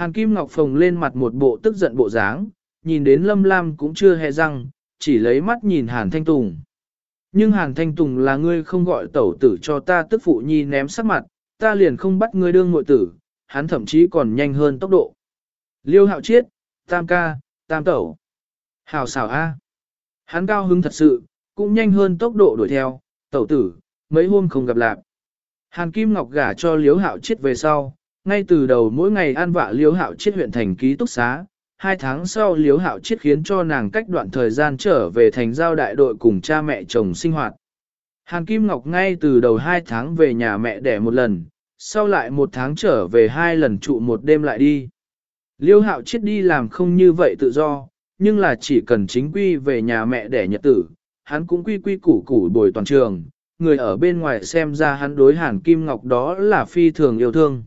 Hàn Kim Ngọc phồng lên mặt một bộ tức giận bộ dáng, nhìn đến Lâm Lam cũng chưa hề răng, chỉ lấy mắt nhìn Hàn Thanh Tùng. Nhưng Hàn Thanh Tùng là ngươi không gọi tẩu tử cho ta tức phụ nhi ném sắc mặt, ta liền không bắt ngươi đương ngội tử, hắn thậm chí còn nhanh hơn tốc độ. Liêu hạo chiết, tam ca, tam tẩu. Hào xảo A. Hắn cao hứng thật sự, cũng nhanh hơn tốc độ đuổi theo, tẩu tử, mấy hôm không gặp lạc. Hàn Kim Ngọc gả cho Liêu hạo chiết về sau, ngay từ đầu mỗi ngày an vạ liếu hạo chiết huyện thành ký túc xá, hai tháng sau liếu hạo chiết khiến cho nàng cách đoạn thời gian trở về thành giao đại đội cùng cha mẹ chồng sinh hoạt. Hàn Kim Ngọc ngay từ đầu hai tháng về nhà mẹ đẻ một lần, sau lại một tháng trở về hai lần trụ một đêm lại đi. Liêu hạo chết đi làm không như vậy tự do, nhưng là chỉ cần chính quy về nhà mẹ đẻ nhật tử, hắn cũng quy quy củ củ bồi toàn trường, người ở bên ngoài xem ra hắn đối Hàn Kim Ngọc đó là phi thường yêu thương.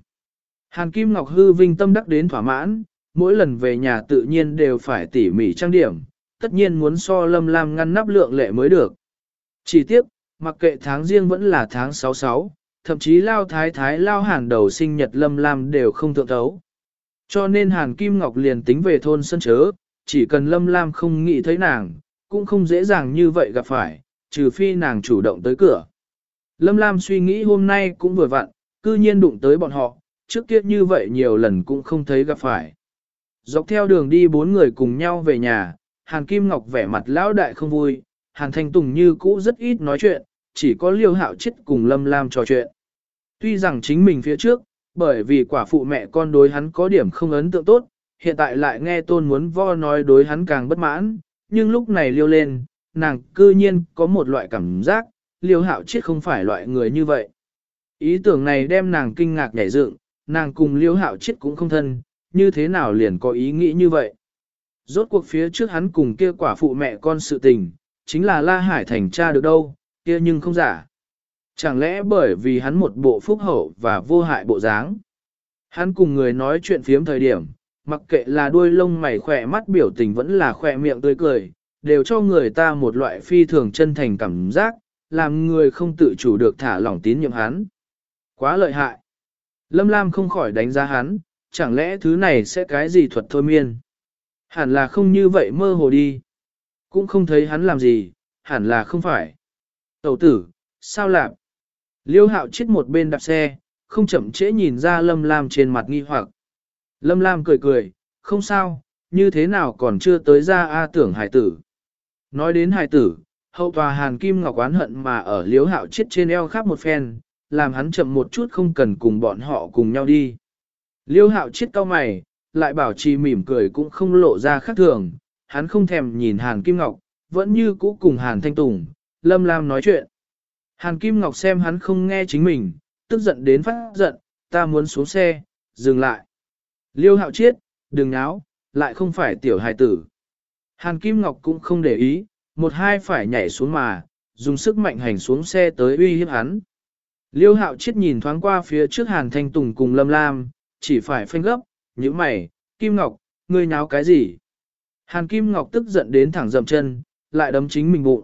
Hàn Kim Ngọc hư vinh tâm đắc đến thỏa mãn, mỗi lần về nhà tự nhiên đều phải tỉ mỉ trang điểm, tất nhiên muốn so lâm lam ngăn nắp lượng lệ mới được. Chỉ tiếc, mặc kệ tháng riêng vẫn là tháng 66, thậm chí lao thái thái lao hàn đầu sinh nhật lâm lam đều không thượng thấu. Cho nên hàn kim ngọc liền tính về thôn sân chớ, chỉ cần lâm lam không nghĩ thấy nàng, cũng không dễ dàng như vậy gặp phải, trừ phi nàng chủ động tới cửa. Lâm lam suy nghĩ hôm nay cũng vừa vặn, cư nhiên đụng tới bọn họ, trước kia như vậy nhiều lần cũng không thấy gặp phải. Dọc theo đường đi bốn người cùng nhau về nhà, Hàn Kim Ngọc vẻ mặt lão đại không vui, Hàn Thanh Tùng như cũ rất ít nói chuyện, chỉ có liêu hạo chết cùng Lâm Lam trò chuyện. Tuy rằng chính mình phía trước, bởi vì quả phụ mẹ con đối hắn có điểm không ấn tượng tốt, hiện tại lại nghe tôn muốn vo nói đối hắn càng bất mãn, nhưng lúc này liêu lên, nàng cư nhiên có một loại cảm giác, liêu hạo chết không phải loại người như vậy. Ý tưởng này đem nàng kinh ngạc nhảy dựng, nàng cùng liêu hạo chết cũng không thân, như thế nào liền có ý nghĩ như vậy. Rốt cuộc phía trước hắn cùng kia quả phụ mẹ con sự tình, chính là La Hải thành cha được đâu, kia nhưng không giả. Chẳng lẽ bởi vì hắn một bộ phúc hậu và vô hại bộ dáng. Hắn cùng người nói chuyện phiếm thời điểm, mặc kệ là đuôi lông mày khỏe mắt biểu tình vẫn là khỏe miệng tươi cười, đều cho người ta một loại phi thường chân thành cảm giác, làm người không tự chủ được thả lỏng tín nhiệm hắn. Quá lợi hại. Lâm Lam không khỏi đánh giá hắn, chẳng lẽ thứ này sẽ cái gì thuật thôi miên. Hẳn là không như vậy mơ hồ đi. Cũng không thấy hắn làm gì, hẳn là không phải. Tẩu tử, sao làm? Liêu hạo chết một bên đạp xe, không chậm trễ nhìn ra Lâm Lam trên mặt nghi hoặc. Lâm Lam cười cười, không sao, như thế nào còn chưa tới ra A tưởng hải tử. Nói đến hải tử, hậu tòa hàn kim ngọc oán hận mà ở liếu hạo chết trên eo khắp một phen, làm hắn chậm một chút không cần cùng bọn họ cùng nhau đi. Liêu hạo chết cao mày, lại bảo trì mỉm cười cũng không lộ ra khác thường, hắn không thèm nhìn hàn kim ngọc, vẫn như cũ cùng hàn thanh tùng, lâm lam nói chuyện. Hàn Kim Ngọc xem hắn không nghe chính mình, tức giận đến phát giận, ta muốn xuống xe, dừng lại. Liêu hạo chiết, đừng náo, lại không phải tiểu hài tử. Hàn Kim Ngọc cũng không để ý, một hai phải nhảy xuống mà, dùng sức mạnh hành xuống xe tới uy hiếp hắn. Liêu hạo chiết nhìn thoáng qua phía trước Hàn Thanh Tùng cùng Lâm Lam, chỉ phải phanh gấp, như mày, Kim Ngọc, ngươi nháo cái gì? Hàn Kim Ngọc tức giận đến thẳng dầm chân, lại đấm chính mình bụng.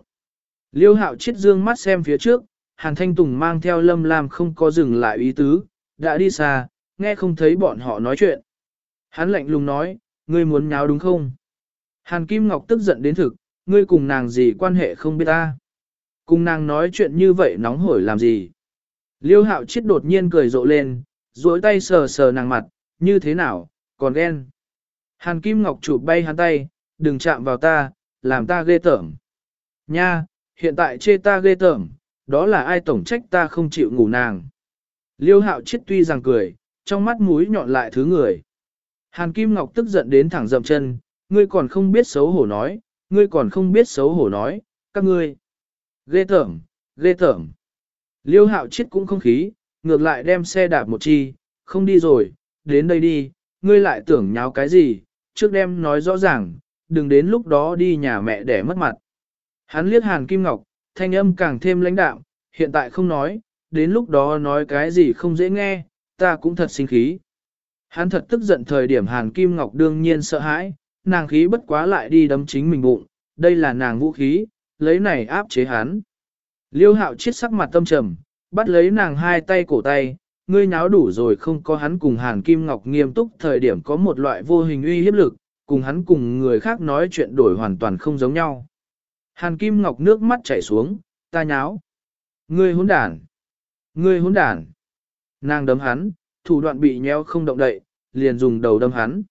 Liêu hạo chiết dương mắt xem phía trước, Hàn Thanh Tùng mang theo Lâm Lam không có dừng lại ý tứ, đã đi xa, nghe không thấy bọn họ nói chuyện. Hắn lạnh lùng nói, ngươi muốn nháo đúng không? Hàn Kim Ngọc tức giận đến thực, ngươi cùng nàng gì quan hệ không biết ta. Cùng nàng nói chuyện như vậy nóng hổi làm gì? Liêu hạo chết đột nhiên cười rộ lên, duỗi tay sờ sờ nàng mặt, như thế nào, còn ghen. Hàn Kim Ngọc chụp bay hắn tay, đừng chạm vào ta, làm ta ghê tởm. Nha, hiện tại chê ta ghê tởm, đó là ai tổng trách ta không chịu ngủ nàng. Liêu hạo chết tuy rằng cười, trong mắt mũi nhọn lại thứ người. Hàn Kim Ngọc tức giận đến thẳng dậm chân, ngươi còn không biết xấu hổ nói, ngươi còn không biết xấu hổ nói, các ngươi. Ghê tởm, ghê tởm. Liêu hạo chết cũng không khí, ngược lại đem xe đạp một chi, không đi rồi, đến đây đi, ngươi lại tưởng nháo cái gì, trước đem nói rõ ràng, đừng đến lúc đó đi nhà mẹ để mất mặt. Hắn liếc Hàn Kim Ngọc, thanh âm càng thêm lãnh đạm, hiện tại không nói, đến lúc đó nói cái gì không dễ nghe, ta cũng thật sinh khí. Hắn thật tức giận thời điểm Hàn Kim Ngọc đương nhiên sợ hãi, nàng khí bất quá lại đi đấm chính mình bụng, đây là nàng vũ khí, lấy này áp chế hắn. Liêu hạo chết sắc mặt tâm trầm, bắt lấy nàng hai tay cổ tay, ngươi nháo đủ rồi không có hắn cùng Hàn Kim Ngọc nghiêm túc thời điểm có một loại vô hình uy hiếp lực, cùng hắn cùng người khác nói chuyện đổi hoàn toàn không giống nhau. Hàn Kim Ngọc nước mắt chảy xuống, ta nháo. Ngươi hỗn đản. Ngươi hỗn đản. Nàng đấm hắn, thủ đoạn bị nhéo không động đậy, liền dùng đầu đâm hắn.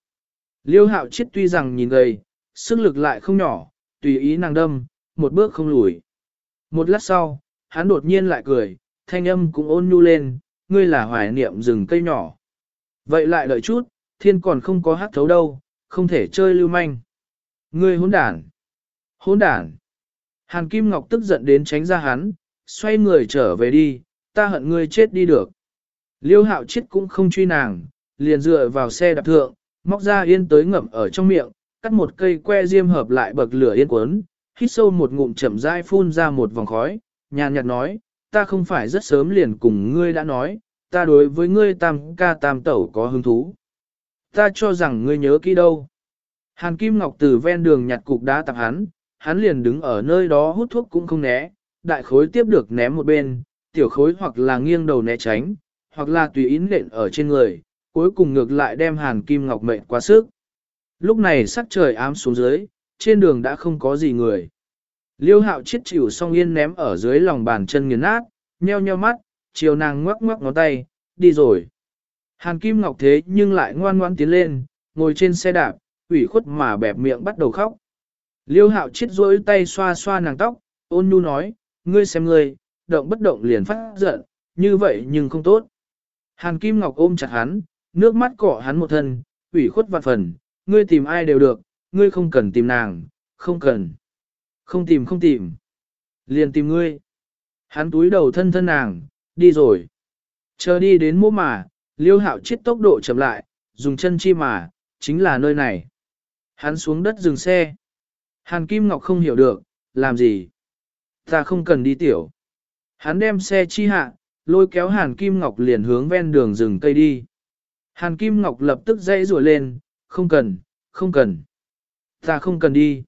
Liêu hạo chết tuy rằng nhìn gầy, sức lực lại không nhỏ, tùy ý nàng đâm, một bước không lùi. Một lát sau, hắn đột nhiên lại cười, thanh âm cũng ôn nhu lên, ngươi là hoài niệm rừng cây nhỏ. Vậy lại đợi chút, thiên còn không có hát thấu đâu, không thể chơi lưu manh. Ngươi hỗn đản. Hỗn đản. Hàn Kim Ngọc tức giận đến tránh ra hắn, xoay người trở về đi, ta hận ngươi chết đi được. Liêu hạo chết cũng không truy nàng, liền dựa vào xe đạp thượng, móc ra yên tới ngậm ở trong miệng, cắt một cây que diêm hợp lại bậc lửa yên cuốn, hít sâu một ngụm chậm rãi phun ra một vòng khói, nhàn nhạt nói, ta không phải rất sớm liền cùng ngươi đã nói, ta đối với ngươi tam ca tam tẩu có hứng thú. Ta cho rằng ngươi nhớ kỹ đâu. Hàn Kim Ngọc từ ven đường nhặt cục đá tạp hắn, hắn liền đứng ở nơi đó hút thuốc cũng không né, đại khối tiếp được ném một bên, tiểu khối hoặc là nghiêng đầu né tránh, hoặc là tùy ý nện ở trên người, cuối cùng ngược lại đem Hàn Kim Ngọc mệnh quá sức. Lúc này sắc trời ám xuống dưới, trên đường đã không có gì người. Liêu hạo chết chịu xong yên ném ở dưới lòng bàn chân nghiền nát, nheo nheo mắt, chiều nàng ngoắc ngoắc ngón tay, đi rồi. Hàn Kim Ngọc thế nhưng lại ngoan ngoan tiến lên, ngồi trên xe đạp, ủy khuất mà bẹp miệng bắt đầu khóc. Liêu hạo chết rỗi tay xoa xoa nàng tóc, ôn nhu nói, ngươi xem ngươi, động bất động liền phát giận, như vậy nhưng không tốt. Hàn Kim Ngọc ôm chặt hắn, nước mắt cọ hắn một thân, ủy khuất vạn phần, ngươi tìm ai đều được, ngươi không cần tìm nàng, không cần. Không tìm không tìm. Liền tìm ngươi. Hắn túi đầu thân thân nàng, đi rồi. Chờ đi đến mô mà, liêu hạo chết tốc độ chậm lại, dùng chân chi mà, chính là nơi này. Hắn xuống đất dừng xe. Hàn Kim Ngọc không hiểu được, làm gì? Ta không cần đi tiểu. Hắn đem xe chi hạ, lôi kéo Hàn Kim Ngọc liền hướng ven đường rừng cây đi. Hàn Kim Ngọc lập tức dãy rủa lên, không cần, không cần. Ta không cần đi.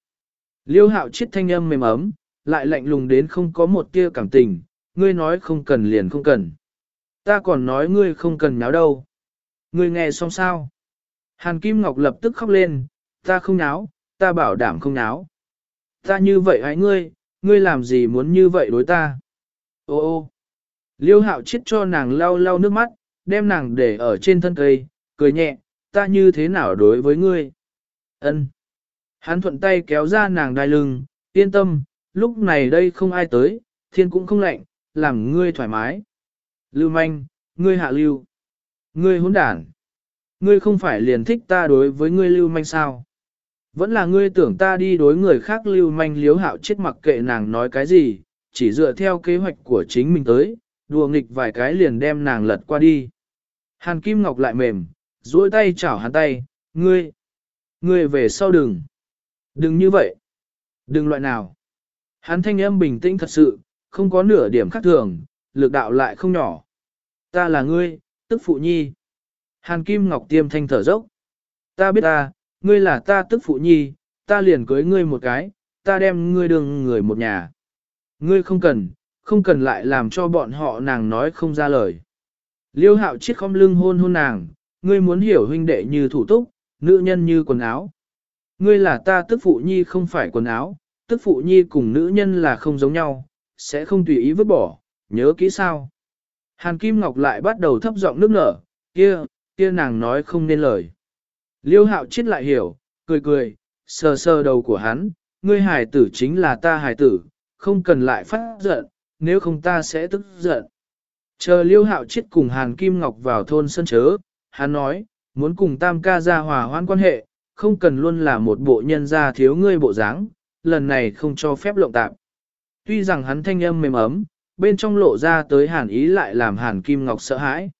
Liêu hạo chiết thanh âm mềm ấm, lại lạnh lùng đến không có một tia cảm tình, ngươi nói không cần liền không cần. Ta còn nói ngươi không cần nháo đâu. Ngươi nghe xong sao? Hàn Kim Ngọc lập tức khóc lên, ta không nháo, ta bảo đảm không nháo. Ta như vậy hãy ngươi, ngươi làm gì muốn như vậy đối ta? Ô ô! Liêu hạo chiết cho nàng lau lau nước mắt, đem nàng để ở trên thân cây, cười nhẹ, ta như thế nào đối với ngươi? Ân. Hắn thuận tay kéo ra nàng đai lưng, yên tâm, lúc này đây không ai tới, thiên cũng không lạnh, làm ngươi thoải mái. Lưu manh, ngươi hạ lưu. Ngươi hỗn đản. Ngươi không phải liền thích ta đối với ngươi lưu manh sao? Vẫn là ngươi tưởng ta đi đối người khác lưu manh liếu hạo chết mặc kệ nàng nói cái gì, chỉ dựa theo kế hoạch của chính mình tới, đùa nghịch vài cái liền đem nàng lật qua đi. Hàn Kim Ngọc lại mềm, duỗi tay chảo hắn tay, ngươi, ngươi về sau đừng. Đừng như vậy. Đừng loại nào. Hắn thanh âm bình tĩnh thật sự, không có nửa điểm khác thường, lực đạo lại không nhỏ. Ta là ngươi, tức phụ nhi. Hàn Kim Ngọc tiêm thanh thở dốc. Ta biết ta, ngươi là ta tức phụ nhi, ta liền cưới ngươi một cái, ta đem ngươi đường người một nhà. Ngươi không cần, không cần lại làm cho bọn họ nàng nói không ra lời. Liêu hạo chiếc không lưng hôn hôn nàng, ngươi muốn hiểu huynh đệ như thủ túc, nữ nhân như quần áo. Ngươi là ta tức phụ nhi không phải quần áo, tức phụ nhi cùng nữ nhân là không giống nhau, sẽ không tùy ý vứt bỏ, nhớ kỹ sao. Hàn Kim Ngọc lại bắt đầu thấp giọng nước nở, kia, kia nàng nói không nên lời. Liêu hạo chết lại hiểu, cười cười, sờ sờ đầu của hắn, ngươi hài tử chính là ta hài tử, không cần lại phát giận, nếu không ta sẽ tức giận. Chờ liêu hạo chết cùng Hàn Kim Ngọc vào thôn sân chớ, hắn nói, muốn cùng tam ca ra hòa hoãn quan hệ, không cần luôn là một bộ nhân gia thiếu ngươi bộ dáng, lần này không cho phép lộng tạm. Tuy rằng hắn thanh âm mềm ấm, bên trong lộ ra tới hàn ý lại làm hàn kim ngọc sợ hãi.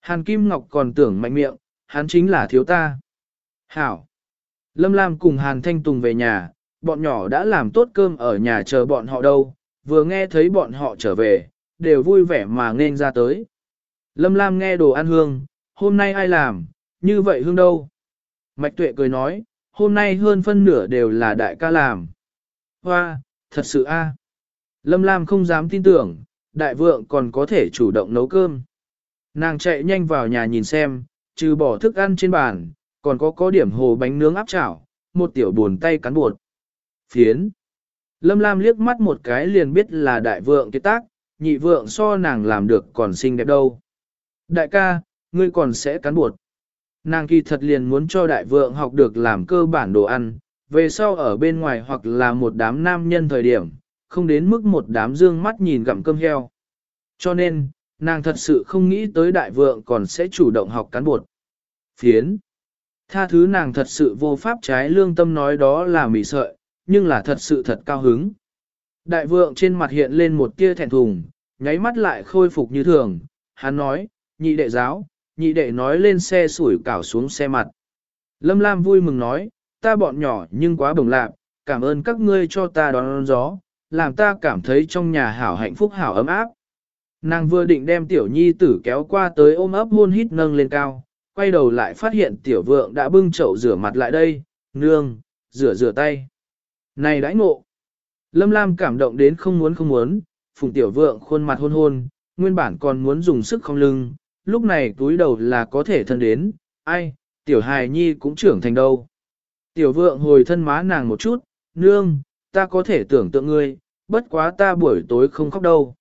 Hàn kim ngọc còn tưởng mạnh miệng, hắn chính là thiếu ta. Hảo! Lâm Lam cùng hàn thanh tùng về nhà, bọn nhỏ đã làm tốt cơm ở nhà chờ bọn họ đâu, vừa nghe thấy bọn họ trở về, đều vui vẻ mà nên ra tới. Lâm Lam nghe đồ ăn hương, hôm nay ai làm, như vậy hương đâu? Mạch tuệ cười nói, hôm nay hơn phân nửa đều là đại ca làm. Hoa, thật sự a. Lâm Lam không dám tin tưởng, đại vượng còn có thể chủ động nấu cơm. Nàng chạy nhanh vào nhà nhìn xem, trừ bỏ thức ăn trên bàn, còn có có điểm hồ bánh nướng áp chảo, một tiểu buồn tay cắn bột. Phiến. Lâm Lam liếc mắt một cái liền biết là đại vượng kết tác, nhị vượng so nàng làm được còn xinh đẹp đâu. Đại ca, ngươi còn sẽ cắn bột. Nàng kỳ thật liền muốn cho đại vượng học được làm cơ bản đồ ăn, về sau ở bên ngoài hoặc là một đám nam nhân thời điểm, không đến mức một đám dương mắt nhìn gặm cơm heo. Cho nên, nàng thật sự không nghĩ tới đại vượng còn sẽ chủ động học cán bột. Phiến. Tha thứ nàng thật sự vô pháp trái lương tâm nói đó là mỉ sợi, nhưng là thật sự thật cao hứng. Đại vượng trên mặt hiện lên một tia thẹn thùng, nháy mắt lại khôi phục như thường, hắn nói, nhị đệ giáo, nhị đệ nói lên xe sủi cảo xuống xe mặt. Lâm Lam vui mừng nói, ta bọn nhỏ nhưng quá bồng lạc, cảm ơn các ngươi cho ta đón gió, làm ta cảm thấy trong nhà hảo hạnh phúc hảo ấm áp. Nàng vừa định đem tiểu nhi tử kéo qua tới ôm ấp hôn hít nâng lên cao, quay đầu lại phát hiện tiểu vượng đã bưng chậu rửa mặt lại đây, nương, rửa rửa tay. Này đãi ngộ! Lâm Lam cảm động đến không muốn không muốn, phùng tiểu vượng khuôn mặt hôn hôn, nguyên bản còn muốn dùng sức không lưng, lúc này túi đầu là có thể thân đến, ai, tiểu hài nhi cũng trưởng thành đâu. Tiểu vượng hồi thân má nàng một chút, nương, ta có thể tưởng tượng ngươi, bất quá ta buổi tối không khóc đâu.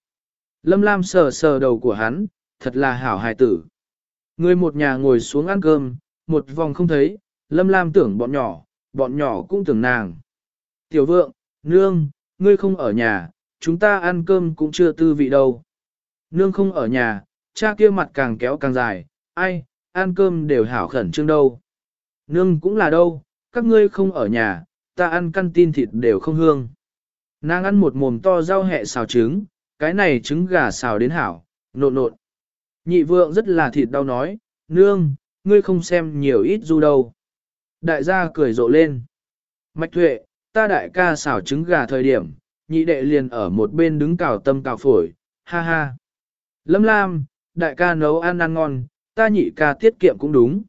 Lâm Lam sờ sờ đầu của hắn, thật là hảo hài tử. Người một nhà ngồi xuống ăn cơm, một vòng không thấy, Lâm Lam tưởng bọn nhỏ, bọn nhỏ cũng tưởng nàng. Tiểu vượng, nương, ngươi không ở nhà, chúng ta ăn cơm cũng chưa tư vị đâu. Nương không ở nhà, cha kia mặt càng kéo càng dài, ai, ăn cơm đều hảo khẩn trương đâu. Nương cũng là đâu, các ngươi không ở nhà, ta ăn căn tin thịt đều không hương. Nàng ăn một mồm to rau hẹ xào trứng, cái này trứng gà xào đến hảo, nộn nộn. Nhị vượng rất là thịt đau nói, nương, ngươi không xem nhiều ít du đâu. Đại gia cười rộ lên. Mạch Thuệ, ta đại ca xào trứng gà thời điểm, nhị đệ liền ở một bên đứng cào tâm cào phổi, ha ha. Lâm Lam, đại ca nấu ăn ăn ngon, ta nhị ca tiết kiệm cũng đúng.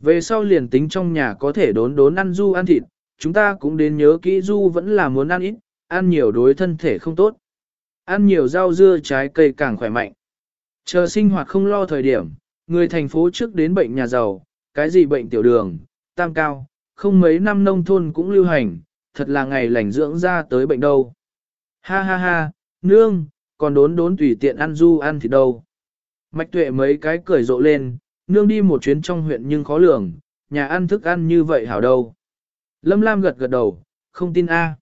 Về sau liền tính trong nhà có thể đốn đốn ăn du ăn thịt, chúng ta cũng đến nhớ kỹ du vẫn là muốn ăn ít, ăn nhiều đối thân thể không tốt. Ăn nhiều rau dưa trái cây càng khỏe mạnh. Chờ sinh hoạt không lo thời điểm, người thành phố trước đến bệnh nhà giàu, cái gì bệnh tiểu đường, tam cao, không mấy năm nông thôn cũng lưu hành, thật là ngày lành dưỡng ra tới bệnh đâu. Ha ha ha, nương, còn đốn đốn tùy tiện ăn du ăn thì đâu. Mạch tuệ mấy cái cười rộ lên, nương đi một chuyến trong huyện nhưng khó lường, nhà ăn thức ăn như vậy hảo đâu. Lâm Lam gật gật đầu, không tin a.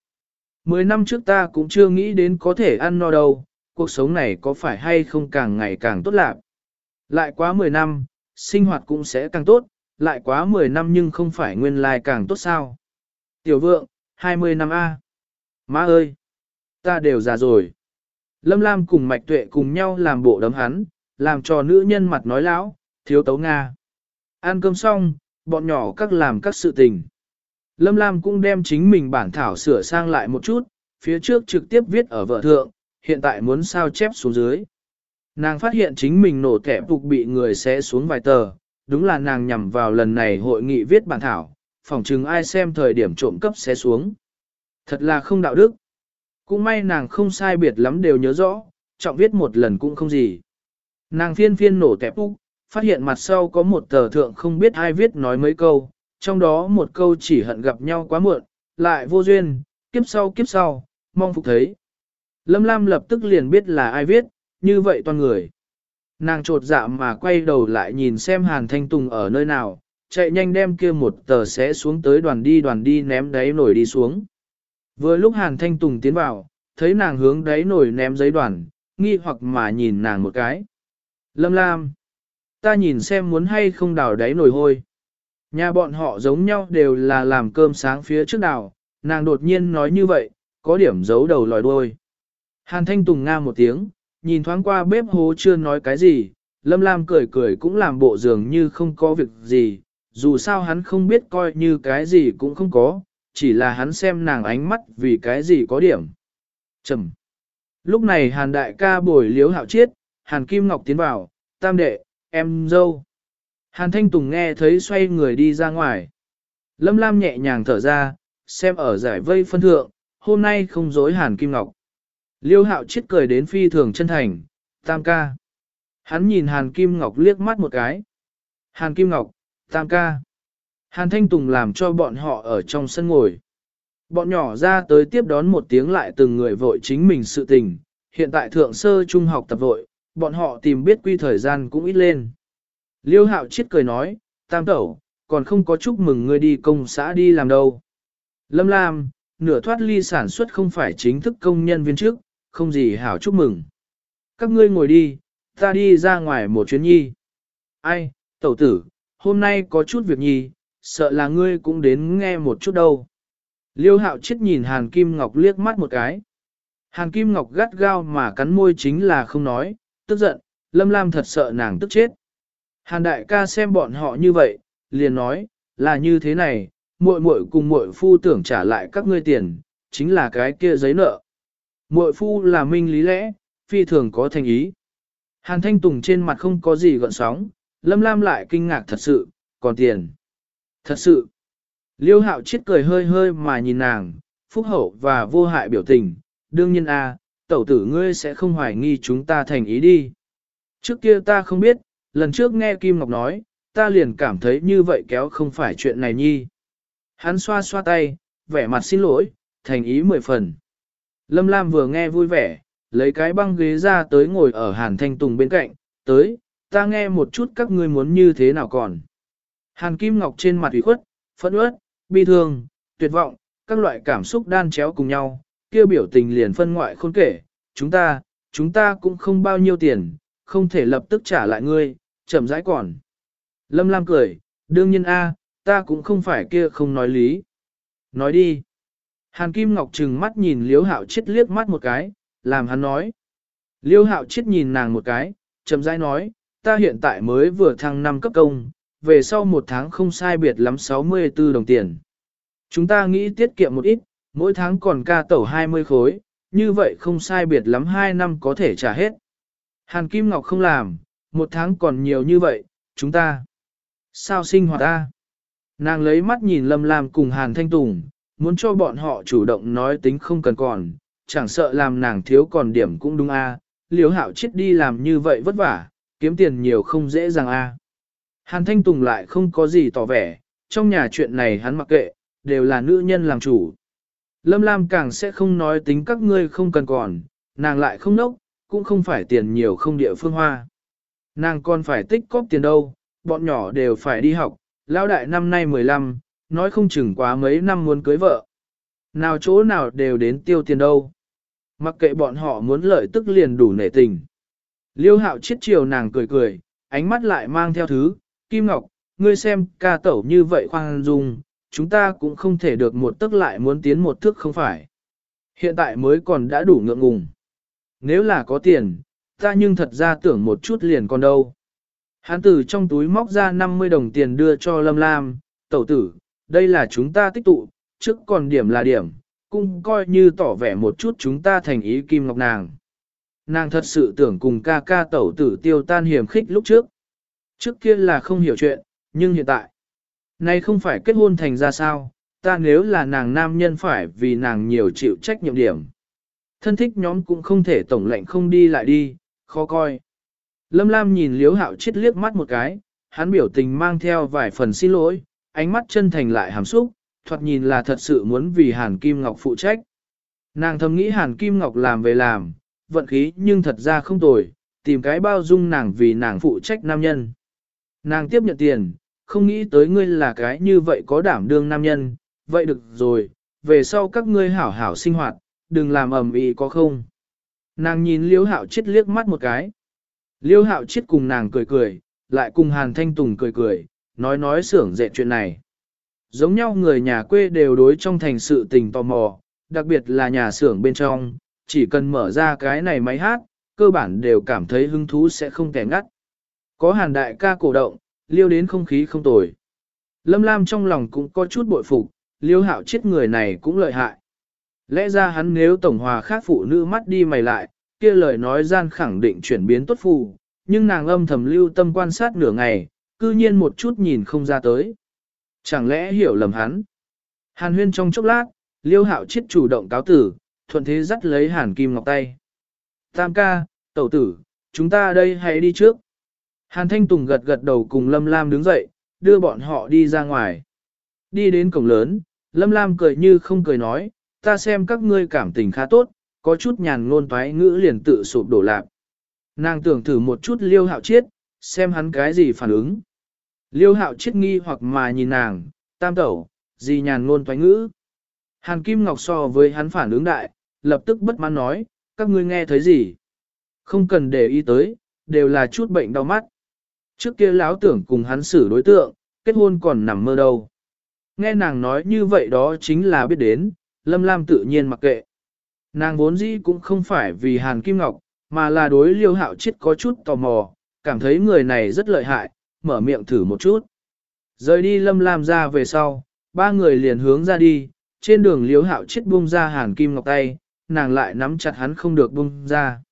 Mười năm trước ta cũng chưa nghĩ đến có thể ăn no đâu, cuộc sống này có phải hay không càng ngày càng tốt lạc. Lại quá mười năm, sinh hoạt cũng sẽ càng tốt, lại quá mười năm nhưng không phải nguyên lai càng tốt sao. Tiểu vượng, hai mươi năm A. Má ơi! Ta đều già rồi. Lâm Lam cùng Mạch Tuệ cùng nhau làm bộ đấm hắn, làm cho nữ nhân mặt nói lão, thiếu tấu Nga. Ăn cơm xong, bọn nhỏ các làm các sự tình. Lâm Lam cũng đem chính mình bản thảo sửa sang lại một chút, phía trước trực tiếp viết ở vợ thượng, hiện tại muốn sao chép xuống dưới. Nàng phát hiện chính mình nổ thẻ phục bị người xé xuống vài tờ, đúng là nàng nhằm vào lần này hội nghị viết bản thảo, phỏng chừng ai xem thời điểm trộm cấp xé xuống. Thật là không đạo đức. Cũng may nàng không sai biệt lắm đều nhớ rõ, trọng viết một lần cũng không gì. Nàng phiên phiên nổ tẹp úc, phát hiện mặt sau có một tờ thượng không biết ai viết nói mấy câu, trong đó một câu chỉ hận gặp nhau quá muộn, lại vô duyên, kiếp sau kiếp sau, mong phục thấy. Lâm Lam lập tức liền biết là ai viết, như vậy toàn người. Nàng trột dạ mà quay đầu lại nhìn xem Hàn Thanh Tùng ở nơi nào, chạy nhanh đem kia một tờ sẽ xuống tới đoàn đi đoàn đi ném đáy nổi đi xuống. Vừa lúc Hàn Thanh Tùng tiến vào, thấy nàng hướng đáy nổi ném giấy đoàn, nghi hoặc mà nhìn nàng một cái. Lâm Lam, ta nhìn xem muốn hay không đào đáy nổi hôi. Nhà bọn họ giống nhau đều là làm cơm sáng phía trước đào, nàng đột nhiên nói như vậy, có điểm giấu đầu lòi đuôi. Hàn Thanh Tùng nga một tiếng, nhìn thoáng qua bếp hố chưa nói cái gì, Lâm Lam cười cười cũng làm bộ dường như không có việc gì, dù sao hắn không biết coi như cái gì cũng không có, chỉ là hắn xem nàng ánh mắt vì cái gì có điểm. Trầm. Lúc này Hàn đại ca bồi liếu hạo chiết, Hàn Kim Ngọc tiến vào, tam đệ, em dâu. Hàn Thanh Tùng nghe thấy xoay người đi ra ngoài. Lâm Lam nhẹ nhàng thở ra, xem ở giải vây phân thượng, hôm nay không dối Hàn Kim Ngọc. Liêu hạo chết cười đến phi thường chân thành, tam ca. Hắn nhìn Hàn Kim Ngọc liếc mắt một cái. Hàn Kim Ngọc, tam ca. Hàn Thanh Tùng làm cho bọn họ ở trong sân ngồi. Bọn nhỏ ra tới tiếp đón một tiếng lại từng người vội chính mình sự tình. Hiện tại thượng sơ trung học tập vội, bọn họ tìm biết quy thời gian cũng ít lên. Liêu hạo chết cười nói, tam tẩu, còn không có chúc mừng ngươi đi công xã đi làm đâu. Lâm Lam, nửa thoát ly sản xuất không phải chính thức công nhân viên trước, không gì hảo chúc mừng. Các ngươi ngồi đi, ta đi ra ngoài một chuyến nhi. Ai, tẩu tử, hôm nay có chút việc nhi, sợ là ngươi cũng đến nghe một chút đâu. Liêu hạo chết nhìn Hàn Kim Ngọc liếc mắt một cái. Hàn Kim Ngọc gắt gao mà cắn môi chính là không nói, tức giận, Lâm Lam thật sợ nàng tức chết. Hàn đại ca xem bọn họ như vậy, liền nói, là như thế này, muội muội cùng muội phu tưởng trả lại các ngươi tiền, chính là cái kia giấy nợ. Muội phu là minh lý lẽ, phi thường có thành ý. Hàn Thanh Tùng trên mặt không có gì gợn sóng, Lâm Lam lại kinh ngạc thật sự, còn tiền. Thật sự. Liêu hạo chết cười hơi hơi mà nhìn nàng, phúc hậu và vô hại biểu tình, đương nhiên a, tẩu tử ngươi sẽ không hoài nghi chúng ta thành ý đi. Trước kia ta không biết, lần trước nghe Kim Ngọc nói, ta liền cảm thấy như vậy kéo không phải chuyện này nhi. Hắn xoa xoa tay, vẻ mặt xin lỗi, thành ý mười phần. Lâm Lam vừa nghe vui vẻ, lấy cái băng ghế ra tới ngồi ở Hàn Thanh Tùng bên cạnh, tới, ta nghe một chút các ngươi muốn như thế nào còn. Hàn Kim Ngọc trên mặt ủy khuất, phẫn uất, bi thương, tuyệt vọng, các loại cảm xúc đan chéo cùng nhau, kia biểu tình liền phân ngoại khôn kể, chúng ta, chúng ta cũng không bao nhiêu tiền, không thể lập tức trả lại ngươi, chậm rãi còn. Lâm Lam cười, đương nhiên a, ta cũng không phải kia không nói lý. Nói đi. Hàn Kim Ngọc trừng mắt nhìn Liễu Hạo chết liếc mắt một cái, làm hắn nói. Liêu hạo chết nhìn nàng một cái, chậm rãi nói, ta hiện tại mới vừa thăng năm cấp công, về sau một tháng không sai biệt lắm 64 đồng tiền. Chúng ta nghĩ tiết kiệm một ít, mỗi tháng còn ca tẩu 20 khối, như vậy không sai biệt lắm 2 năm có thể trả hết. Hàn Kim Ngọc không làm, một tháng còn nhiều như vậy, chúng ta. Sao sinh hoạt ta? Nàng lấy mắt nhìn Lâm Lam cùng Hàn Thanh Tùng, muốn cho bọn họ chủ động nói tính không cần còn, chẳng sợ làm nàng thiếu còn điểm cũng đúng a. À. Liễu hạo chết đi làm như vậy vất vả, kiếm tiền nhiều không dễ dàng a. Hàn Thanh Tùng lại không có gì tỏ vẻ, trong nhà chuyện này hắn mặc kệ, đều là nữ nhân làm chủ. Lâm Lam càng sẽ không nói tính các ngươi không cần còn, nàng lại không nốc, cũng không phải tiền nhiều không địa phương hoa. Nàng còn phải tích cóp tiền đâu, bọn nhỏ đều phải đi học, lão đại năm nay 15, nói không chừng quá mấy năm muốn cưới vợ. Nào chỗ nào đều đến tiêu tiền đâu. Mặc kệ bọn họ muốn lợi tức liền đủ nể tình. Liêu hạo chiết chiều nàng cười cười, ánh mắt lại mang theo thứ, Kim Ngọc, ngươi xem ca tẩu như vậy khoan dung, chúng ta cũng không thể được một tức lại muốn tiến một thước không phải. Hiện tại mới còn đã đủ ngượng ngùng. Nếu là có tiền, ta nhưng thật ra tưởng một chút liền còn đâu. Hán tử trong túi móc ra 50 đồng tiền đưa cho Lâm Lam, tẩu tử, đây là chúng ta tích tụ, trước còn điểm là điểm, cũng coi như tỏ vẻ một chút chúng ta thành ý Kim Ngọc nàng. Nàng thật sự tưởng cùng ca ca tẩu tử tiêu tan hiểm khích lúc trước. Trước kia là không hiểu chuyện, nhưng hiện tại, nay không phải kết hôn thành ra sao, ta nếu là nàng nam nhân phải vì nàng nhiều chịu trách nhiệm điểm. Thân thích nhóm cũng không thể tổng lệnh không đi lại đi, khó coi. Lâm Lam nhìn Liếu Hạo chết liếc mắt một cái, hắn biểu tình mang theo vài phần xin lỗi, ánh mắt chân thành lại hàm xúc, thoạt nhìn là thật sự muốn vì Hàn Kim Ngọc phụ trách. Nàng thầm nghĩ Hàn Kim Ngọc làm về làm, vận khí nhưng thật ra không tồi, tìm cái bao dung nàng vì nàng phụ trách nam nhân. Nàng tiếp nhận tiền, không nghĩ tới ngươi là cái như vậy có đảm đương nam nhân, vậy được rồi, về sau các ngươi hảo hảo sinh hoạt, đừng làm ầm ĩ có không. Nàng nhìn Liêu Hạo chết liếc mắt một cái. Liêu Hạo chết cùng nàng cười cười, lại cùng Hàn Thanh Tùng cười cười, nói nói sưởng dệt chuyện này. Giống nhau người nhà quê đều đối trong thành sự tình tò mò, đặc biệt là nhà xưởng bên trong, chỉ cần mở ra cái này máy hát, cơ bản đều cảm thấy hứng thú sẽ không kẻ ngắt. Có hàn đại ca cổ động, liêu đến không khí không tồi. Lâm Lam trong lòng cũng có chút bội phục, liêu hạo chết người này cũng lợi hại. Lẽ ra hắn nếu tổng hòa khác phụ nữ mắt đi mày lại, kia lời nói gian khẳng định chuyển biến tốt phù, nhưng nàng âm thầm lưu tâm quan sát nửa ngày, cư nhiên một chút nhìn không ra tới. Chẳng lẽ hiểu lầm hắn? Hàn huyên trong chốc lát, liêu hạo chết chủ động cáo tử, thuận thế dắt lấy hàn kim ngọc tay. Tam ca, tẩu tử, chúng ta đây hãy đi trước. Hàn Thanh Tùng gật gật đầu cùng Lâm Lam đứng dậy, đưa bọn họ đi ra ngoài. Đi đến cổng lớn, Lâm Lam cười như không cười nói, ta xem các ngươi cảm tình khá tốt, có chút nhàn ngôn toái ngữ liền tự sụp đổ lạc. Nàng tưởng thử một chút liêu hạo chiết, xem hắn cái gì phản ứng. Liêu hạo chiết nghi hoặc mà nhìn nàng, tam tẩu, gì nhàn ngôn toái ngữ. Hàn Kim Ngọc so với hắn phản ứng đại, lập tức bất mãn nói, các ngươi nghe thấy gì? Không cần để ý tới, đều là chút bệnh đau mắt. Trước kia lão tưởng cùng hắn xử đối tượng, kết hôn còn nằm mơ đâu. Nghe nàng nói như vậy đó chính là biết đến, Lâm Lam tự nhiên mặc kệ. Nàng vốn dĩ cũng không phải vì Hàn Kim Ngọc, mà là đối liêu hạo chết có chút tò mò, cảm thấy người này rất lợi hại, mở miệng thử một chút. Rời đi Lâm Lam ra về sau, ba người liền hướng ra đi, trên đường liêu hạo chết buông ra Hàn Kim Ngọc tay, nàng lại nắm chặt hắn không được buông ra.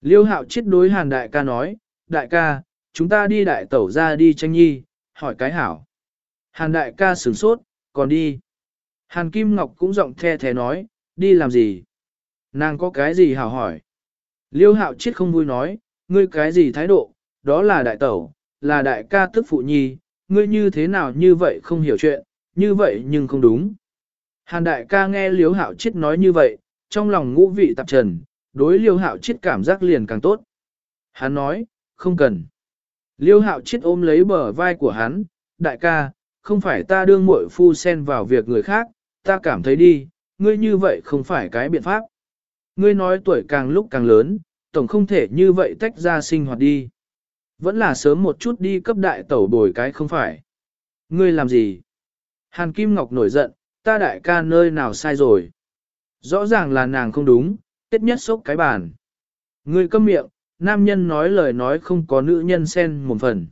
Liêu hạo chết đối Hàn đại ca nói, đại ca, chúng ta đi đại tẩu ra đi tranh nhi, hỏi cái hảo. Hàn đại ca sửng sốt, còn đi. Hàn Kim Ngọc cũng giọng the thế nói, đi làm gì? Nàng có cái gì hảo hỏi? Liêu hạo chết không vui nói, ngươi cái gì thái độ, đó là đại tẩu, là đại ca tức phụ nhi, ngươi như thế nào như vậy không hiểu chuyện, như vậy nhưng không đúng. Hàn đại ca nghe liêu hạo chết nói như vậy, trong lòng ngũ vị tạp trần, đối liêu hạo chết cảm giác liền càng tốt. Hắn nói, không cần. Liêu hạo chết ôm lấy bờ vai của hắn, đại ca, không phải ta đương muội phu xen vào việc người khác, ta cảm thấy đi, ngươi như vậy không phải cái biện pháp. Ngươi nói tuổi càng lúc càng lớn, tổng không thể như vậy tách ra sinh hoạt đi. Vẫn là sớm một chút đi cấp đại tẩu bồi cái không phải. Ngươi làm gì? Hàn Kim Ngọc nổi giận, ta đại ca nơi nào sai rồi. Rõ ràng là nàng không đúng, tiết nhất sốc cái bàn. Ngươi câm miệng, nam nhân nói lời nói không có nữ nhân xen một phần.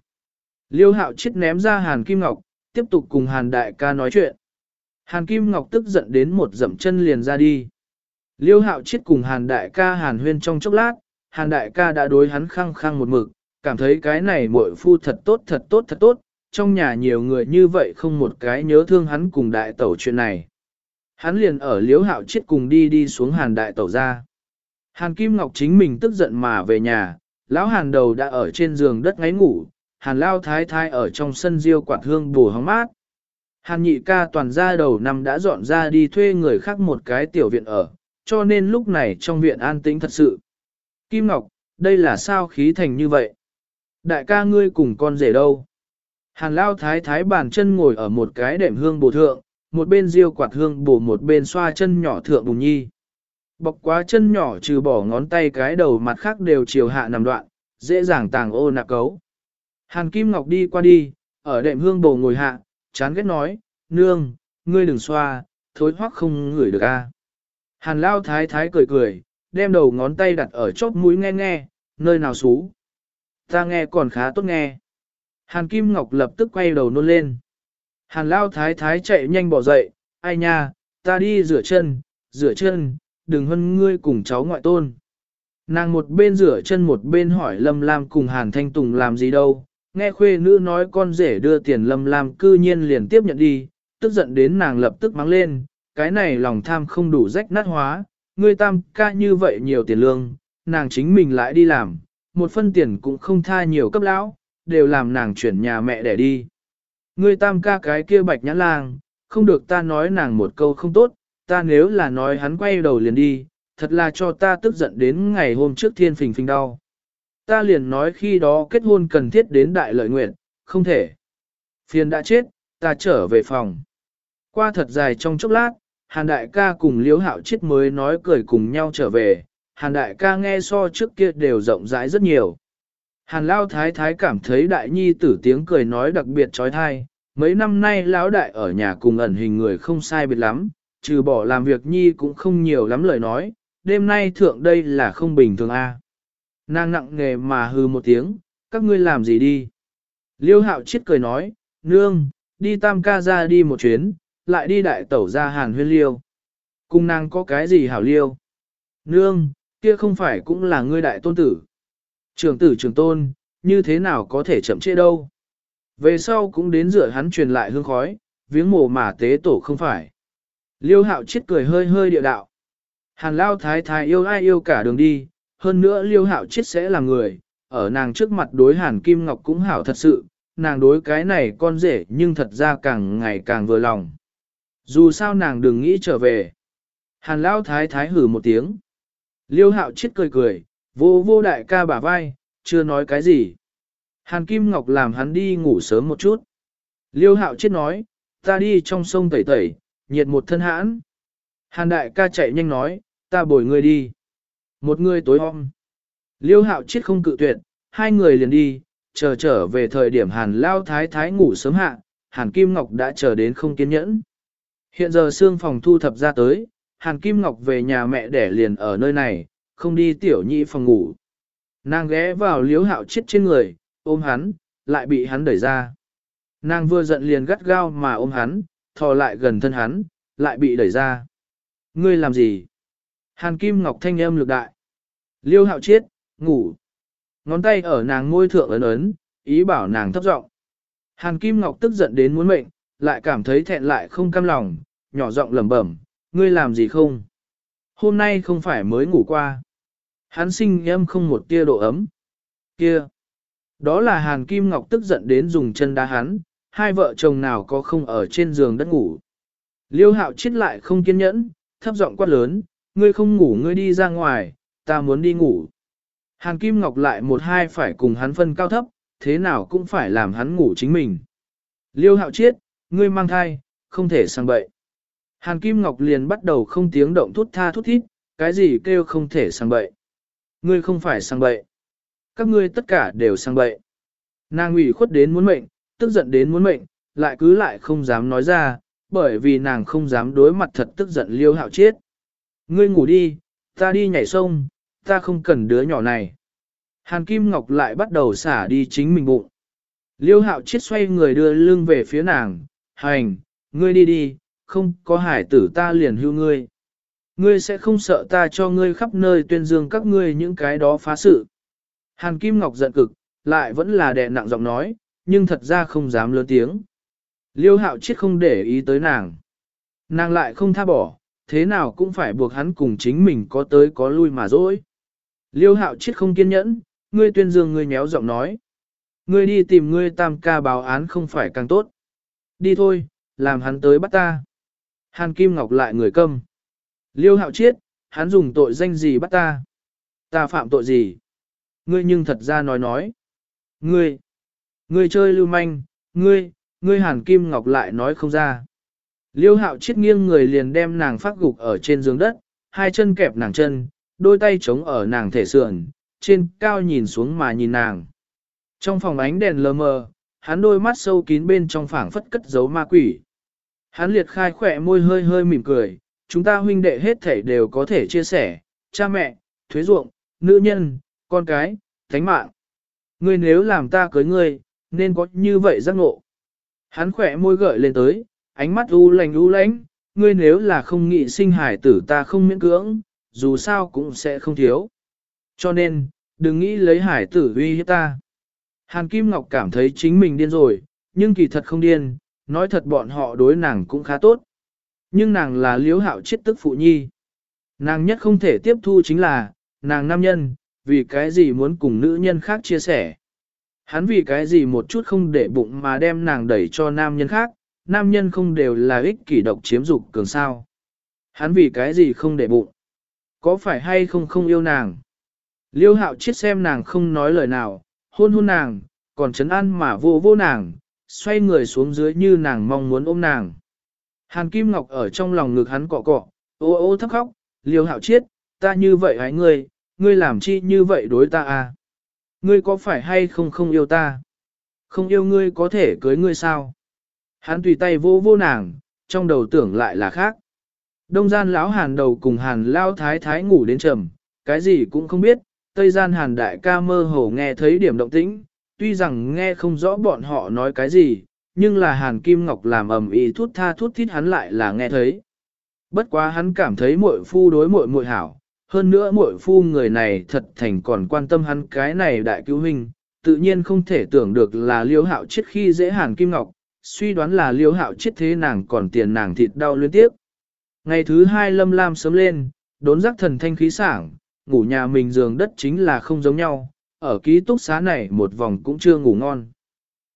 Liêu hạo chết ném ra Hàn Kim Ngọc, tiếp tục cùng Hàn đại ca nói chuyện. Hàn Kim Ngọc tức giận đến một dậm chân liền ra đi. Liêu hạo chết cùng Hàn đại ca Hàn huyên trong chốc lát, Hàn đại ca đã đối hắn khăng khăng một mực, cảm thấy cái này muội phu thật tốt thật tốt thật tốt, trong nhà nhiều người như vậy không một cái nhớ thương hắn cùng đại tẩu chuyện này. Hắn liền ở liêu hạo chết cùng đi đi xuống Hàn đại tẩu ra. Hàn Kim Ngọc chính mình tức giận mà về nhà, lão Hàn đầu đã ở trên giường đất ngáy ngủ, Hàn Lao Thái Thái ở trong sân diêu quạt hương bù hóng mát. Hàn nhị ca toàn gia đầu năm đã dọn ra đi thuê người khác một cái tiểu viện ở, cho nên lúc này trong viện an tĩnh thật sự. Kim Ngọc, đây là sao khí thành như vậy? Đại ca ngươi cùng con rể đâu? Hàn Lao Thái Thái bàn chân ngồi ở một cái đệm hương bổ thượng, một bên diêu quạt hương bổ một bên xoa chân nhỏ thượng bùng nhi. Bọc quá chân nhỏ trừ bỏ ngón tay cái đầu mặt khác đều chiều hạ nằm đoạn, dễ dàng tàng ô nạp cấu. Hàn Kim Ngọc đi qua đi, ở đệm hương bổ ngồi hạ, chán ghét nói, nương, ngươi đừng xoa, thối hoắc không ngửi được a. Hàn Lao Thái Thái cười cười, đem đầu ngón tay đặt ở chóp mũi nghe nghe, nơi nào xú. Ta nghe còn khá tốt nghe. Hàn Kim Ngọc lập tức quay đầu nôn lên. Hàn Lao Thái Thái chạy nhanh bỏ dậy, ai nha, ta đi rửa chân, rửa chân, đừng hân ngươi cùng cháu ngoại tôn. Nàng một bên rửa chân một bên hỏi Lâm Lam cùng Hàn Thanh Tùng làm gì đâu, nghe khuê nữ nói con rể đưa tiền Lâm Lam cư nhiên liền tiếp nhận đi, tức giận đến nàng lập tức mắng lên, cái này lòng tham không đủ rách nát hóa, ngươi tam ca như vậy nhiều tiền lương, nàng chính mình lại đi làm, một phân tiền cũng không tha nhiều cấp lão, đều làm nàng chuyển nhà mẹ để đi. Ngươi tam ca cái kia bạch nhã lang, không được ta nói nàng một câu không tốt, ta nếu là nói hắn quay đầu liền đi, thật là cho ta tức giận đến ngày hôm trước thiên phình phình đau. Ta liền nói khi đó kết hôn cần thiết đến đại lợi nguyện, không thể. Phiền đã chết, ta trở về phòng. Qua thật dài trong chốc lát, Hàn đại ca cùng Liễu Hạo chết mới nói cười cùng nhau trở về, Hàn đại ca nghe so trước kia đều rộng rãi rất nhiều. Hàn Lao Thái Thái cảm thấy đại nhi tử tiếng cười nói đặc biệt trói thai, mấy năm nay lão đại ở nhà cùng ẩn hình người không sai biệt lắm, trừ bỏ làm việc nhi cũng không nhiều lắm lời nói, đêm nay thượng đây là không bình thường a. Nàng nặng nghề mà hư một tiếng, các ngươi làm gì đi? Liêu hạo chết cười nói, nương, đi tam ca ra đi một chuyến, lại đi đại tẩu ra hàn huyên liêu. Cùng nàng có cái gì hảo liêu? Nương, kia không phải cũng là ngươi đại tôn tử. Trường tử trường tôn, như thế nào có thể chậm trễ đâu? Về sau cũng đến rửa hắn truyền lại hương khói, viếng mồ mà tế tổ không phải. Liêu hạo chết cười hơi hơi địa đạo. Hàn lao thái thái yêu ai yêu cả đường đi, hơn nữa liêu hạo chết sẽ là người, ở nàng trước mặt đối hàn kim ngọc cũng hảo thật sự, nàng đối cái này con rể nhưng thật ra càng ngày càng vừa lòng. Dù sao nàng đừng nghĩ trở về. Hàn lao thái thái hử một tiếng. Liêu hạo chết cười cười, vô vô đại ca bả vai, chưa nói cái gì. Hàn Kim Ngọc làm hắn đi ngủ sớm một chút. Liêu hạo chết nói, ta đi trong sông tẩy tẩy, nhiệt một thân hãn. Hàn đại ca chạy nhanh nói, ta bồi ngươi đi. Một người tối hôm, Liêu hạo chết không cự tuyệt, hai người liền đi, chờ trở về thời điểm hàn lao thái thái ngủ sớm hạ, hàn Kim Ngọc đã chờ đến không kiên nhẫn. Hiện giờ xương phòng thu thập ra tới, hàn Kim Ngọc về nhà mẹ đẻ liền ở nơi này, không đi tiểu nhị phòng ngủ. Nàng ghé vào liếu hạo chết trên người, ôm hắn, lại bị hắn đẩy ra. Nàng vừa giận liền gắt gao mà ôm hắn, thò lại gần thân hắn, lại bị đẩy ra. Ngươi làm gì? Hàn Kim Ngọc thanh âm lực đại. Liêu hạo chết, ngủ. Ngón tay ở nàng ngôi thượng ấn ấn, ý bảo nàng thấp giọng. Hàn Kim Ngọc tức giận đến muốn mệnh, lại cảm thấy thẹn lại không cam lòng, nhỏ giọng lẩm bẩm, ngươi làm gì không? Hôm nay không phải mới ngủ qua. Hắn sinh âm không một tia độ ấm. Kia! Đó là Hàn Kim Ngọc tức giận đến dùng chân đá hắn, hai vợ chồng nào có không ở trên giường đất ngủ. Liêu hạo chết lại không kiên nhẫn, thấp giọng quát lớn, ngươi không ngủ ngươi đi ra ngoài, ta muốn đi ngủ. Hàn Kim Ngọc lại một hai phải cùng hắn phân cao thấp, thế nào cũng phải làm hắn ngủ chính mình. Liêu hạo chiết, ngươi mang thai, không thể sang bậy. Hàn Kim Ngọc liền bắt đầu không tiếng động thút tha thút thít, cái gì kêu không thể sang bậy. Ngươi không phải sang bậy. Các ngươi tất cả đều sang bậy. Nàng ủy khuất đến muốn mệnh, tức giận đến muốn mệnh, lại cứ lại không dám nói ra, bởi vì nàng không dám đối mặt thật tức giận liêu hạo chết. Ngươi ngủ đi, ta đi nhảy sông, ta không cần đứa nhỏ này. Hàn Kim Ngọc lại bắt đầu xả đi chính mình bụng. Liêu hạo chết xoay người đưa lưng về phía nàng, hành, ngươi đi đi, không có hải tử ta liền hưu ngươi. Ngươi sẽ không sợ ta cho ngươi khắp nơi tuyên dương các ngươi những cái đó phá sự. Hàn Kim Ngọc giận cực, lại vẫn là đè nặng giọng nói, nhưng thật ra không dám lớn tiếng. Liêu hạo chết không để ý tới nàng. Nàng lại không tha bỏ, thế nào cũng phải buộc hắn cùng chính mình có tới có lui mà dối. Liêu hạo chết không kiên nhẫn, ngươi tuyên dương ngươi méo giọng nói. Ngươi đi tìm ngươi tam ca báo án không phải càng tốt. Đi thôi, làm hắn tới bắt ta. Hàn Kim Ngọc lại người câm. Liêu hạo chiết, hắn dùng tội danh gì bắt ta? Ta phạm tội gì? Ngươi nhưng thật ra nói nói. Ngươi, ngươi chơi lưu manh, ngươi, ngươi Hàn Kim Ngọc lại nói không ra. Liêu hạo chiết nghiêng người liền đem nàng phát gục ở trên giường đất, hai chân kẹp nàng chân, đôi tay chống ở nàng thể sườn, trên cao nhìn xuống mà nhìn nàng. Trong phòng ánh đèn lờ mờ, hắn đôi mắt sâu kín bên trong phảng phất cất giấu ma quỷ. Hắn liệt khai khỏe môi hơi hơi mỉm cười, chúng ta huynh đệ hết thể đều có thể chia sẻ, cha mẹ, thuế ruộng, nữ nhân, con cái, thánh mạng. Ngươi nếu làm ta cưới ngươi, nên có như vậy giác ngộ. Hắn khỏe môi gợi lên tới, ánh mắt u lành u lánh, ngươi nếu là không nghị sinh hải tử ta không miễn cưỡng, dù sao cũng sẽ không thiếu. Cho nên, đừng nghĩ lấy hải tử uy hiếp ta. Hàn Kim Ngọc cảm thấy chính mình điên rồi, nhưng kỳ thật không điên, nói thật bọn họ đối nàng cũng khá tốt. Nhưng nàng là liếu hạo chết tức phụ nhi. Nàng nhất không thể tiếp thu chính là, nàng nam nhân, vì cái gì muốn cùng nữ nhân khác chia sẻ. Hắn vì cái gì một chút không để bụng mà đem nàng đẩy cho nam nhân khác, nam nhân không đều là ích kỷ độc chiếm dục cường sao. Hắn vì cái gì không để bụng. Có phải hay không không yêu nàng? Liêu hạo chết xem nàng không nói lời nào, hôn hôn nàng, còn chấn an mà vô vô nàng, xoay người xuống dưới như nàng mong muốn ôm nàng. Hàn Kim Ngọc ở trong lòng ngực hắn cọ cọ, ô ô thấp khóc, liêu hạo chiết, ta như vậy hãy ngươi, ngươi làm chi như vậy đối ta à? Ngươi có phải hay không không yêu ta? Không yêu ngươi có thể cưới ngươi sao? Hắn tùy tay vô vô nàng, trong đầu tưởng lại là khác. Đông gian lão hàn đầu cùng hàn lao thái thái ngủ đến trầm, cái gì cũng không biết, tây gian hàn đại ca mơ hồ nghe thấy điểm động tĩnh, tuy rằng nghe không rõ bọn họ nói cái gì, nhưng là hàn kim ngọc làm ầm ĩ thút tha thút thít hắn lại là nghe thấy. Bất quá hắn cảm thấy muội phu đối muội muội hảo, hơn nữa muội phu người này thật thành còn quan tâm hắn cái này đại cứu huynh, tự nhiên không thể tưởng được là liêu hạo chết khi dễ hàn kim ngọc, suy đoán là liêu hạo chết thế nàng còn tiền nàng thịt đau liên tiếp. Ngày thứ hai lâm lam sớm lên, đốn giác thần thanh khí sảng, ngủ nhà mình giường đất chính là không giống nhau, ở ký túc xá này một vòng cũng chưa ngủ ngon.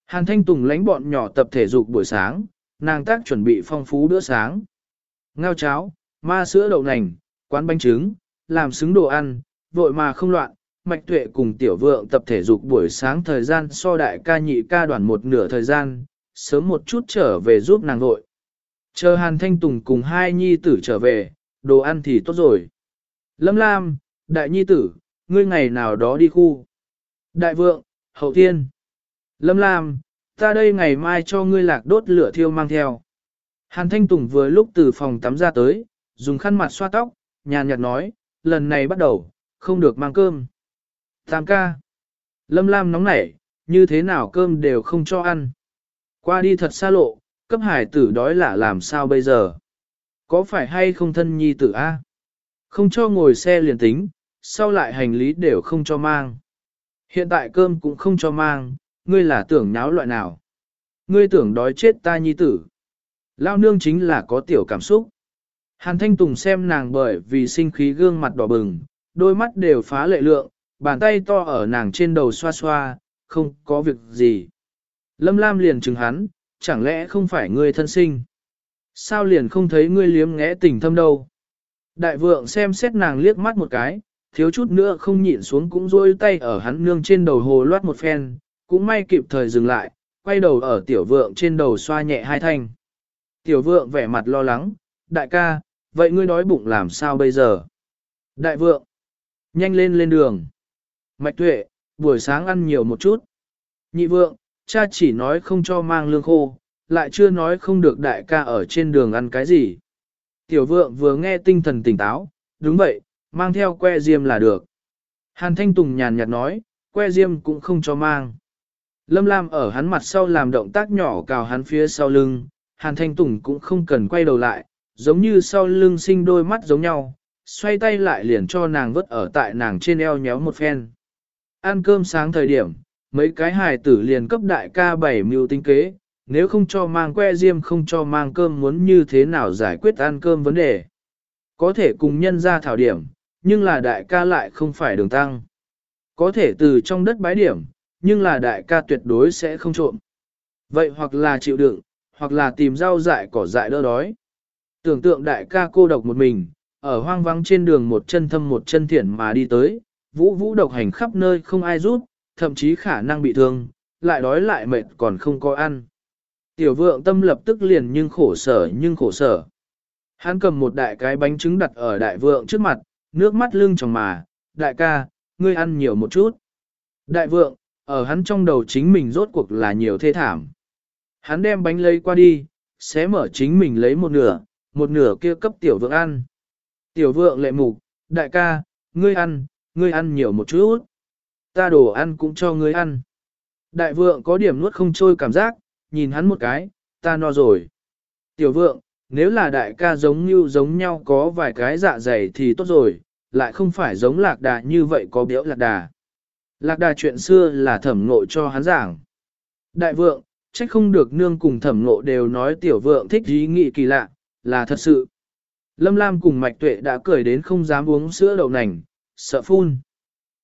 Hàn Thanh Tùng lánh bọn nhỏ tập thể dục buổi sáng, nàng tác chuẩn bị phong phú bữa sáng. Ngao cháo, ma sữa đậu nành, quán bánh trứng, làm xứng đồ ăn, vội mà không loạn. Mạch Tuệ cùng tiểu vượng tập thể dục buổi sáng thời gian so đại ca nhị ca đoàn một nửa thời gian, sớm một chút trở về giúp nàng vội. Chờ Hàn Thanh Tùng cùng hai nhi tử trở về, đồ ăn thì tốt rồi. Lâm Lam, đại nhi tử, ngươi ngày nào đó đi khu. Đại vượng, hậu thiên. Lâm Lam, ta đây ngày mai cho ngươi lạc đốt lửa thiêu mang theo. Hàn Thanh Tùng vừa lúc từ phòng tắm ra tới, dùng khăn mặt xoa tóc, nhàn nhạt nói, lần này bắt đầu, không được mang cơm. Tam ca. Lâm Lam nóng nảy, như thế nào cơm đều không cho ăn. Qua đi thật xa lộ, cấp hải tử đói là làm sao bây giờ? Có phải hay không thân nhi tử A? Không cho ngồi xe liền tính, sau lại hành lý đều không cho mang. Hiện tại cơm cũng không cho mang, ngươi là tưởng nháo loại nào? Ngươi tưởng đói chết ta nhi tử. Lao nương chính là có tiểu cảm xúc. Hàn Thanh Tùng xem nàng bởi vì sinh khí gương mặt đỏ bừng, đôi mắt đều phá lệ lượng, bàn tay to ở nàng trên đầu xoa xoa, không có việc gì. Lâm Lam liền chừng hắn, chẳng lẽ không phải ngươi thân sinh? Sao liền không thấy ngươi liếm ngẽ tình thâm đâu? Đại vượng xem xét nàng liếc mắt một cái, thiếu chút nữa không nhịn xuống cũng rôi tay ở hắn nương trên đầu hồ loát một phen, cũng may kịp thời dừng lại, quay đầu ở tiểu vượng trên đầu xoa nhẹ hai thanh. Tiểu vượng vẻ mặt lo lắng, đại ca, vậy ngươi đói bụng làm sao bây giờ? Đại vượng, nhanh lên lên đường. Mạch tuệ, buổi sáng ăn nhiều một chút. Nhị vượng, cha chỉ nói không cho mang lương khô, lại chưa nói không được đại ca ở trên đường ăn cái gì. Tiểu vượng vừa nghe tinh thần tỉnh táo, đúng vậy, mang theo que diêm là được. Hàn Thanh Tùng nhàn nhạt nói, que diêm cũng không cho mang. Lâm Lam ở hắn mặt sau làm động tác nhỏ cào hắn phía sau lưng, Hàn Thanh Tùng cũng không cần quay đầu lại, giống như sau lưng sinh đôi mắt giống nhau, xoay tay lại liền cho nàng vứt ở tại nàng trên eo nhéo một phen. Ăn cơm sáng thời điểm, mấy cái hài tử liền cấp đại ca bảy mưu tinh kế, nếu không cho mang que diêm không cho mang cơm muốn như thế nào giải quyết ăn cơm vấn đề. Có thể cùng nhân ra thảo điểm, nhưng là đại ca lại không phải đường tăng. Có thể từ trong đất bái điểm, nhưng là đại ca tuyệt đối sẽ không trộm. Vậy hoặc là chịu đựng, hoặc là tìm rau dại cỏ dại đỡ đói. Tưởng tượng đại ca cô độc một mình, ở hoang vắng trên đường một chân thâm một chân thiển mà đi tới, vũ vũ độc hành khắp nơi không ai rút, thậm chí khả năng bị thương, lại đói lại mệt còn không có ăn. Tiểu vượng tâm lập tức liền nhưng khổ sở nhưng khổ sở. Hắn cầm một đại cái bánh trứng đặt ở đại vượng trước mặt, nước mắt lưng tròng mà, đại ca, ngươi ăn nhiều một chút. Đại vượng, ở hắn trong đầu chính mình rốt cuộc là nhiều thê thảm. Hắn đem bánh lấy qua đi, xé mở chính mình lấy một nửa, một nửa kia cấp tiểu vượng ăn. Tiểu vượng lệ mục, đại ca, ngươi ăn, ngươi ăn nhiều một chút. Ta đồ ăn cũng cho ngươi ăn. Đại vượng có điểm nuốt không trôi cảm giác, nhìn hắn một cái, ta no rồi. Tiểu vượng, nếu là đại ca giống như giống nhau có vài cái dạ dày thì tốt rồi, lại không phải giống lạc đà như vậy có biểu lạc đà. Lạc đà chuyện xưa là thẩm ngộ cho hắn giảng. Đại vượng, trách không được nương cùng thẩm ngộ đều nói tiểu vượng thích ý nghĩ kỳ lạ, là thật sự. Lâm Lam cùng mạch tuệ đã cười đến không dám uống sữa đậu nành, sợ phun.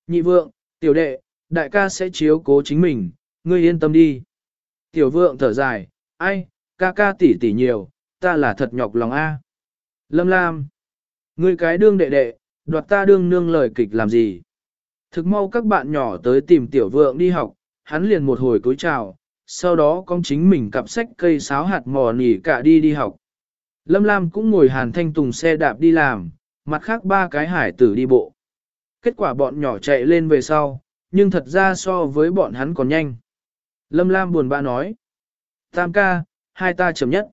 Nhị vượng, tiểu đệ, đại ca sẽ chiếu cố chính mình, ngươi yên tâm đi. Tiểu vượng thở dài, ai, ca ca tỷ tỷ nhiều, ta là thật nhọc lòng a. Lâm Lam, ngươi cái đương đệ đệ, đoạt ta đương nương lời kịch làm gì? Thực mau các bạn nhỏ tới tìm tiểu vượng đi học, hắn liền một hồi cúi chào, sau đó con chính mình cặp sách cây sáo hạt mò nỉ cả đi đi học. Lâm Lam cũng ngồi hàn thanh tùng xe đạp đi làm, mặt khác ba cái hải tử đi bộ. Kết quả bọn nhỏ chạy lên về sau, nhưng thật ra so với bọn hắn còn nhanh. Lâm Lam buồn bã nói. Tam ca, hai ta chậm nhất.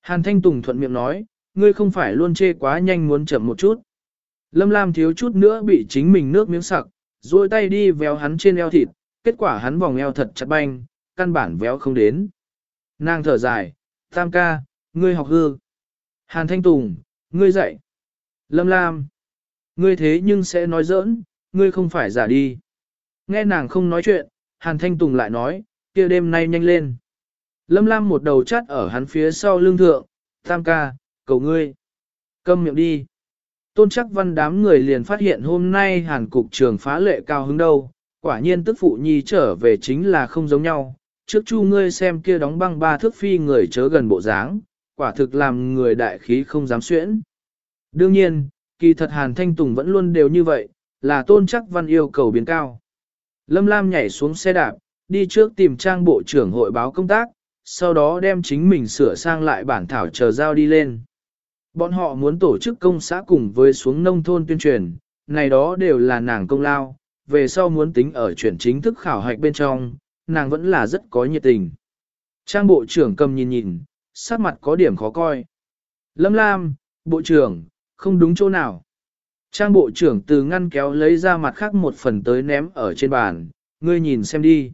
Hàn Thanh Tùng thuận miệng nói, ngươi không phải luôn chê quá nhanh muốn chậm một chút. Lâm Lam thiếu chút nữa bị chính mình nước miếng sặc, duỗi tay đi véo hắn trên eo thịt, kết quả hắn vòng eo thật chặt banh, căn bản véo không đến. Nàng thở dài, tam ca, ngươi học hư. Hàn Thanh Tùng, ngươi dậy. Lâm Lam, ngươi thế nhưng sẽ nói giỡn, ngươi không phải giả đi. Nghe nàng không nói chuyện, Hàn Thanh Tùng lại nói, kia đêm nay nhanh lên. Lâm Lam một đầu chát ở hắn phía sau lưng thượng, tam ca, cầu ngươi. Câm miệng đi. Tôn chắc văn đám người liền phát hiện hôm nay hàn cục trường phá lệ cao hứng đâu, quả nhiên tức phụ nhi trở về chính là không giống nhau. Trước chu ngươi xem kia đóng băng ba thước phi người chớ gần bộ dáng, quả thực làm người đại khí không dám xuyễn. Đương nhiên, kỳ thật hàn thanh tùng vẫn luôn đều như vậy, là tôn chắc văn yêu cầu biến cao. Lâm Lam nhảy xuống xe đạp, đi trước tìm trang bộ trưởng hội báo công tác, sau đó đem chính mình sửa sang lại bản thảo chờ giao đi lên. Bọn họ muốn tổ chức công xã cùng với xuống nông thôn tuyên truyền, này đó đều là nàng công lao, về sau muốn tính ở chuyển chính thức khảo hạch bên trong, nàng vẫn là rất có nhiệt tình. Trang bộ trưởng cầm nhìn nhìn, sắc mặt có điểm khó coi. Lâm Lam, bộ trưởng, không đúng chỗ nào. Trang bộ trưởng từ ngăn kéo lấy ra mặt khác một phần tới ném ở trên bàn, ngươi nhìn xem đi.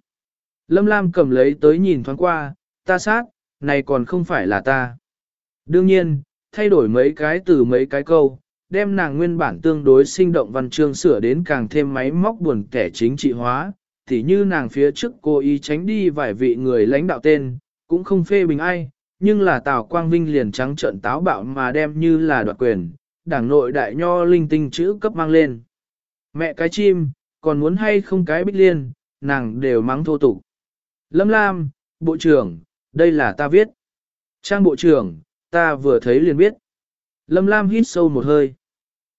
Lâm Lam cầm lấy tới nhìn thoáng qua, ta sát, này còn không phải là ta. Đương nhiên, thay đổi mấy cái từ mấy cái câu, đem nàng nguyên bản tương đối sinh động văn chương sửa đến càng thêm máy móc buồn kẻ chính trị hóa, tỉ như nàng phía trước cố ý tránh đi vài vị người lãnh đạo tên, cũng không phê bình ai, nhưng là Tào Quang Vinh liền trắng trợn táo bạo mà đem như là đoạt quyền, đảng nội đại nho linh tinh chữ cấp mang lên. Mẹ cái chim, còn muốn hay không cái bích liên, nàng đều mắng thô tục. Lâm Lam, Bộ trưởng, đây là ta viết. Trang Bộ trưởng, ta vừa thấy liền biết. Lâm Lam hít sâu một hơi.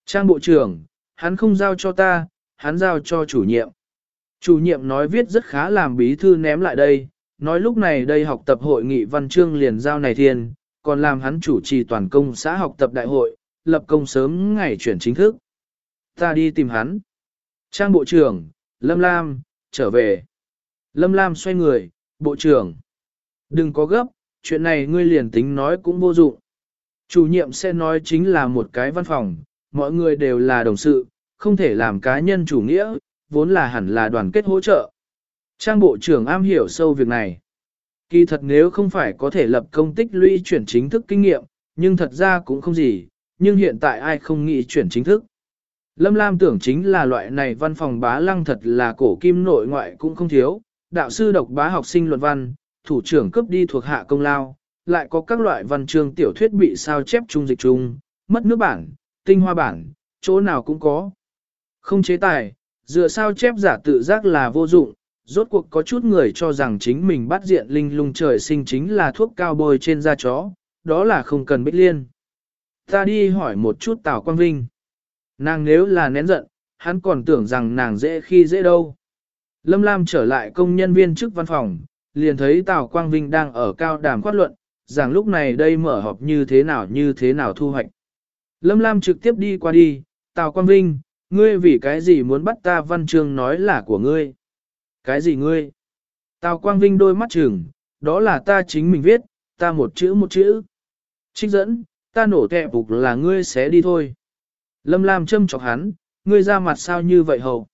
Trang Bộ trưởng, hắn không giao cho ta, hắn giao cho chủ nhiệm. Chủ nhiệm nói viết rất khá làm bí thư ném lại đây, nói lúc này đây học tập hội nghị văn chương liền giao này thiên, còn làm hắn chủ trì toàn công xã học tập đại hội, lập công sớm ngày chuyển chính thức. Ta đi tìm hắn. Trang bộ trưởng, Lâm Lam, trở về. Lâm Lam xoay người, bộ trưởng. Đừng có gấp, chuyện này ngươi liền tính nói cũng vô dụng. Chủ nhiệm sẽ nói chính là một cái văn phòng, mọi người đều là đồng sự, không thể làm cá nhân chủ nghĩa, vốn là hẳn là đoàn kết hỗ trợ. Trang bộ trưởng am hiểu sâu việc này. Kỳ thật nếu không phải có thể lập công tích lũy chuyển chính thức kinh nghiệm, nhưng thật ra cũng không gì, nhưng hiện tại ai không nghĩ chuyển chính thức. Lâm Lam tưởng chính là loại này văn phòng bá lăng thật là cổ kim nội ngoại cũng không thiếu, đạo sư độc bá học sinh luận văn, thủ trưởng cấp đi thuộc hạ công lao, lại có các loại văn chương tiểu thuyết bị sao chép chung dịch chung, mất nước bản, tinh hoa bản, chỗ nào cũng có. Không chế tài, dựa sao chép giả tự giác là vô dụng, rốt cuộc có chút người cho rằng chính mình bắt diện linh lung trời sinh chính là thuốc cao bôi trên da chó, đó là không cần bích liên. Ta đi hỏi một chút Tào Quang Vinh. Nàng nếu là nén giận, hắn còn tưởng rằng nàng dễ khi dễ đâu. Lâm Lam trở lại công nhân viên trước văn phòng, liền thấy Tào Quang Vinh đang ở cao đàm khoát luận, rằng lúc này đây mở họp như thế nào như thế nào thu hoạch. Lâm Lam trực tiếp đi qua đi, Tào Quang Vinh, ngươi vì cái gì muốn bắt ta văn chương nói là của ngươi? Cái gì ngươi? Tào Quang Vinh đôi mắt trừng, đó là ta chính mình viết, ta một chữ một chữ. Trích dẫn, ta nổ kẹ phục là ngươi sẽ đi thôi. Lâm Lam châm chọc hắn, ngươi ra mặt sao như vậy hầu.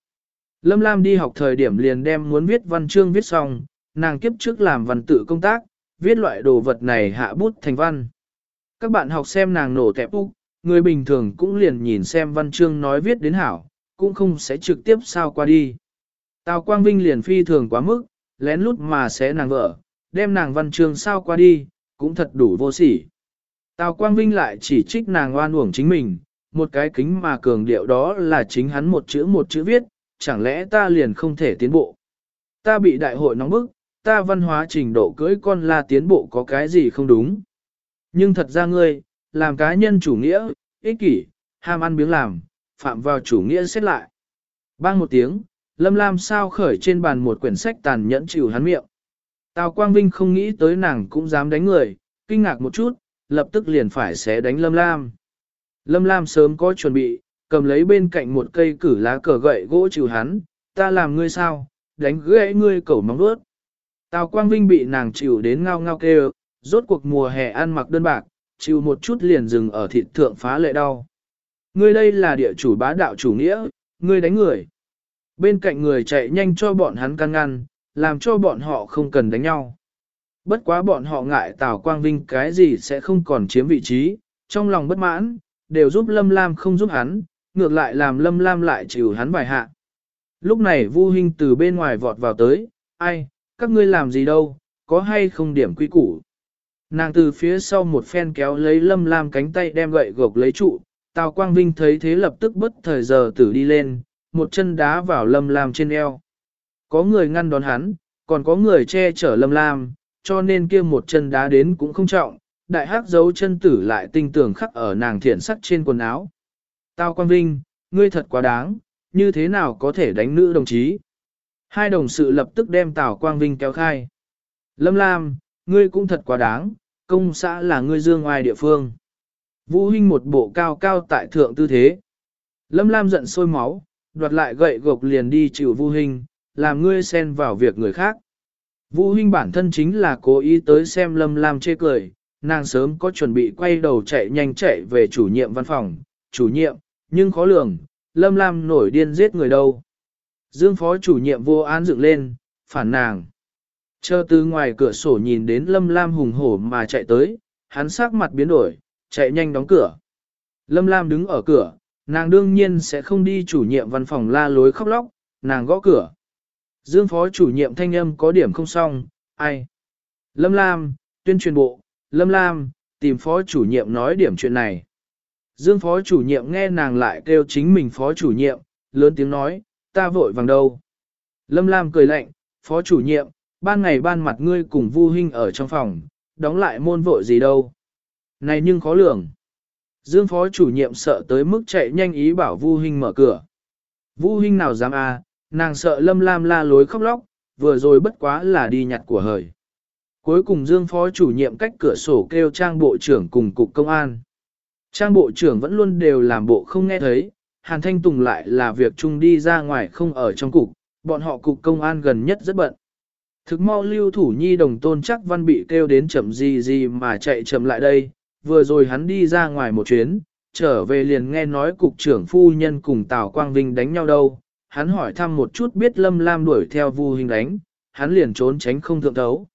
Lâm Lam đi học thời điểm liền đem muốn viết văn chương viết xong, nàng kiếp trước làm văn tự công tác, viết loại đồ vật này hạ bút thành văn. Các bạn học xem nàng nổ tẹp úc, người bình thường cũng liền nhìn xem văn chương nói viết đến hảo, cũng không sẽ trực tiếp sao qua đi. Tào Quang Vinh liền phi thường quá mức, lén lút mà sẽ nàng vợ, đem nàng văn chương sao qua đi, cũng thật đủ vô sỉ. Tào Quang Vinh lại chỉ trích nàng oan uổng chính mình, một cái kính mà cường điệu đó là chính hắn một chữ một chữ viết, chẳng lẽ ta liền không thể tiến bộ. Ta bị đại hội nóng bức, ta văn hóa trình độ cưỡi con là tiến bộ có cái gì không đúng. Nhưng thật ra ngươi, làm cá nhân chủ nghĩa, ích kỷ, ham ăn biếng làm, phạm vào chủ nghĩa xét lại. Bang một tiếng, Lâm Lam sao khởi trên bàn một quyển sách tàn nhẫn chịu hắn miệng. Tào Quang Vinh không nghĩ tới nàng cũng dám đánh người, kinh ngạc một chút, lập tức liền phải xé đánh Lâm Lam. Lâm Lam sớm có chuẩn bị, cầm lấy bên cạnh một cây cử lá cờ gậy gỗ chịu hắn, ta làm ngươi sao, đánh gãy ngươi cẩu móng vuốt. Tào Quang Vinh bị nàng chịu đến ngao ngao kêu, rốt cuộc mùa hè ăn mặc đơn bạc, chịu một chút liền dừng ở thịt thượng phá lệ đau. Ngươi đây là địa chủ bá đạo chủ nghĩa, ngươi đánh người. Bên cạnh người chạy nhanh cho bọn hắn can ngăn, làm cho bọn họ không cần đánh nhau. Bất quá bọn họ ngại Tào Quang Vinh cái gì sẽ không còn chiếm vị trí, trong lòng bất mãn, đều giúp Lâm Lam không giúp hắn, ngược lại làm Lâm Lam lại chịu hắn bài hạ. Lúc này Vu Hinh từ bên ngoài vọt vào tới, ai, các ngươi làm gì đâu, có hay không điểm quy củ. Nàng từ phía sau một phen kéo lấy Lâm Lam cánh tay đem gậy gộc lấy trụ, Tào Quang Vinh thấy thế lập tức bất thời giờ tử đi lên, một chân đá vào Lâm Lam trên eo. Có người ngăn đón hắn, còn có người che chở Lâm Lam, cho nên kia một chân đá đến cũng không trọng, đại hắc giấu chân tử lại tinh tường khắc ở nàng thiện sắc trên quần áo. Tào Quang Vinh, ngươi thật quá đáng, như thế nào có thể đánh nữ đồng chí? Hai đồng sự lập tức đem Tào Quang Vinh kéo khai. Lâm Lam, ngươi cũng thật quá đáng, công xã là ngươi dương ngoài địa phương. Vũ Hinh một bộ cao cao tại thượng tư thế. Lâm Lam giận sôi máu, đoạt lại gậy gộc liền đi chịu vu Hinh, làm ngươi xen vào việc người khác. Vu Hinh bản thân chính là cố ý tới xem Lâm Lam chê cười, nàng sớm có chuẩn bị quay đầu chạy nhanh chạy về chủ nhiệm văn phòng, chủ nhiệm, nhưng khó lường, Lâm Lam nổi điên giết người đâu. Dương phó chủ nhiệm vô án dựng lên, phản nàng. Chờ từ ngoài cửa sổ nhìn đến Lâm Lam hùng hổ mà chạy tới, hắn sắc mặt biến đổi, chạy nhanh đóng cửa. Lâm Lam đứng ở cửa, nàng đương nhiên sẽ không đi chủ nhiệm văn phòng la lối khóc lóc, nàng gõ cửa. Dương phó chủ nhiệm thanh âm có điểm không xong, ai? Lâm Lam, tuyên truyền bộ, Lâm Lam, tìm phó chủ nhiệm nói điểm chuyện này. Dương phó chủ nhiệm nghe nàng lại kêu chính mình phó chủ nhiệm, lớn tiếng nói, ta vội vàng đâu. Lâm Lam cười lạnh, phó chủ nhiệm, ban ngày ban mặt ngươi cùng Vu Hinh ở trong phòng, đóng lại môn vội gì đâu. Này nhưng khó lường. Dương phó chủ nhiệm sợ tới mức chạy nhanh ý bảo Vu Hinh mở cửa. Vu Hinh nào dám à, nàng sợ Lâm Lam la lối khóc lóc, vừa rồi bất quá là đi nhặt của hời. Cuối cùng Dương phó chủ nhiệm cách cửa sổ kêu trang bộ trưởng cùng cục công an. Trang bộ trưởng vẫn luôn đều làm bộ không nghe thấy, Hàn Thanh Tùng lại là việc chung đi ra ngoài không ở trong cục, bọn họ cục công an gần nhất rất bận. Thực mau lưu thủ nhi đồng tôn chắc văn bị kêu đến chậm gì gì mà chạy chậm lại đây, vừa rồi hắn đi ra ngoài một chuyến, trở về liền nghe nói cục trưởng phu nhân cùng Tào Quang Vinh đánh nhau đâu, hắn hỏi thăm một chút biết Lâm Lam đuổi theo Vu Hình đánh, hắn liền trốn tránh không thượng thấu.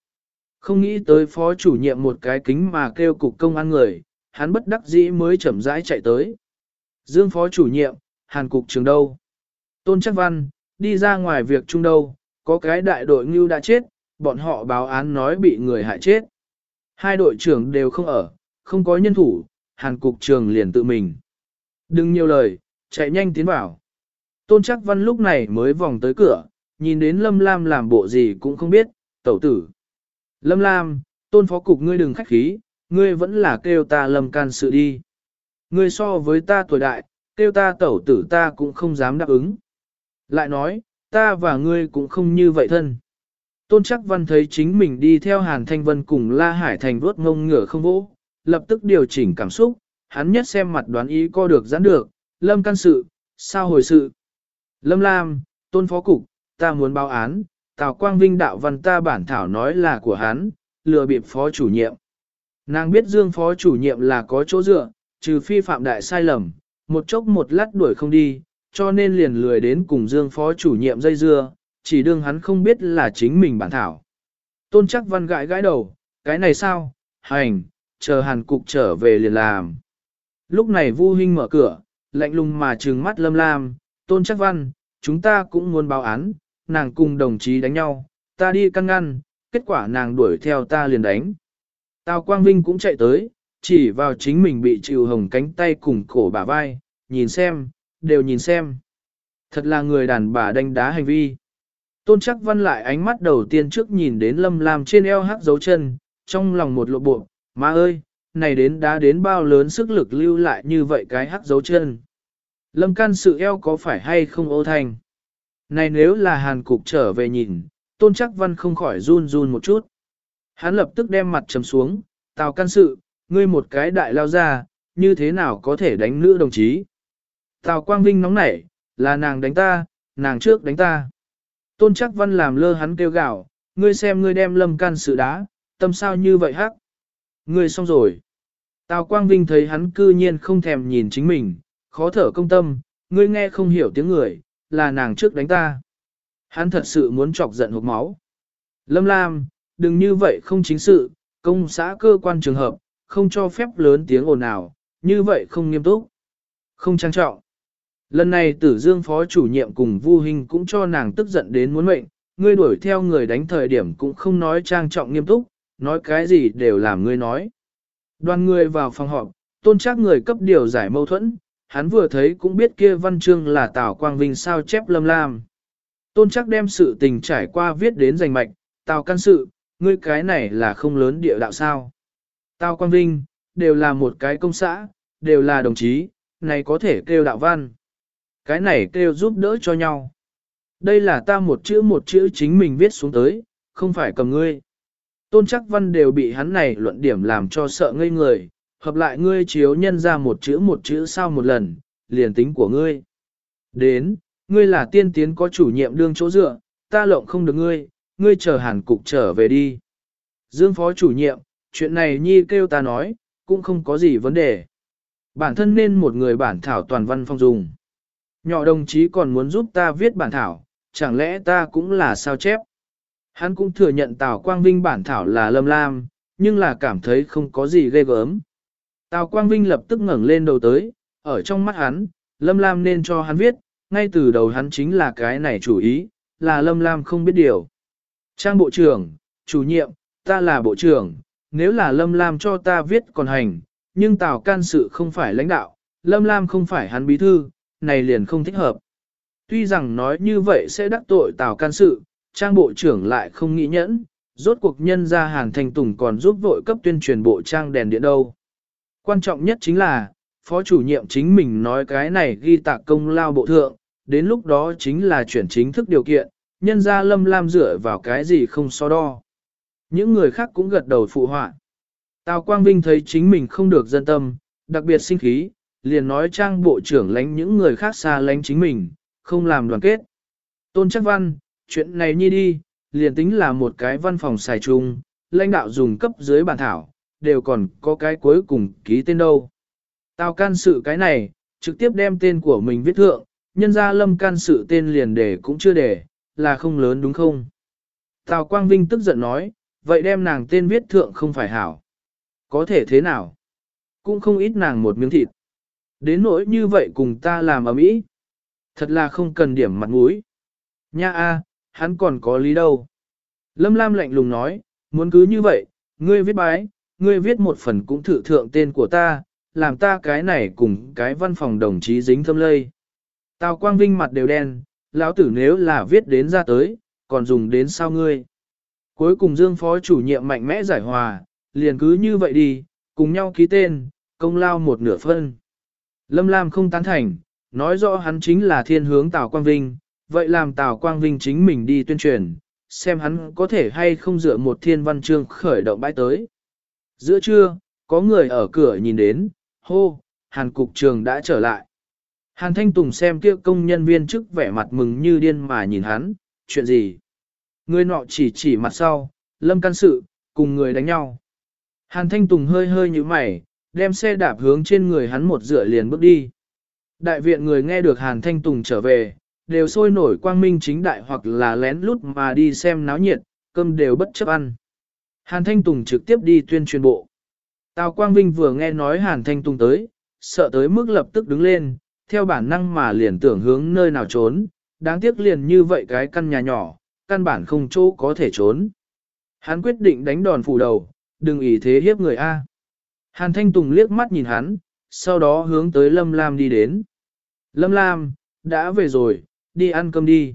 Không nghĩ tới phó chủ nhiệm một cái kính mà kêu cục công an người, hắn bất đắc dĩ mới chậm rãi chạy tới. Dương phó chủ nhiệm, Hàn cục trường đâu? Tôn chắc văn, đi ra ngoài việc chung đâu, có cái đại đội ngưu đã chết, bọn họ báo án nói bị người hại chết. Hai đội trưởng đều không ở, không có nhân thủ, Hàn cục trường liền tự mình. Đừng nhiều lời, chạy nhanh tiến vào. Tôn chắc văn lúc này mới vòng tới cửa, nhìn đến Lâm Lam làm bộ gì cũng không biết, tẩu tử. Lâm Lam, tôn phó cục ngươi đừng khách khí, ngươi vẫn là kêu ta lâm can sự đi. Ngươi so với ta tuổi đại, kêu ta tẩu tử ta cũng không dám đáp ứng. Lại nói, ta và ngươi cũng không như vậy thân. Tôn chắc văn thấy chính mình đi theo Hàn Thanh Vân cùng La Hải Thành vuốt ngông ngửa không vỗ, lập tức điều chỉnh cảm xúc, hắn nhất xem mặt đoán ý co được giãn được, lâm can sự, sao hồi sự. Lâm Lam, tôn phó cục, ta muốn báo án, Tào Quang Vinh đạo văn ta bản thảo nói là của hắn, lừa bịp phó chủ nhiệm. Nàng biết Dương phó chủ nhiệm là có chỗ dựa, trừ phi phạm đại sai lầm, một chốc một lát đuổi không đi, cho nên liền lười đến cùng Dương phó chủ nhiệm dây dưa, chỉ đương hắn không biết là chính mình bản thảo. Tôn chắc văn gãi gãi đầu, cái này sao, hành, chờ hàn cục trở về liền làm. Lúc này Vu Hinh mở cửa, lạnh lùng mà trừng mắt lâm lam, tôn chắc văn, chúng ta cũng muốn báo án, nàng cùng đồng chí đánh nhau, ta đi căn ngăn, kết quả nàng đuổi theo ta liền đánh. Tào Quang Vinh cũng chạy tới, chỉ vào chính mình bị chịu hồng cánh tay cùng cổ bả vai, nhìn xem, đều nhìn xem. Thật là người đàn bà đánh đá hành vi. Tôn chắc văn lại ánh mắt đầu tiên trước nhìn đến lâm lam trên eo hắc dấu chân, trong lòng một lộ bộ, má ơi, này đến đã đến bao lớn sức lực lưu lại như vậy cái hắc dấu chân. Lâm can sự eo có phải hay không ô thành? Này nếu là hàn cục trở về nhìn, tôn chắc văn không khỏi run run một chút. Hắn lập tức đem mặt trầm xuống, tào can sự, ngươi một cái đại lao ra, như thế nào có thể đánh nữ đồng chí. Tào Quang Vinh nóng nảy, là nàng đánh ta, nàng trước đánh ta. Tôn chắc văn làm lơ hắn kêu gạo, ngươi xem ngươi đem lâm can sự đá, tâm sao như vậy hắc. Ngươi xong rồi. Tào Quang Vinh thấy hắn cư nhiên không thèm nhìn chính mình, khó thở công tâm, ngươi nghe không hiểu tiếng người, là nàng trước đánh ta. Hắn thật sự muốn chọc giận hộp máu. Lâm Lam, đừng như vậy không chính sự, công xã cơ quan trường hợp, không cho phép lớn tiếng ồn ào, như vậy không nghiêm túc, không trang trọng. Lần này tử dương phó chủ nhiệm cùng Vu Hình cũng cho nàng tức giận đến muốn mệnh, ngươi đuổi theo người đánh thời điểm cũng không nói trang trọng nghiêm túc, nói cái gì đều làm ngươi nói. Đoàn người vào phòng họp, tôn chắc người cấp điều giải mâu thuẫn, hắn vừa thấy cũng biết kia văn chương là Tào Quang Vinh sao chép lâm lam. Tôn chắc đem sự tình trải qua viết đến giành mạch, Tào căn sự, ngươi cái này là không lớn địa đạo sao. Tào Quang Vinh, đều là một cái công xã, đều là đồng chí, này có thể kêu đạo văn. Cái này kêu giúp đỡ cho nhau. Đây là ta một chữ một chữ chính mình viết xuống tới, không phải cầm ngươi. Tôn chắc văn đều bị hắn này luận điểm làm cho sợ ngây người, hợp lại ngươi chiếu nhân ra một chữ một chữ sau một lần, liền tính của ngươi. Đến, ngươi là tiên tiến có chủ nhiệm đương chỗ dựa, ta lộng không được ngươi, ngươi chờ hàn cục trở về đi. Dương phó chủ nhiệm, chuyện này nhi kêu ta nói, cũng không có gì vấn đề. Bản thân nên một người bản thảo toàn văn phong dùng. Nhỏ đồng chí còn muốn giúp ta viết bản thảo, chẳng lẽ ta cũng là sao chép. Hắn cũng thừa nhận Tào Quang Vinh bản thảo là lâm lam, nhưng là cảm thấy không có gì ghê gớm. Tào Quang Vinh lập tức ngẩng lên đầu tới, ở trong mắt hắn, lâm lam nên cho hắn viết, ngay từ đầu hắn chính là cái này chủ ý, là lâm lam không biết điều. Trang bộ trưởng, chủ nhiệm, ta là bộ trưởng, nếu là lâm lam cho ta viết còn hành, nhưng Tào can sự không phải lãnh đạo, lâm lam không phải hắn bí thư, này liền không thích hợp. Tuy rằng nói như vậy sẽ đắc tội Tào can sự, trang bộ trưởng lại không nghĩ nhẫn, rốt cuộc nhân ra hàng thành Tùng còn giúp vội cấp tuyên truyền bộ trang đèn điện đâu. Quan trọng nhất chính là, phó chủ nhiệm chính mình nói cái này ghi tạc công lao bộ thượng, đến lúc đó chính là chuyển chính thức điều kiện, nhân ra lâm lam dựa vào cái gì không so đo. Những người khác cũng gật đầu phụ họa. Tào Quang Vinh thấy chính mình không được dân tâm, đặc biệt sinh khí, liền nói trang bộ trưởng lánh những người khác xa lánh chính mình, không làm đoàn kết. Tôn chắc văn, chuyện này nhi đi, liền tính là một cái văn phòng xài chung, lãnh đạo dùng cấp dưới bản thảo, đều còn có cái cuối cùng ký tên đâu. Tao can sự cái này, trực tiếp đem tên của mình viết thượng, nhân ra lâm can sự tên liền để cũng chưa để, là không lớn đúng không? Tào Quang Vinh tức giận nói, vậy đem nàng tên viết thượng không phải hảo. Có thể thế nào? Cũng không ít nàng một miếng thịt. Đến nỗi như vậy cùng ta làm ở mỹ. Thật là không cần điểm mặt mũi. Nha a, hắn còn có lý đâu. Lâm Lam lạnh lùng nói, muốn cứ như vậy, ngươi viết bái, ngươi viết một phần cũng thử thượng tên của ta, làm ta cái này cùng cái văn phòng đồng chí dính thâm lây. Tào Quang Vinh mặt đều đen, lão tử nếu là viết đến ra tới, còn dùng đến sao ngươi. Cuối cùng Dương Phó chủ nhiệm mạnh mẽ giải hòa, liền cứ như vậy đi, cùng nhau ký tên, công lao một nửa phân. Lâm Lam không tán thành, nói rõ hắn chính là thiên hướng Tào Quang Vinh, vậy làm Tào Quang Vinh chính mình đi tuyên truyền, xem hắn có thể hay không dựa một thiên văn chương khởi động bãi tới. Giữa trưa, có người ở cửa nhìn đến, hô, Hàn Cục Trường đã trở lại. Hàn Thanh Tùng xem kia công nhân viên chức vẻ mặt mừng như điên mà nhìn hắn, chuyện gì? Người nọ chỉ chỉ mặt sau, lâm can sự, cùng người đánh nhau. Hàn Thanh Tùng hơi hơi như mày, đem xe đạp hướng trên người hắn một dựa liền bước đi. Đại viện người nghe được Hàn Thanh Tùng trở về, đều sôi nổi quang minh chính đại hoặc là lén lút mà đi xem náo nhiệt, cơm đều bất chấp ăn. Hàn Thanh Tùng trực tiếp đi tuyên truyền bộ. Tào Quang Vinh vừa nghe nói Hàn Thanh Tùng tới, sợ tới mức lập tức đứng lên, theo bản năng mà liền tưởng hướng nơi nào trốn, đáng tiếc liền như vậy cái căn nhà nhỏ, căn bản không chỗ có thể trốn. Hắn quyết định đánh đòn phủ đầu, đừng ý thế hiếp người A. Hàn Thanh Tùng liếc mắt nhìn hắn, sau đó hướng tới Lâm Lam đi đến. Lâm Lam, đã về rồi, đi ăn cơm đi.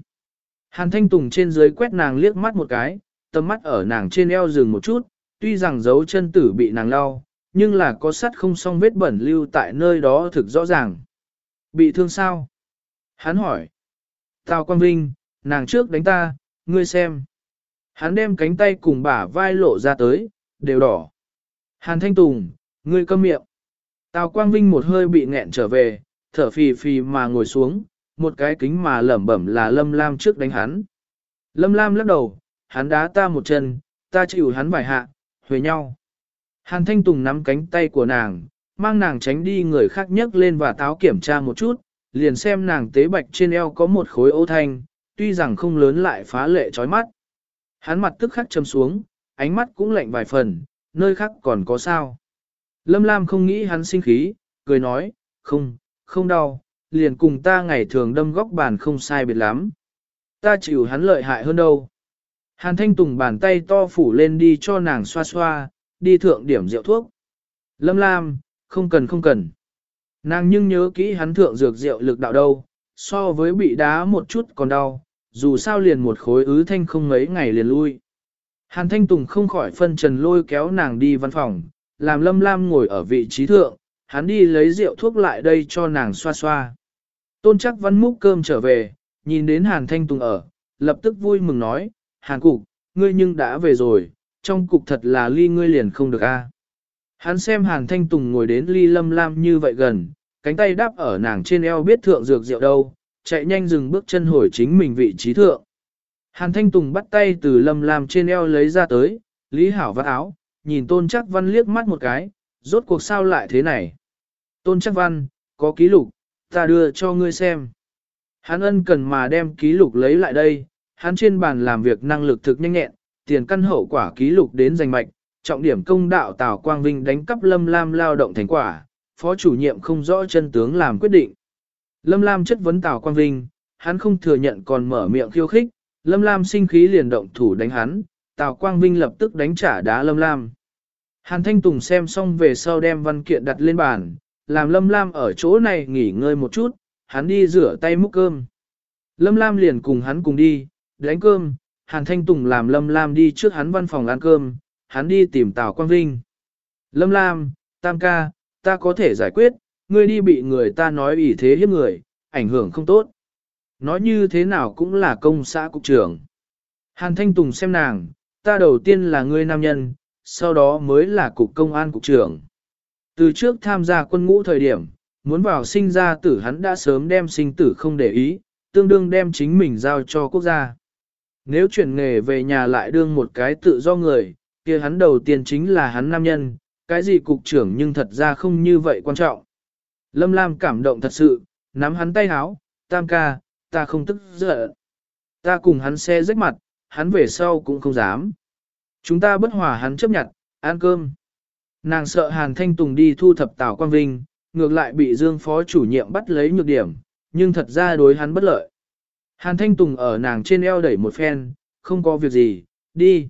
Hàn Thanh Tùng trên dưới quét nàng liếc mắt một cái, tầm mắt ở nàng trên eo dừng một chút, tuy rằng dấu chân tử bị nàng lau, nhưng là có sắt không xong vết bẩn lưu tại nơi đó thực rõ ràng. Bị thương sao? Hắn hỏi. Tào Quang Vinh, nàng trước đánh ta, ngươi xem. Hắn đem cánh tay cùng bả vai lộ ra tới, đều đỏ. Hàn Thanh Tùng, ngươi câm miệng. Tào Quang Vinh một hơi bị nghẹn trở về, thở phì phì mà ngồi xuống, một cái kính mà lẩm bẩm là Lâm Lam trước đánh hắn. Lâm Lam lắc đầu, hắn đá ta một chân, ta chịu hắn vài hạ, huề nhau. Hàn Thanh Tùng nắm cánh tay của nàng, mang nàng tránh đi người khác nhấc lên và táo kiểm tra một chút, liền xem nàng tế bạch trên eo có một khối ô thanh, tuy rằng không lớn lại phá lệ chói mắt. Hắn mặt tức khắc châm xuống, ánh mắt cũng lạnh vài phần, nơi khác còn có sao. Lâm Lam không nghĩ hắn sinh khí, cười nói, không, không đau, liền cùng ta ngày thường đâm góc bàn không sai biệt lắm. Ta chịu hắn lợi hại hơn đâu. Hàn Thanh Tùng bàn tay to phủ lên đi cho nàng xoa xoa, đi thượng điểm rượu thuốc. Lâm Lam, không cần không cần. Nàng nhưng nhớ kỹ hắn thượng dược rượu lực đạo đâu, so với bị đá một chút còn đau, dù sao liền một khối ứ thanh không mấy ngày liền lui. Hàn Thanh Tùng không khỏi phân trần lôi kéo nàng đi văn phòng, làm Lâm Lam ngồi ở vị trí thượng, hắn đi lấy rượu thuốc lại đây cho nàng xoa xoa. Tôn chắc văn múc cơm trở về, nhìn đến Hàn Thanh Tùng ở, lập tức vui mừng nói, Hàn Cục, ngươi nhưng đã về rồi, trong cục thật là ly ngươi liền không được a. Hắn xem Hàn Thanh Tùng ngồi đến ly Lâm Lam như vậy gần, cánh tay đáp ở nàng trên eo biết thượng dược rượu đâu, chạy nhanh dừng bước chân hồi chính mình vị trí thượng. Hàn Thanh Tùng bắt tay từ Lâm Lam trên eo lấy ra tới, Lý Hảo vắt áo, nhìn Tôn Chắc Văn liếc mắt một cái, rốt cuộc sao lại thế này. Tôn Chắc Văn, có ký lục, ta đưa cho ngươi xem. Hắn ân cần mà đem ký lục lấy lại đây, hắn trên bàn làm việc năng lực thực nhanh nhẹn, tiền căn hậu quả ký lục đến giành mạch, trọng điểm công đạo Tào Quang Vinh đánh cắp Lâm Lam lao động thành quả, phó chủ nhiệm không rõ chân tướng làm quyết định. Lâm Lam chất vấn Tào Quang Vinh, hắn không thừa nhận còn mở miệng khiêu khích, Lâm Lam sinh khí liền động thủ đánh hắn, Tào Quang Vinh lập tức đánh trả đá Lâm Lam. Hàn Thanh Tùng xem xong về sau đem văn kiện đặt lên bàn, làm Lâm Lam ở chỗ này nghỉ ngơi một chút, hắn đi rửa tay múc cơm. Lâm Lam liền cùng hắn cùng đi, đánh cơm, Hàn Thanh Tùng làm Lâm Lam đi trước hắn văn phòng ăn cơm, hắn đi tìm Tào Quang Vinh. Lâm Lam, Tam ca, ta có thể giải quyết, ngươi đi bị người ta nói ủy thế hiếp người, ảnh hưởng không tốt. Nói như thế nào cũng là công xã cục trưởng. Hàn Thanh Tùng xem nàng, ta đầu tiên là ngươi nam nhân, sau đó mới là cục công an cục trưởng. Từ trước tham gia quân ngũ thời điểm, muốn vào sinh ra tử hắn đã sớm đem sinh tử không để ý, tương đương đem chính mình giao cho quốc gia. Nếu chuyển nghề về nhà lại đương một cái tự do người, kia hắn đầu tiên chính là hắn nam nhân, cái gì cục trưởng nhưng thật ra không như vậy quan trọng. Lâm Lam cảm động thật sự, nắm hắn tay háo, tam ca, ta không tức giận. Ta cùng hắn xe rách mặt, hắn về sau cũng không dám. Chúng ta bất hòa hắn chấp nhận, ăn cơm. Nàng sợ Hàn Thanh Tùng đi thu thập Tào Quang Vinh, ngược lại bị Dương Phó chủ nhiệm bắt lấy nhược điểm, nhưng thật ra đối hắn bất lợi. Hàn Thanh Tùng ở nàng trên eo đẩy một phen, không có việc gì, đi.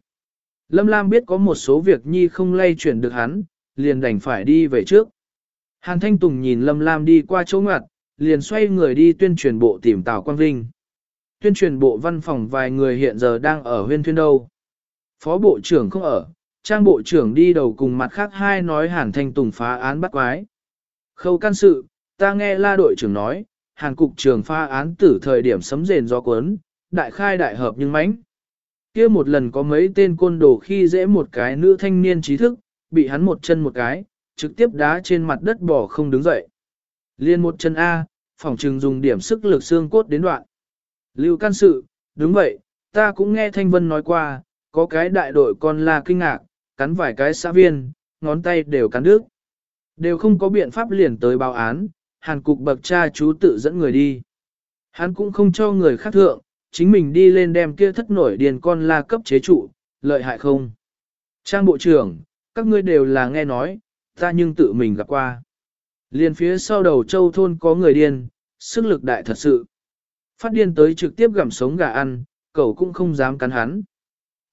Lâm Lam biết có một số việc nhi không lay chuyển được hắn, liền đành phải đi về trước. Hàn Thanh Tùng nhìn Lâm Lam đi qua chỗ ngoặt, liền xoay người đi tuyên truyền bộ tìm Tào Quang Vinh. Tuyên truyền bộ văn phòng vài người hiện giờ đang ở huyên thuyên đâu. Phó bộ trưởng không ở, trang bộ trưởng đi đầu cùng mặt khác hai nói Hàn Thanh Tùng phá án bắt quái. Khâu can sự, ta nghe la đội trưởng nói, Hàn cục trưởng phá án tử thời điểm sấm rền do cuốn, đại khai đại hợp nhưng mãnh. kia một lần có mấy tên côn đồ khi dễ một cái nữ thanh niên trí thức, bị hắn một chân một cái, trực tiếp đá trên mặt đất bỏ không đứng dậy. Liên một chân A, phòng trừng dùng điểm sức lực xương cốt đến đoạn. Lưu can sự, đúng vậy, ta cũng nghe Thanh Vân nói qua, có cái đại đội con la kinh ngạc, cắn vài cái xã viên, ngón tay đều cắn đứt. Đều không có biện pháp liền tới báo án, hàn cục bậc cha chú tự dẫn người đi. Hắn cũng không cho người khác thượng, chính mình đi lên đem kia thất nổi điền con la cấp chế trụ, lợi hại không. Trang bộ trưởng, các ngươi đều là nghe nói, ta nhưng tự mình gặp qua. Liền phía sau đầu châu thôn có người điên, sức lực đại thật sự. Phát điên tới trực tiếp gặm sống gà ăn, cậu cũng không dám cắn hắn.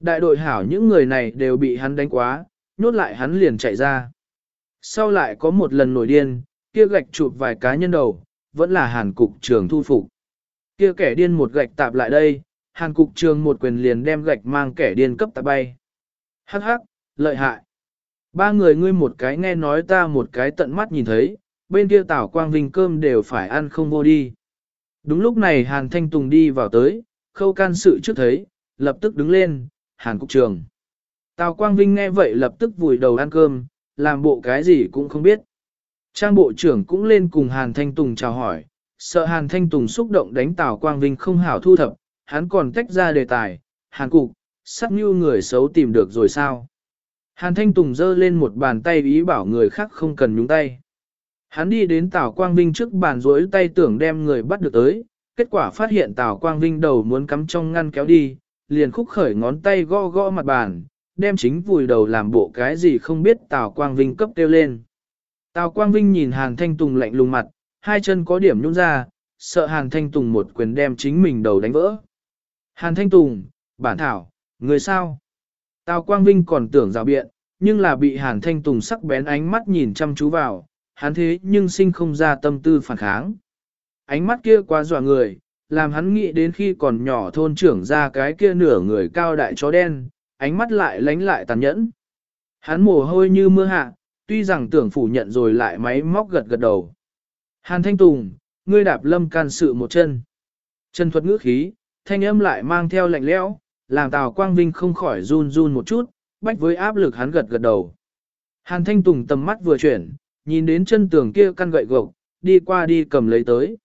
Đại đội hảo những người này đều bị hắn đánh quá, nhốt lại hắn liền chạy ra. Sau lại có một lần nổi điên, kia gạch chụp vài cá nhân đầu, vẫn là hàn cục trường thu phục. Kia kẻ điên một gạch tạp lại đây, hàn cục trường một quyền liền đem gạch mang kẻ điên cấp tạp bay. Hắc hắc, lợi hại. Ba người ngươi một cái nghe nói ta một cái tận mắt nhìn thấy, bên kia tảo quang vinh cơm đều phải ăn không vô đi. Đúng lúc này Hàn Thanh Tùng đi vào tới, khâu can sự trước thấy, lập tức đứng lên, Hàn Cục Trường. Tào Quang Vinh nghe vậy lập tức vùi đầu ăn cơm, làm bộ cái gì cũng không biết. Trang bộ trưởng cũng lên cùng Hàn Thanh Tùng chào hỏi, sợ Hàn Thanh Tùng xúc động đánh Tào Quang Vinh không hảo thu thập, hắn còn tách ra đề tài, Hàn Cục, sắc như người xấu tìm được rồi sao. Hàn Thanh Tùng giơ lên một bàn tay ý bảo người khác không cần nhúng tay. Hắn đi đến Tào Quang Vinh trước bàn rối tay tưởng đem người bắt được tới, kết quả phát hiện Tào Quang Vinh đầu muốn cắm trong ngăn kéo đi, liền khúc khởi ngón tay gõ gõ mặt bàn, đem chính vùi đầu làm bộ cái gì không biết Tào Quang Vinh cấp kêu lên. Tào Quang Vinh nhìn Hàn Thanh Tùng lạnh lùng mặt, hai chân có điểm nhún ra, sợ Hàn Thanh Tùng một quyền đem chính mình đầu đánh vỡ. Hàn Thanh Tùng, bản thảo, người sao? Tào Quang Vinh còn tưởng rào biện, nhưng là bị Hàn Thanh Tùng sắc bén ánh mắt nhìn chăm chú vào, hắn thế nhưng sinh không ra tâm tư phản kháng. Ánh mắt kia quá dọa người, làm hắn nghĩ đến khi còn nhỏ thôn trưởng ra cái kia nửa người cao đại chó đen, ánh mắt lại lánh lại tàn nhẫn. Hắn mồ hôi như mưa hạ, tuy rằng tưởng phủ nhận rồi lại máy móc gật gật đầu. Hàn Thanh Tùng, ngươi đạp lâm can sự một chân. Chân thuật ngữ khí, thanh âm lại mang theo lạnh lẽo, làm Tào Quang Vinh không khỏi run run một chút, bách với áp lực hắn gật gật đầu. Hàn Thanh Tùng tầm mắt vừa chuyển, nhìn đến chân tường kia căn gậy gộc, đi qua đi cầm lấy tới.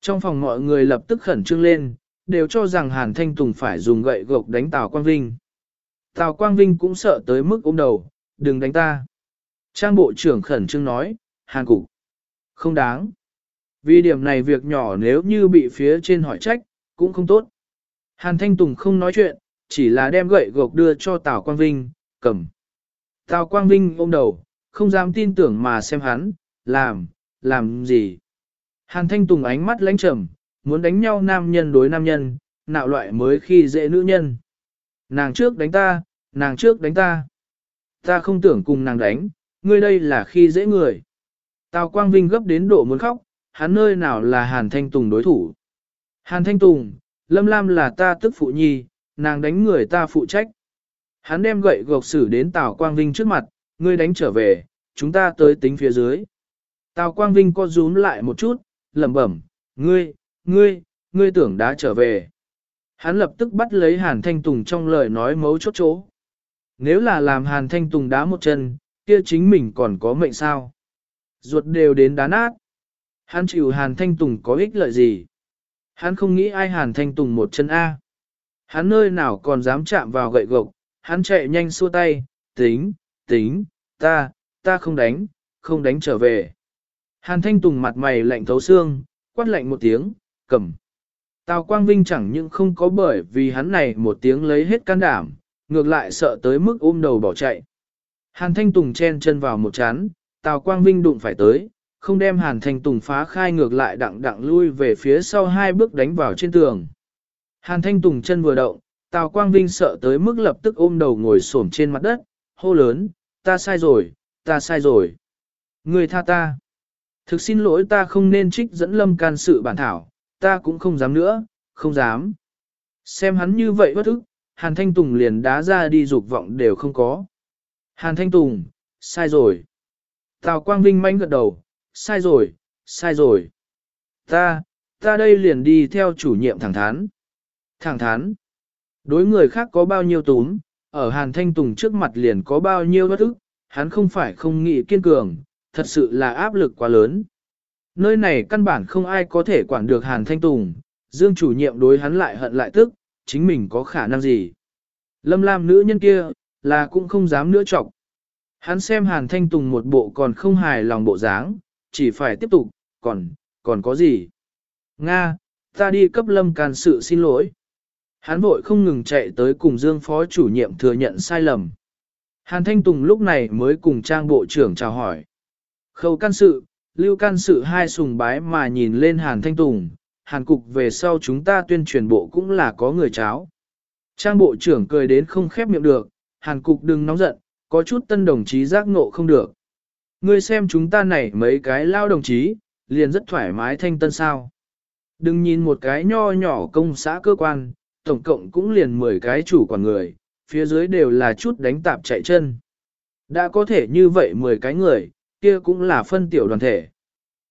Trong phòng mọi người lập tức khẩn trương lên, đều cho rằng Hàn Thanh Tùng phải dùng gậy gộc đánh Tào Quang Vinh. Tào Quang Vinh cũng sợ tới mức ôm đầu, đừng đánh ta. Trang bộ trưởng khẩn trương nói, Hàn Cục. Không đáng. Vì điểm này việc nhỏ nếu như bị phía trên hỏi trách, cũng không tốt. Hàn Thanh Tùng không nói chuyện, chỉ là đem gậy gộc đưa cho Tào Quang Vinh, cầm. Tào Quang Vinh ôm đầu, không dám tin tưởng mà xem hắn, làm, làm gì. Hàn Thanh Tùng ánh mắt lánh trầm, muốn đánh nhau nam nhân đối nam nhân, nạo loại mới khi dễ nữ nhân. Nàng trước đánh ta, nàng trước đánh ta. Ta không tưởng cùng nàng đánh, ngươi đây là khi dễ người. Tào Quang Vinh gấp đến độ muốn khóc, hắn nơi nào là Hàn Thanh Tùng đối thủ. Hàn Thanh Tùng, Lâm Lam là ta tức phụ nhi, nàng đánh người ta phụ trách. Hắn đem gậy gộc xử đến Tào Quang Vinh trước mặt, ngươi đánh trở về, chúng ta tới tính phía dưới. Tào Quang Vinh co rúm lại một chút, lẩm bẩm, ngươi, ngươi, ngươi tưởng đã trở về. Hắn lập tức bắt lấy Hàn Thanh Tùng trong lời nói mấu chốt chỗ. Nếu là làm Hàn Thanh Tùng đá một chân, kia chính mình còn có mệnh sao? Ruột đều đến đá nát. Hắn chịu Hàn Thanh Tùng có ích lợi gì? Hắn không nghĩ ai Hàn Thanh Tùng một chân A. Hắn nơi nào còn dám chạm vào gậy gộc, hắn chạy nhanh xua tay, tính, tính, ta, ta không đánh, không đánh trở về. Hàn Thanh Tùng mặt mày lạnh thấu xương, quát lạnh một tiếng, cầm. Tào Quang Vinh chẳng những không có bởi vì hắn này một tiếng lấy hết can đảm, ngược lại sợ tới mức ôm đầu bỏ chạy. Hàn Thanh Tùng chen chân vào một chán, Tào Quang Vinh đụng phải tới, không đem Hàn Thanh Tùng phá khai ngược lại đặng đặng lui về phía sau hai bước đánh vào trên tường. Hàn Thanh Tùng chân vừa động, Tào Quang Vinh sợ tới mức lập tức ôm đầu ngồi xổm trên mặt đất, hô lớn, ta sai rồi, ta sai rồi. Người tha ta. Thực xin lỗi ta không nên trích dẫn lâm can sự bản thảo, ta cũng không dám nữa, không dám. Xem hắn như vậy bất ức, Hàn Thanh Tùng liền đá ra đi dục vọng đều không có. Hàn Thanh Tùng, sai rồi. Tào Quang Vinh manh gật đầu, sai rồi, sai rồi. Ta, ta đây liền đi theo chủ nhiệm thẳng thắn. Thẳng thắn. Đối người khác có bao nhiêu túm, ở Hàn Thanh Tùng trước mặt liền có bao nhiêu bất ức, hắn không phải không nghĩ kiên cường, thật sự là áp lực quá lớn. Nơi này căn bản không ai có thể quản được Hàn Thanh Tùng, Dương chủ nhiệm đối hắn lại hận lại tức, chính mình có khả năng gì. Lâm Lam nữ nhân kia, là cũng không dám nữa chọc. Hắn xem Hàn Thanh Tùng một bộ còn không hài lòng bộ dáng, chỉ phải tiếp tục, còn, còn có gì? Nga, ta đi cấp Lâm can sự xin lỗi. Hắn vội không ngừng chạy tới cùng Dương phó chủ nhiệm thừa nhận sai lầm. Hàn Thanh Tùng lúc này mới cùng trang bộ trưởng chào hỏi. Khâu can sự, lưu can sự hai sùng bái mà nhìn lên Hàn Thanh Tùng, Hàn cục về sau chúng ta tuyên truyền bộ cũng là có người cháo. Trang bộ trưởng cười đến không khép miệng được, Hàn cục đừng nóng giận, có chút tân đồng chí giác ngộ không được. Ngươi xem chúng ta này mấy cái lao đồng chí, liền rất thoải mái thanh tân sao. Đừng nhìn một cái nho nhỏ công xã cơ quan, tổng cộng cũng liền 10 cái chủ quản người, phía dưới đều là chút đánh tạp chạy chân. Đã có thể như vậy 10 cái người, kia cũng là phân tiểu đoàn thể.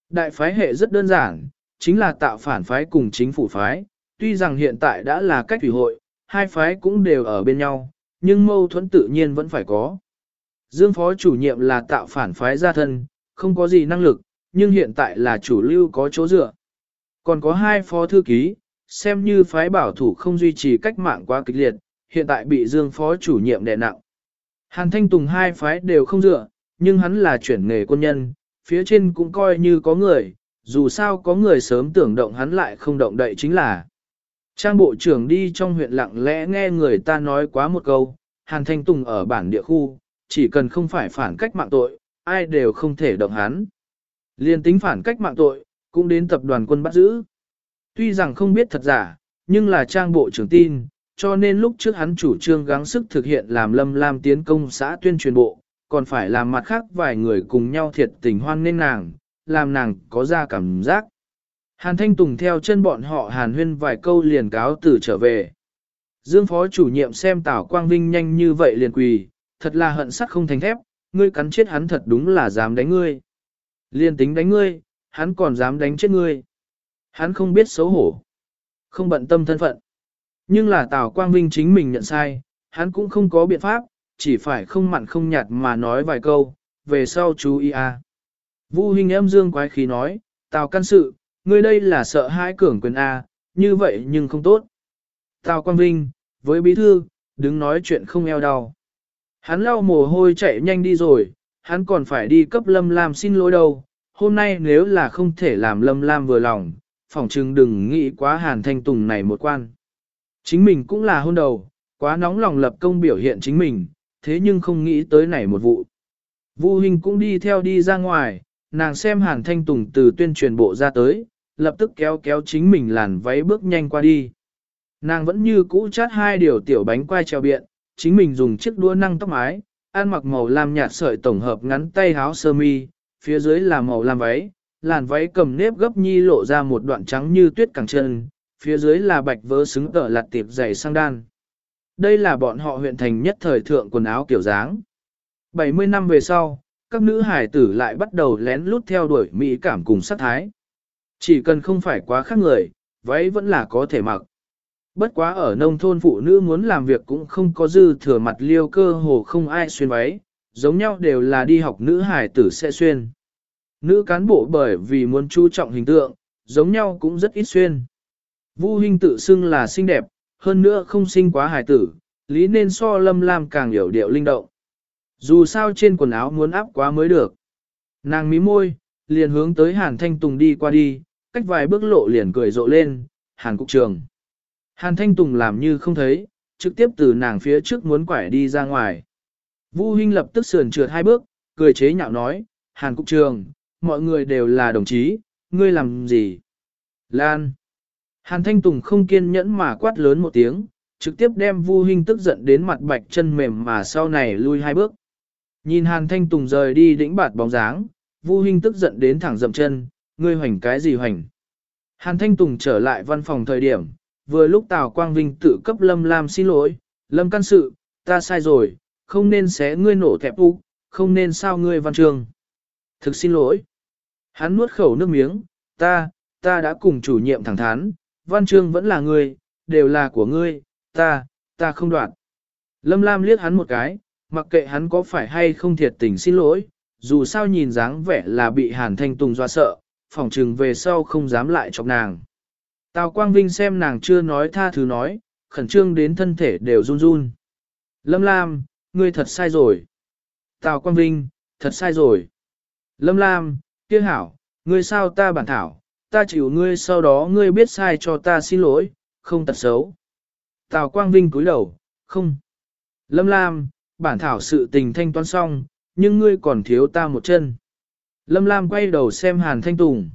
Đại phái hệ rất đơn giản, chính là tạo phản phái cùng chính phủ phái, tuy rằng hiện tại đã là cách thủy hội, hai phái cũng đều ở bên nhau, nhưng mâu thuẫn tự nhiên vẫn phải có. Dương phó chủ nhiệm là tạo phản phái gia thân, không có gì năng lực, nhưng hiện tại là chủ lưu có chỗ dựa. Còn có hai phó thư ký, xem như phái bảo thủ không duy trì cách mạng quá kịch liệt, hiện tại bị Dương phó chủ nhiệm đè nặng. Hàn Thanh Tùng hai phái đều không dựa, nhưng hắn là chuyển nghề quân nhân, phía trên cũng coi như có người, dù sao có người sớm tưởng động hắn lại không động đậy chính là. Trang bộ trưởng đi trong huyện lặng lẽ nghe người ta nói quá một câu, Hàn Thanh Tùng ở bản địa khu, chỉ cần không phải phản cách mạng tội, ai đều không thể động hắn. Liên tính phản cách mạng tội, cũng đến tập đoàn quân bắt giữ. Tuy rằng không biết thật giả, nhưng là trang bộ trưởng tin, cho nên lúc trước hắn chủ trương gắng sức thực hiện làm lâm lam tiến công xã tuyên truyền bộ, còn phải làm mặt khác vài người cùng nhau thiệt tình hoan nên nàng, làm nàng có ra cảm giác. Hàn Thanh Tùng theo chân bọn họ hàn huyên vài câu liền cáo từ trở về. Dương phó chủ nhiệm xem Tào Quang Vinh nhanh như vậy liền quỳ, thật là hận sắt không thành thép, ngươi cắn chết hắn thật đúng là dám đánh ngươi. Liên tính đánh ngươi, hắn còn dám đánh chết ngươi. Hắn không biết xấu hổ, không bận tâm thân phận. Nhưng là Tào Quang Vinh chính mình nhận sai, hắn cũng không có biện pháp, chỉ phải không mặn không nhạt mà nói vài câu, về sau chú ý à. Vu hình em dương quái khí nói, Tào căn sự, ngươi đây là sợ hai cường quyền A, như vậy nhưng không tốt. Tào Quang Vinh, với bí thư, đứng nói chuyện không eo đau. Hắn lau mồ hôi chạy nhanh đi rồi, hắn còn phải đi cấp Lâm Lam xin lỗi đâu. Hôm nay nếu là không thể làm Lâm Lam vừa lòng, phỏng chừng đừng nghĩ quá hàn thanh tùng này một quan. Chính mình cũng là hôn đầu, quá nóng lòng lập công biểu hiện chính mình, thế nhưng không nghĩ tới này một vụ. Vu Hinh cũng đi theo đi ra ngoài, nàng xem hàn thanh tùng từ tuyên truyền bộ ra tới, lập tức kéo kéo chính mình làn váy bước nhanh qua đi. Nàng vẫn như cũ chát hai điều tiểu bánh quai treo biện, chính mình dùng chiếc đũa năng tóc mái, ăn mặc màu lam nhạt sợi tổng hợp ngắn tay áo sơ mi, phía dưới là màu lam váy, làn váy cầm nếp gấp nhi lộ ra một đoạn trắng như tuyết cẳng chân, phía dưới là bạch vớ xứng tở lặt tiệp dày sang đan. Đây là bọn họ huyện thành nhất thời thượng quần áo kiểu dáng. 70 năm về sau, các nữ hải tử lại bắt đầu lén lút theo đuổi mỹ cảm cùng sát thái. Chỉ cần không phải quá khác người, váy vẫn là có thể mặc. Bất quá ở nông thôn phụ nữ muốn làm việc cũng không có dư thừa mặt liêu cơ hồ không ai xuyên váy, giống nhau đều là đi học nữ hải tử sẽ xuyên. Nữ cán bộ bởi vì muốn chú trọng hình tượng, giống nhau cũng rất ít xuyên. Vu Hinh tự xưng là xinh đẹp, hơn nữa không sinh quá hài tử, lý nên so lâm lam càng hiểu điệu linh động. Dù sao trên quần áo muốn áp quá mới được. Nàng mí môi, liền hướng tới Hàn Thanh Tùng đi qua đi, cách vài bước lộ liền cười rộ lên, Hàn Cục Trường. Hàn Thanh Tùng làm như không thấy, trực tiếp từ nàng phía trước muốn quải đi ra ngoài. Vu Hinh lập tức sườn trượt hai bước, cười chế nhạo nói, Hàn Cục Trường, mọi người đều là đồng chí, ngươi làm gì? Lan. Hàn Thanh Tùng không kiên nhẫn mà quát lớn một tiếng, trực tiếp đem Vu Hinh tức giận đến mặt bạch chân mềm mà sau này lui hai bước. Nhìn Hàn Thanh Tùng rời đi đĩnh bạt bóng dáng, Vu Hinh tức giận đến thẳng dậm chân, ngươi hoành cái gì hoành. Hàn Thanh Tùng trở lại văn phòng thời điểm, vừa lúc Tào Quang Vinh tự cấp Lâm Lam xin lỗi, Lâm căn sự, ta sai rồi, không nên xé ngươi nổ thẹp u, không nên sao ngươi văn trường. Thực xin lỗi. Hắn nuốt khẩu nước miếng, ta, ta đã cùng chủ nhiệm thẳng thắn, văn chương vẫn là ngươi, đều là của ngươi, ta, ta không đoạn. Lâm Lam liếc hắn một cái, mặc kệ hắn có phải hay không thiệt tình xin lỗi, dù sao nhìn dáng vẻ là bị Hàn Thanh Tùng doa sợ, phòng trừng về sau không dám lại chọc nàng. Tào Quang Vinh xem nàng chưa nói tha thứ nói, khẩn trương đến thân thể đều run run. Lâm Lam, ngươi thật sai rồi. Tào Quang Vinh, thật sai rồi. Lâm Lam, kia hảo, ngươi sao ta bản thảo, ta chịu ngươi sau đó ngươi biết sai cho ta xin lỗi, không tật xấu. Tào Quang Vinh cúi đầu, không. Lâm Lam, bản thảo sự tình thanh toán xong, nhưng ngươi còn thiếu ta một chân. Lâm Lam quay đầu xem Hàn Thanh Tùng.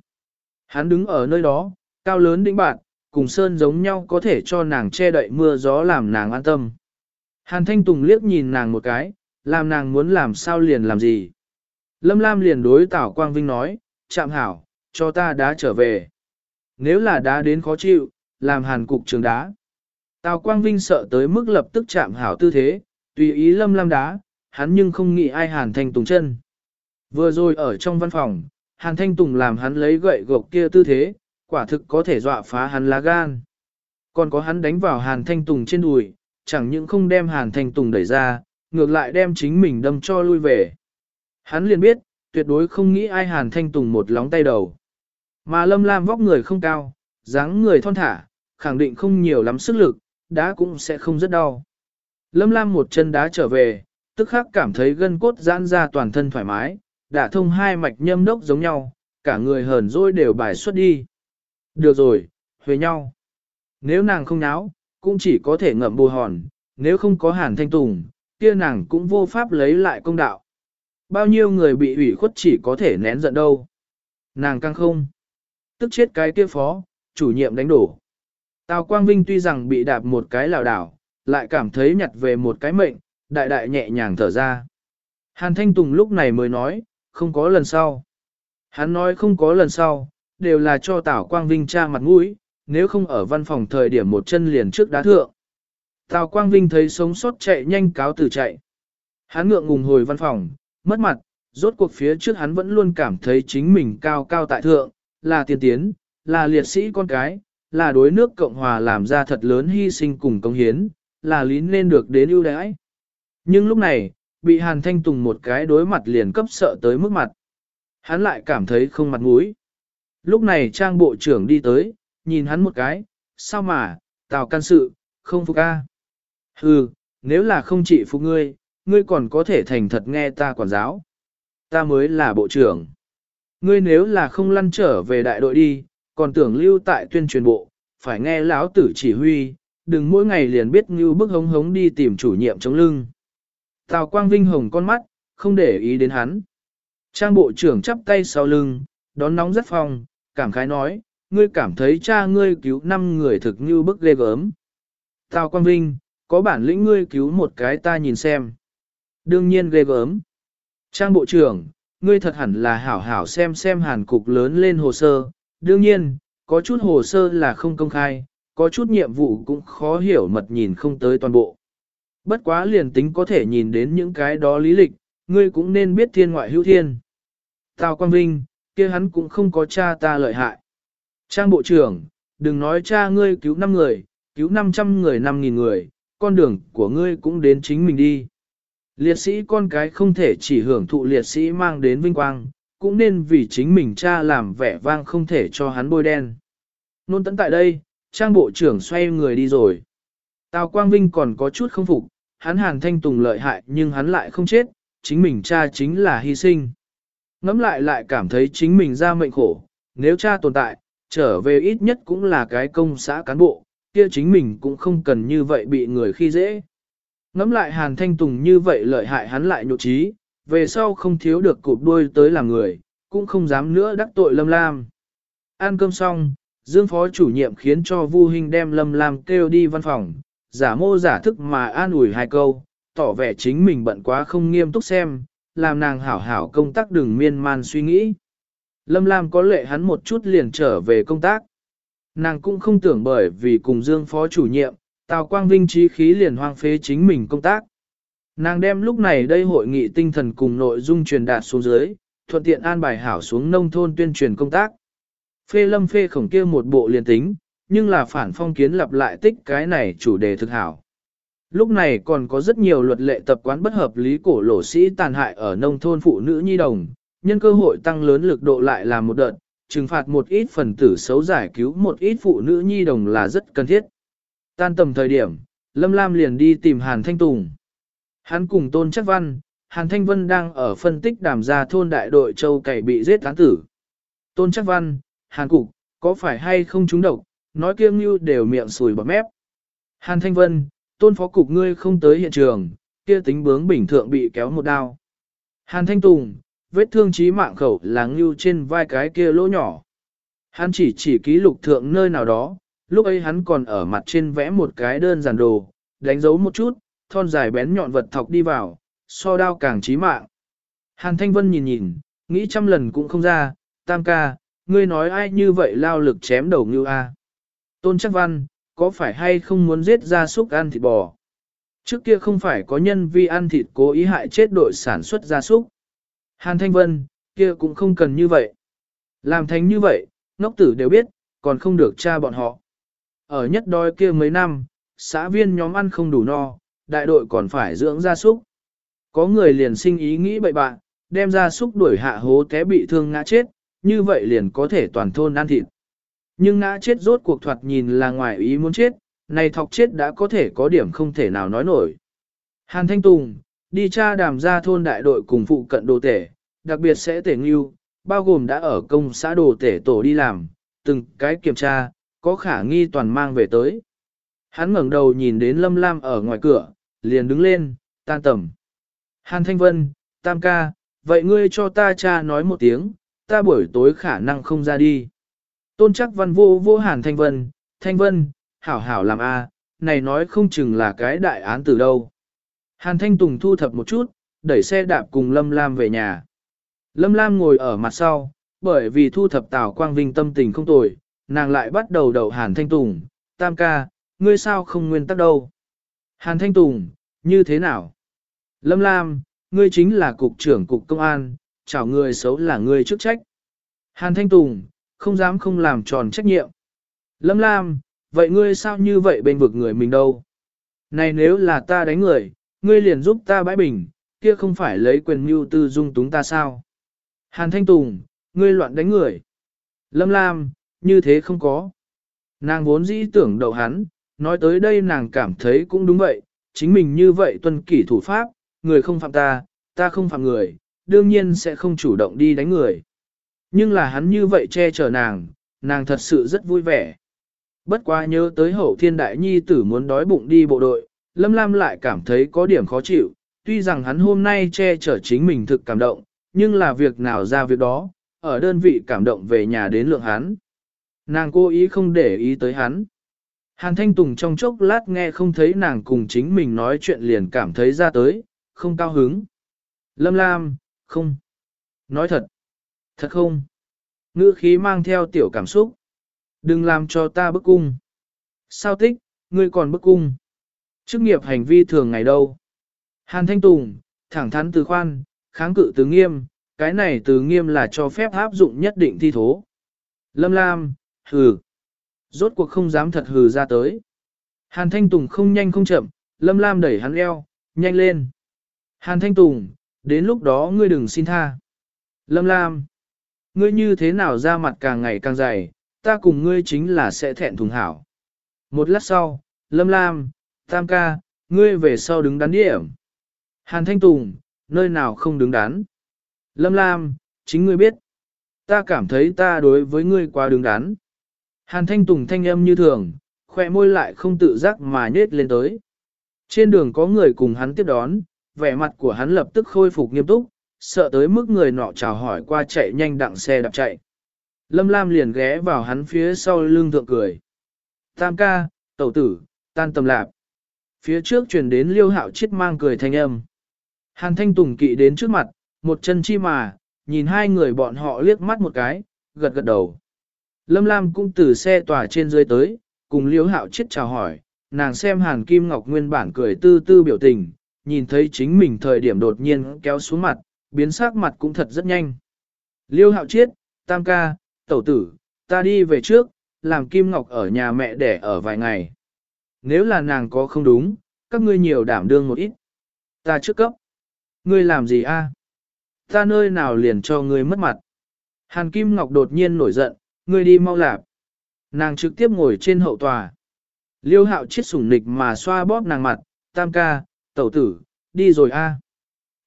Hắn đứng ở nơi đó, cao lớn đĩnh bạn, cùng Sơn giống nhau có thể cho nàng che đậy mưa gió làm nàng an tâm. Hàn Thanh Tùng liếc nhìn nàng một cái, làm nàng muốn làm sao liền làm gì. Lâm Lam liền đối Tảo Quang Vinh nói, chạm hảo, cho ta đá trở về. Nếu là đá đến khó chịu, làm hàn cục trường đá. Tào Quang Vinh sợ tới mức lập tức chạm hảo tư thế, tùy ý Lâm Lam đá, hắn nhưng không nghĩ ai hàn thanh tùng chân. Vừa rồi ở trong văn phòng, hàn thanh tùng làm hắn lấy gậy gộc kia tư thế, quả thực có thể dọa phá hắn lá gan. Còn có hắn đánh vào hàn thanh tùng trên đùi, chẳng những không đem hàn thanh tùng đẩy ra, ngược lại đem chính mình đâm cho lui về. Hắn liền biết, tuyệt đối không nghĩ ai hàn thanh tùng một lóng tay đầu. Mà lâm lam vóc người không cao, dáng người thon thả, khẳng định không nhiều lắm sức lực, đá cũng sẽ không rất đau. Lâm lam một chân đá trở về, tức khắc cảm thấy gân cốt giãn ra toàn thân thoải mái, đã thông hai mạch nhâm đốc giống nhau, cả người hờn dỗi đều bài xuất đi. Được rồi, huề nhau. Nếu nàng không náo, cũng chỉ có thể ngậm bù hòn, nếu không có hàn thanh tùng, kia nàng cũng vô pháp lấy lại công đạo. Bao nhiêu người bị ủy khuất chỉ có thể nén giận đâu. Nàng căng không. Tức chết cái kia phó, chủ nhiệm đánh đổ. Tào Quang Vinh tuy rằng bị đạp một cái lảo đảo, lại cảm thấy nhặt về một cái mệnh, đại đại nhẹ nhàng thở ra. Hàn Thanh Tùng lúc này mới nói, không có lần sau. Hắn nói không có lần sau, đều là cho Tào Quang Vinh tra mặt mũi, nếu không ở văn phòng thời điểm một chân liền trước đá thượng. Tào Quang Vinh thấy sống sót chạy nhanh cáo từ chạy. Hắn ngượng ngùng hồi văn phòng, mất mặt, rốt cuộc phía trước hắn vẫn luôn cảm thấy chính mình cao cao tại thượng, là tiên tiến, là liệt sĩ con cái, là đối nước Cộng Hòa làm ra thật lớn hy sinh cùng công hiến, là lý nên được đến ưu đãi. Nhưng lúc này, bị Hàn Thanh Tùng một cái đối mặt liền cấp sợ tới mức mặt. Hắn lại cảm thấy không mặt mũi. Lúc này trang bộ trưởng đi tới, nhìn hắn một cái, sao mà, tào can sự, không phục a. Hừ, nếu là không chỉ phục ngươi, ngươi còn có thể thành thật nghe ta quản giáo. Ta mới là bộ trưởng. Ngươi nếu là không lăn trở về đại đội đi, còn tưởng lưu tại tuyên truyền bộ, phải nghe lão tử chỉ huy, đừng mỗi ngày liền biết như bức hống hống đi tìm chủ nhiệm chống lưng. Tào Quang Vinh hồng con mắt, không để ý đến hắn. Trang bộ trưởng chắp tay sau lưng, đón nóng rất phong, cảm khái nói, ngươi cảm thấy cha ngươi cứu năm người thực như bức ghê gớm. Tào Quang Vinh, có bản lĩnh ngươi cứu một cái ta nhìn xem. Đương nhiên ghê gớm. Trang bộ trưởng, ngươi thật hẳn là hảo hảo xem xem hàn cục lớn lên hồ sơ. Đương nhiên, có chút hồ sơ là không công khai, có chút nhiệm vụ cũng khó hiểu mật nhìn không tới toàn bộ. Bất quá liền tính có thể nhìn đến những cái đó lý lịch, ngươi cũng nên biết thiên ngoại hữu thiên. Tào Quang Vinh, kia hắn cũng không có cha ta lợi hại. Trang bộ trưởng, đừng nói cha ngươi cứu 5 người, cứu 500 người 5.000 người, con đường của ngươi cũng đến chính mình đi. Liệt sĩ con cái không thể chỉ hưởng thụ liệt sĩ mang đến vinh quang, cũng nên vì chính mình cha làm vẻ vang không thể cho hắn bôi đen. Nôn tấn tại đây, trang bộ trưởng xoay người đi rồi. Tào Quang Vinh còn có chút không phục, hắn hàn thanh tùng lợi hại nhưng hắn lại không chết, chính mình cha chính là hy sinh. Ngắm lại lại cảm thấy chính mình ra mệnh khổ, nếu cha tồn tại, trở về ít nhất cũng là cái công xã cán bộ, kia chính mình cũng không cần như vậy bị người khi dễ. Ngắm lại Hàn Thanh Tùng như vậy lợi hại hắn lại nhục trí, về sau không thiếu được cụp đuôi tới làm người, cũng không dám nữa đắc tội Lâm Lam. Ăn cơm xong, Dương Phó chủ nhiệm khiến cho Vu Hinh đem Lâm Lam kêu đi văn phòng, giả mô giả thức mà an ủi hai câu, tỏ vẻ chính mình bận quá không nghiêm túc xem, làm nàng hảo hảo công tác đừng miên man suy nghĩ. Lâm Lam có lệ hắn một chút liền trở về công tác. Nàng cũng không tưởng bởi vì cùng Dương phó chủ nhiệm, Tào Quang Vinh trí khí liền hoang phế chính mình công tác. Nàng đem lúc này đây hội nghị tinh thần cùng nội dung truyền đạt xuống dưới, thuận tiện an bài hảo xuống nông thôn tuyên truyền công tác. Phê lâm phê khổng kia một bộ liền tính, nhưng là phản phong kiến lặp lại tích cái này chủ đề thực hảo. Lúc này còn có rất nhiều luật lệ tập quán bất hợp lý cổ lỗ sĩ tàn hại ở nông thôn phụ nữ nhi đồng, nhân cơ hội tăng lớn lực độ lại làm một đợt, trừng phạt một ít phần tử xấu giải cứu một ít phụ nữ nhi đồng là rất cần thiết. Tan tầm thời điểm, Lâm Lam liền đi tìm Hàn Thanh Tùng. Hắn cùng Tôn Chắc Văn, Hàn Thanh Vân đang ở phân tích đàm gia thôn đại đội châu cày bị giết tán tử. Tôn Chắc Văn, Hàn Cục, có phải hay không trúng độc, nói kiêng như đều miệng sùi bọt mép. Hàn Thanh Vân, Tôn Phó Cục ngươi không tới hiện trường, kia tính bướng bình thượng bị kéo một đao. Hàn Thanh Tùng, vết thương chí mạng khẩu là ngưu trên vai cái kia lỗ nhỏ. Hắn chỉ chỉ ký lục thượng nơi nào đó, lúc ấy hắn còn ở mặt trên vẽ một cái đơn giản đồ, đánh dấu một chút, thon dài bén nhọn vật thọc đi vào, so đao càng chí mạng. Hàn Thanh Vân nhìn nhìn, nghĩ trăm lần cũng không ra, tam ca, ngươi nói ai như vậy lao lực chém đầu ngưu a? Tôn chắc văn, có phải hay không muốn giết ra súc ăn thịt bò? Trước kia không phải có nhân vi ăn thịt cố ý hại chết đội sản xuất gia súc. Hàn Thanh Vân, kia cũng không cần như vậy. Làm thành như vậy, ngốc tử đều biết, còn không được cha bọn họ. Ở nhất đôi kia mấy năm, xã viên nhóm ăn không đủ no, đại đội còn phải dưỡng gia súc. Có người liền sinh ý nghĩ bậy bạn, đem gia súc đuổi hạ hố té bị thương ngã chết, như vậy liền có thể toàn thôn ăn thịt. Nhưng ngã chết rốt cuộc thoạt nhìn là ngoài ý muốn chết, này thọc chết đã có thể có điểm không thể nào nói nổi. Hàn Thanh Tùng, đi tra đàm ra thôn đại đội cùng phụ cận đồ tể, đặc biệt sẽ tể ngưu, bao gồm đã ở công xã đồ tể tổ đi làm, từng cái kiểm tra, có khả nghi toàn mang về tới. Hắn ngẩng đầu nhìn đến Lâm Lam ở ngoài cửa, liền đứng lên, tan tầm. Hàn Thanh Vân, Tam ca, vậy ngươi cho ta cha nói một tiếng, ta buổi tối khả năng không ra đi. Tôn chắc văn vô vô Hàn Thanh Vân, Thanh Vân, hảo hảo làm a, này nói không chừng là cái đại án từ đâu. Hàn Thanh Tùng thu thập một chút, đẩy xe đạp cùng Lâm Lam về nhà. Lâm Lam ngồi ở mặt sau, bởi vì thu thập Tào Quang Vinh tâm tình không tồi, nàng lại bắt đầu đậu Hàn Thanh Tùng, tam ca, ngươi sao không nguyên tắc đâu. Hàn Thanh Tùng, như thế nào? Lâm Lam, ngươi chính là cục trưởng cục công an, chào người xấu là ngươi chức trách. Hàn Thanh Tùng, không dám không làm tròn trách nhiệm. Lâm Lam, vậy ngươi sao như vậy bên vực người mình đâu? Này nếu là ta đánh người, ngươi liền giúp ta bãi bình, kia không phải lấy quyền mưu tư dung túng ta sao? Hàn Thanh Tùng, ngươi loạn đánh người. Lâm Lam, như thế không có. Nàng vốn dĩ tưởng đậu hắn, nói tới đây nàng cảm thấy cũng đúng vậy, chính mình như vậy tuân kỷ thủ pháp, người không phạm ta, ta không phạm người, đương nhiên sẽ không chủ động đi đánh người. Nhưng là hắn như vậy che chở nàng, nàng thật sự rất vui vẻ. Bất quá nhớ tới hậu thiên đại nhi tử muốn đói bụng đi bộ đội, Lâm Lam lại cảm thấy có điểm khó chịu, tuy rằng hắn hôm nay che chở chính mình thực cảm động, nhưng là việc nào ra việc đó, ở đơn vị cảm động về nhà đến lượng hắn. Nàng cố ý không để ý tới hắn. Hàn Thanh Tùng trong chốc lát nghe không thấy nàng cùng chính mình nói chuyện liền cảm thấy ra tới, không cao hứng. Lâm Lam, không. Nói thật. Thật không. Ngữ khí mang theo tiểu cảm xúc. Đừng làm cho ta bức cung. Sao thích, ngươi còn bức cung. Chức nghiệp hành vi thường ngày đâu. Hàn Thanh Tùng, thẳng thắn từ khoan, kháng cự từ nghiêm, cái này từ nghiêm là cho phép áp dụng nhất định thi thố. Lâm Lam, hừ. Rốt cuộc không dám thật hừ ra tới. Hàn Thanh Tùng không nhanh không chậm, Lâm Lam đẩy hắn eo, nhanh lên. Hàn Thanh Tùng, đến lúc đó ngươi đừng xin tha. Lâm Lam, ngươi như thế nào ra mặt càng ngày càng dày, ta cùng ngươi chính là sẽ thẹn thùng hảo. Một lát sau, Lâm Lam, Tam ca, ngươi về sau đứng đắn điểm. Hàn Thanh Tùng, nơi nào không đứng đắn. Lâm Lam, chính ngươi biết. Ta cảm thấy ta đối với ngươi quá đứng đắn. Hàn Thanh Tùng thanh âm như thường, khỏe môi lại không tự giác mà nết lên tới. Trên đường có người cùng hắn tiếp đón, vẻ mặt của hắn lập tức khôi phục nghiêm túc, sợ tới mức người nọ chào hỏi qua chạy nhanh đặng xe đạp chạy. Lâm Lam liền ghé vào hắn phía sau lưng thượng cười. Tam ca, tẩu tử, tan tầm lạp. Phía trước truyền đến liêu hạo chết mang cười thanh âm. Hàn thanh tùng kỵ đến trước mặt, một chân chi mà, nhìn hai người bọn họ liếc mắt một cái, gật gật đầu. Lâm Lam cũng từ xe tòa trên dưới tới, cùng liêu hạo chết chào hỏi, nàng xem hàn kim ngọc nguyên bản cười tư tư biểu tình, nhìn thấy chính mình thời điểm đột nhiên kéo xuống mặt, biến sắc mặt cũng thật rất nhanh. Liêu hạo chiết, tam ca, tẩu tử, ta đi về trước, làm Kim Ngọc ở nhà mẹ đẻ ở vài ngày. Nếu là nàng có không đúng, các ngươi nhiều đảm đương một ít. Ta trước cấp. Ngươi làm gì a? Ta nơi nào liền cho ngươi mất mặt. Hàn Kim Ngọc đột nhiên nổi giận, ngươi đi mau lạp. Nàng trực tiếp ngồi trên hậu tòa. Liêu hạo chết sủng nịch mà xoa bóp nàng mặt, tam ca, tẩu tử, đi rồi a.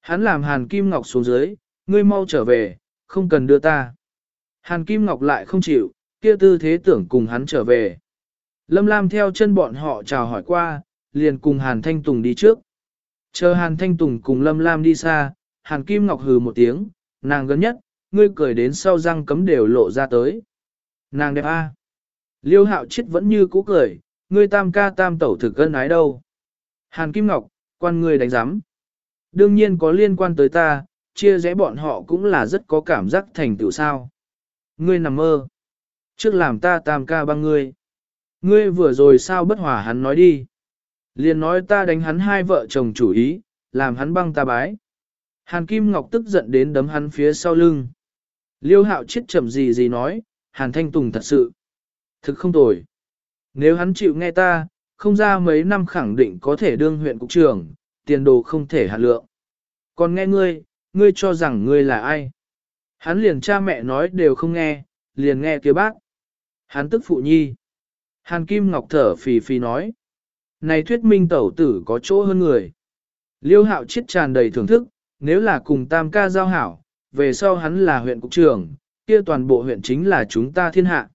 Hắn làm Hàn Kim Ngọc xuống dưới, ngươi mau trở về, không cần đưa ta. Hàn Kim Ngọc lại không chịu, kia tư thế tưởng cùng hắn trở về. Lâm Lam theo chân bọn họ chào hỏi qua, liền cùng Hàn Thanh Tùng đi trước. Chờ Hàn Thanh Tùng cùng Lâm Lam đi xa, Hàn Kim Ngọc hừ một tiếng, nàng gần nhất, ngươi cười đến sau răng cấm đều lộ ra tới. Nàng đẹp a. Liêu hạo chết vẫn như cũ cười, ngươi tam ca tam tẩu thực cân ái đâu. Hàn Kim Ngọc, quan ngươi đánh giám. Đương nhiên có liên quan tới ta, chia rẽ bọn họ cũng là rất có cảm giác thành tựu sao. Ngươi nằm mơ. Trước làm ta tam ca băng ngươi. Ngươi vừa rồi sao bất hòa hắn nói đi. Liền nói ta đánh hắn hai vợ chồng chủ ý, làm hắn băng ta bái. Hàn Kim Ngọc tức giận đến đấm hắn phía sau lưng. Liêu hạo chết chậm gì gì nói, Hàn Thanh Tùng thật sự. Thực không tồi. Nếu hắn chịu nghe ta, không ra mấy năm khẳng định có thể đương huyện cục trưởng, tiền đồ không thể hạ lượng. Còn nghe ngươi, ngươi cho rằng ngươi là ai? Hắn liền cha mẹ nói đều không nghe, liền nghe kia bác. Hắn tức phụ nhi. Hàn Kim Ngọc thở phì phì nói. Này thuyết minh tẩu tử có chỗ hơn người. Liêu hạo chết tràn đầy thưởng thức, nếu là cùng tam ca giao hảo, về sau hắn là huyện cục trưởng, kia toàn bộ huyện chính là chúng ta thiên hạ.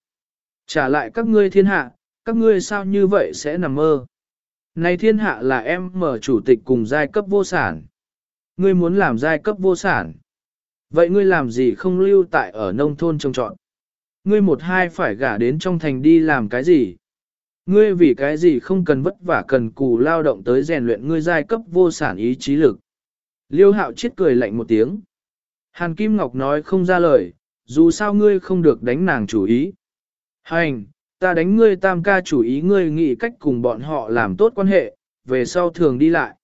Trả lại các ngươi thiên hạ, các ngươi sao như vậy sẽ nằm mơ. Này thiên hạ là em mở chủ tịch cùng giai cấp vô sản. Ngươi muốn làm giai cấp vô sản. Vậy ngươi làm gì không lưu tại ở nông thôn trông trọn? Ngươi một hai phải gả đến trong thành đi làm cái gì? Ngươi vì cái gì không cần vất vả cần cù lao động tới rèn luyện ngươi giai cấp vô sản ý chí lực? Liêu hạo chết cười lạnh một tiếng. Hàn Kim Ngọc nói không ra lời, dù sao ngươi không được đánh nàng chủ ý. Hành, ta đánh ngươi tam ca chủ ý ngươi nghĩ cách cùng bọn họ làm tốt quan hệ, về sau thường đi lại.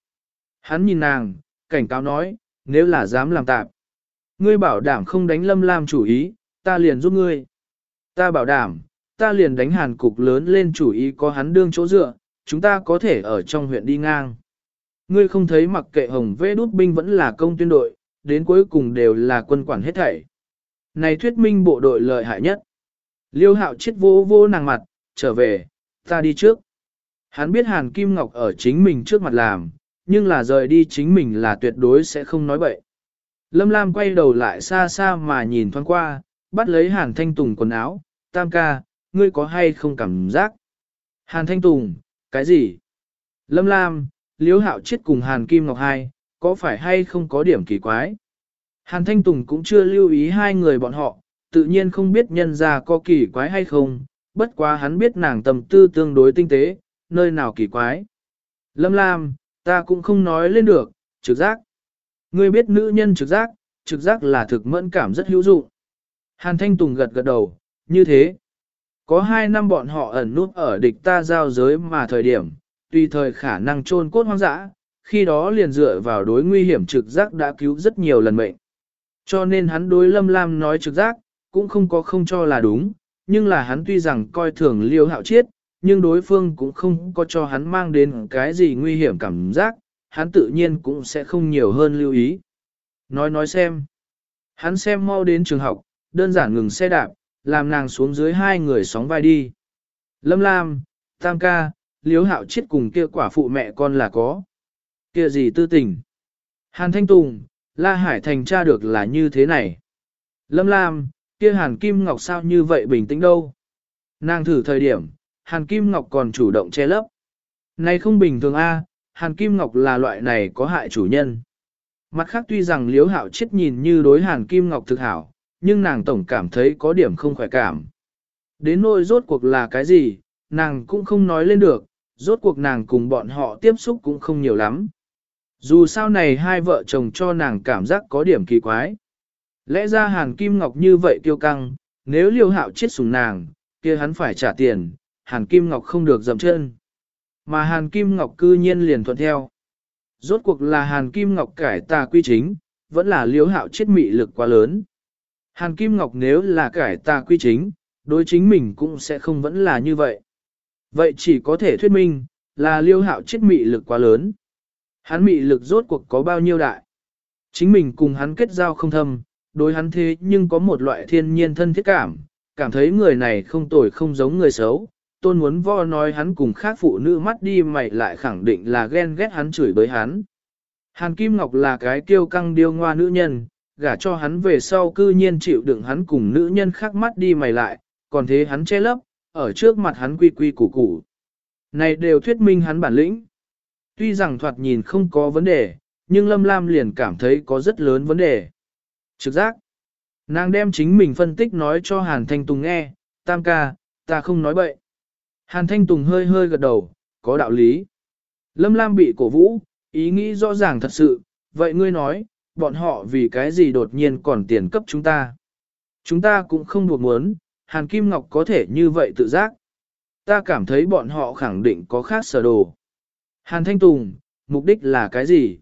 Hắn nhìn nàng, cảnh cáo nói, nếu là dám làm tạp. Ngươi bảo đảm không đánh lâm lam chủ ý, ta liền giúp ngươi. Ta bảo đảm, ta liền đánh hàn cục lớn lên chủ ý có hắn đương chỗ dựa, chúng ta có thể ở trong huyện đi ngang. Ngươi không thấy mặc kệ hồng vê đút binh vẫn là công tuyên đội, đến cuối cùng đều là quân quản hết thảy. Này thuyết minh bộ đội lợi hại nhất. Liêu hạo chết vô vô nàng mặt, trở về, ta đi trước. Hắn biết Hàn Kim Ngọc ở chính mình trước mặt làm, nhưng là rời đi chính mình là tuyệt đối sẽ không nói bậy. Lâm Lam quay đầu lại xa xa mà nhìn thoáng qua, bắt lấy Hàn Thanh Tùng quần áo, tam ca, ngươi có hay không cảm giác? Hàn Thanh Tùng, cái gì? Lâm Lam, Liễu Hạo chết cùng Hàn Kim Ngọc hai, có phải hay không có điểm kỳ quái? Hàn Thanh Tùng cũng chưa lưu ý hai người bọn họ, tự nhiên không biết nhân ra có kỳ quái hay không, bất quá hắn biết nàng tầm tư tương đối tinh tế, nơi nào kỳ quái. Lâm Lam, ta cũng không nói lên được, trực giác. Ngươi biết nữ nhân trực giác, trực giác là thực mẫn cảm rất hữu dụng. Hàn Thanh Tùng gật gật đầu, như thế. Có hai năm bọn họ ẩn nút ở địch ta giao giới mà thời điểm, tùy thời khả năng trôn cốt hoang dã, khi đó liền dựa vào đối nguy hiểm trực giác đã cứu rất nhiều lần mệnh. Cho nên hắn đối Lâm Lam nói trực giác, cũng không có không cho là đúng, nhưng là hắn tuy rằng coi thường liêu hạo chiết, nhưng đối phương cũng không có cho hắn mang đến cái gì nguy hiểm cảm giác, hắn tự nhiên cũng sẽ không nhiều hơn lưu ý. Nói nói xem. Hắn xem mau đến trường học, đơn giản ngừng xe đạp, làm nàng xuống dưới hai người sóng vai đi. Lâm Lam, Tam ca, Liếu Hạo chết cùng kia quả phụ mẹ con là có. Kia gì tư tình. Hàn Thanh Tùng, La Hải Thành tra được là như thế này. Lâm Lam, kia Hàn Kim Ngọc sao như vậy bình tĩnh đâu. Nàng thử thời điểm, Hàn Kim Ngọc còn chủ động che lấp. Này không bình thường a, Hàn Kim Ngọc là loại này có hại chủ nhân. Mặt khác tuy rằng Liễu Hạo chết nhìn như đối Hàn Kim Ngọc thực hảo, nhưng nàng tổng cảm thấy có điểm không khỏe cảm. Đến nỗi rốt cuộc là cái gì, nàng cũng không nói lên được, rốt cuộc nàng cùng bọn họ tiếp xúc cũng không nhiều lắm. Dù sao này hai vợ chồng cho nàng cảm giác có điểm kỳ quái. Lẽ ra Hàn Kim Ngọc như vậy tiêu căng, nếu liêu hạo chết sùng nàng, kia hắn phải trả tiền, Hàn Kim Ngọc không được dậm chân. Mà Hàn Kim Ngọc cư nhiên liền thuận theo. Rốt cuộc là Hàn Kim Ngọc cải tà quy chính, vẫn là liêu hạo chết mị lực quá lớn. Hàn Kim Ngọc nếu là cải tà quy chính, đối chính mình cũng sẽ không vẫn là như vậy. Vậy chỉ có thể thuyết minh, là liêu hạo chết mị lực quá lớn. Hắn mị lực rốt cuộc có bao nhiêu đại. Chính mình cùng hắn kết giao không thâm, đối hắn thế nhưng có một loại thiên nhiên thân thiết cảm, cảm thấy người này không tồi không giống người xấu. Tôn muốn vo nói hắn cùng khác phụ nữ mắt đi mày lại khẳng định là ghen ghét hắn chửi bới hắn. Hàn Kim Ngọc là cái kiêu căng điêu ngoa nữ nhân, gả cho hắn về sau cư nhiên chịu đựng hắn cùng nữ nhân khác mắt đi mày lại, còn thế hắn che lấp, ở trước mặt hắn quy quy củ củ. Này đều thuyết minh hắn bản lĩnh. Tuy rằng thoạt nhìn không có vấn đề, nhưng Lâm Lam liền cảm thấy có rất lớn vấn đề. Trực giác. Nàng đem chính mình phân tích nói cho Hàn Thanh Tùng nghe, tam ca, ta không nói bậy. Hàn Thanh Tùng hơi hơi gật đầu, có đạo lý. Lâm Lam bị cổ vũ, ý nghĩ rõ ràng thật sự, vậy ngươi nói, bọn họ vì cái gì đột nhiên còn tiền cấp chúng ta. Chúng ta cũng không buộc muốn, Hàn Kim Ngọc có thể như vậy tự giác. Ta cảm thấy bọn họ khẳng định có khác sở đồ. Hàn Thanh Tùng, mục đích là cái gì?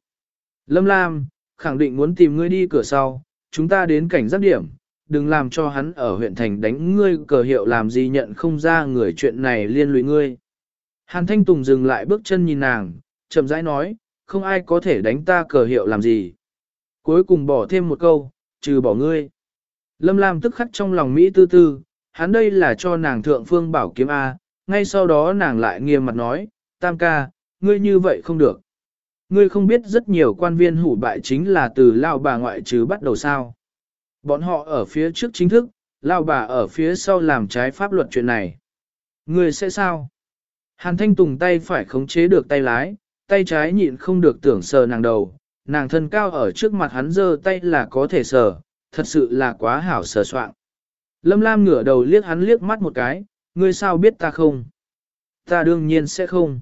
Lâm Lam, khẳng định muốn tìm ngươi đi cửa sau, chúng ta đến cảnh giác điểm, đừng làm cho hắn ở huyện thành đánh ngươi cờ hiệu làm gì nhận không ra người chuyện này liên lụy ngươi. Hàn Thanh Tùng dừng lại bước chân nhìn nàng, chậm rãi nói, không ai có thể đánh ta cờ hiệu làm gì. Cuối cùng bỏ thêm một câu, trừ bỏ ngươi. Lâm Lam tức khắc trong lòng Mỹ tư tư, hắn đây là cho nàng thượng phương bảo kiếm A, ngay sau đó nàng lại nghiêm mặt nói, tam ca, ngươi như vậy không được. Ngươi không biết rất nhiều quan viên hủ bại chính là từ lao bà ngoại trừ bắt đầu sao. Bọn họ ở phía trước chính thức, lao bà ở phía sau làm trái pháp luật chuyện này. Ngươi sẽ sao? Hàn Thanh Tùng tay phải khống chế được tay lái, tay trái nhịn không được tưởng sờ nàng đầu, nàng thân cao ở trước mặt hắn giơ tay là có thể sờ, thật sự là quá hảo sờ soạn. Lâm Lam ngửa đầu liếc hắn liếc mắt một cái, ngươi sao biết ta không? Ta đương nhiên sẽ không.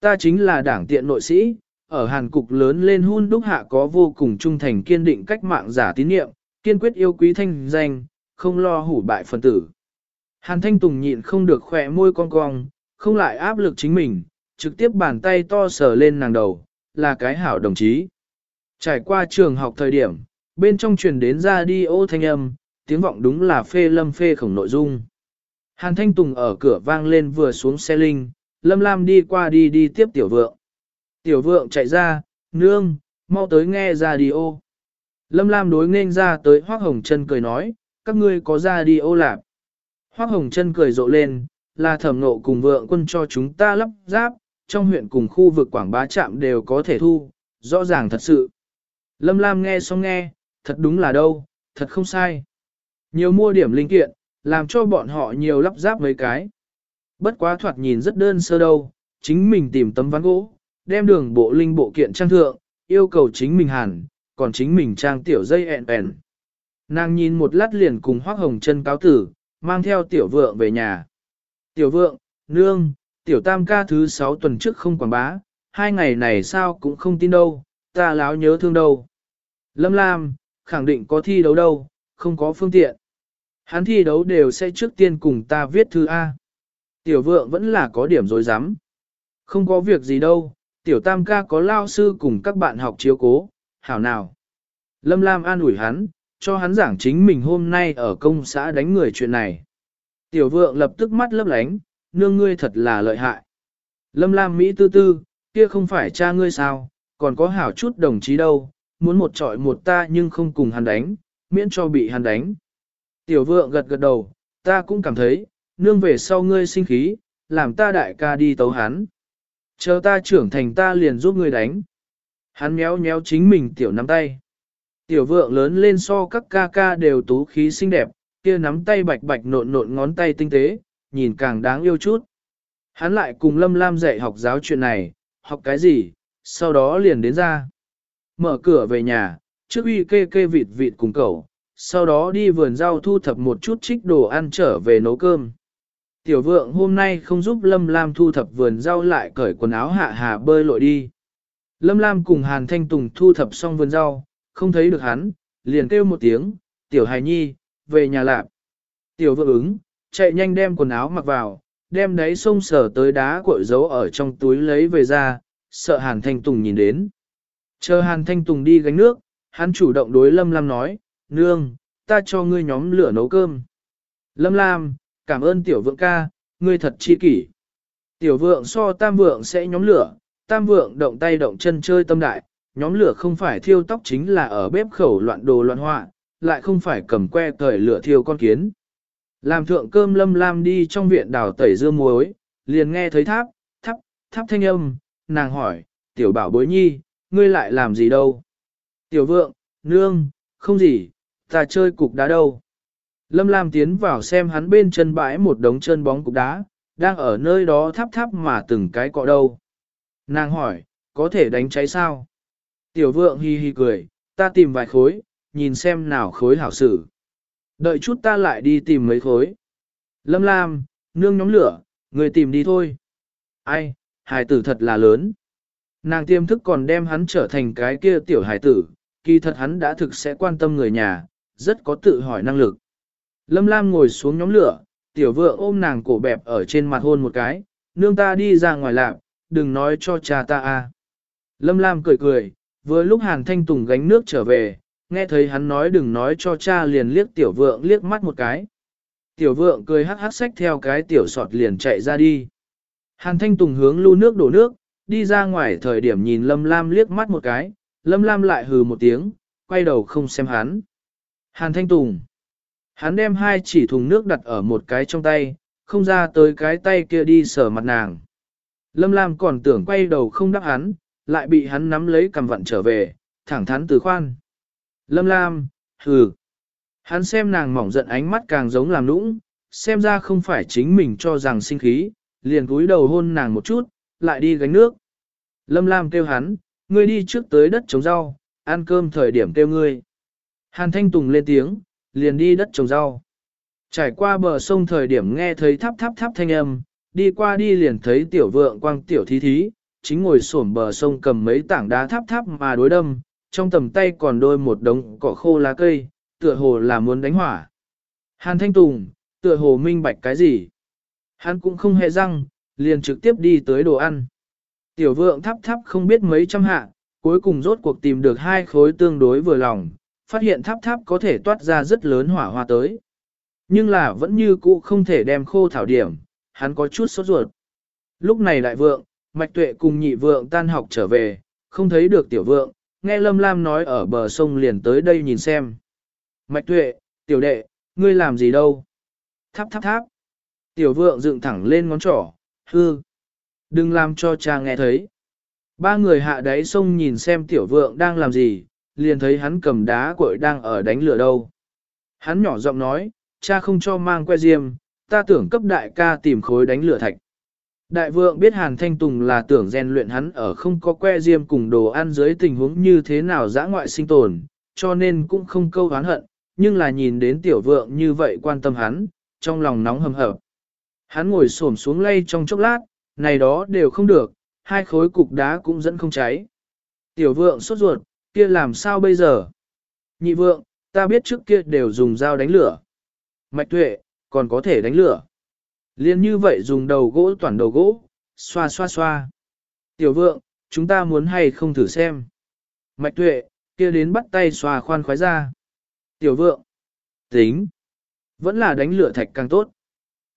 Ta chính là đảng tiện nội sĩ, ở Hàn Cục lớn lên hun đúc hạ có vô cùng trung thành kiên định cách mạng giả tín nhiệm, kiên quyết yêu quý thanh danh, không lo hủ bại phần tử. Hàn Thanh Tùng nhịn không được khỏe môi cong cong, không lại áp lực chính mình, trực tiếp bàn tay to sờ lên nàng đầu, là cái hảo đồng chí. Trải qua trường học thời điểm, bên trong truyền đến ra đi ô thanh âm, tiếng vọng đúng là phê lâm phê khổng nội dung. Hàn Thanh Tùng ở cửa vang lên vừa xuống xe linh, Lâm Lam đi qua đi đi tiếp tiểu vượng. Tiểu vượng chạy ra, nương, mau tới nghe ra đi ô. Lâm Lam đối nên ra tới Hoác Hồng Trân cười nói, các ngươi có ra đi ô lạp. Hoác Hồng Trân cười rộ lên, là thẩm nộ cùng vượng quân cho chúng ta lắp ráp, trong huyện cùng khu vực quảng bá trạm đều có thể thu, rõ ràng thật sự. Lâm Lam nghe xong nghe, thật đúng là đâu, thật không sai. Nhiều mua điểm linh kiện, làm cho bọn họ nhiều lắp ráp mấy cái. Bất quá thoạt nhìn rất đơn sơ đâu, chính mình tìm tấm ván gỗ, đem đường bộ linh bộ kiện trang thượng, yêu cầu chính mình hẳn, còn chính mình trang tiểu dây ẹn ẹn. Nàng nhìn một lát liền cùng hoác hồng chân cáo tử, mang theo tiểu vượng về nhà. Tiểu vượng, nương, tiểu tam ca thứ sáu tuần trước không quảng bá, hai ngày này sao cũng không tin đâu, ta láo nhớ thương đâu. Lâm Lam, khẳng định có thi đấu đâu, không có phương tiện. Hắn thi đấu đều sẽ trước tiên cùng ta viết thư A. Tiểu vượng vẫn là có điểm dối rắm Không có việc gì đâu, tiểu tam ca có lao sư cùng các bạn học chiếu cố, hảo nào. Lâm Lam an ủi hắn, cho hắn giảng chính mình hôm nay ở công xã đánh người chuyện này. Tiểu vượng lập tức mắt lấp lánh, nương ngươi thật là lợi hại. Lâm Lam Mỹ tư tư, kia không phải cha ngươi sao, còn có hảo chút đồng chí đâu, muốn một trọi một ta nhưng không cùng hắn đánh, miễn cho bị hắn đánh. Tiểu vượng gật gật đầu, ta cũng cảm thấy, nương về sau ngươi sinh khí, làm ta đại ca đi tấu hắn. Chờ ta trưởng thành ta liền giúp ngươi đánh. Hắn méo méo chính mình tiểu nắm tay. Tiểu vượng lớn lên so các ca ca đều tú khí xinh đẹp, kia nắm tay bạch bạch nộn nộn ngón tay tinh tế, nhìn càng đáng yêu chút. Hắn lại cùng Lâm Lam dạy học giáo chuyện này, học cái gì, sau đó liền đến ra. Mở cửa về nhà, trước uy kê kê vịt vịt cùng cậu, sau đó đi vườn rau thu thập một chút trích đồ ăn trở về nấu cơm. Tiểu vượng hôm nay không giúp Lâm Lam thu thập vườn rau lại cởi quần áo hạ hà bơi lội đi. Lâm Lam cùng Hàn Thanh Tùng thu thập xong vườn rau, không thấy được hắn, liền kêu một tiếng, tiểu hài nhi, về nhà lạp. Tiểu vượng ứng, chạy nhanh đem quần áo mặc vào, đem đáy sông sở tới đá cội giấu ở trong túi lấy về ra, sợ Hàn Thanh Tùng nhìn đến. Chờ Hàn Thanh Tùng đi gánh nước, hắn chủ động đối Lâm Lam nói, nương, ta cho ngươi nhóm lửa nấu cơm. Lâm Lam, cảm ơn tiểu vượng ca, ngươi thật chi kỷ. Tiểu vượng so tam vượng sẽ nhóm lửa, tam vượng động tay động chân chơi tâm đại, nhóm lửa không phải thiêu tóc chính là ở bếp khẩu loạn đồ loạn họa, lại không phải cầm que cởi lửa thiêu con kiến. Làm thượng cơm lâm lam đi trong viện đào tẩy dưa muối, liền nghe thấy tháp, tháp, tháp thanh âm, nàng hỏi, tiểu bảo bối nhi, ngươi lại làm gì đâu? Tiểu vượng, nương, không gì, ta chơi cục đá đâu. Lâm Lam tiến vào xem hắn bên chân bãi một đống chân bóng cục đá, đang ở nơi đó thắp thắp mà từng cái cọ đâu. Nàng hỏi, có thể đánh cháy sao? Tiểu vượng hi hi cười, ta tìm vài khối, nhìn xem nào khối hảo sử. Đợi chút ta lại đi tìm mấy khối. Lâm Lam, nương nhóm lửa, người tìm đi thôi. Ai, hài tử thật là lớn. Nàng tiêm thức còn đem hắn trở thành cái kia tiểu hài tử, kỳ thật hắn đã thực sẽ quan tâm người nhà, rất có tự hỏi năng lực. Lâm Lam ngồi xuống nhóm lửa, tiểu vượng ôm nàng cổ bẹp ở trên mặt hôn một cái, nương ta đi ra ngoài lạc, đừng nói cho cha ta a. Lâm Lam cười cười, vừa lúc Hàn Thanh Tùng gánh nước trở về, nghe thấy hắn nói đừng nói cho cha liền liếc tiểu vượng liếc mắt một cái. Tiểu vượng cười hắc hắc sách theo cái tiểu sọt liền chạy ra đi. Hàn Thanh Tùng hướng lưu nước đổ nước, đi ra ngoài thời điểm nhìn Lâm Lam liếc mắt một cái, Lâm Lam lại hừ một tiếng, quay đầu không xem hắn. Hàn Thanh Tùng. Hắn đem hai chỉ thùng nước đặt ở một cái trong tay, không ra tới cái tay kia đi sờ mặt nàng. Lâm Lam còn tưởng quay đầu không đáp hắn, lại bị hắn nắm lấy cầm vặn trở về, thẳng thắn từ khoan. Lâm Lam, hừ. Hắn xem nàng mỏng giận ánh mắt càng giống làm nũng, xem ra không phải chính mình cho rằng sinh khí, liền cúi đầu hôn nàng một chút, lại đi gánh nước. Lâm Lam kêu hắn, ngươi đi trước tới đất trồng rau, ăn cơm thời điểm kêu ngươi. Hàn Thanh Tùng lên tiếng, liền đi đất trồng rau. Trải qua bờ sông thời điểm nghe thấy thắp thắp thắp thanh âm, đi qua đi liền thấy tiểu vượng quang tiểu thí thí, chính ngồi xổm bờ sông cầm mấy tảng đá tháp tháp mà đối đâm, trong tầm tay còn đôi một đống cỏ khô lá cây, tựa hồ là muốn đánh hỏa. Hàn Thanh Tùng, tựa hồ minh bạch cái gì? Hắn cũng không hề răng, liền trực tiếp đi tới đồ ăn. Tiểu vượng thắp thắp không biết mấy trăm hạ, cuối cùng rốt cuộc tìm được hai khối tương đối vừa lòng, phát hiện tháp tháp có thể toát ra rất lớn hỏa hoa tới. Nhưng là vẫn như cũ không thể đem khô thảo điểm, hắn có chút sốt ruột. Lúc này đại vượng, mạch tuệ cùng nhị vượng tan học trở về, không thấy được tiểu vượng, nghe Lâm Lam nói ở bờ sông liền tới đây nhìn xem. Mạch tuệ, tiểu đệ, ngươi làm gì đâu? Tháp tháp tháp. Tiểu vượng dựng thẳng lên ngón trỏ, hư. Đừng làm cho cha nghe thấy. Ba người hạ đáy sông nhìn xem tiểu vượng đang làm gì, liền thấy hắn cầm đá cội đang ở đánh lửa đâu. Hắn nhỏ giọng nói, cha không cho mang que diêm, ta tưởng cấp đại ca tìm khối đánh lửa thạch. Đại vượng biết Hàn Thanh Tùng là tưởng rèn luyện hắn ở không có que diêm cùng đồ ăn dưới tình huống như thế nào dã ngoại sinh tồn, cho nên cũng không câu hán hận, nhưng là nhìn đến tiểu vượng như vậy quan tâm hắn, trong lòng nóng hầm hập. Hắn ngồi xổm xuống lay trong chốc lát, này đó đều không được, hai khối cục đá cũng dẫn không cháy. Tiểu vượng sốt ruột, kia làm sao bây giờ? Nhị vượng, ta biết trước kia đều dùng dao đánh lửa. Mạch tuệ, còn có thể đánh lửa. Liên như vậy dùng đầu gỗ toàn đầu gỗ, xoa xoa xoa. Tiểu vượng, chúng ta muốn hay không thử xem. Mạch tuệ, kia đến bắt tay xoa khoan khoái ra. Tiểu vượng, tính, vẫn là đánh lửa thạch càng tốt.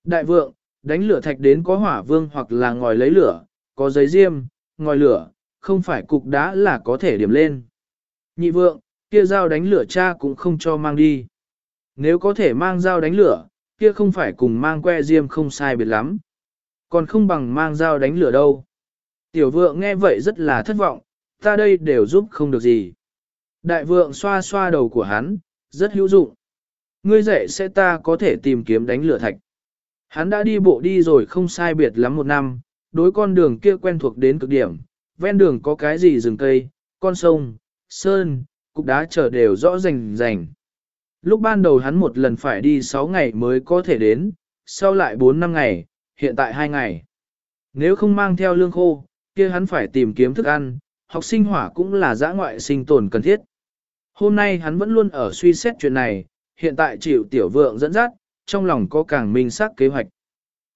Đại vượng, đánh lửa thạch đến có hỏa vương hoặc là ngòi lấy lửa, có giấy diêm, ngòi lửa, không phải cục đá là có thể điểm lên. Nhị vượng, kia dao đánh lửa cha cũng không cho mang đi. Nếu có thể mang dao đánh lửa, kia không phải cùng mang que diêm không sai biệt lắm. Còn không bằng mang dao đánh lửa đâu. Tiểu vượng nghe vậy rất là thất vọng, ta đây đều giúp không được gì. Đại vượng xoa xoa đầu của hắn, rất hữu dụng. Ngươi dạy sẽ ta có thể tìm kiếm đánh lửa thạch. Hắn đã đi bộ đi rồi không sai biệt lắm một năm, đối con đường kia quen thuộc đến cực điểm, ven đường có cái gì rừng cây, con sông, sơn, cục đá chờ đều rõ rành rành. Lúc ban đầu hắn một lần phải đi 6 ngày mới có thể đến, sau lại 4 năm ngày, hiện tại 2 ngày. Nếu không mang theo lương khô, kia hắn phải tìm kiếm thức ăn, học sinh hỏa cũng là giã ngoại sinh tồn cần thiết. Hôm nay hắn vẫn luôn ở suy xét chuyện này, hiện tại chịu tiểu vượng dẫn dắt, trong lòng có càng minh xác kế hoạch.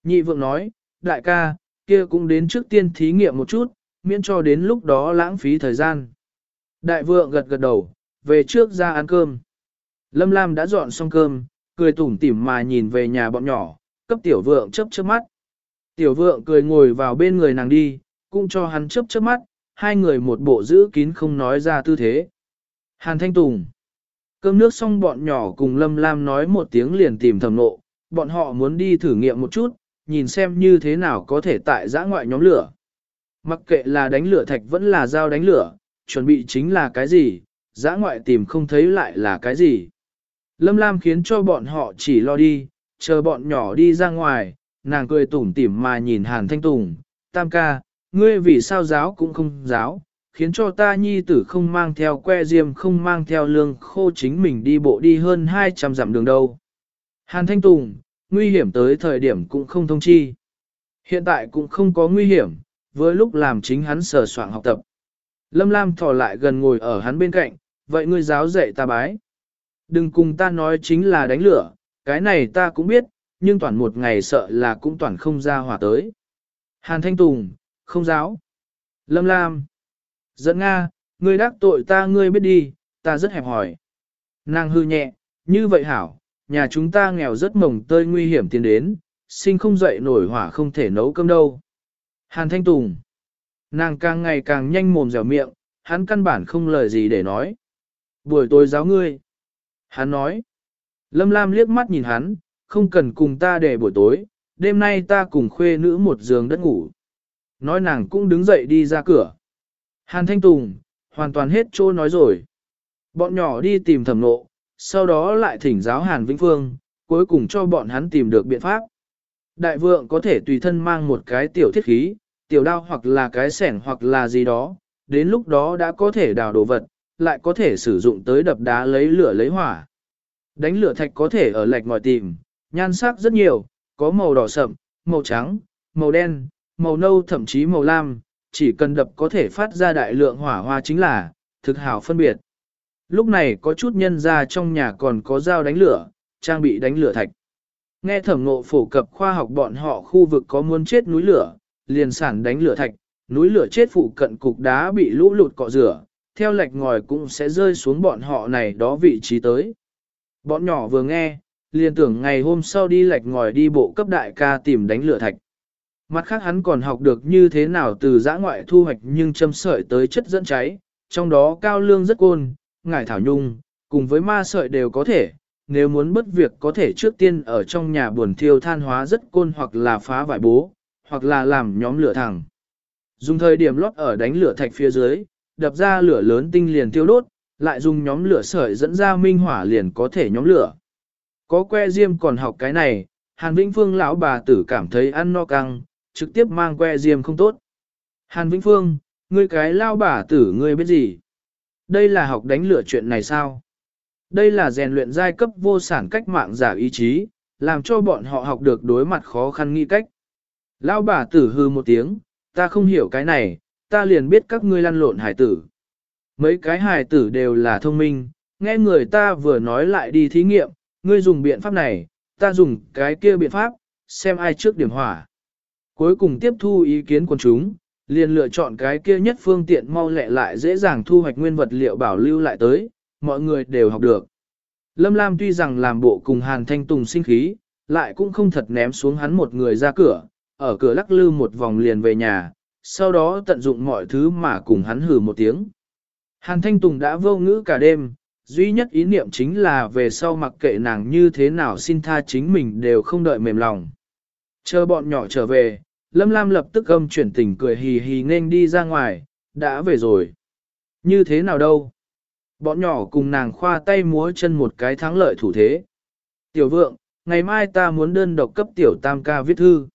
Nhị vượng nói, đại ca, kia cũng đến trước tiên thí nghiệm một chút, miễn cho đến lúc đó lãng phí thời gian. Đại vượng gật gật đầu, về trước ra ăn cơm. Lâm Lam đã dọn xong cơm, cười tủm tỉm mà nhìn về nhà bọn nhỏ, cấp tiểu vượng chớp chớp mắt. Tiểu vượng cười ngồi vào bên người nàng đi, cũng cho hắn chớp chớp mắt, hai người một bộ giữ kín không nói ra tư thế. Hàn Thanh Tùng. Cơm nước xong bọn nhỏ cùng Lâm Lam nói một tiếng liền tìm thầm nộ, bọn họ muốn đi thử nghiệm một chút, nhìn xem như thế nào có thể tại giã ngoại nhóm lửa. Mặc kệ là đánh lửa thạch vẫn là dao đánh lửa, chuẩn bị chính là cái gì, giã ngoại tìm không thấy lại là cái gì. Lâm Lam khiến cho bọn họ chỉ lo đi, chờ bọn nhỏ đi ra ngoài, nàng cười tủm tỉm mà nhìn Hàn Thanh Tùng, tam ca, ngươi vì sao giáo cũng không giáo, khiến cho ta nhi tử không mang theo que diêm không mang theo lương khô chính mình đi bộ đi hơn 200 dặm đường đâu. Hàn Thanh Tùng, nguy hiểm tới thời điểm cũng không thông chi. Hiện tại cũng không có nguy hiểm, với lúc làm chính hắn sờ soạn học tập. Lâm Lam thò lại gần ngồi ở hắn bên cạnh, vậy ngươi giáo dạy ta bái. Đừng cùng ta nói chính là đánh lửa, cái này ta cũng biết, nhưng toàn một ngày sợ là cũng toàn không ra hỏa tới. Hàn Thanh Tùng, không giáo. Lâm Lam, dẫn Nga, ngươi đắc tội ta ngươi biết đi, ta rất hẹp hỏi. Nàng hư nhẹ, như vậy hảo, nhà chúng ta nghèo rất mồng tơi nguy hiểm tiến đến, sinh không dậy nổi hỏa không thể nấu cơm đâu. Hàn Thanh Tùng, nàng càng ngày càng nhanh mồm dẻo miệng, hắn căn bản không lời gì để nói. Buổi tối giáo ngươi. Hắn nói, Lâm Lam liếc mắt nhìn hắn, không cần cùng ta để buổi tối, đêm nay ta cùng khuê nữ một giường đất ngủ. Nói nàng cũng đứng dậy đi ra cửa. Hàn Thanh Tùng, hoàn toàn hết trô nói rồi. Bọn nhỏ đi tìm thẩm nộ, sau đó lại thỉnh giáo Hàn Vĩnh Phương, cuối cùng cho bọn hắn tìm được biện pháp. Đại vượng có thể tùy thân mang một cái tiểu thiết khí, tiểu đao hoặc là cái sẻng hoặc là gì đó, đến lúc đó đã có thể đào đồ vật, lại có thể sử dụng tới đập đá lấy lửa lấy hỏa. Đánh lửa thạch có thể ở lạch ngòi tìm, nhan sắc rất nhiều, có màu đỏ sậm, màu trắng, màu đen, màu nâu thậm chí màu lam, chỉ cần đập có thể phát ra đại lượng hỏa hoa chính là, thực hảo phân biệt. Lúc này có chút nhân ra trong nhà còn có dao đánh lửa, trang bị đánh lửa thạch. Nghe thẩm ngộ phổ cập khoa học bọn họ khu vực có muốn chết núi lửa, liền sản đánh lửa thạch, núi lửa chết phụ cận cục đá bị lũ lụt cọ rửa, theo lệch ngòi cũng sẽ rơi xuống bọn họ này đó vị trí tới. Bọn nhỏ vừa nghe, liền tưởng ngày hôm sau đi lệch ngòi đi bộ cấp đại ca tìm đánh lửa thạch. Mặt khác hắn còn học được như thế nào từ giã ngoại thu hoạch nhưng châm sợi tới chất dẫn cháy, trong đó cao lương rất côn, ngải thảo nhung, cùng với ma sợi đều có thể, nếu muốn bất việc có thể trước tiên ở trong nhà buồn thiêu than hóa rất côn hoặc là phá vải bố, hoặc là làm nhóm lửa thẳng. Dùng thời điểm lót ở đánh lửa thạch phía dưới, đập ra lửa lớn tinh liền tiêu đốt, lại dùng nhóm lửa sợi dẫn ra minh hỏa liền có thể nhóm lửa. Có que diêm còn học cái này, Hàn Vĩnh Phương lão bà tử cảm thấy ăn no căng, trực tiếp mang que diêm không tốt. Hàn Vĩnh Phương, ngươi cái lao bà tử ngươi biết gì? Đây là học đánh lửa chuyện này sao? Đây là rèn luyện giai cấp vô sản cách mạng giả ý chí, làm cho bọn họ học được đối mặt khó khăn nghi cách. Lao bà tử hư một tiếng, ta không hiểu cái này, ta liền biết các ngươi lăn lộn hải tử. Mấy cái hải tử đều là thông minh, nghe người ta vừa nói lại đi thí nghiệm, ngươi dùng biện pháp này, ta dùng cái kia biện pháp, xem ai trước điểm hỏa. Cuối cùng tiếp thu ý kiến của chúng, liền lựa chọn cái kia nhất phương tiện mau lẹ lại dễ dàng thu hoạch nguyên vật liệu bảo lưu lại tới, mọi người đều học được. Lâm Lam tuy rằng làm bộ cùng Hàn Thanh Tùng sinh khí, lại cũng không thật ném xuống hắn một người ra cửa, ở cửa lắc lư một vòng liền về nhà, sau đó tận dụng mọi thứ mà cùng hắn hừ một tiếng. Hàn Thanh Tùng đã vô ngữ cả đêm, duy nhất ý niệm chính là về sau mặc kệ nàng như thế nào xin tha chính mình đều không đợi mềm lòng. Chờ bọn nhỏ trở về, Lâm Lam lập tức âm chuyển tình cười hì hì nên đi ra ngoài, đã về rồi. Như thế nào đâu? Bọn nhỏ cùng nàng khoa tay múa chân một cái thắng lợi thủ thế. Tiểu vượng, ngày mai ta muốn đơn độc cấp tiểu tam ca viết thư.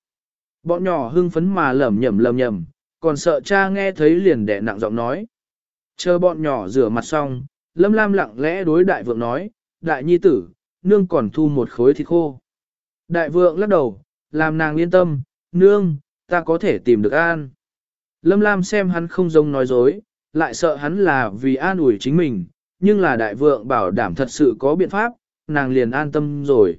Bọn nhỏ hưng phấn mà lẩm nhẩm lẩm nhẩm, còn sợ cha nghe thấy liền đẻ nặng giọng nói. Chờ bọn nhỏ rửa mặt xong, Lâm Lam lặng lẽ đối đại vượng nói, đại nhi tử, nương còn thu một khối thịt khô. Đại vượng lắc đầu, làm nàng yên tâm, nương, ta có thể tìm được an. Lâm Lam xem hắn không giống nói dối, lại sợ hắn là vì an ủi chính mình, nhưng là đại vượng bảo đảm thật sự có biện pháp, nàng liền an tâm rồi.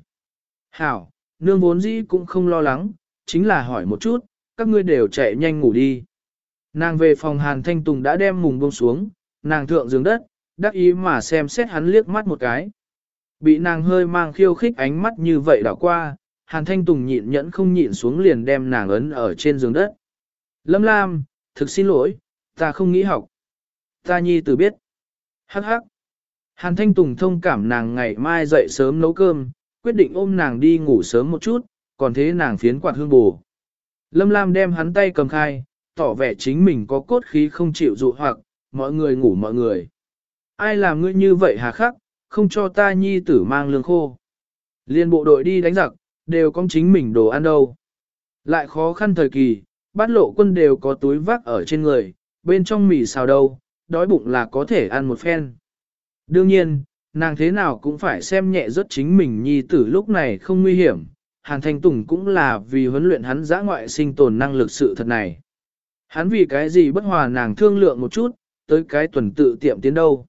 Hảo, nương vốn dĩ cũng không lo lắng, chính là hỏi một chút, các ngươi đều chạy nhanh ngủ đi. Nàng về phòng Hàn Thanh Tùng đã đem mùng buông xuống, nàng thượng giường đất, đắc ý mà xem xét hắn liếc mắt một cái. Bị nàng hơi mang khiêu khích ánh mắt như vậy đảo qua, Hàn Thanh Tùng nhịn nhẫn không nhịn xuống liền đem nàng ấn ở trên giường đất. Lâm Lam, thực xin lỗi, ta không nghĩ học. Ta nhi tử biết. Hắc hắc. Hàn Thanh Tùng thông cảm nàng ngày mai dậy sớm nấu cơm, quyết định ôm nàng đi ngủ sớm một chút, còn thế nàng phiến quạt hương bù. Lâm Lam đem hắn tay cầm khai, tỏ vẻ chính mình có cốt khí không chịu dụ hoặc, mọi người ngủ mọi người. Ai làm ngươi như vậy hà khắc, không cho ta nhi tử mang lương khô. Liên bộ đội đi đánh giặc, đều có chính mình đồ ăn đâu. Lại khó khăn thời kỳ, bát lộ quân đều có túi vác ở trên người, bên trong mì xào đâu, đói bụng là có thể ăn một phen. Đương nhiên, nàng thế nào cũng phải xem nhẹ rất chính mình nhi tử lúc này không nguy hiểm, Hàn Thanh Tùng cũng là vì huấn luyện hắn giã ngoại sinh tồn năng lực sự thật này. Hắn vì cái gì bất hòa nàng thương lượng một chút, tới cái tuần tự tiệm tiến đâu.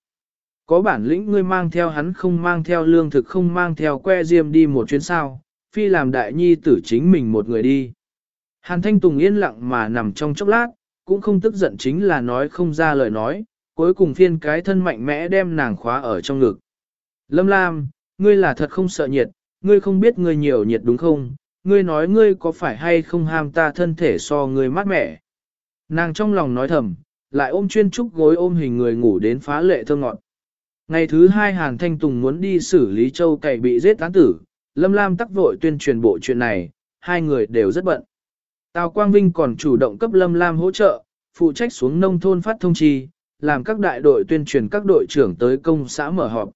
Có bản lĩnh ngươi mang theo hắn không mang theo lương thực không mang theo que diêm đi một chuyến sao, phi làm đại nhi tử chính mình một người đi. Hàn Thanh Tùng yên lặng mà nằm trong chốc lát, cũng không tức giận chính là nói không ra lời nói, cuối cùng phiên cái thân mạnh mẽ đem nàng khóa ở trong ngực. Lâm Lam, ngươi là thật không sợ nhiệt, ngươi không biết ngươi nhiều nhiệt đúng không? Ngươi nói ngươi có phải hay không ham ta thân thể so ngươi mát mẻ? Nàng trong lòng nói thầm, lại ôm chuyên trúc gối ôm hình người ngủ đến phá lệ thơ ngọn. Ngày thứ hai Hàn Thanh Tùng muốn đi xử lý châu cày bị giết tán tử, Lâm Lam tắc vội tuyên truyền bộ chuyện này, hai người đều rất bận. Tào Quang Vinh còn chủ động cấp Lâm Lam hỗ trợ, phụ trách xuống nông thôn phát thông chi, làm các đại đội tuyên truyền các đội trưởng tới công xã mở họp.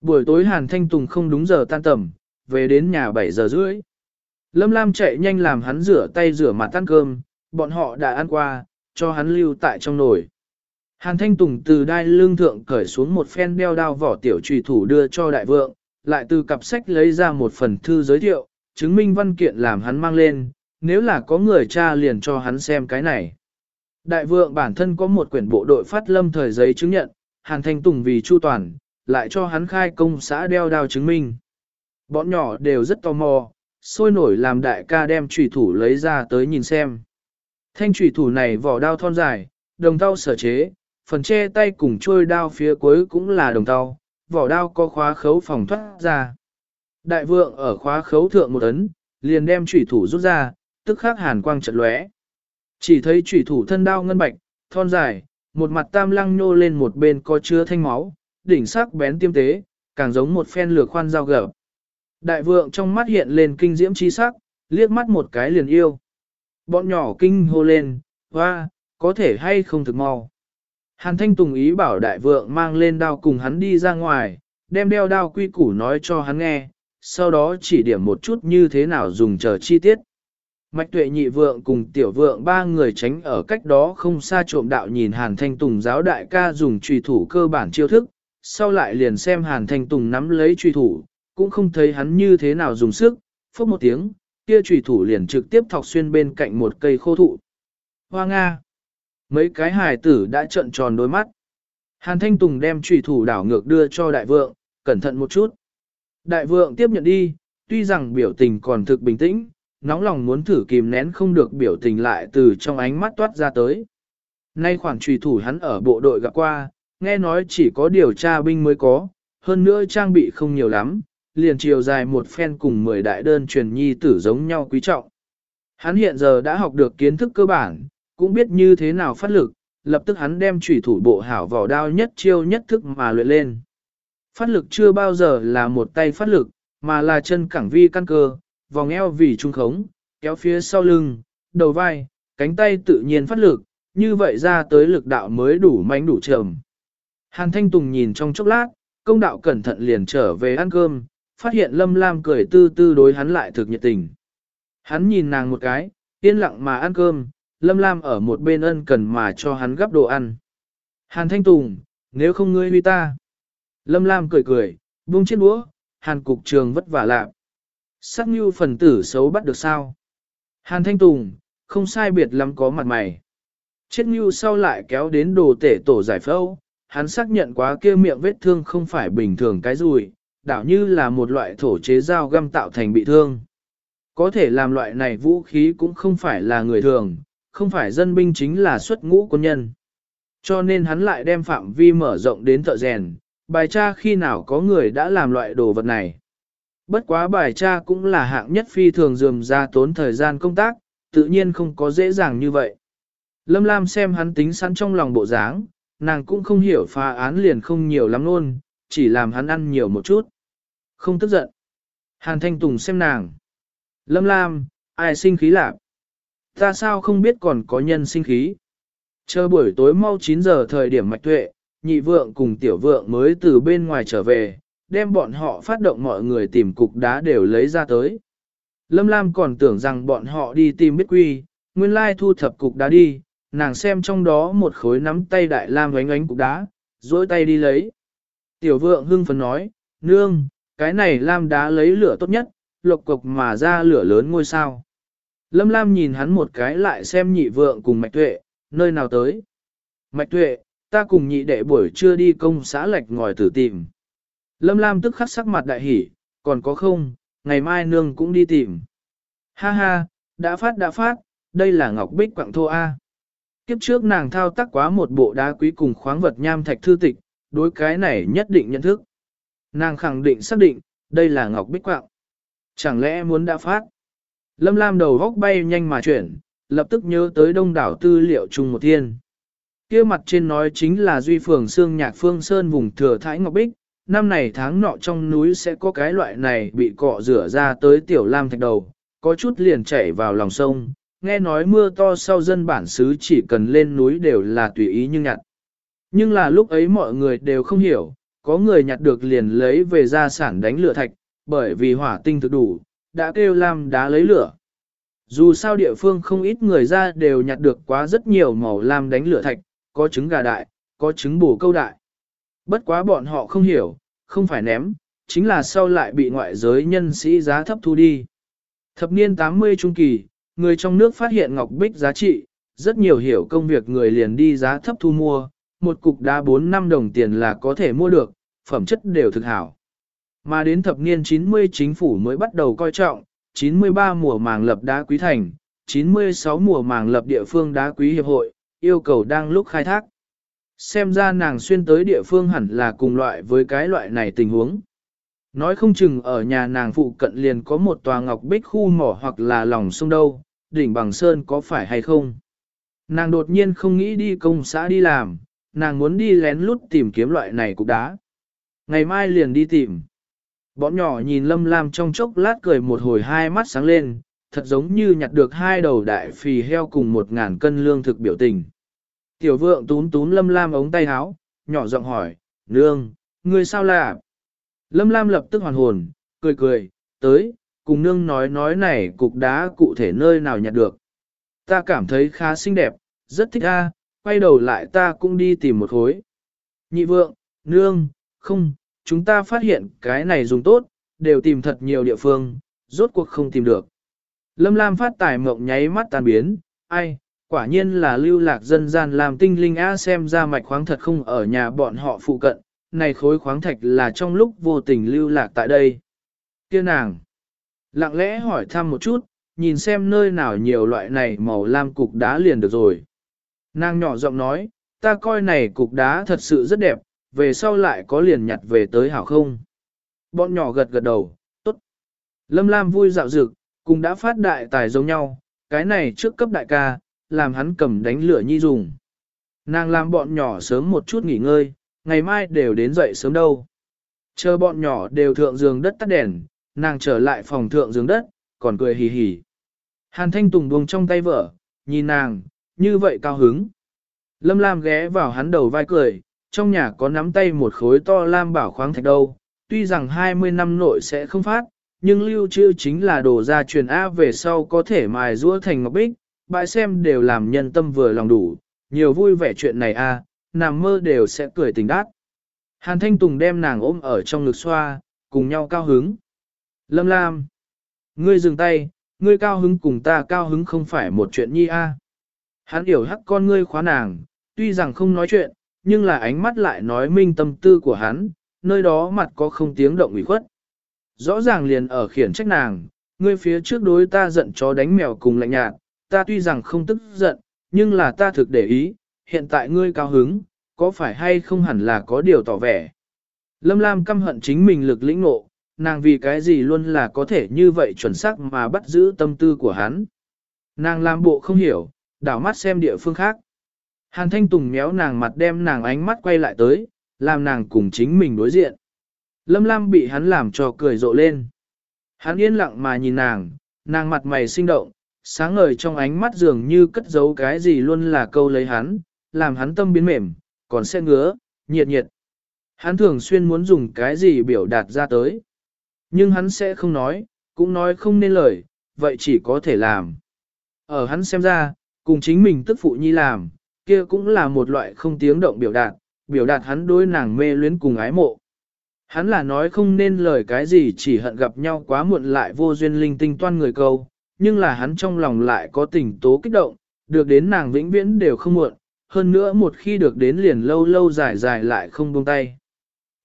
Buổi tối Hàn Thanh Tùng không đúng giờ tan tầm, về đến nhà 7 giờ rưỡi. Lâm Lam chạy nhanh làm hắn rửa tay rửa mặt ăn cơm, bọn họ đã ăn qua, cho hắn lưu tại trong nồi. Hàn Thanh Tùng từ đai lương thượng cởi xuống một phen đeo đao vỏ tiểu trùy thủ đưa cho đại vượng, lại từ cặp sách lấy ra một phần thư giới thiệu, chứng minh văn kiện làm hắn mang lên, nếu là có người cha liền cho hắn xem cái này. Đại vượng bản thân có một quyển bộ đội phát lâm thời giấy chứng nhận, Hàn Thanh Tùng vì chu toàn, lại cho hắn khai công xã đeo đao chứng minh. Bọn nhỏ đều rất tò mò, sôi nổi làm đại ca đem trùy thủ lấy ra tới nhìn xem. Thanh trùy thủ này vỏ đao thon dài, đồng tao sở chế, phần che tay cùng trôi đao phía cuối cũng là đồng tao, vỏ đao có khóa khấu phòng thoát ra. Đại vượng ở khóa khấu thượng một ấn, liền đem trùy thủ rút ra, tức khắc hàn quang trận lóe. Chỉ thấy trùy thủ thân đao ngân bạch, thon dài, một mặt tam lăng nhô lên một bên có chứa thanh máu, đỉnh sắc bén tiêm tế, càng giống một phen lửa khoan dao gở. Đại vượng trong mắt hiện lên kinh diễm chi sắc, liếc mắt một cái liền yêu. Bọn nhỏ kinh hô lên, hoa, có thể hay không thực mau. Hàn Thanh Tùng ý bảo đại vượng mang lên đao cùng hắn đi ra ngoài, đem đeo đao quy củ nói cho hắn nghe, sau đó chỉ điểm một chút như thế nào dùng chờ chi tiết. Mạch tuệ nhị vượng cùng tiểu vượng ba người tránh ở cách đó không xa trộm đạo nhìn Hàn Thanh Tùng giáo đại ca dùng trùy thủ cơ bản chiêu thức, sau lại liền xem Hàn Thanh Tùng nắm lấy trùy thủ, cũng không thấy hắn như thế nào dùng sức, phốc một tiếng, kia trùy thủ liền trực tiếp thọc xuyên bên cạnh một cây khô thụ. Hoa Nga! Mấy cái hài tử đã trợn tròn đôi mắt. Hàn Thanh Tùng đem trùy thủ đảo ngược đưa cho đại vượng, cẩn thận một chút. Đại vượng tiếp nhận đi, tuy rằng biểu tình còn thực bình tĩnh, nóng lòng muốn thử kìm nén không được biểu tình lại từ trong ánh mắt toát ra tới. Nay khoản trùy thủ hắn ở bộ đội gặp qua, nghe nói chỉ có điều tra binh mới có, hơn nữa trang bị không nhiều lắm, liền chiều dài một phen cùng 10 đại đơn truyền nhi tử giống nhau quý trọng. Hắn hiện giờ đã học được kiến thức cơ bản, cũng biết như thế nào phát lực, lập tức hắn đem chủy thủ bộ hảo vỏ đao nhất chiêu nhất thức mà luyện lên. Phát lực chưa bao giờ là một tay phát lực, mà là chân cẳng vi căn cơ, vòng eo vì trung khống, kéo phía sau lưng, đầu vai, cánh tay tự nhiên phát lực, như vậy ra tới lực đạo mới đủ mánh đủ trầm. Hàn Thanh Tùng nhìn trong chốc lát, công đạo cẩn thận liền trở về ăn cơm, phát hiện Lâm Lam cười tư tư đối hắn lại thực nhiệt tình. Hắn nhìn nàng một cái, yên lặng mà ăn cơm, Lâm Lam ở một bên ân cần mà cho hắn gắp đồ ăn. Hàn Thanh Tùng, nếu không ngươi huy ta. Lâm Lam cười cười, buông chiếc đũa, Hàn cục trường vất vả lạc. Sắc như phần tử xấu bắt được sao? Hàn Thanh Tùng, không sai biệt lắm có mặt mày. Chết như sau lại kéo đến đồ tể tổ giải phẫu, hắn xác nhận quá kia miệng vết thương không phải bình thường cái rùi, đảo như là một loại thổ chế dao găm tạo thành bị thương. Có thể làm loại này vũ khí cũng không phải là người thường, không phải dân binh chính là xuất ngũ quân nhân. Cho nên hắn lại đem phạm vi mở rộng đến thợ rèn, bài tra khi nào có người đã làm loại đồ vật này. Bất quá bài tra cũng là hạng nhất phi thường dườm ra tốn thời gian công tác, tự nhiên không có dễ dàng như vậy. Lâm Lam xem hắn tính sẵn trong lòng bộ dáng, nàng cũng không hiểu phá án liền không nhiều lắm luôn, chỉ làm hắn ăn nhiều một chút. Không tức giận. Hàn Thanh Tùng xem nàng. Lâm Lam, ai sinh khí lạc? Ta sao không biết còn có nhân sinh khí? Chờ buổi tối mau 9 giờ thời điểm mạch tuệ, nhị vượng cùng tiểu vượng mới từ bên ngoài trở về, đem bọn họ phát động mọi người tìm cục đá đều lấy ra tới. Lâm Lam còn tưởng rằng bọn họ đi tìm biết quy, nguyên lai thu thập cục đá đi, nàng xem trong đó một khối nắm tay đại lam gánh gánh cục đá, dối tay đi lấy. Tiểu vượng hưng phấn nói, nương, cái này lam đá lấy lửa tốt nhất, lộc cục mà ra lửa lớn ngôi sao. Lâm Lam nhìn hắn một cái lại xem nhị vượng cùng mạch tuệ, nơi nào tới. Mạch tuệ, ta cùng nhị đệ buổi trưa đi công xã lạch ngòi tử tìm. Lâm Lam tức khắc sắc mặt đại hỉ, còn có không, ngày mai nương cũng đi tìm. Ha ha, đã phát đã phát, đây là ngọc bích quạng thô A. Kiếp trước nàng thao tác quá một bộ đá quý cùng khoáng vật nham thạch thư tịch, đối cái này nhất định nhận thức. Nàng khẳng định xác định, đây là ngọc bích quạng. Chẳng lẽ muốn đã phát? Lâm Lam đầu góc bay nhanh mà chuyển, lập tức nhớ tới đông đảo tư liệu chung một thiên. kia mặt trên nói chính là duy phường xương nhạc phương sơn vùng thừa thái ngọc bích, năm này tháng nọ trong núi sẽ có cái loại này bị cọ rửa ra tới tiểu lam thạch đầu, có chút liền chảy vào lòng sông, nghe nói mưa to sau dân bản xứ chỉ cần lên núi đều là tùy ý như nhặt. Nhưng là lúc ấy mọi người đều không hiểu, có người nhặt được liền lấy về gia sản đánh lửa thạch, bởi vì hỏa tinh thực đủ, đã kêu lam đá lấy lửa. Dù sao địa phương không ít người ra đều nhặt được quá rất nhiều màu lam đánh lửa thạch, có trứng gà đại, có trứng bổ câu đại. Bất quá bọn họ không hiểu, không phải ném, chính là sau lại bị ngoại giới nhân sĩ giá thấp thu đi. Thập niên 80 trung kỳ, người trong nước phát hiện ngọc bích giá trị, rất nhiều hiểu công việc người liền đi giá thấp thu mua, một cục đá 4 năm đồng tiền là có thể mua được, phẩm chất đều thực hảo. Mà đến thập niên 90 chính phủ mới bắt đầu coi trọng, 93 mùa màng lập đá quý thành, 96 mùa màng lập địa phương đá quý hiệp hội, yêu cầu đang lúc khai thác. Xem ra nàng xuyên tới địa phương hẳn là cùng loại với cái loại này tình huống. Nói không chừng ở nhà nàng phụ cận liền có một tòa ngọc bích khu mỏ hoặc là lòng sông đâu, đỉnh bằng sơn có phải hay không. Nàng đột nhiên không nghĩ đi công xã đi làm, nàng muốn đi lén lút tìm kiếm loại này cục đá. Ngày mai liền đi tìm. Bọn nhỏ nhìn Lâm Lam trong chốc lát cười một hồi hai mắt sáng lên, thật giống như nhặt được hai đầu đại phì heo cùng một ngàn cân lương thực biểu tình. Tiểu vượng tún tún Lâm Lam ống tay áo, nhỏ giọng hỏi, Nương, ngươi sao lạ? Lâm Lam lập tức hoàn hồn, cười cười, tới, cùng nương nói nói này cục đá cụ thể nơi nào nhặt được. Ta cảm thấy khá xinh đẹp, rất thích a, quay đầu lại ta cũng đi tìm một khối. Nhị vượng, nương, không, chúng ta phát hiện cái này dùng tốt, đều tìm thật nhiều địa phương, rốt cuộc không tìm được. Lâm Lam phát tài mộng nháy mắt tan biến, ai, quả nhiên là lưu lạc dân gian làm tinh linh A xem ra mạch khoáng thật không ở nhà bọn họ phụ cận, này khối khoáng thạch là trong lúc vô tình lưu lạc tại đây. Kia nàng, lặng lẽ hỏi thăm một chút, nhìn xem nơi nào nhiều loại này màu lam cục đá liền được rồi. Nàng nhỏ giọng nói, ta coi này cục đá thật sự rất đẹp, về sau lại có liền nhặt về tới hảo không. Bọn nhỏ gật gật đầu, tốt. Lâm Lam vui dạo dực, cùng đã phát đại tài giống nhau, cái này trước cấp đại ca, làm hắn cầm đánh lửa nhi dùng. Nàng làm bọn nhỏ sớm một chút nghỉ ngơi, ngày mai đều đến dậy sớm đâu. Chờ bọn nhỏ đều thượng giường đất tắt đèn, nàng trở lại phòng thượng giường đất, còn cười hì hì. Hàn Thanh Tùng buông trong tay vợ, nhìn nàng, như vậy cao hứng. Lâm Lam ghé vào hắn đầu vai cười, trong nhà có nắm tay một khối to lam bảo khoáng thạch đâu, tuy rằng 20 năm nội sẽ không phát, nhưng lưu trữ chính là đồ ra truyền A về sau có thể mài rũa thành ngọc bích, bãi xem đều làm nhân tâm vừa lòng đủ, nhiều vui vẻ chuyện này A, nằm mơ đều sẽ cười tình đát. Hàn Thanh Tùng đem nàng ôm ở trong ngực xoa, cùng nhau cao hứng. Lâm Lam, ngươi dừng tay, ngươi cao hứng cùng ta cao hứng không phải một chuyện nhi a. Hắn hiểu hắc con ngươi khóa nàng, tuy rằng không nói chuyện, nhưng là ánh mắt lại nói minh tâm tư của hắn, nơi đó mặt có không tiếng động ủy khuất. Rõ ràng liền ở khiển trách nàng, ngươi phía trước đối ta giận chó đánh mèo cùng lạnh nhạt, ta tuy rằng không tức giận, nhưng là ta thực để ý, hiện tại ngươi cao hứng, có phải hay không hẳn là có điều tỏ vẻ. Lâm Lam căm hận chính mình lực lĩnh ngộ, nàng vì cái gì luôn là có thể như vậy chuẩn xác mà bắt giữ tâm tư của hắn. Nàng làm bộ không hiểu, đảo mắt xem địa phương khác. Hàn Thanh Tùng méo nàng mặt đem nàng ánh mắt quay lại tới, làm nàng cùng chính mình đối diện. Lâm Lam bị hắn làm cho cười rộ lên. Hắn yên lặng mà nhìn nàng, nàng mặt mày sinh động, sáng ngời trong ánh mắt dường như cất giấu cái gì luôn là câu lấy hắn, làm hắn tâm biến mềm, còn sẽ ngứa, nhiệt nhiệt. Hắn thường xuyên muốn dùng cái gì biểu đạt ra tới. Nhưng hắn sẽ không nói, cũng nói không nên lời, vậy chỉ có thể làm. Ở hắn xem ra, cùng chính mình tức phụ nhi làm, kia cũng là một loại không tiếng động biểu đạt, biểu đạt hắn đối nàng mê luyến cùng ái mộ. Hắn là nói không nên lời cái gì chỉ hận gặp nhau quá muộn lại vô duyên linh tinh toan người câu, nhưng là hắn trong lòng lại có tình tố kích động, được đến nàng vĩnh viễn đều không muộn, hơn nữa một khi được đến liền lâu lâu dài dài lại không buông tay.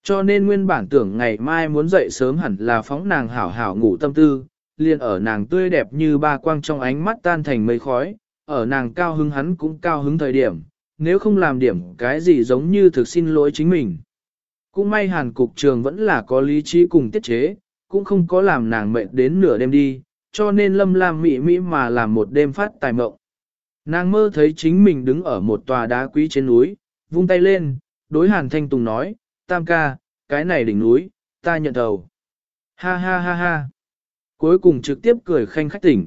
Cho nên nguyên bản tưởng ngày mai muốn dậy sớm hẳn là phóng nàng hảo hảo ngủ tâm tư, liền ở nàng tươi đẹp như ba quang trong ánh mắt tan thành mây khói, ở nàng cao hứng hắn cũng cao hứng thời điểm, nếu không làm điểm cái gì giống như thực xin lỗi chính mình. Cũng may hàn cục trường vẫn là có lý trí cùng tiết chế, cũng không có làm nàng mệt đến nửa đêm đi, cho nên lâm lam mị mỹ mà làm một đêm phát tài mộng. Nàng mơ thấy chính mình đứng ở một tòa đá quý trên núi, vung tay lên, đối hàn thanh tùng nói, tam ca, cái này đỉnh núi, ta nhận đầu. Ha ha ha ha. Cuối cùng trực tiếp cười khanh khách tỉnh.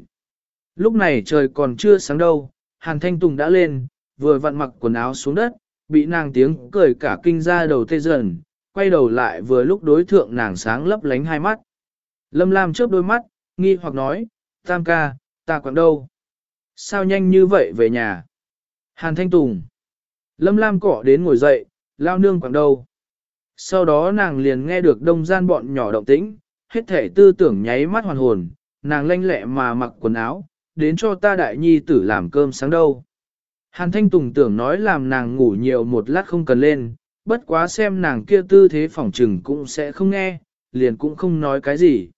Lúc này trời còn chưa sáng đâu, hàn thanh tùng đã lên, vừa vặn mặc quần áo xuống đất, bị nàng tiếng cười cả kinh ra đầu tê dần, quay đầu lại vừa lúc đối thượng nàng sáng lấp lánh hai mắt. Lâm Lam chớp đôi mắt, nghi hoặc nói, tam ca, ta quảng đâu? Sao nhanh như vậy về nhà? Hàn Thanh Tùng. Lâm Lam cỏ đến ngồi dậy, lao nương quảng đâu? Sau đó nàng liền nghe được đông gian bọn nhỏ động tĩnh, hết thể tư tưởng nháy mắt hoàn hồn, nàng lanh lẹ mà mặc quần áo, đến cho ta đại nhi tử làm cơm sáng đâu. Hàn Thanh Tùng tưởng nói làm nàng ngủ nhiều một lát không cần lên, bất quá xem nàng kia tư thế phỏng trừng cũng sẽ không nghe, liền cũng không nói cái gì.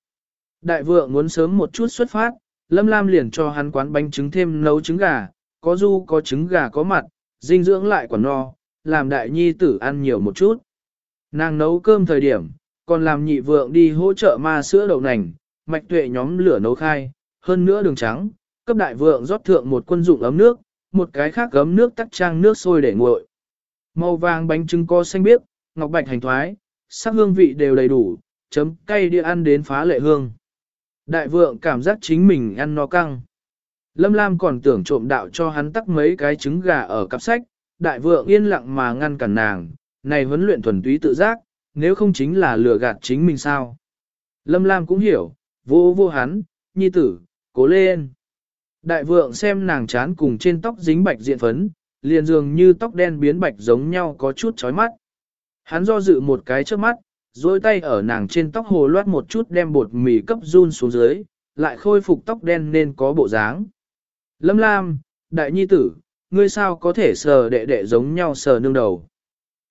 Đại vượng muốn sớm một chút xuất phát, Lâm Lam liền cho hắn quán bánh trứng thêm nấu trứng gà, có du có trứng gà có mặt, dinh dưỡng lại quả no, làm đại nhi tử ăn nhiều một chút. Nàng nấu cơm thời điểm, còn làm nhị vượng đi hỗ trợ ma sữa đậu nành, mạch tuệ nhóm lửa nấu khai, hơn nữa đường trắng, cấp đại vượng rót thượng một quân dụng ấm nước, một cái khác gấm nước tắc trang nước sôi để nguội. Màu vàng bánh trứng co xanh biếc, ngọc bạch hành thoái, sắc hương vị đều đầy đủ, chấm cay đi ăn đến phá lệ hương. Đại vượng cảm giác chính mình ăn no căng. Lâm Lam còn tưởng trộm đạo cho hắn tắc mấy cái trứng gà ở cặp sách, đại vượng yên lặng mà ngăn cản nàng, này huấn luyện thuần túy tự giác, nếu không chính là lừa gạt chính mình sao. Lâm Lam cũng hiểu, vô vô hắn, nhi tử, cố lên. Đại vượng xem nàng chán cùng trên tóc dính bạch diện phấn, liền dường như tóc đen biến bạch giống nhau có chút chói mắt. Hắn do dự một cái trước mắt, dôi tay ở nàng trên tóc hồ loát một chút đem bột mì cấp run xuống dưới, lại khôi phục tóc đen nên có bộ dáng. Lâm Lam, đại nhi tử, ngươi sao có thể sờ đệ đệ giống nhau sờ nương đầu.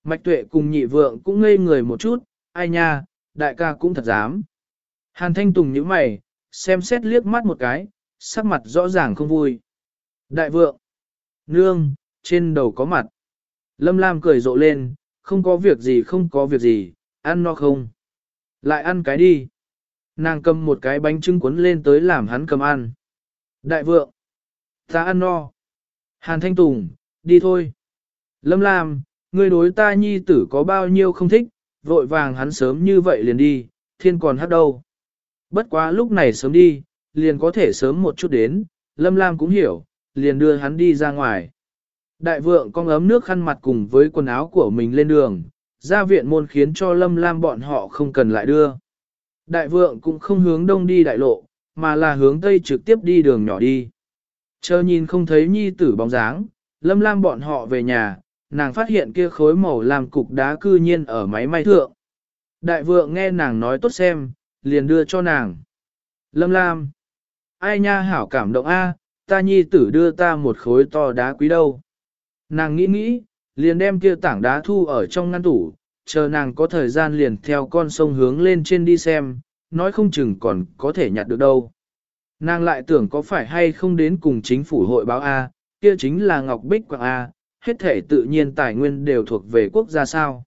Mạch tuệ cùng nhị vượng cũng ngây người một chút, ai nha, đại ca cũng thật dám. Hàn thanh tùng nhíu mày, xem xét liếc mắt một cái, sắc mặt rõ ràng không vui. Đại vượng, nương, trên đầu có mặt. Lâm Lam cười rộ lên, không có việc gì không có việc gì, ăn no không. Lại ăn cái đi. Nàng cầm một cái bánh trưng cuốn lên tới làm hắn cầm ăn. Đại vượng, ta ăn no. Hàn Thanh Tùng, đi thôi. Lâm Lam, ngươi đối ta nhi tử có bao nhiêu không thích, vội vàng hắn sớm như vậy liền đi, thiên còn hát đâu. Bất quá lúc này sớm đi, liền có thể sớm một chút đến, Lâm Lam cũng hiểu, liền đưa hắn đi ra ngoài. Đại vượng con ấm nước khăn mặt cùng với quần áo của mình lên đường, ra viện môn khiến cho Lâm Lam bọn họ không cần lại đưa. Đại vượng cũng không hướng đông đi đại lộ, mà là hướng tây trực tiếp đi đường nhỏ đi. Chờ nhìn không thấy nhi tử bóng dáng, Lâm Lam bọn họ về nhà, nàng phát hiện kia khối màu làm cục đá cư nhiên ở máy may thượng. Đại vượng nghe nàng nói tốt xem, liền đưa cho nàng. Lâm Lam, ai nha hảo cảm động a, ta nhi tử đưa ta một khối to đá quý đâu. Nàng nghĩ nghĩ, liền đem kia tảng đá thu ở trong ngăn tủ, chờ nàng có thời gian liền theo con sông hướng lên trên đi xem, nói không chừng còn có thể nhặt được đâu. Nàng lại tưởng có phải hay không đến cùng chính phủ hội báo A, kia chính là Ngọc Bích Quảng A, hết thể tự nhiên tài nguyên đều thuộc về quốc gia sao.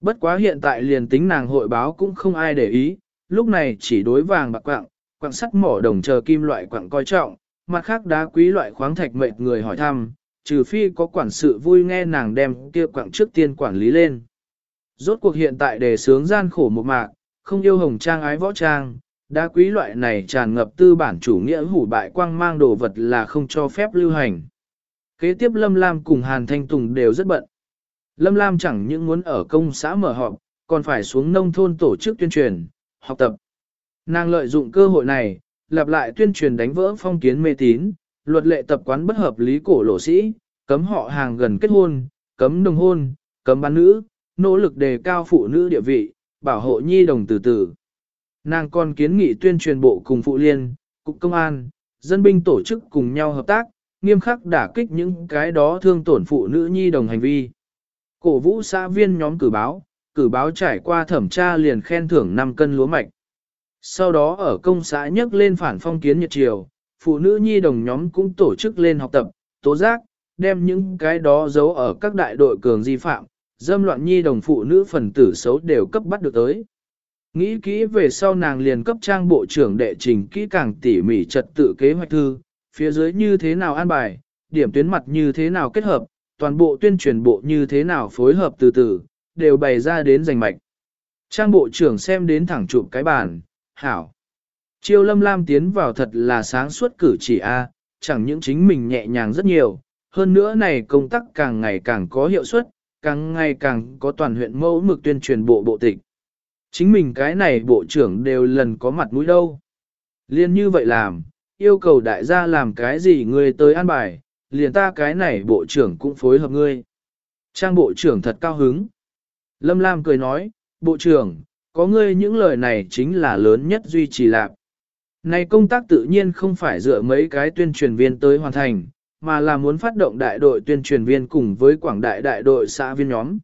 Bất quá hiện tại liền tính nàng hội báo cũng không ai để ý, lúc này chỉ đối vàng bạc quạng, quặng sắt mỏ đồng chờ kim loại quặng coi trọng, mặt khác đá quý loại khoáng thạch mệt người hỏi thăm, trừ phi có quản sự vui nghe nàng đem kia quặng trước tiên quản lý lên. Rốt cuộc hiện tại đề sướng gian khổ một mạc, không yêu hồng trang ái võ trang, đá quý loại này tràn ngập tư bản chủ nghĩa hủ bại quang mang đồ vật là không cho phép lưu hành. Kế tiếp Lâm Lam cùng Hàn Thanh Tùng đều rất bận. Lâm Lam chẳng những muốn ở công xã mở họp, còn phải xuống nông thôn tổ chức tuyên truyền, học tập. Nàng lợi dụng cơ hội này, lặp lại tuyên truyền đánh vỡ phong kiến mê tín, luật lệ tập quán bất hợp lý cổ lộ sĩ, cấm họ hàng gần kết hôn, cấm đồng hôn, cấm bán nữ, nỗ lực đề cao phụ nữ địa vị, bảo hộ nhi đồng từ từ. Nàng còn kiến nghị tuyên truyền bộ cùng phụ liên, cục công an, dân binh tổ chức cùng nhau hợp tác, nghiêm khắc đả kích những cái đó thương tổn phụ nữ nhi đồng hành vi. Cổ vũ xã viên nhóm cử báo, cử báo trải qua thẩm tra liền khen thưởng 5 cân lúa mạch. Sau đó ở công xã nhấc lên phản phong kiến nhật triều, phụ nữ nhi đồng nhóm cũng tổ chức lên học tập, tố giác, đem những cái đó giấu ở các đại đội cường di phạm, dâm loạn nhi đồng phụ nữ phần tử xấu đều cấp bắt được tới. Nghĩ kỹ về sau nàng liền cấp trang bộ trưởng đệ trình kỹ càng tỉ mỉ trật tự kế hoạch thư, phía dưới như thế nào an bài, điểm tuyến mặt như thế nào kết hợp, toàn bộ tuyên truyền bộ như thế nào phối hợp từ từ, đều bày ra đến giành mạch. Trang bộ trưởng xem đến thẳng chụp cái bàn, hảo. Chiêu lâm lam tiến vào thật là sáng suốt cử chỉ A, chẳng những chính mình nhẹ nhàng rất nhiều, hơn nữa này công tác càng ngày càng có hiệu suất, càng ngày càng có toàn huyện mẫu mực tuyên truyền bộ bộ tịch. Chính mình cái này bộ trưởng đều lần có mặt mũi đâu. Liên như vậy làm, yêu cầu đại gia làm cái gì ngươi tới an bài, liền ta cái này bộ trưởng cũng phối hợp ngươi. Trang bộ trưởng thật cao hứng. Lâm Lam cười nói, bộ trưởng, có ngươi những lời này chính là lớn nhất duy trì lạc. Này công tác tự nhiên không phải dựa mấy cái tuyên truyền viên tới hoàn thành, mà là muốn phát động đại đội tuyên truyền viên cùng với quảng đại đại đội xã viên nhóm.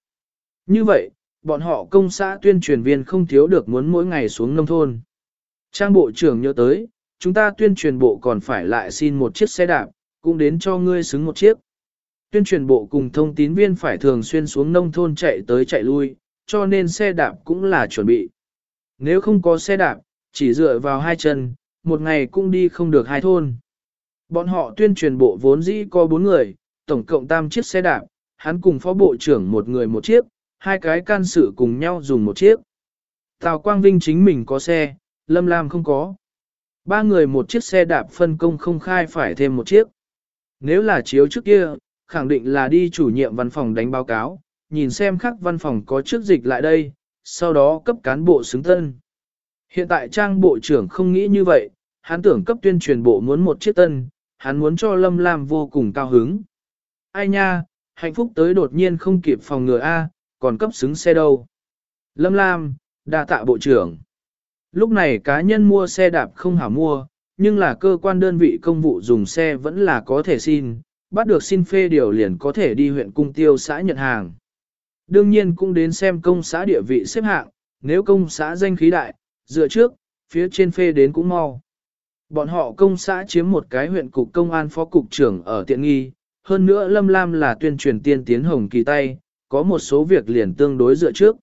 Như vậy, bọn họ công xã tuyên truyền viên không thiếu được muốn mỗi ngày xuống nông thôn. Trang bộ trưởng nhớ tới, chúng ta tuyên truyền bộ còn phải lại xin một chiếc xe đạp, cũng đến cho ngươi xứng một chiếc. Tuyên truyền bộ cùng thông tín viên phải thường xuyên xuống nông thôn chạy tới chạy lui, cho nên xe đạp cũng là chuẩn bị. Nếu không có xe đạp, chỉ dựa vào hai chân, một ngày cũng đi không được hai thôn. Bọn họ tuyên truyền bộ vốn dĩ có bốn người, tổng cộng tam chiếc xe đạp, hắn cùng phó bộ trưởng một người một chiếc, hai cái can sự cùng nhau dùng một chiếc. Tào Quang Vinh chính mình có xe, Lâm Lam không có. Ba người một chiếc xe đạp phân công không khai phải thêm một chiếc. Nếu là chiếu trước kia, khẳng định là đi chủ nhiệm văn phòng đánh báo cáo, nhìn xem khắc văn phòng có trước dịch lại đây, sau đó cấp cán bộ xứng tân. Hiện tại trang bộ trưởng không nghĩ như vậy, hắn tưởng cấp tuyên truyền bộ muốn một chiếc tân, hắn muốn cho Lâm Lam vô cùng cao hứng. Ai nha, hạnh phúc tới đột nhiên không kịp phòng ngừa A, còn cấp xứng xe đâu. Lâm Lam, đa tạ bộ trưởng. Lúc này cá nhân mua xe đạp không hảo mua, nhưng là cơ quan đơn vị công vụ dùng xe vẫn là có thể xin, bắt được xin phê điều liền có thể đi huyện cung tiêu xã nhận hàng. Đương nhiên cũng đến xem công xã địa vị xếp hạng, nếu công xã danh khí đại, dựa trước, phía trên phê đến cũng mau. Bọn họ công xã chiếm một cái huyện cục công an phó cục trưởng ở tiện nghi, hơn nữa Lâm Lam là tuyên truyền tiên tiến hồng kỳ tay, có một số việc liền tương đối dựa trước.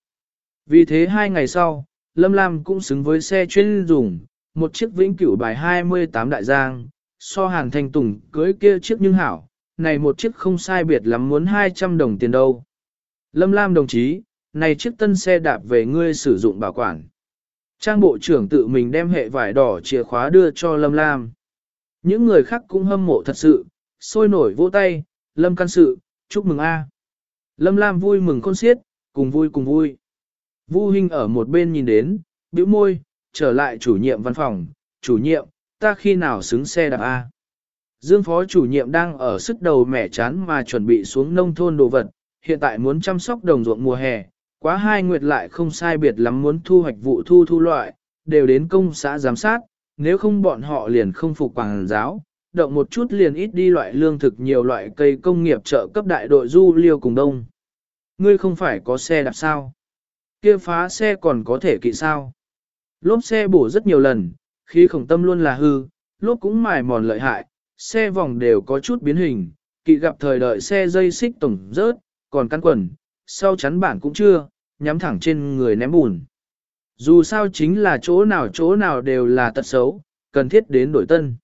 Vì thế hai ngày sau, Lâm Lam cũng xứng với xe chuyên dùng, một chiếc vĩnh cửu bài 28 đại giang, so hàng thanh tùng cưới kia chiếc nhưng hảo, này một chiếc không sai biệt lắm muốn 200 đồng tiền đâu. Lâm Lam đồng chí, này chiếc tân xe đạp về ngươi sử dụng bảo quản. Trang bộ trưởng tự mình đem hệ vải đỏ chìa khóa đưa cho Lâm Lam. Những người khác cũng hâm mộ thật sự, sôi nổi vỗ tay, Lâm can sự, chúc mừng a. Lâm Lam vui mừng khôn xiết, cùng vui cùng vui. Vu Hinh ở một bên nhìn đến, bĩu môi, trở lại chủ nhiệm văn phòng, chủ nhiệm, ta khi nào xứng xe đạp A. Dương phó chủ nhiệm đang ở sức đầu mẻ chán mà chuẩn bị xuống nông thôn đồ vật, hiện tại muốn chăm sóc đồng ruộng mùa hè, quá hai nguyệt lại không sai biệt lắm muốn thu hoạch vụ thu thu loại, đều đến công xã giám sát, nếu không bọn họ liền không phục quảng giáo, động một chút liền ít đi loại lương thực nhiều loại cây công nghiệp trợ cấp đại đội du liêu cùng đông. Ngươi không phải có xe đạp sao? kia phá xe còn có thể kỵ sao? Lốp xe bổ rất nhiều lần, khí khổng tâm luôn là hư, lốp cũng mài mòn lợi hại, xe vòng đều có chút biến hình, kỵ gặp thời đợi xe dây xích tổng rớt, còn căn quần, sau chắn bản cũng chưa, nhắm thẳng trên người ném bùn. Dù sao chính là chỗ nào chỗ nào đều là tật xấu, cần thiết đến đổi tân.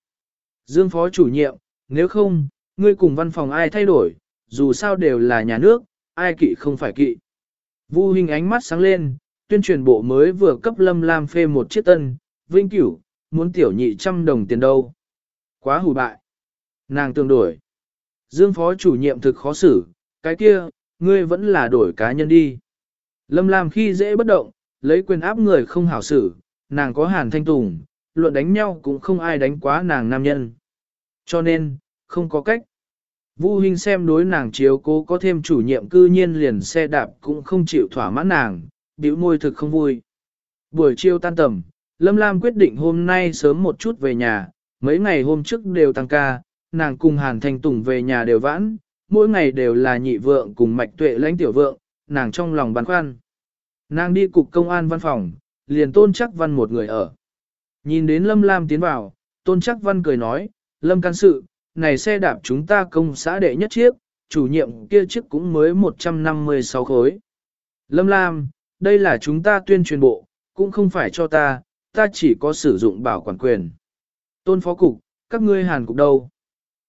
Dương phó chủ nhiệm, nếu không, ngươi cùng văn phòng ai thay đổi, dù sao đều là nhà nước, ai kỵ không phải kỵ. Vu hình ánh mắt sáng lên, tuyên truyền bộ mới vừa cấp Lâm Lam phê một chiếc tân, vinh cửu, muốn tiểu nhị trăm đồng tiền đâu. Quá hủ bại. Nàng tương đổi. Dương phó chủ nhiệm thực khó xử, cái kia, ngươi vẫn là đổi cá nhân đi. Lâm Lam khi dễ bất động, lấy quyền áp người không hảo xử, nàng có hàn thanh tùng, luận đánh nhau cũng không ai đánh quá nàng nam nhân. Cho nên, không có cách. Vu Hinh xem đối nàng chiếu cố có thêm chủ nhiệm cư nhiên liền xe đạp cũng không chịu thỏa mãn nàng, bĩu môi thực không vui. Buổi chiều tan tầm, Lâm Lam quyết định hôm nay sớm một chút về nhà, mấy ngày hôm trước đều tăng ca, nàng cùng Hàn Thanh Tùng về nhà đều vãn, mỗi ngày đều là nhị vượng cùng mạch tuệ lãnh tiểu vượng, nàng trong lòng băn khoăn. Nàng đi cục công an văn phòng, liền tôn chắc văn một người ở. Nhìn đến Lâm Lam tiến vào, tôn chắc văn cười nói, Lâm can sự, này xe đạp chúng ta công xã đệ nhất chiếc, chủ nhiệm kia chiếc cũng mới 156 khối. Lâm Lam, đây là chúng ta tuyên truyền bộ, cũng không phải cho ta, ta chỉ có sử dụng bảo quản quyền. Tôn phó cục, các ngươi hàn cục đâu?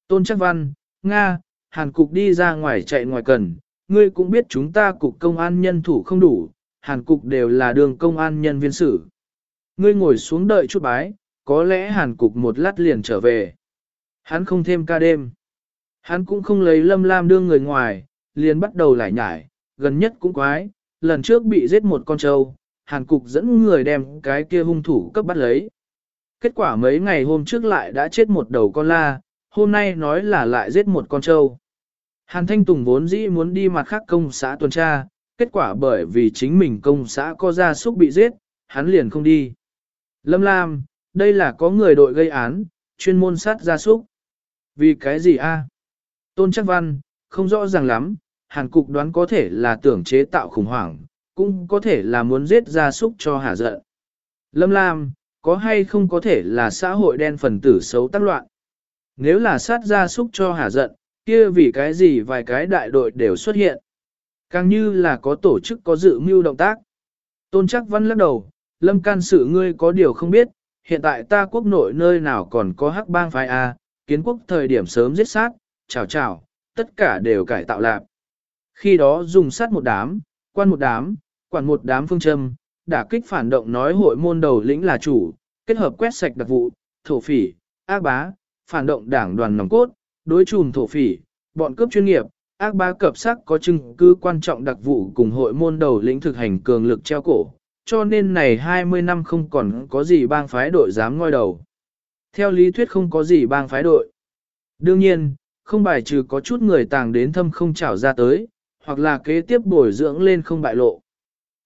Tôn chắc văn, Nga, hàn cục đi ra ngoài chạy ngoài cần, ngươi cũng biết chúng ta cục công an nhân thủ không đủ, hàn cục đều là đường công an nhân viên sử. Ngươi ngồi xuống đợi chút bái, có lẽ hàn cục một lát liền trở về. Hắn không thêm ca đêm. Hắn cũng không lấy lâm lam đương người ngoài, liền bắt đầu lải nhải, gần nhất cũng quái, lần trước bị giết một con trâu, hàn cục dẫn người đem cái kia hung thủ cấp bắt lấy. Kết quả mấy ngày hôm trước lại đã chết một đầu con la, hôm nay nói là lại giết một con trâu. Hàn Thanh Tùng vốn dĩ muốn đi mặt khác công xã tuần tra, kết quả bởi vì chính mình công xã có gia súc bị giết, hắn liền không đi. Lâm Lam, đây là có người đội gây án, chuyên môn sát gia súc. Vì cái gì a? Tôn chắc văn, không rõ ràng lắm, hàn cục đoán có thể là tưởng chế tạo khủng hoảng, cũng có thể là muốn giết gia súc cho hà giận. Lâm Lam, có hay không có thể là xã hội đen phần tử xấu tác loạn? Nếu là sát gia súc cho hà giận, kia vì cái gì vài cái đại đội đều xuất hiện. Càng như là có tổ chức có dự mưu động tác. Tôn chắc văn lắc đầu, lâm can sự ngươi có điều không biết, hiện tại ta quốc nội nơi nào còn có hắc bang phái A, kiến quốc thời điểm sớm giết sát, chào chào, tất cả đều cải tạo lạc. Khi đó dùng sát một đám, quan một đám, quản một đám phương châm, đả kích phản động nói hội môn đầu lĩnh là chủ, kết hợp quét sạch đặc vụ, thổ phỉ, ác bá, phản động đảng đoàn nòng cốt, đối chùm thổ phỉ, bọn cướp chuyên nghiệp, ác bá cập sắc có chứng cứ quan trọng đặc vụ cùng hội môn đầu lĩnh thực hành cường lực treo cổ, cho nên này 20 năm không còn có gì bang phái đội dám ngoi đầu. Theo lý thuyết không có gì bang phái đội. Đương nhiên, không bài trừ có chút người tàng đến thâm không trảo ra tới, hoặc là kế tiếp bồi dưỡng lên không bại lộ.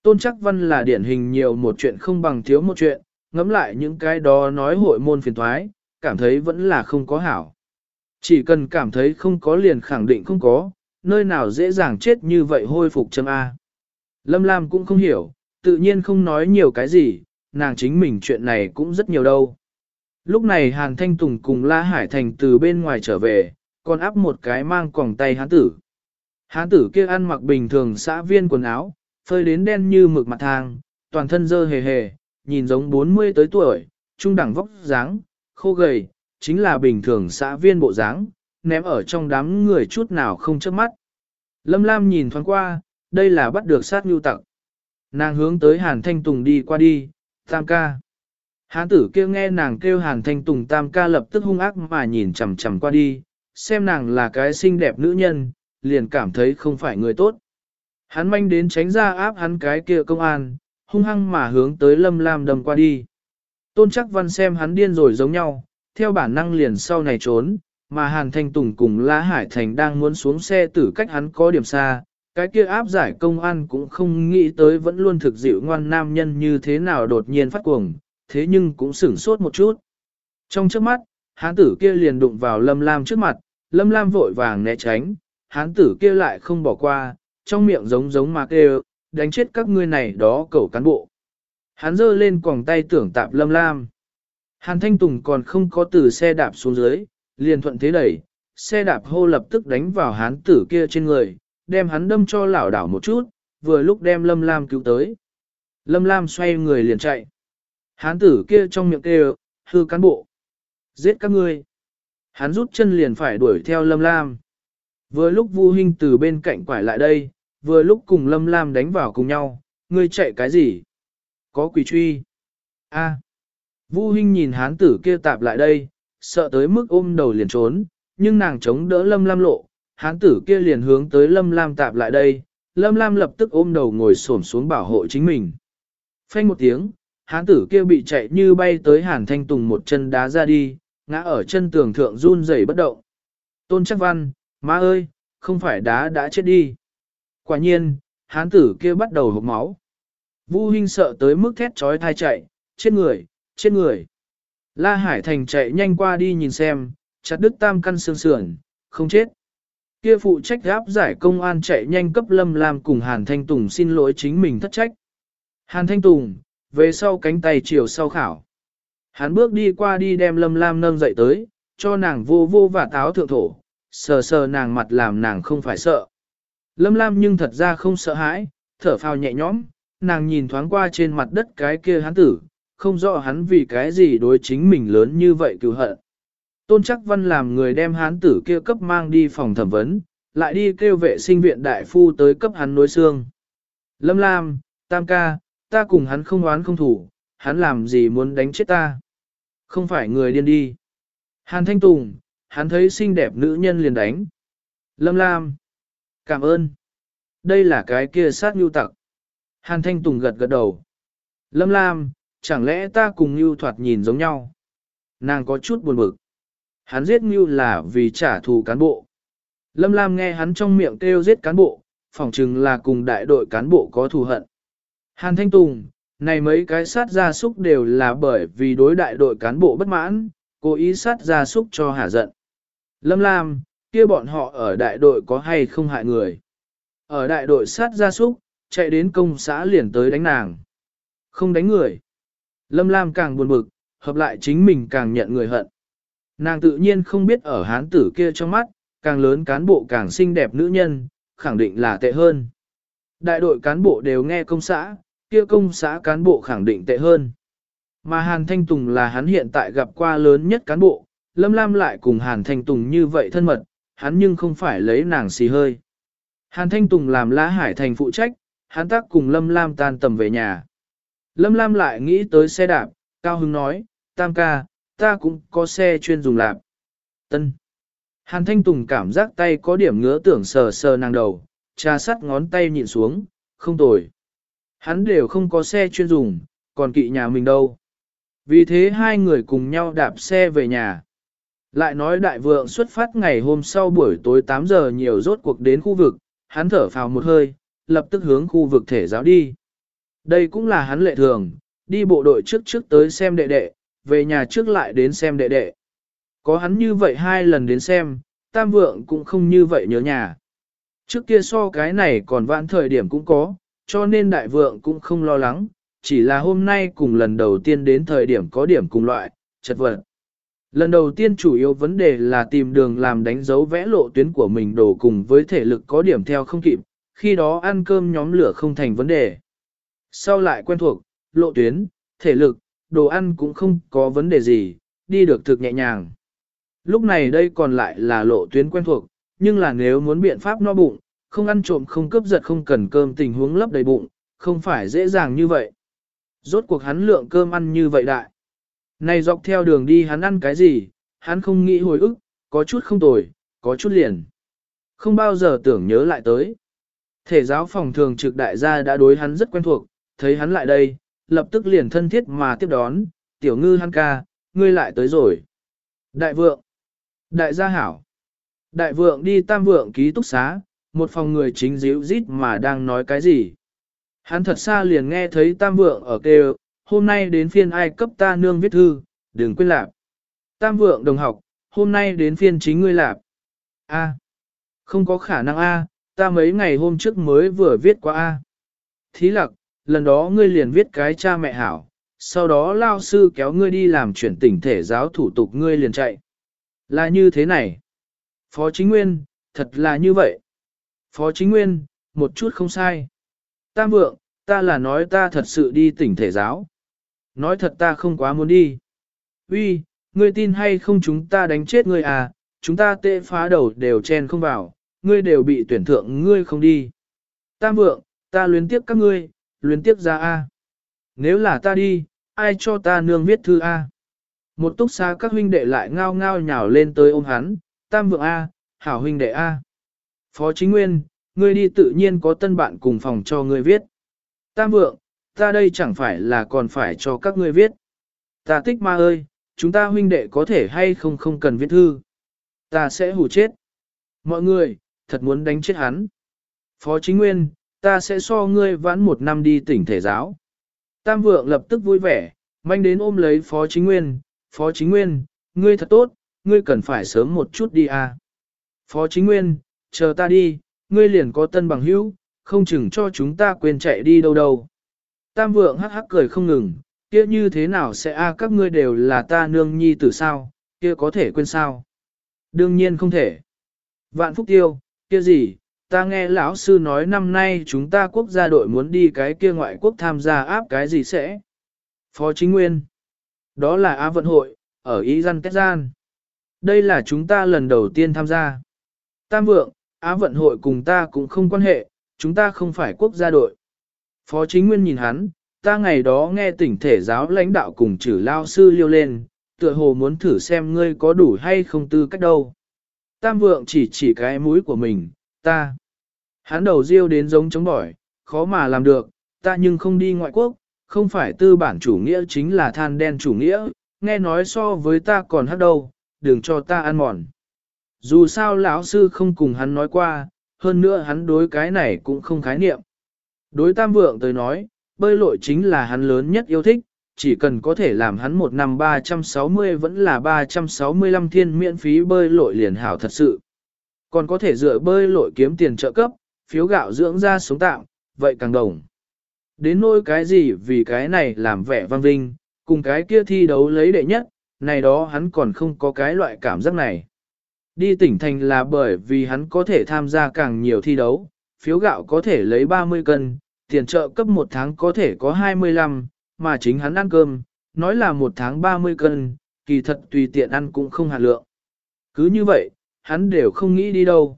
Tôn chắc văn là điển hình nhiều một chuyện không bằng thiếu một chuyện, ngẫm lại những cái đó nói hội môn phiền thoái, cảm thấy vẫn là không có hảo. Chỉ cần cảm thấy không có liền khẳng định không có, nơi nào dễ dàng chết như vậy hôi phục châm A. Lâm Lam cũng không hiểu, tự nhiên không nói nhiều cái gì, nàng chính mình chuyện này cũng rất nhiều đâu. Lúc này Hàn Thanh Tùng cùng La Hải Thành từ bên ngoài trở về, còn áp một cái mang quòng tay hán tử. Hán tử kia ăn mặc bình thường xã viên quần áo, phơi đến đen như mực mặt thang, toàn thân dơ hề hề, nhìn giống 40 tới tuổi, trung đẳng vóc dáng, khô gầy, chính là bình thường xã viên bộ dáng, ném ở trong đám người chút nào không chớp mắt. Lâm Lam nhìn thoáng qua, đây là bắt được sát nhu tặc. Nàng hướng tới Hàn Thanh Tùng đi qua đi, tam ca. Hán tử kia nghe nàng kêu Hàn Thanh Tùng tam ca lập tức hung ác mà nhìn chằm chằm qua đi, xem nàng là cái xinh đẹp nữ nhân, liền cảm thấy không phải người tốt. Hắn manh đến tránh ra áp hắn cái kia công an, hung hăng mà hướng tới Lâm Lam đâm qua đi. Tôn chắc văn xem hắn điên rồi giống nhau, theo bản năng liền sau này trốn, mà Hàn Thanh Tùng cùng La Hải Thành đang muốn xuống xe tử cách hắn có điểm xa, cái kia áp giải công an cũng không nghĩ tới vẫn luôn thực dịu ngoan nam nhân như thế nào đột nhiên phát cuồng, thế nhưng cũng sửng sốt một chút. Trong trước mắt, hán tử kia liền đụng vào Lâm Lam trước mặt, Lâm Lam vội vàng né tránh, hán tử kia lại không bỏ qua, trong miệng giống giống mà kêu, đánh chết các ngươi này đó cẩu cán bộ. Hắn giơ lên quòng tay tưởng tạp Lâm Lam. Hàn Thanh Tùng còn không có từ xe đạp xuống dưới, liền thuận thế đẩy, xe đạp hô lập tức đánh vào hán tử kia trên người, đem hắn đâm cho lảo đảo một chút, vừa lúc đem Lâm Lam cứu tới. Lâm Lam xoay người liền chạy. Hán tử kia trong miệng kêu, hư cán bộ. Giết các ngươi. Hắn rút chân liền phải đuổi theo Lâm Lam. Vừa lúc Vu Hinh từ bên cạnh quải lại đây, vừa lúc cùng Lâm Lam đánh vào cùng nhau, ngươi chạy cái gì? Có quỷ truy. A. Vu Hinh nhìn hán tử kia tạp lại đây, sợ tới mức ôm đầu liền trốn, nhưng nàng chống đỡ Lâm Lam lộ, hán tử kia liền hướng tới Lâm Lam tạp lại đây, Lâm Lam lập tức ôm đầu ngồi xổm xuống bảo hộ chính mình. Phanh một tiếng, hán tử kia bị chạy như bay tới Hàn Thanh Tùng một chân đá ra đi, ngã ở chân tường thượng run rẩy bất động. Tôn chắc văn, má ơi, không phải đá đã chết đi. Quả nhiên, hán tử kia bắt đầu hộp máu. Vu Hinh sợ tới mức thét trói thai chạy, chết người, chết người. La Hải Thành chạy nhanh qua đi nhìn xem, chặt đứt tam căn xương sườn, không chết. Kia phụ trách gáp giải công an chạy nhanh cấp Lâm Lam cùng Hàn Thanh Tùng xin lỗi chính mình thất trách. Hàn Thanh Tùng, về sau cánh tay chiều sau khảo. Hắn bước đi qua đi đem Lâm Lam nâng dậy tới, cho nàng vô vô và táo thượng thổ, sờ sờ nàng mặt làm nàng không phải sợ. Lâm Lam nhưng thật ra không sợ hãi, thở phào nhẹ nhõm, nàng nhìn thoáng qua trên mặt đất cái kia hắn tử, không rõ hắn vì cái gì đối chính mình lớn như vậy cứu hận. Tôn chắc văn làm người đem hán tử kia cấp mang đi phòng thẩm vấn, lại đi kêu vệ sinh viện đại phu tới cấp hắn nối xương. Lâm Lam, Tam ca, ta cùng hắn không oán không thủ, hắn làm gì muốn đánh chết ta. Không phải người điên đi. Hàn Thanh Tùng, hắn thấy xinh đẹp nữ nhân liền đánh. Lâm Lam, cảm ơn. Đây là cái kia sát nhu tặc. Hàn Thanh Tùng gật gật đầu. Lâm Lam, chẳng lẽ ta cùng Ngưu thoạt nhìn giống nhau? Nàng có chút buồn bực. Hắn giết Ngưu là vì trả thù cán bộ. Lâm Lam nghe hắn trong miệng kêu giết cán bộ, phỏng chừng là cùng đại đội cán bộ có thù hận. Hàn Thanh Tùng, này mấy cái sát gia súc đều là bởi vì đối đại đội cán bộ bất mãn, cố ý sát gia súc cho hả giận. Lâm Lam, kia bọn họ ở đại đội có hay không hại người. Ở đại đội sát gia súc, chạy đến công xã liền tới đánh nàng. Không đánh người. Lâm Lam càng buồn bực, hợp lại chính mình càng nhận người hận. Nàng tự nhiên không biết ở hán tử kia trong mắt, càng lớn cán bộ càng xinh đẹp nữ nhân, khẳng định là tệ hơn. Đại đội cán bộ đều nghe công xã, kia công xã cán bộ khẳng định tệ hơn. Mà Hàn Thanh Tùng là hắn hiện tại gặp qua lớn nhất cán bộ, Lâm Lam lại cùng Hàn Thanh Tùng như vậy thân mật, hắn nhưng không phải lấy nàng xì hơi. Hàn Thanh Tùng làm lá hải thành phụ trách, hắn tác cùng Lâm Lam tan tầm về nhà. Lâm Lam lại nghĩ tới xe đạp, Cao Hưng nói, Tam ca, ta cũng có xe chuyên dùng lạp. Tân. Hàn Thanh Tùng cảm giác tay có điểm ngứa tưởng sờ sờ nàng đầu, trà sắt ngón tay nhịn xuống, không tồi. Hắn đều không có xe chuyên dùng, còn kỵ nhà mình đâu. Vì thế hai người cùng nhau đạp xe về nhà. Lại nói đại vượng xuất phát ngày hôm sau buổi tối 8 giờ nhiều rốt cuộc đến khu vực, hắn thở phào một hơi, lập tức hướng khu vực thể giáo đi. Đây cũng là hắn lệ thường, đi bộ đội trước trước tới xem đệ đệ, về nhà trước lại đến xem đệ đệ. Có hắn như vậy hai lần đến xem, tam vượng cũng không như vậy nhớ nhà. Trước kia so cái này còn vãn thời điểm cũng có, cho nên đại vượng cũng không lo lắng, chỉ là hôm nay cùng lần đầu tiên đến thời điểm có điểm cùng loại, chật vật. Lần đầu tiên chủ yếu vấn đề là tìm đường làm đánh dấu vẽ lộ tuyến của mình đổ cùng với thể lực có điểm theo không kịp, khi đó ăn cơm nhóm lửa không thành vấn đề. Sau lại quen thuộc, lộ tuyến, thể lực, đồ ăn cũng không có vấn đề gì, đi được thực nhẹ nhàng. Lúc này đây còn lại là lộ tuyến quen thuộc, nhưng là nếu muốn biện pháp no bụng, không ăn trộm không cướp giật không cần cơm tình huống lấp đầy bụng, không phải dễ dàng như vậy. Rốt cuộc hắn lượng cơm ăn như vậy đại. Này dọc theo đường đi hắn ăn cái gì, hắn không nghĩ hồi ức, có chút không tồi, có chút liền. Không bao giờ tưởng nhớ lại tới. Thể giáo phòng thường trực đại gia đã đối hắn rất quen thuộc, thấy hắn lại đây, lập tức liền thân thiết mà tiếp đón, tiểu ngư hắn ca, ngươi lại tới rồi. Đại vượng, đại gia hảo. Đại vượng đi tam vượng ký túc xá, một phòng người chính díu rít mà đang nói cái gì. Hắn thật xa liền nghe thấy tam vượng ở kêu, hôm nay đến phiên ai cấp ta nương viết thư, đừng quên lạp. Tam vượng đồng học, hôm nay đến phiên chính ngươi lạp. A. Không có khả năng A, ta mấy ngày hôm trước mới vừa viết qua A. Thí lặc, lần đó ngươi liền viết cái cha mẹ hảo, sau đó lao sư kéo ngươi đi làm chuyển tỉnh thể giáo thủ tục ngươi liền chạy. Là như thế này. Phó chính nguyên, thật là như vậy. Phó chính nguyên, một chút không sai. Tam vượng, ta là nói ta thật sự đi tỉnh thể giáo. Nói thật ta không quá muốn đi. Uy, ngươi tin hay không chúng ta đánh chết ngươi à, chúng ta tệ phá đầu đều chen không vào, ngươi đều bị tuyển thượng ngươi không đi. Tam vượng, ta luyến tiếp các ngươi, luyến tiếp ra A. Nếu là ta đi, ai cho ta nương viết thư A. Một túc xa các huynh đệ lại ngao ngao nhào lên tới ôm hắn, tam vượng A, hảo huynh đệ A. Phó chính nguyên, ngươi đi tự nhiên có tân bạn cùng phòng cho ngươi viết. Tam vượng, ta đây chẳng phải là còn phải cho các ngươi viết. Ta tích ma ơi, chúng ta huynh đệ có thể hay không không cần viết thư. Ta sẽ hù chết. Mọi người, thật muốn đánh chết hắn. Phó chính nguyên, ta sẽ so ngươi vãn một năm đi tỉnh thể giáo. Tam vượng lập tức vui vẻ, manh đến ôm lấy phó chính nguyên. Phó chính nguyên, ngươi thật tốt, ngươi cần phải sớm một chút đi à. Phó chính nguyên, chờ ta đi, ngươi liền có tân bằng hữu, không chừng cho chúng ta quên chạy đi đâu đâu. Tam vượng hắc hắc cười không ngừng, kia như thế nào sẽ a các ngươi đều là ta nương nhi tử sao, kia có thể quên sao? Đương nhiên không thể. Vạn phúc tiêu, kia gì, ta nghe lão sư nói năm nay chúng ta quốc gia đội muốn đi cái kia ngoại quốc tham gia áp cái gì sẽ? Phó chính nguyên. Đó là Á vận hội, ở Ý Dân Tết Gian. Đây là chúng ta lần đầu tiên tham gia. Tam vượng, Á vận hội cùng ta cũng không quan hệ, chúng ta không phải quốc gia đội. Phó chính nguyên nhìn hắn, ta ngày đó nghe tỉnh thể giáo lãnh đạo cùng chử lao sư liêu lên, tựa hồ muốn thử xem ngươi có đủ hay không tư cách đâu. Tam vượng chỉ chỉ cái mũi của mình, ta. Hắn đầu riêu đến giống chống bỏi, khó mà làm được, ta nhưng không đi ngoại quốc, không phải tư bản chủ nghĩa chính là than đen chủ nghĩa, nghe nói so với ta còn hát đâu, đừng cho ta ăn mòn. Dù sao lão sư không cùng hắn nói qua, hơn nữa hắn đối cái này cũng không khái niệm. Đối tam vượng tới nói, bơi lội chính là hắn lớn nhất yêu thích, chỉ cần có thể làm hắn một năm 360 vẫn là 365 thiên miễn phí bơi lội liền hảo thật sự. Còn có thể dựa bơi lội kiếm tiền trợ cấp, phiếu gạo dưỡng ra sống tạm, vậy càng đồng. Đến nỗi cái gì vì cái này làm vẻ văn vinh, cùng cái kia thi đấu lấy đệ nhất, này đó hắn còn không có cái loại cảm giác này. Đi tỉnh thành là bởi vì hắn có thể tham gia càng nhiều thi đấu, phiếu gạo có thể lấy 30 cân, tiền trợ cấp một tháng có thể có 25, mà chính hắn ăn cơm, nói là một tháng 30 cân, kỳ thật tùy tiện ăn cũng không hạt lượng. Cứ như vậy, hắn đều không nghĩ đi đâu.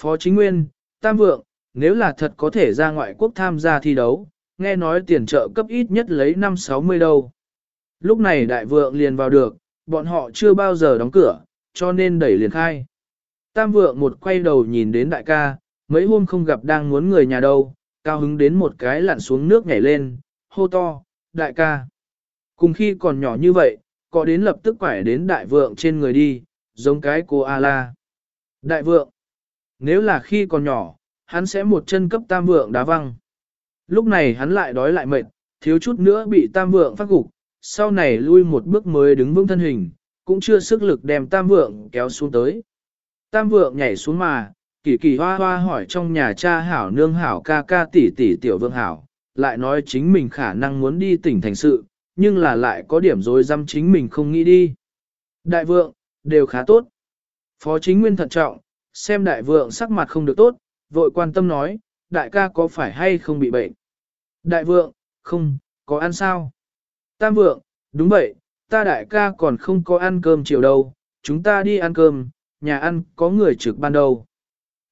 Phó chính nguyên, tam vượng, nếu là thật có thể ra ngoại quốc tham gia thi đấu, nghe nói tiền trợ cấp ít nhất lấy 5-60 đâu. Lúc này đại vượng liền vào được, bọn họ chưa bao giờ đóng cửa, cho nên đẩy liền khai. Tam vượng một quay đầu nhìn đến đại ca, mấy hôm không gặp đang muốn người nhà đâu, cao hứng đến một cái lặn xuống nước nhảy lên, hô to, đại ca. Cùng khi còn nhỏ như vậy, có đến lập tức quải đến đại vượng trên người đi, giống cái cô A-la. Đại vượng, nếu là khi còn nhỏ, hắn sẽ một chân cấp tam vượng đá văng. Lúc này hắn lại đói lại mệt, thiếu chút nữa bị tam vượng phát gục, sau này lui một bước mới đứng vững thân hình, cũng chưa sức lực đem tam vượng kéo xuống tới. Tam vượng nhảy xuống mà, kỳ kỳ hoa hoa hỏi trong nhà cha hảo nương hảo ca ca tỷ tỷ tiểu vương hảo, lại nói chính mình khả năng muốn đi tỉnh thành sự, nhưng là lại có điểm dối dăm chính mình không nghĩ đi. Đại vượng, đều khá tốt. Phó chính nguyên thận trọng, xem đại vượng sắc mặt không được tốt, vội quan tâm nói, đại ca có phải hay không bị bệnh? Đại vượng, không, có ăn sao? Tam vượng, đúng vậy, ta đại ca còn không có ăn cơm chiều đâu, chúng ta đi ăn cơm, nhà ăn có người trực ban đầu.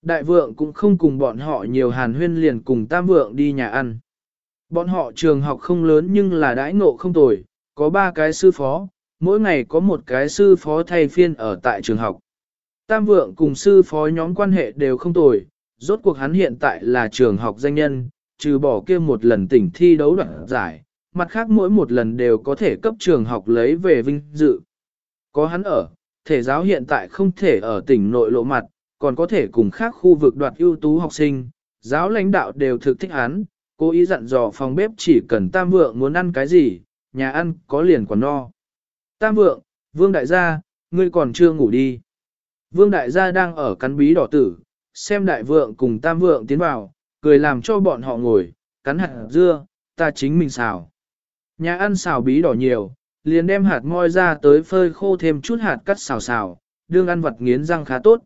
Đại vượng cũng không cùng bọn họ nhiều hàn huyên liền cùng tam vượng đi nhà ăn. Bọn họ trường học không lớn nhưng là đãi ngộ không tồi, có ba cái sư phó, mỗi ngày có một cái sư phó thay phiên ở tại trường học. Tam vượng cùng sư phó nhóm quan hệ đều không tồi, rốt cuộc hắn hiện tại là trường học danh nhân, trừ bỏ kia một lần tỉnh thi đấu đoạn giải, mặt khác mỗi một lần đều có thể cấp trường học lấy về vinh dự. Có hắn ở, thể giáo hiện tại không thể ở tỉnh nội lộ mặt, còn có thể cùng khác khu vực đoạt ưu tú học sinh, giáo lãnh đạo đều thực thích hắn, cố ý dặn dò phòng bếp chỉ cần tam vượng muốn ăn cái gì, nhà ăn có liền còn no. Tam vượng, vương đại gia, ngươi còn chưa ngủ đi. Vương đại gia đang ở cắn bí đỏ tử, xem đại vượng cùng tam vượng tiến vào, cười làm cho bọn họ ngồi, cắn hạt dưa, ta chính mình xào. Nhà ăn xào bí đỏ nhiều, liền đem hạt moi ra tới phơi khô thêm chút hạt cắt xào xào, đương ăn vật nghiến răng khá tốt.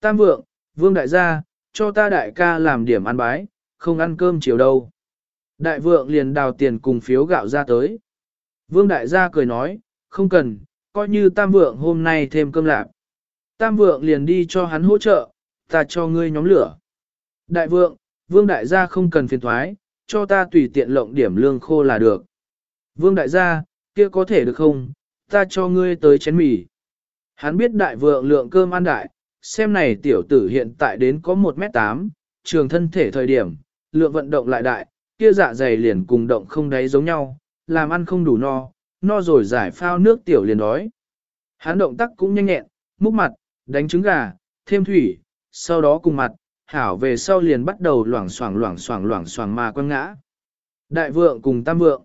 Tam vượng, vương đại gia, cho ta đại ca làm điểm ăn bái, không ăn cơm chiều đâu. Đại vượng liền đào tiền cùng phiếu gạo ra tới. Vương đại gia cười nói, không cần, coi như tam vượng hôm nay thêm cơm lạc. Tam vượng liền đi cho hắn hỗ trợ, ta cho ngươi nhóm lửa. Đại vượng, vương đại gia không cần phiền thoái, cho ta tùy tiện lộng điểm lương khô là được. Vương đại gia, kia có thể được không, ta cho ngươi tới chén mì. Hắn biết đại vượng lượng cơm ăn đại, xem này tiểu tử hiện tại đến có 1m8, trường thân thể thời điểm, lượng vận động lại đại, kia dạ dày liền cùng động không đáy giống nhau, làm ăn không đủ no, no rồi giải phao nước tiểu liền đói. Hắn động tác cũng nhanh nhẹn, múc mặt, đánh trứng gà, thêm thủy, sau đó cùng mặt, hảo về sau liền bắt đầu loảng xoảng loảng xoảng loảng xoảng mà quăng ngã. Đại vượng cùng tam vượng.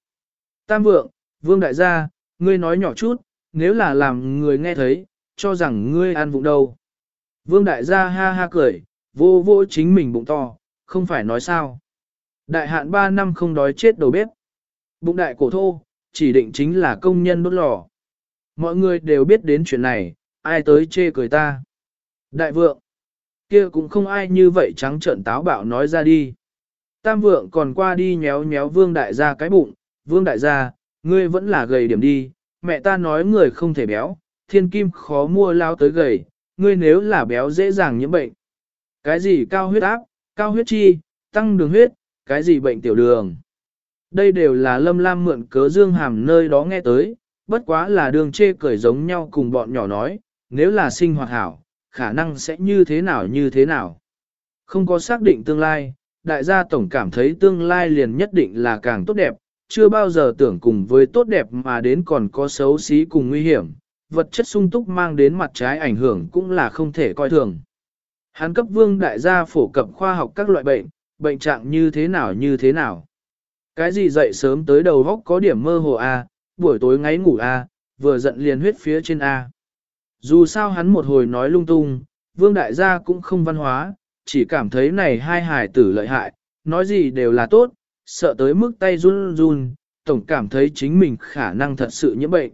Tam vượng, vương đại gia, ngươi nói nhỏ chút, nếu là làm người nghe thấy, cho rằng ngươi ăn vụng đâu. Vương đại gia ha ha cười, vô vô chính mình bụng to, không phải nói sao. Đại hạn 3 năm không đói chết đầu bếp. Bụng đại cổ thô, chỉ định chính là công nhân đốt lò. Mọi người đều biết đến chuyện này, ai tới chê cười ta. Đại vượng, kia cũng không ai như vậy trắng trợn táo bạo nói ra đi. Tam vượng còn qua đi nhéo nhéo vương đại gia cái bụng, vương đại gia, ngươi vẫn là gầy điểm đi, mẹ ta nói người không thể béo, thiên kim khó mua lao tới gầy, ngươi nếu là béo dễ dàng nhiễm bệnh. Cái gì cao huyết áp, cao huyết chi, tăng đường huyết, cái gì bệnh tiểu đường. Đây đều là lâm lam mượn cớ dương hàm nơi đó nghe tới, bất quá là đường chê cười giống nhau cùng bọn nhỏ nói, nếu là sinh hoạt hảo, khả năng sẽ như thế nào như thế nào. Không có xác định tương lai, đại gia tổng cảm thấy tương lai liền nhất định là càng tốt đẹp, chưa bao giờ tưởng cùng với tốt đẹp mà đến còn có xấu xí cùng nguy hiểm, vật chất sung túc mang đến mặt trái ảnh hưởng cũng là không thể coi thường. Hắn cấp vương đại gia phổ cập khoa học các loại bệnh, bệnh trạng như thế nào như thế nào. Cái gì dậy sớm tới đầu góc có điểm mơ hồ A, buổi tối ngáy ngủ A, vừa giận liền huyết phía trên A. Dù sao hắn một hồi nói lung tung, vương đại gia cũng không văn hóa, chỉ cảm thấy này hai hài tử lợi hại, nói gì đều là tốt, sợ tới mức tay run run, tổng cảm thấy chính mình khả năng thật sự nhiễm bệnh.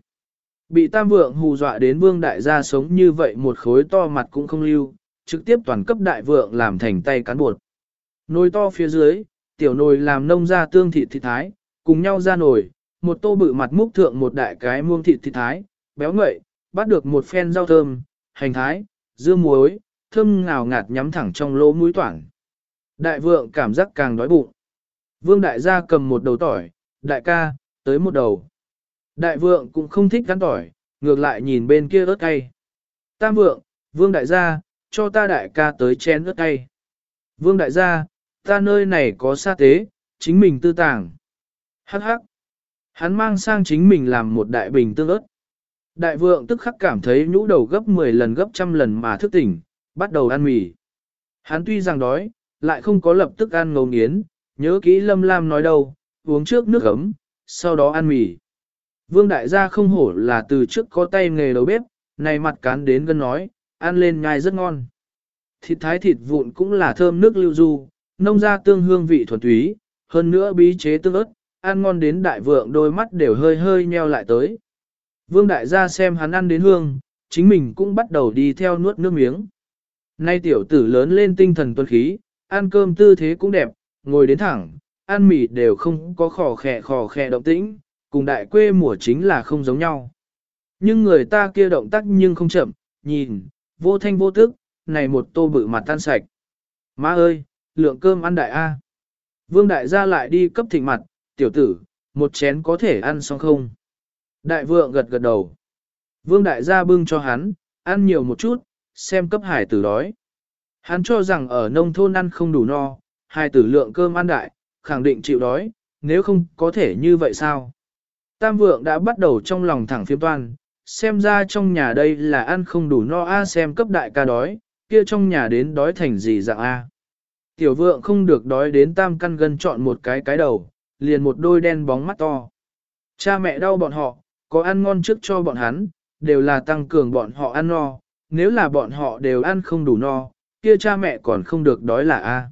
Bị tam vượng hù dọa đến vương đại gia sống như vậy một khối to mặt cũng không lưu, trực tiếp toàn cấp đại vượng làm thành tay cán bột. Nồi to phía dưới, tiểu nồi làm nông ra tương thịt thịt thái, cùng nhau ra nồi, một tô bự mặt múc thượng một đại cái muông thịt thịt thái, béo ngậy, bắt được một phen rau thơm, hành thái, dưa muối, thơm ngào ngạt nhắm thẳng trong lỗ mũi toảng. Đại vượng cảm giác càng đói bụng. Vương đại gia cầm một đầu tỏi, đại ca, tới một đầu. Đại vượng cũng không thích gắn tỏi, ngược lại nhìn bên kia ớt cay. Tam vượng, vương đại gia, cho ta đại ca tới chén ớt tay. Vương đại gia, ta nơi này có sa tế, chính mình tư tàng. Hắc hắc. Hắn mang sang chính mình làm một đại bình tương ớt. Đại vượng tức khắc cảm thấy nhũ đầu gấp 10 lần gấp trăm lần mà thức tỉnh, bắt đầu ăn mì. Hắn tuy rằng đói, lại không có lập tức ăn ngấu nghiến, nhớ kỹ Lâm Lam nói đâu, uống trước nước ấm, sau đó ăn mì. Vương đại gia không hổ là từ trước có tay nghề đầu bếp, này mặt cán đến gần nói, ăn lên nhai rất ngon. Thịt thái thịt vụn cũng là thơm nước lưu du, nông ra tương hương vị thuần túy, hơn nữa bí chế tương ớt, ăn ngon đến đại vượng đôi mắt đều hơi hơi nheo lại tới. Vương đại gia xem hắn ăn đến hương, chính mình cũng bắt đầu đi theo nuốt nước miếng. Nay tiểu tử lớn lên tinh thần tuân khí, ăn cơm tư thế cũng đẹp, ngồi đến thẳng, ăn mì đều không có khò khè khò khè động tĩnh, cùng đại quê mùa chính là không giống nhau. Nhưng người ta kia động tác nhưng không chậm, nhìn, vô thanh vô tức, này một tô bự mặt tan sạch. Má ơi, lượng cơm ăn đại A. Vương đại gia lại đi cấp thịnh mặt, tiểu tử, một chén có thể ăn xong không? Đại vượng gật gật đầu. Vương đại gia bưng cho hắn, ăn nhiều một chút, xem cấp hải tử đói. Hắn cho rằng ở nông thôn ăn không đủ no, hải tử lượng cơm ăn đại, khẳng định chịu đói, nếu không có thể như vậy sao? Tam vượng đã bắt đầu trong lòng thẳng phiếm toan, xem ra trong nhà đây là ăn không đủ no a xem cấp đại ca đói, kia trong nhà đến đói thành gì dạng a. Tiểu vượng không được đói đến tam căn gân chọn một cái cái đầu, liền một đôi đen bóng mắt to. Cha mẹ đau bọn họ, có ăn ngon trước cho bọn hắn, đều là tăng cường bọn họ ăn no, nếu là bọn họ đều ăn không đủ no, kia cha mẹ còn không được đói là a.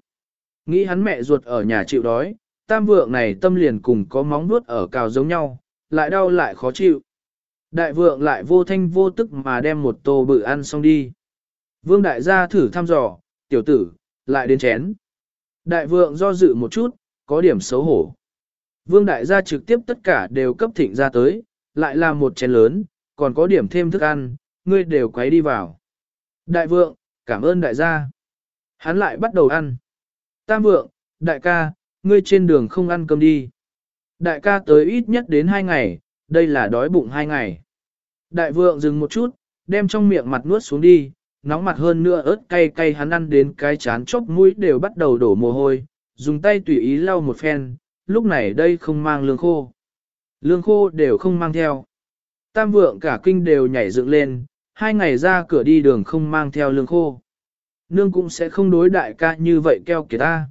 Nghĩ hắn mẹ ruột ở nhà chịu đói, tam vượng này tâm liền cùng có móng vuốt ở cào giống nhau, lại đau lại khó chịu. Đại vượng lại vô thanh vô tức mà đem một tô bự ăn xong đi. Vương đại gia thử thăm dò, tiểu tử, lại đến chén. Đại vượng do dự một chút, có điểm xấu hổ. Vương đại gia trực tiếp tất cả đều cấp thịnh ra tới, lại là một chén lớn, còn có điểm thêm thức ăn, ngươi đều quấy đi vào. Đại vượng, cảm ơn đại gia. Hắn lại bắt đầu ăn. Tam vượng, đại ca, ngươi trên đường không ăn cơm đi. Đại ca tới ít nhất đến hai ngày, đây là đói bụng hai ngày. Đại vượng dừng một chút, đem trong miệng mặt nuốt xuống đi, nóng mặt hơn nữa ớt cay cay hắn ăn đến cái chán chốc mũi đều bắt đầu đổ mồ hôi, dùng tay tùy ý lau một phen, lúc này đây không mang lương khô. Lương khô đều không mang theo. Tam vượng cả kinh đều nhảy dựng lên, hai ngày ra cửa đi đường không mang theo lương khô. Nương cũng sẽ không đối đại ca như vậy keo kìa ta.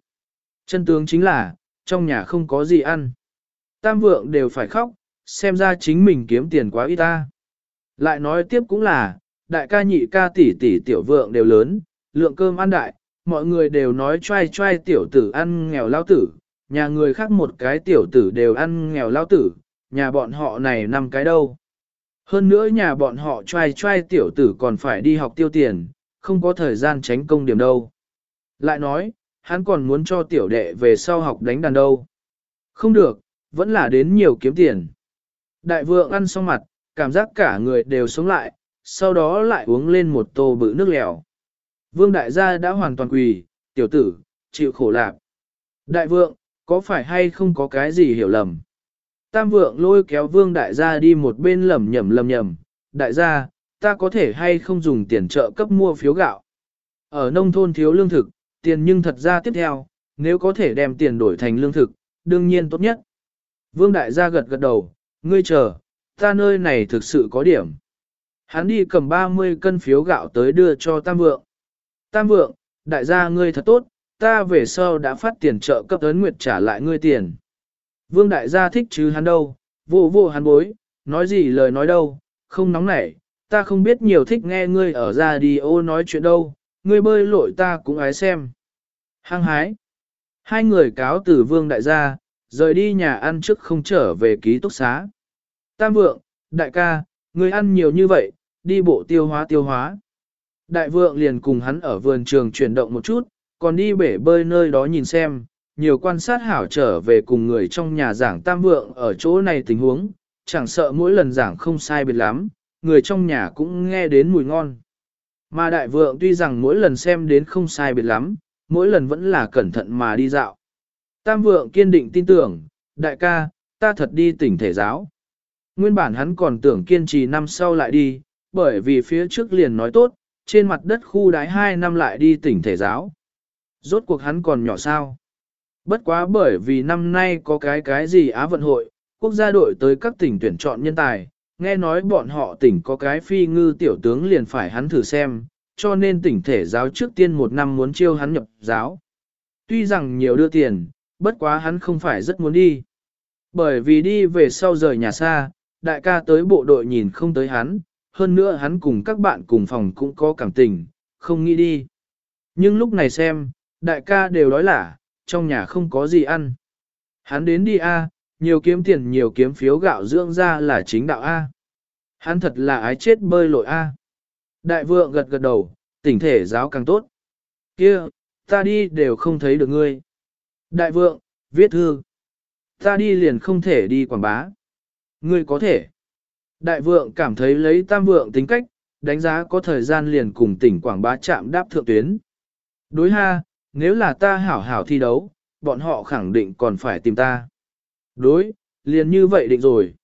Chân tướng chính là, trong nhà không có gì ăn. Tam vượng đều phải khóc, xem ra chính mình kiếm tiền quá ít ta. Lại nói tiếp cũng là, đại ca nhị ca tỷ tỷ tiểu vượng đều lớn, lượng cơm ăn đại, mọi người đều nói trai trai tiểu tử ăn nghèo lao tử, nhà người khác một cái tiểu tử đều ăn nghèo lao tử, nhà bọn họ này năm cái đâu. Hơn nữa nhà bọn họ trai trai tiểu tử còn phải đi học tiêu tiền, không có thời gian tránh công điểm đâu. Lại nói, hắn còn muốn cho tiểu đệ về sau học đánh đàn đâu. Không được, vẫn là đến nhiều kiếm tiền. Đại vượng ăn xong mặt, cảm giác cả người đều sống lại, sau đó lại uống lên một tô bự nước lèo. Vương đại gia đã hoàn toàn quỳ, tiểu tử, chịu khổ lạc. Đại vượng, có phải hay không có cái gì hiểu lầm? Tam vượng lôi kéo vương đại gia đi một bên lầm nhầm lầm nhầm, đại gia, ta có thể hay không dùng tiền trợ cấp mua phiếu gạo. Ở nông thôn thiếu lương thực, tiền nhưng thật ra tiếp theo, nếu có thể đem tiền đổi thành lương thực, đương nhiên tốt nhất. Vương đại gia gật gật đầu, ngươi chờ, ta nơi này thực sự có điểm. Hắn đi cầm 30 cân phiếu gạo tới đưa cho Tam Vượng. Tam Vượng, đại gia ngươi thật tốt, ta về sau đã phát tiền trợ cấp ấn nguyệt trả lại ngươi tiền. Vương đại gia thích chứ hắn đâu, vô vô hắn bối, nói gì lời nói đâu, không nóng nảy, ta không biết nhiều thích nghe ngươi ở ra đi ô nói chuyện đâu, ngươi bơi lội ta cũng ái xem. Hăng hái. Hai người cáo từ vương đại gia, rời đi nhà ăn trước không trở về ký túc xá. Tam vượng, đại ca, người ăn nhiều như vậy, đi bộ tiêu hóa tiêu hóa. Đại vượng liền cùng hắn ở vườn trường chuyển động một chút, còn đi bể bơi nơi đó nhìn xem, nhiều quan sát hảo trở về cùng người trong nhà giảng tam vượng ở chỗ này tình huống, chẳng sợ mỗi lần giảng không sai biệt lắm, người trong nhà cũng nghe đến mùi ngon. Mà đại vượng tuy rằng mỗi lần xem đến không sai biệt lắm, mỗi lần vẫn là cẩn thận mà đi dạo. Tam vượng kiên định tin tưởng, đại ca, ta thật đi tỉnh thể giáo. Nguyên bản hắn còn tưởng kiên trì năm sau lại đi, bởi vì phía trước liền nói tốt, trên mặt đất khu đái 2 năm lại đi tỉnh thể giáo. Rốt cuộc hắn còn nhỏ sao. Bất quá bởi vì năm nay có cái cái gì Á vận hội, quốc gia đội tới các tỉnh tuyển chọn nhân tài, nghe nói bọn họ tỉnh có cái phi ngư tiểu tướng liền phải hắn thử xem, cho nên tỉnh thể giáo trước tiên một năm muốn chiêu hắn nhập giáo. Tuy rằng nhiều đưa tiền, bất quá hắn không phải rất muốn đi. Bởi vì đi về sau rời nhà xa, đại ca tới bộ đội nhìn không tới hắn, hơn nữa hắn cùng các bạn cùng phòng cũng có cảm tình, không nghĩ đi. Nhưng lúc này xem, đại ca đều đói lả, trong nhà không có gì ăn. Hắn đến đi A, nhiều kiếm tiền nhiều kiếm phiếu gạo dưỡng ra là chính đạo A. Hắn thật là ái chết bơi lội A. Đại vượng gật gật đầu, tỉnh thể giáo càng tốt. Kia, ta đi đều không thấy được ngươi. Đại vượng, viết thư. Ta đi liền không thể đi quảng bá. Ngươi có thể. Đại vượng cảm thấy lấy tam vượng tính cách, đánh giá có thời gian liền cùng tỉnh quảng bá chạm đáp thượng tuyến. Đối ha, nếu là ta hảo hảo thi đấu, bọn họ khẳng định còn phải tìm ta. Đối, liền như vậy định rồi.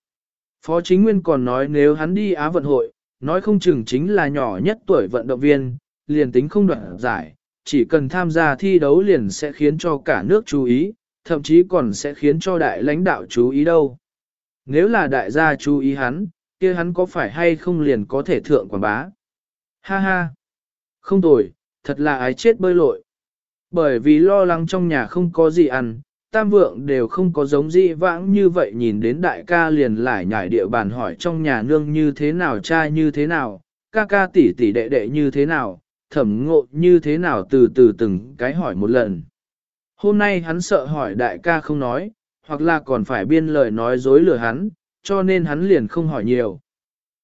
Phó chính nguyên còn nói nếu hắn đi Á vận hội, nói không chừng chính là nhỏ nhất tuổi vận động viên, liền tính không đoạn giải, chỉ cần tham gia thi đấu liền sẽ khiến cho cả nước chú ý, thậm chí còn sẽ khiến cho đại lãnh đạo chú ý đâu. Nếu là đại gia chú ý hắn, kia hắn có phải hay không liền có thể thượng quảng bá. Ha ha! Không tồi, thật là ái chết bơi lội. Bởi vì lo lắng trong nhà không có gì ăn, tam vượng đều không có giống di vãng như vậy nhìn đến đại ca liền lại nhảy địa bàn hỏi trong nhà nương như thế nào cha như thế nào, ca ca tỷ tỷ đệ đệ như thế nào, thẩm ngộ như thế nào từ từ từng cái hỏi một lần. Hôm nay hắn sợ hỏi đại ca không nói, hoặc là còn phải biên lời nói dối lừa hắn, cho nên hắn liền không hỏi nhiều.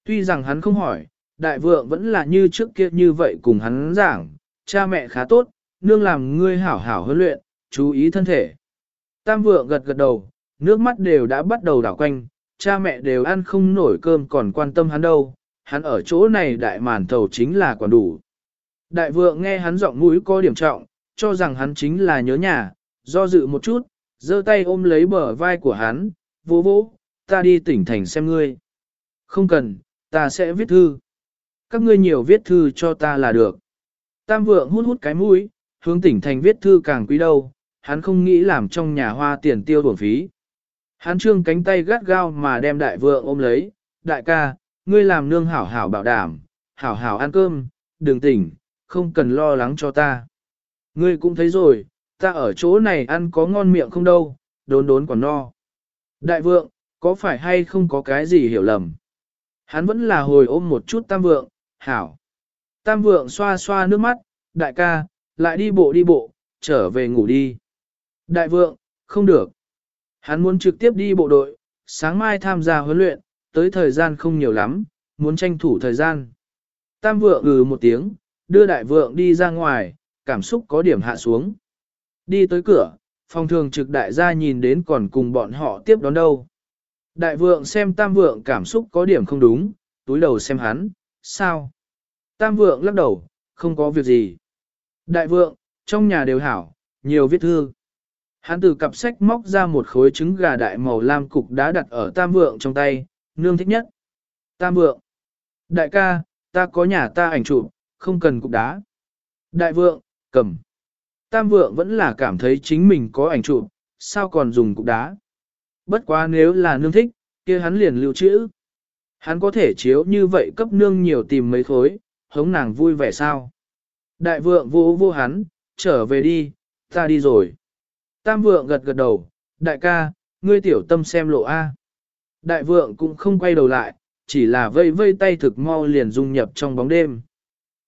Tuy rằng hắn không hỏi, đại vượng vẫn là như trước kia như vậy cùng hắn giảng, cha mẹ khá tốt, nương làm ngươi hảo hảo huấn luyện, chú ý thân thể. Tam vượng gật gật đầu, nước mắt đều đã bắt đầu đảo quanh, cha mẹ đều ăn không nổi cơm còn quan tâm hắn đâu, hắn ở chỗ này đại màn thầu chính là quản đủ. Đại vượng nghe hắn giọng mũi có điểm trọng, cho rằng hắn chính là nhớ nhà, do dự một chút, giơ tay ôm lấy bờ vai của hắn, vô vô, ta đi tỉnh thành xem ngươi. Không cần, ta sẽ viết thư. Các ngươi nhiều viết thư cho ta là được. Tam vượng hút hút cái mũi, hướng tỉnh thành viết thư càng quý đâu, hắn không nghĩ làm trong nhà hoa tiền tiêu bổng phí. Hắn trương cánh tay gắt gao mà đem đại vượng ôm lấy, đại ca, ngươi làm nương hảo hảo bảo đảm, hảo hảo ăn cơm, đừng tỉnh, không cần lo lắng cho ta. Ngươi cũng thấy rồi, ta ở chỗ này ăn có ngon miệng không đâu, đốn đốn còn no. Đại vượng, có phải hay không có cái gì hiểu lầm? Hắn vẫn là hồi ôm một chút tam vượng, hảo. Tam vượng xoa xoa nước mắt, đại ca, lại đi bộ đi bộ, trở về ngủ đi. Đại vượng, không được. Hắn muốn trực tiếp đi bộ đội, sáng mai tham gia huấn luyện, tới thời gian không nhiều lắm, muốn tranh thủ thời gian. Tam vượng ừ một tiếng, đưa đại vượng đi ra ngoài, cảm xúc có điểm hạ xuống. Đi tới cửa, phòng thường trực đại gia nhìn đến còn cùng bọn họ tiếp đón đâu. Đại vượng xem tam vượng cảm xúc có điểm không đúng, túi đầu xem hắn, sao? Tam vượng lắc đầu, không có việc gì. Đại vượng, trong nhà đều hảo, nhiều viết thư. Hắn từ cặp sách móc ra một khối trứng gà đại màu lam cục đá đặt ở tam vượng trong tay, nương thích nhất. Tam vượng. Đại ca, ta có nhà ta ảnh chụp, không cần cục đá. Đại vượng, cầm. Tam vượng vẫn là cảm thấy chính mình có ảnh chụp, sao còn dùng cục đá. Bất quá nếu là nương thích, kia hắn liền lưu trữ. Hắn có thể chiếu như vậy cấp nương nhiều tìm mấy khối, hống nàng vui vẻ sao. Đại vượng vô vô hắn, trở về đi, ta đi rồi. Tam vượng gật gật đầu, đại ca, ngươi tiểu tâm xem lộ A. Đại vượng cũng không quay đầu lại, chỉ là vây vây tay thực mau liền dung nhập trong bóng đêm.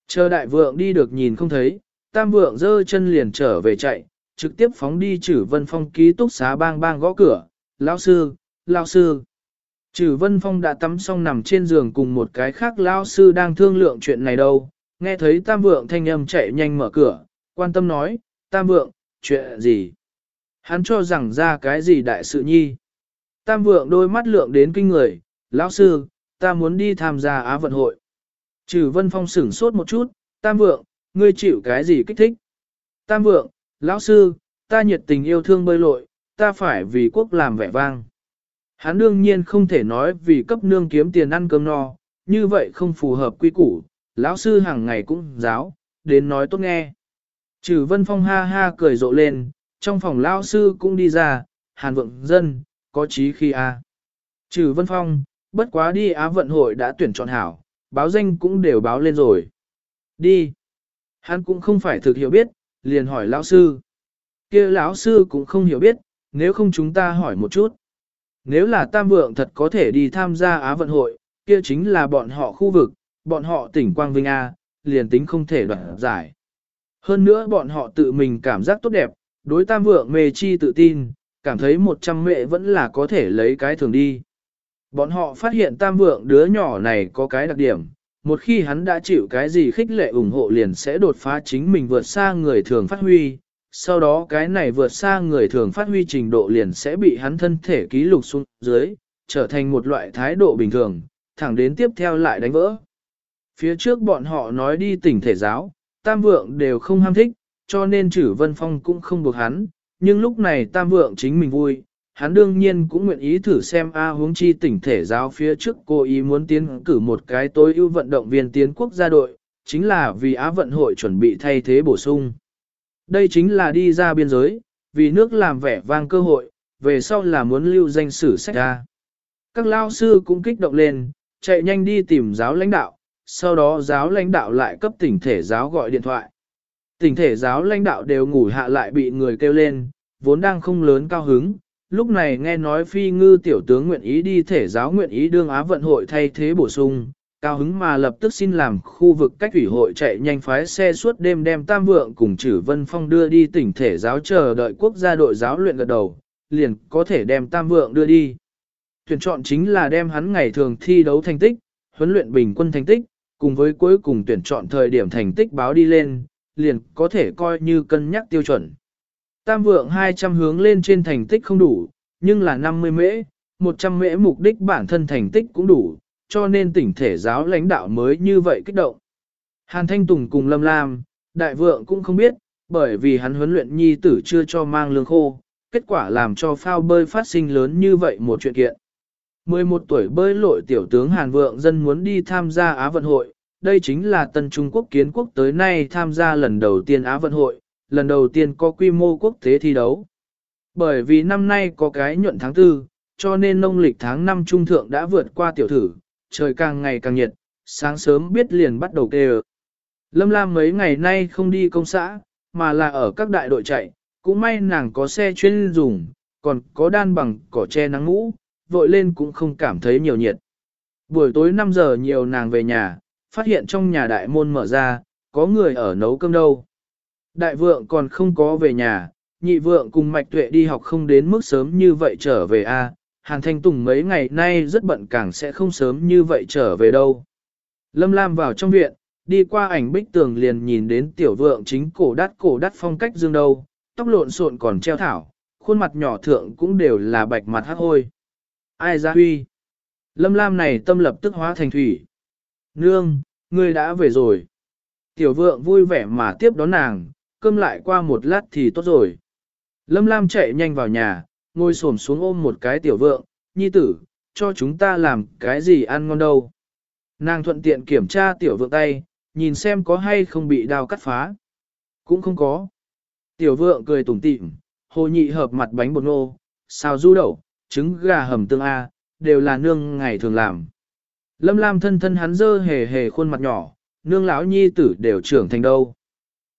Chờ đại vượng đi được nhìn không thấy, tam vượng dơ chân liền trở về chạy, trực tiếp phóng đi chử vân phong ký túc xá bang bang gõ cửa, lão sư, lão sư. Chử vân phong đã tắm xong nằm trên giường cùng một cái khác lão sư đang thương lượng chuyện này đâu, nghe thấy tam vượng thanh âm chạy nhanh mở cửa, quan tâm nói, tam vượng, chuyện gì? Hắn cho rằng ra cái gì đại sự nhi? Tam vượng đôi mắt lượng đến kinh người, lão sư, ta muốn đi tham gia Á vận hội. Trừ vân phong sửng sốt một chút, tam vượng, ngươi chịu cái gì kích thích? Tam vượng, lão sư, ta nhiệt tình yêu thương bơi lội, ta phải vì quốc làm vẻ vang. Hắn đương nhiên không thể nói vì cấp nương kiếm tiền ăn cơm no, như vậy không phù hợp quy củ, lão sư hàng ngày cũng giáo, đến nói tốt nghe. Trừ vân phong ha ha cười rộ lên, trong phòng lão sư cũng đi ra, hàn vượng dân, có chí khi a. Trừ vân phong, bất quá đi Á vận hội đã tuyển chọn hảo, báo danh cũng đều báo lên rồi. Đi. Hắn cũng không phải thực hiểu biết, liền hỏi lão sư. kia lão sư cũng không hiểu biết, nếu không chúng ta hỏi một chút. Nếu là tam vượng thật có thể đi tham gia Á vận hội, kia chính là bọn họ khu vực, bọn họ tỉnh Quang Vinh A, liền tính không thể đoạn giải. Hơn nữa bọn họ tự mình cảm giác tốt đẹp, đối tam vượng mê chi tự tin, cảm thấy một trăm mệ vẫn là có thể lấy cái thường đi. Bọn họ phát hiện tam vượng đứa nhỏ này có cái đặc điểm, một khi hắn đã chịu cái gì khích lệ ủng hộ liền sẽ đột phá chính mình vượt xa người thường phát huy, sau đó cái này vượt xa người thường phát huy trình độ liền sẽ bị hắn thân thể ký lục xuống dưới, trở thành một loại thái độ bình thường, thẳng đến tiếp theo lại đánh vỡ. Phía trước bọn họ nói đi tỉnh thể giáo, tam vượng đều không ham thích, cho nên chử vân phong cũng không buộc hắn, nhưng lúc này tam vượng chính mình vui, hắn đương nhiên cũng nguyện ý thử xem A huống chi tỉnh thể giáo phía trước cô ý muốn tiến cử một cái tối ưu vận động viên tiến quốc gia đội, chính là vì Á vận hội chuẩn bị thay thế bổ sung. Đây chính là đi ra biên giới, vì nước làm vẻ vang cơ hội, về sau là muốn lưu danh sử sách ra. Các lao sư cũng kích động lên, chạy nhanh đi tìm giáo lãnh đạo, sau đó giáo lãnh đạo lại cấp tỉnh thể giáo gọi điện thoại. Tỉnh thể giáo lãnh đạo đều ngủ hạ lại bị người kêu lên, vốn đang không lớn cao hứng, lúc này nghe nói phi ngư tiểu tướng nguyện ý đi thể giáo nguyện ý đương Á vận hội thay thế bổ sung, cao hứng mà lập tức xin làm khu vực cách thủy hội chạy nhanh phái xe suốt đêm đem tam vượng cùng chử vân phong đưa đi tỉnh thể giáo chờ đợi quốc gia đội giáo luyện gật đầu, liền có thể đem tam vượng đưa đi. Tuyển chọn chính là đem hắn ngày thường thi đấu thành tích, huấn luyện bình quân thành tích, cùng với cuối cùng tuyển chọn thời điểm thành tích báo đi lên, liền có thể coi như cân nhắc tiêu chuẩn. Tam vượng 200 hướng lên trên thành tích không đủ, nhưng là 50 mễ, 100 mễ mục đích bản thân thành tích cũng đủ, cho nên tỉnh thể giáo lãnh đạo mới như vậy kích động. Hàn Thanh Tùng cùng Lâm Lam, đại vượng cũng không biết, bởi vì hắn huấn luyện nhi tử chưa cho mang lương khô, kết quả làm cho phao bơi phát sinh lớn như vậy một chuyện kiện. 11 tuổi bơi lội tiểu tướng Hàn Vượng dân muốn đi tham gia Á vận hội, đây chính là tân Trung Quốc kiến quốc tới nay tham gia lần đầu tiên Á vận hội, lần đầu tiên có quy mô quốc tế thi đấu. Bởi vì năm nay có cái nhuận tháng tư, cho nên nông lịch tháng 5 trung thượng đã vượt qua tiểu thử, trời càng ngày càng nhiệt, sáng sớm biết liền bắt đầu kê Lâm Lam mấy ngày nay không đi công xã, mà là ở các đại đội chạy, cũng may nàng có xe chuyên dùng, còn có đan bằng cỏ che nắng ngũ, vội lên cũng không cảm thấy nhiều nhiệt. Buổi tối 5 giờ nhiều nàng về nhà, phát hiện trong nhà đại môn mở ra, có người ở nấu cơm đâu. Đại vượng còn không có về nhà, nhị vượng cùng mạch tuệ đi học không đến mức sớm như vậy trở về a. Hàn Thanh Tùng mấy ngày nay rất bận càng sẽ không sớm như vậy trở về đâu. Lâm Lam vào trong viện, đi qua ảnh bích tường liền nhìn đến tiểu vượng chính cổ đắt cổ đắt phong cách dương đâu, tóc lộn xộn còn treo thảo, khuôn mặt nhỏ thượng cũng đều là bạch mặt hát hôi. Ai ra huy? Lâm Lam này tâm lập tức hóa thành thủy. Nương, ngươi đã về rồi. Tiểu vượng vui vẻ mà tiếp đón nàng, cơm lại qua một lát thì tốt rồi. Lâm Lam chạy nhanh vào nhà, ngồi xổm xuống ôm một cái tiểu vượng, nhi tử, cho chúng ta làm cái gì ăn ngon đâu. Nàng thuận tiện kiểm tra tiểu vượng tay, nhìn xem có hay không bị đao cắt phá. Cũng không có. Tiểu vượng cười tủm tỉm, hồ nhị hợp mặt bánh bột nô, xào du đậu, trứng gà hầm tương A, đều là nương ngày thường làm. Lâm Lam thân thân hắn dơ hề hề khuôn mặt nhỏ, nương lão nhi tử đều trưởng thành đâu.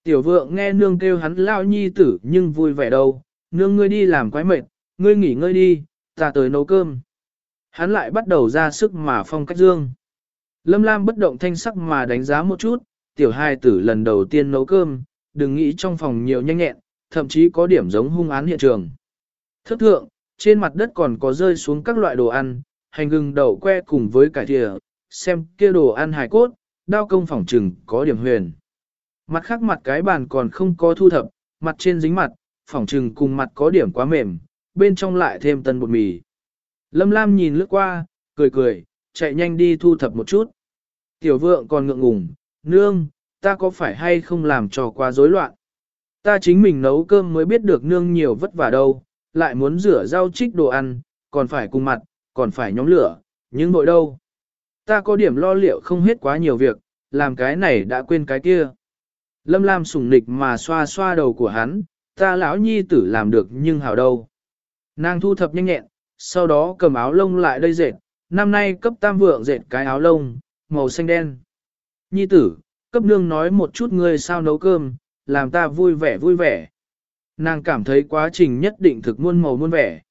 Tiểu vượng nghe nương kêu hắn lao nhi tử nhưng vui vẻ đâu, nương ngươi đi làm quái mệt, ngươi nghỉ ngơi đi, ta tới nấu cơm. Hắn lại bắt đầu ra sức mà phong cách dương. Lâm Lam bất động thanh sắc mà đánh giá một chút, tiểu hai tử lần đầu tiên nấu cơm, đừng nghĩ trong phòng nhiều nhanh nhẹn, thậm chí có điểm giống hung án hiện trường. Thất thượng, trên mặt đất còn có rơi xuống các loại đồ ăn, hành gừng đậu que cùng với cải thịa, xem kia đồ ăn hài cốt, đao công phòng trừng có điểm huyền. Mặt khác mặt cái bàn còn không có thu thập, mặt trên dính mặt, phỏng trừng cùng mặt có điểm quá mềm, bên trong lại thêm tân bột mì. Lâm Lam nhìn lướt qua, cười cười, chạy nhanh đi thu thập một chút. Tiểu vượng còn ngượng ngùng, nương, ta có phải hay không làm trò quá rối loạn. Ta chính mình nấu cơm mới biết được nương nhiều vất vả đâu, lại muốn rửa rau trích đồ ăn, còn phải cùng mặt, còn phải nhóm lửa, nhưng nội đâu. Ta có điểm lo liệu không hết quá nhiều việc, làm cái này đã quên cái kia. Lâm Lam sùng nịch mà xoa xoa đầu của hắn, ta lão nhi tử làm được nhưng hảo đâu. Nàng thu thập nhanh nhẹn, sau đó cầm áo lông lại đây dệt, năm nay cấp tam vượng dệt cái áo lông, màu xanh đen. Nhi tử, cấp nương nói một chút ngươi sao nấu cơm, làm ta vui vẻ vui vẻ. Nàng cảm thấy quá trình nhất định thực muôn màu muôn vẻ.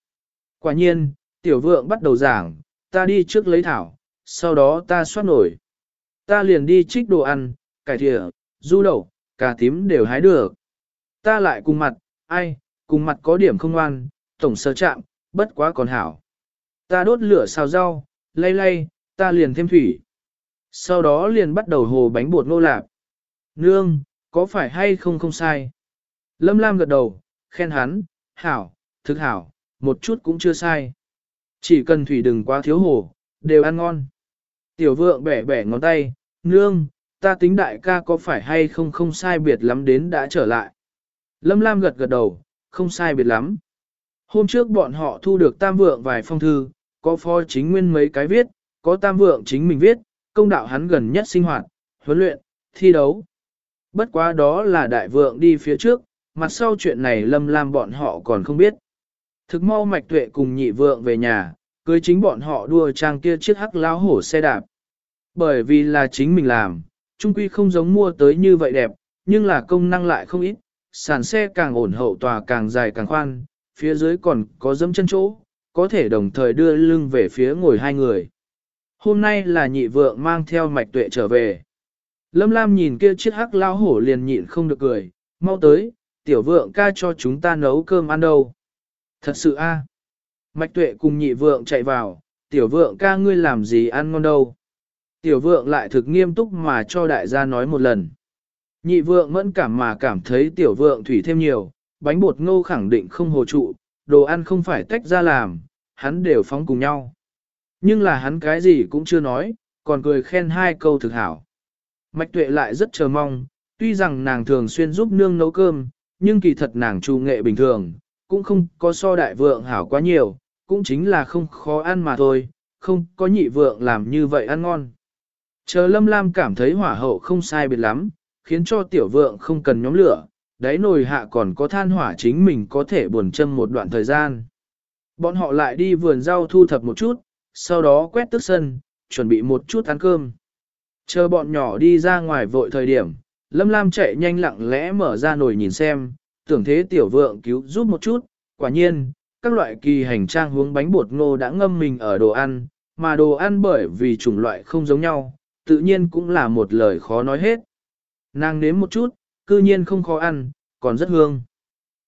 Quả nhiên, tiểu vượng bắt đầu giảng, ta đi trước lấy thảo, sau đó ta xoát nổi. Ta liền đi trích đồ ăn, cải thịa, du đậu, cà tím đều hái được. Ta lại cùng mặt, ai, cùng mặt có điểm không ngoan, tổng sơ chạm, bất quá còn hảo. Ta đốt lửa xào rau, lay lay, ta liền thêm thủy. Sau đó liền bắt đầu hồ bánh bột nô lạp. Nương, có phải hay không không sai? Lâm Lam gật đầu, khen hắn, hảo, thực hảo, một chút cũng chưa sai. Chỉ cần thủy đừng quá thiếu hồ, đều ăn ngon. Tiểu vượng bẻ bẻ ngón tay, nương, ta tính đại ca có phải hay không không sai biệt lắm đến đã trở lại. Lâm Lam gật gật đầu, không sai biệt lắm. Hôm trước bọn họ thu được tam vượng vài phong thư, có phó chính nguyên mấy cái viết, có tam vượng chính mình viết, công đạo hắn gần nhất sinh hoạt, huấn luyện, thi đấu. Bất quá đó là đại vượng đi phía trước, mặt sau chuyện này lâm lam bọn họ còn không biết. Thực mau mạch tuệ cùng nhị vượng về nhà, cưới chính bọn họ đua trang kia chiếc hắc lao hổ xe đạp. Bởi vì là chính mình làm, trung quy không giống mua tới như vậy đẹp, nhưng là công năng lại không ít, sàn xe càng ổn hậu tòa càng dài càng khoan, phía dưới còn có dẫm chân chỗ, có thể đồng thời đưa lưng về phía ngồi hai người. Hôm nay là nhị vượng mang theo mạch tuệ trở về. Lâm Lam nhìn kia chiếc hắc lao hổ liền nhịn không được cười, mau tới, tiểu vượng ca cho chúng ta nấu cơm ăn đâu. Thật sự a Mạch tuệ cùng nhị vượng chạy vào, tiểu vượng ca ngươi làm gì ăn ngon đâu. Tiểu vượng lại thực nghiêm túc mà cho đại gia nói một lần. Nhị vượng mẫn cảm mà cảm thấy tiểu vượng thủy thêm nhiều, bánh bột ngô khẳng định không hồ trụ, đồ ăn không phải tách ra làm, hắn đều phóng cùng nhau. Nhưng là hắn cái gì cũng chưa nói, còn cười khen hai câu thực hảo. Mạch tuệ lại rất chờ mong, tuy rằng nàng thường xuyên giúp nương nấu cơm, nhưng kỳ thật nàng trù nghệ bình thường, cũng không có so đại vượng hảo quá nhiều, cũng chính là không khó ăn mà thôi, không có nhị vượng làm như vậy ăn ngon. Chờ lâm lam cảm thấy hỏa hậu không sai biệt lắm, khiến cho tiểu vượng không cần nhóm lửa, đáy nồi hạ còn có than hỏa chính mình có thể buồn châm một đoạn thời gian. Bọn họ lại đi vườn rau thu thập một chút, sau đó quét tức sân, chuẩn bị một chút ăn cơm. Chờ bọn nhỏ đi ra ngoài vội thời điểm, Lâm Lam chạy nhanh lặng lẽ mở ra nồi nhìn xem, tưởng thế tiểu vượng cứu giúp một chút, quả nhiên, các loại kỳ hành trang hướng bánh bột ngô đã ngâm mình ở đồ ăn, mà đồ ăn bởi vì chủng loại không giống nhau, tự nhiên cũng là một lời khó nói hết. Nàng nếm một chút, cư nhiên không khó ăn, còn rất hương.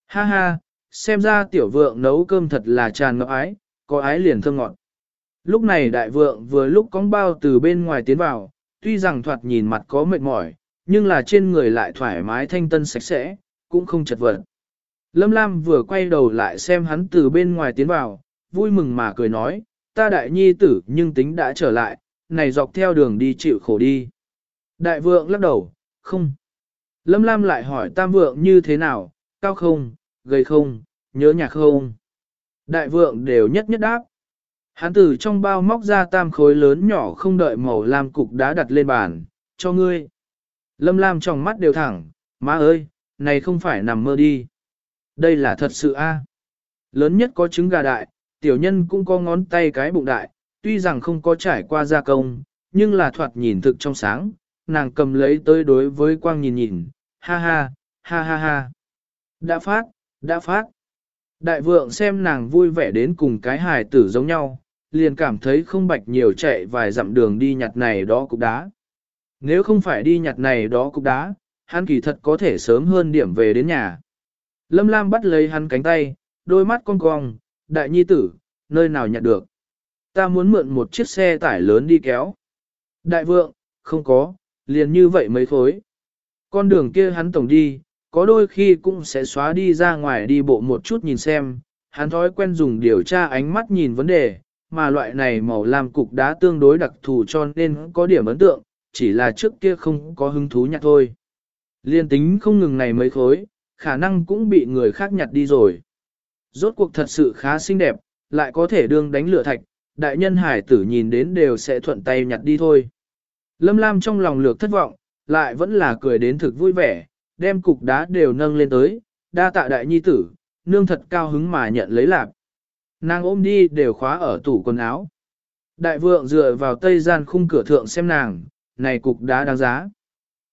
Ha ha, xem ra tiểu vượng nấu cơm thật là tràn ngập ái, có ái liền thơm ngọt. Lúc này đại vượng vừa lúc cóng bao từ bên ngoài tiến vào, tuy rằng thoạt nhìn mặt có mệt mỏi, nhưng là trên người lại thoải mái thanh tân sạch sẽ, cũng không chật vật. Lâm Lam vừa quay đầu lại xem hắn từ bên ngoài tiến vào, vui mừng mà cười nói, ta đại nhi tử nhưng tính đã trở lại, này dọc theo đường đi chịu khổ đi. Đại vượng lắc đầu, không. Lâm Lam lại hỏi tam vượng như thế nào, cao không, gầy không, nhớ nhà không. Đại vượng đều nhất nhất đáp. Hắn từ trong bao móc ra tam khối lớn nhỏ không đợi màu lam cục đá đặt lên bàn, cho ngươi. Lâm Lam trong mắt đều thẳng, má ơi, này không phải nằm mơ đi. Đây là thật sự a. Lớn nhất có trứng gà đại, tiểu nhân cũng có ngón tay cái bụng đại, tuy rằng không có trải qua gia công, nhưng là thoạt nhìn thực trong sáng, nàng cầm lấy tới đối với quang nhìn nhìn, ha ha, ha ha ha. Đã phát, đã phát. Đại vượng xem nàng vui vẻ đến cùng cái hài tử giống nhau, liền cảm thấy không bạch nhiều chạy vài dặm đường đi nhặt này đó cục đá. Nếu không phải đi nhặt này đó cục đá, hắn kỳ thật có thể sớm hơn điểm về đến nhà. Lâm Lam bắt lấy hắn cánh tay, đôi mắt cong cong, đại nhi tử, nơi nào nhặt được. Ta muốn mượn một chiếc xe tải lớn đi kéo. Đại vượng, không có, liền như vậy mấy khối. Con đường kia hắn tổng đi, có đôi khi cũng sẽ xóa đi ra ngoài đi bộ một chút nhìn xem, hắn thói quen dùng điều tra ánh mắt nhìn vấn đề, mà loại này màu lam cục đá tương đối đặc thù cho nên có điểm ấn tượng, chỉ là trước kia không có hứng thú nhặt thôi. Liên tính không ngừng này mấy khối, khả năng cũng bị người khác nhặt đi rồi. Rốt cuộc thật sự khá xinh đẹp, lại có thể đương đánh lửa thạch, đại nhân hải tử nhìn đến đều sẽ thuận tay nhặt đi thôi. Lâm Lam trong lòng lược thất vọng, lại vẫn là cười đến thực vui vẻ, đem cục đá đều nâng lên tới, đa tạ đại nhi tử, nương thật cao hứng mà nhận lấy lạc. Nàng ôm đi đều khóa ở tủ quần áo. Đại vượng dựa vào tây gian khung cửa thượng xem nàng, này cục đá đáng giá.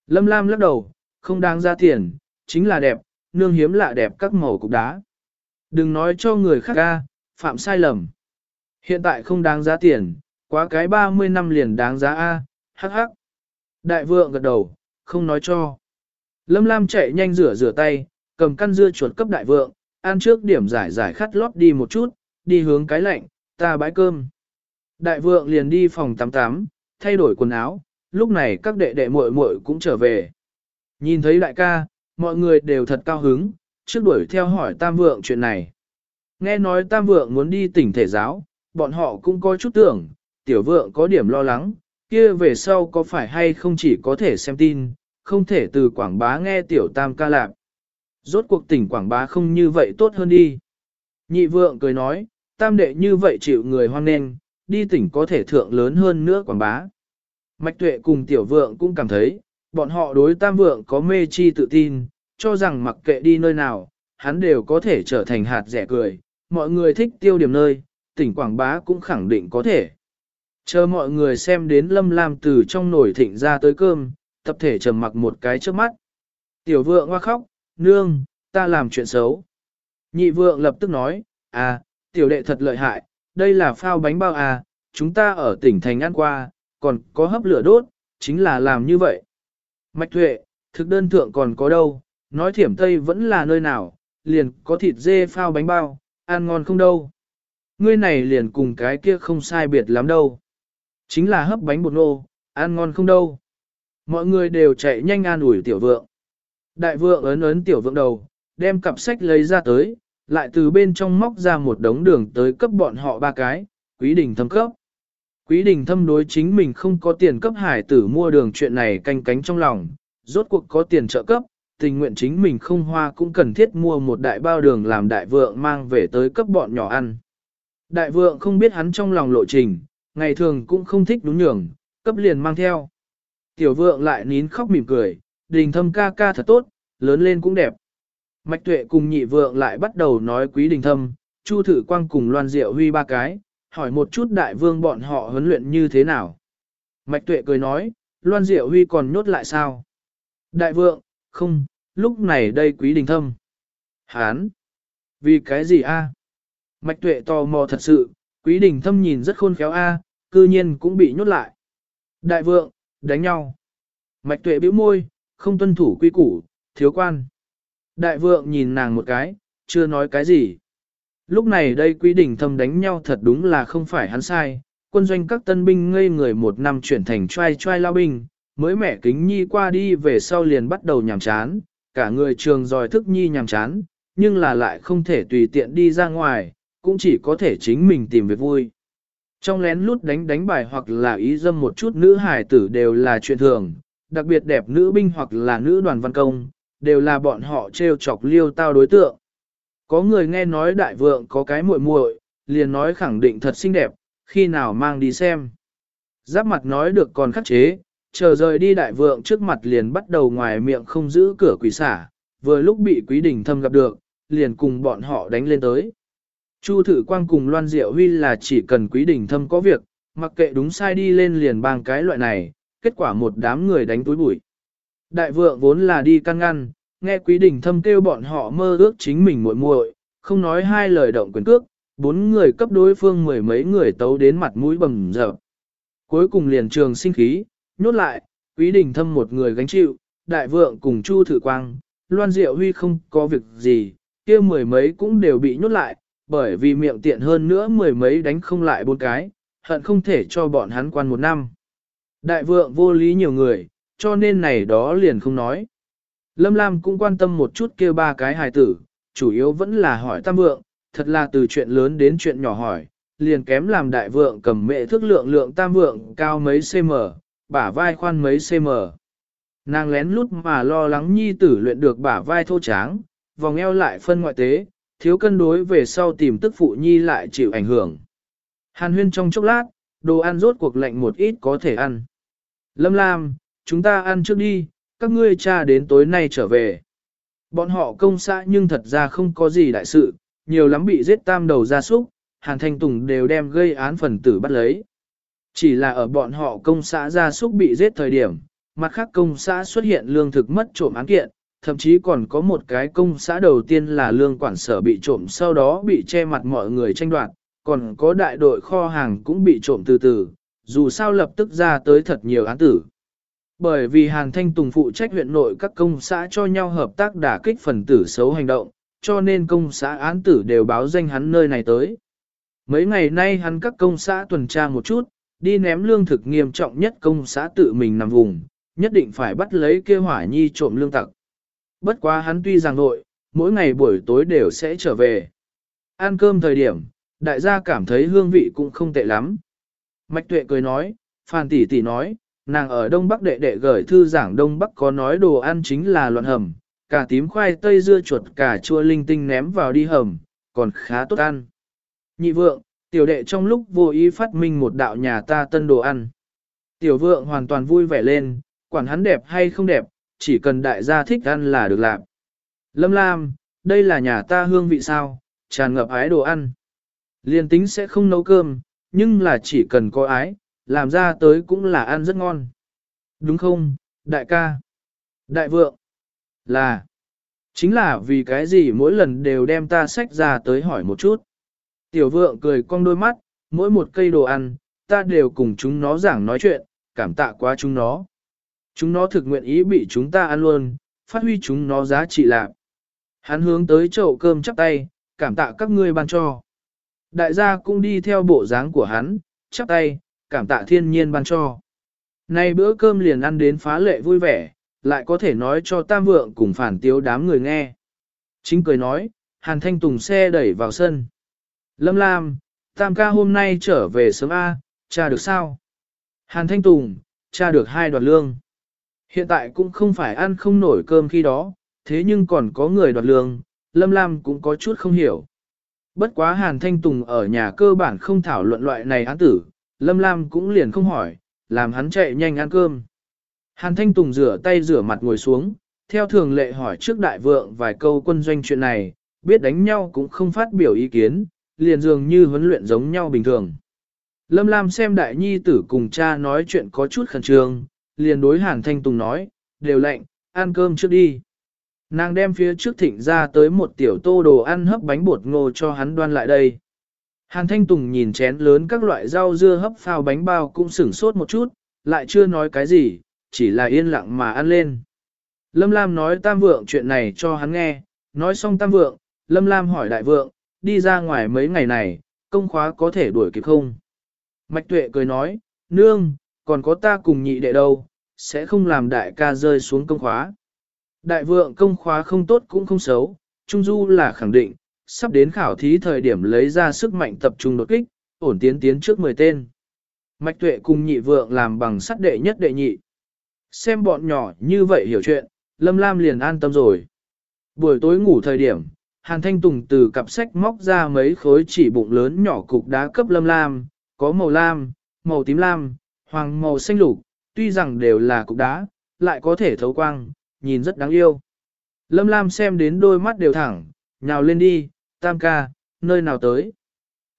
Lâm Lam lắc đầu, không đáng ra tiền, chính là đẹp, nương hiếm lạ đẹp các màu cục đá. Đừng nói cho người khác ca, phạm sai lầm. Hiện tại không đáng giá tiền, quá cái 30 năm liền đáng giá A, hắc hắc. Đại vượng gật đầu, không nói cho. Lâm Lam chạy nhanh rửa rửa tay, cầm căn dưa chuột cấp đại vượng, ăn trước điểm giải giải khát lót đi một chút, đi hướng cái lạnh, ta bãi cơm. Đại vượng liền đi phòng tắm tắm, thay đổi quần áo, lúc này các đệ đệ muội muội cũng trở về. Nhìn thấy đại ca, mọi người đều thật cao hứng, trước đuổi theo hỏi tam vượng chuyện này. Nghe nói tam vượng muốn đi tỉnh thể giáo, bọn họ cũng có chút tưởng, tiểu vượng có điểm lo lắng, kia về sau có phải hay không chỉ có thể xem tin, không thể từ quảng bá nghe tiểu tam ca lạp. Rốt cuộc tỉnh quảng bá không như vậy tốt hơn đi. Nhị vượng cười nói, tam đệ như vậy chịu người hoan nghênh, đi tỉnh có thể thượng lớn hơn nữa quảng bá. Mạch tuệ cùng tiểu vượng cũng cảm thấy, bọn họ đối tam vượng có mê chi tự tin, cho rằng mặc kệ đi nơi nào, hắn đều có thể trở thành hạt rẻ cười, mọi người thích tiêu điểm nơi, tỉnh Quảng Bá cũng khẳng định có thể. Chờ mọi người xem đến Lâm Lam từ trong nồi thịnh ra tới cơm, tập thể trầm mặc một cái trước mắt. Tiểu vượng hoa khóc, nương, ta làm chuyện xấu. Nhị vượng lập tức nói, à, tiểu đệ thật lợi hại, đây là phao bánh bao à, chúng ta ở tỉnh thành ăn qua, còn có hấp lửa đốt, chính là làm như vậy. Mạch tuệ, thực đơn thượng còn có đâu, nói thiểm Tây vẫn là nơi nào, liền có thịt dê phao bánh bao, ăn ngon không đâu. Ngươi này liền cùng cái kia không sai biệt lắm đâu. Chính là hấp bánh bột nô, ăn ngon không đâu. Mọi người đều chạy nhanh an ủi tiểu vượng. Đại vượng ấn ấn tiểu vượng đầu, đem cặp sách lấy ra tới, lại từ bên trong móc ra một đống đường tới cấp bọn họ ba cái, quý đình thâm cấp. Quý đình thâm đối chính mình không có tiền cấp hải tử mua đường chuyện này canh cánh trong lòng, rốt cuộc có tiền trợ cấp, tình nguyện chính mình không hoa cũng cần thiết mua một đại bao đường làm đại vượng mang về tới cấp bọn nhỏ ăn. Đại vượng không biết hắn trong lòng lộ trình, ngày thường cũng không thích đúng nhường, cấp liền mang theo. Tiểu vượng lại nín khóc mỉm cười, đình thâm ca ca thật tốt, lớn lên cũng đẹp. Mạch tuệ cùng nhị vượng lại bắt đầu nói quý đình thâm, chu thử quang cùng loan diệu huy ba cái, hỏi một chút đại vương bọn họ huấn luyện như thế nào. Mạch tuệ cười nói, loan diệu huy còn nhốt lại sao? Đại vượng, không, lúc này đây quý đình thâm. Hán! Vì cái gì a? Mạch tuệ tò mò thật sự, quý đình thâm nhìn rất khôn khéo a, cư nhiên cũng bị nhốt lại. Đại vượng, đánh nhau. Mạch tuệ bĩu môi, không tuân thủ quy củ, thiếu quan. Đại vượng nhìn nàng một cái, chưa nói cái gì. Lúc này đây quý đình thâm đánh nhau thật đúng là không phải hắn sai, quân doanh các tân binh ngây người một năm chuyển thành trai trai lao binh, mới mẹ kính nhi qua đi về sau liền bắt đầu nhàm chán, cả người trường dòi thức nhi nhàm chán, nhưng là lại không thể tùy tiện đi ra ngoài, cũng chỉ có thể chính mình tìm việc vui. Trong lén lút đánh đánh bài hoặc là ý dâm một chút nữ hài tử đều là chuyện thường, đặc biệt đẹp nữ binh hoặc là nữ đoàn văn công, đều là bọn họ trêu chọc liêu tao đối tượng. Có người nghe nói đại vượng có cái muội muội, liền nói khẳng định thật xinh đẹp, khi nào mang đi xem. Giáp mặt nói được còn khắc chế, chờ rời đi đại vượng trước mặt liền bắt đầu ngoài miệng không giữ cửa quỷ xả, vừa lúc bị quý đình thâm gặp được, liền cùng bọn họ đánh lên tới. Chu thử quang cùng Loan Diệu Huy là chỉ cần quý đình thâm có việc, mặc kệ đúng sai đi lên liền bang cái loại này, kết quả một đám người đánh túi bụi. Đại vượng vốn là đi căn ngăn, nghe quý đình thâm kêu bọn họ mơ ước chính mình muội muội, không nói hai lời động quyền cước, bốn người cấp đối phương mười mấy người tấu đến mặt mũi bầm dập. Cuối cùng liền trường sinh khí, nhốt lại, Quý đình thâm một người gánh chịu, đại vượng cùng Chu Thử Quang, Loan Diệu Huy không có việc gì, kia mười mấy cũng đều bị nhốt lại, bởi vì miệng tiện hơn nữa mười mấy đánh không lại bốn cái, hận không thể cho bọn hắn quan một năm. Đại vượng vô lý nhiều người, cho nên này đó liền không nói. Lâm Lam cũng quan tâm một chút kia ba cái hài tử, chủ yếu vẫn là hỏi tam vượng, thật là từ chuyện lớn đến chuyện nhỏ hỏi, liền kém làm đại vượng cầm mẹ thước lượng lượng tam vượng cao mấy cm, bả vai khoan mấy cm. Nàng lén lút mà lo lắng nhi tử luyện được bả vai thô tráng, vòng eo lại phân ngoại tế, thiếu cân đối về sau tìm tức phụ nhi lại chịu ảnh hưởng. Hàn huyên trong chốc lát, đồ ăn rốt cuộc lạnh một ít có thể ăn. Lâm Lam, chúng ta ăn trước đi, các ngươi cha đến tối nay trở về. Bọn họ công xã nhưng thật ra không có gì đại sự, nhiều lắm bị giết tam đầu gia súc, Hàn Thanh Tùng đều đem gây án phần tử bắt lấy. Chỉ là ở bọn họ công xã gia súc bị giết thời điểm, mặt khác công xã xuất hiện lương thực mất trộm án kiện, thậm chí còn có một cái công xã đầu tiên là lương quản sở bị trộm sau đó bị che mặt mọi người tranh đoạt, còn có đại đội kho hàng cũng bị trộm từ từ, dù sao lập tức ra tới thật nhiều án tử. Bởi vì Hàn Thanh Tùng phụ trách huyện nội các công xã cho nhau hợp tác đả kích phần tử xấu hành động, cho nên công xã án tử đều báo danh hắn nơi này tới. Mấy ngày nay hắn các công xã tuần tra một chút, đi ném lương thực nghiêm trọng nhất công xã tự mình nằm vùng, nhất định phải bắt lấy kia hỏa nhi trộm lương tặc. Bất quá hắn tuy rằng nội, mỗi ngày buổi tối đều sẽ trở về. Ăn cơm thời điểm, đại gia cảm thấy hương vị cũng không tệ lắm. Mạch tuệ cười nói, Phan tỷ tỷ nói, nàng ở Đông Bắc đệ đệ gửi thư giảng Đông Bắc có nói đồ ăn chính là loạn hầm, cả tím khoai tây dưa chuột cả chua linh tinh ném vào đi hầm, còn khá tốt ăn. Nhị vượng, tiểu đệ trong lúc vô ý phát minh một đạo nhà ta tân đồ ăn. Tiểu vượng hoàn toàn vui vẻ lên, quản hắn đẹp hay không đẹp, chỉ cần đại gia thích ăn là được làm. Lâm Lam, đây là nhà ta hương vị sao, tràn ngập ái đồ ăn. Liên tính sẽ không nấu cơm, nhưng là chỉ cần có ái, làm ra tới cũng là ăn rất ngon. Đúng không, đại ca? Đại vượng? Là. Chính là vì cái gì mỗi lần đều đem ta sách ra tới hỏi một chút. Tiểu vượng cười cong đôi mắt, mỗi một cây đồ ăn, ta đều cùng chúng nó giảng nói chuyện, cảm tạ quá chúng nó. Chúng nó thực nguyện ý bị chúng ta ăn luôn, phát huy chúng nó giá trị lạc. Hắn hướng tới chậu cơm chắp tay, cảm tạ các ngươi ban cho. Đại gia cũng đi theo bộ dáng của hắn, chắp tay, cảm tạ thiên nhiên ban cho. Nay bữa cơm liền ăn đến phá lệ vui vẻ, lại có thể nói cho tam vượng cùng phản tiếu đám người nghe. Chính cười nói, Hàn Thanh Tùng xe đẩy vào sân. Lâm Lam, tam ca hôm nay trở về sớm A, cha được sao? Hàn Thanh Tùng, cha được hai đoạt lương. Hiện tại cũng không phải ăn không nổi cơm khi đó, thế nhưng còn có người đoạt lương, Lâm Lam cũng có chút không hiểu. Bất quá Hàn Thanh Tùng ở nhà cơ bản không thảo luận loại này án tử, Lâm Lam cũng liền không hỏi, làm hắn chạy nhanh ăn cơm. Hàn Thanh Tùng rửa tay rửa mặt ngồi xuống, theo thường lệ hỏi trước đại vượng vài câu quân doanh chuyện này, biết đánh nhau cũng không phát biểu ý kiến, liền dường như huấn luyện giống nhau bình thường. Lâm Lam xem đại nhi tử cùng cha nói chuyện có chút khẩn trương, liền đối Hàn Thanh Tùng nói, đều lệnh, ăn cơm trước đi. Nàng đem phía trước thịnh ra tới một tiểu tô đồ ăn hấp bánh bột ngô cho hắn đoan lại đây. Hàn Thanh Tùng nhìn chén lớn các loại rau dưa hấp phao bánh bao cũng sửng sốt một chút, lại chưa nói cái gì, chỉ là yên lặng mà ăn lên. Lâm Lam nói tam vượng chuyện này cho hắn nghe, nói xong tam vượng, Lâm Lam hỏi đại vượng, đi ra ngoài mấy ngày này, công khóa có thể đuổi kịp không? Mạch tuệ cười nói, nương, còn có ta cùng nhị đệ đâu, sẽ không làm đại ca rơi xuống công khóa. Đại vượng công khóa không tốt cũng không xấu, Trung Du là khẳng định, sắp đến khảo thí thời điểm lấy ra sức mạnh tập trung đột kích, ổn tiến tiến trước 10 tên. Mạch tuệ cùng nhị vượng làm bằng sắt đệ nhất đệ nhị. Xem bọn nhỏ như vậy hiểu chuyện, Lâm Lam liền an tâm rồi. Buổi tối ngủ thời điểm, Hàn Thanh Tùng từ cặp sách móc ra mấy khối chỉ bụng lớn nhỏ cục đá cấp Lâm Lam, có màu lam, màu tím lam, hoàng màu xanh lục, tuy rằng đều là cục đá, lại có thể thấu quang, nhìn rất đáng yêu. Lâm Lam xem đến đôi mắt đều thẳng, nhào lên đi, tam ca, nơi nào tới.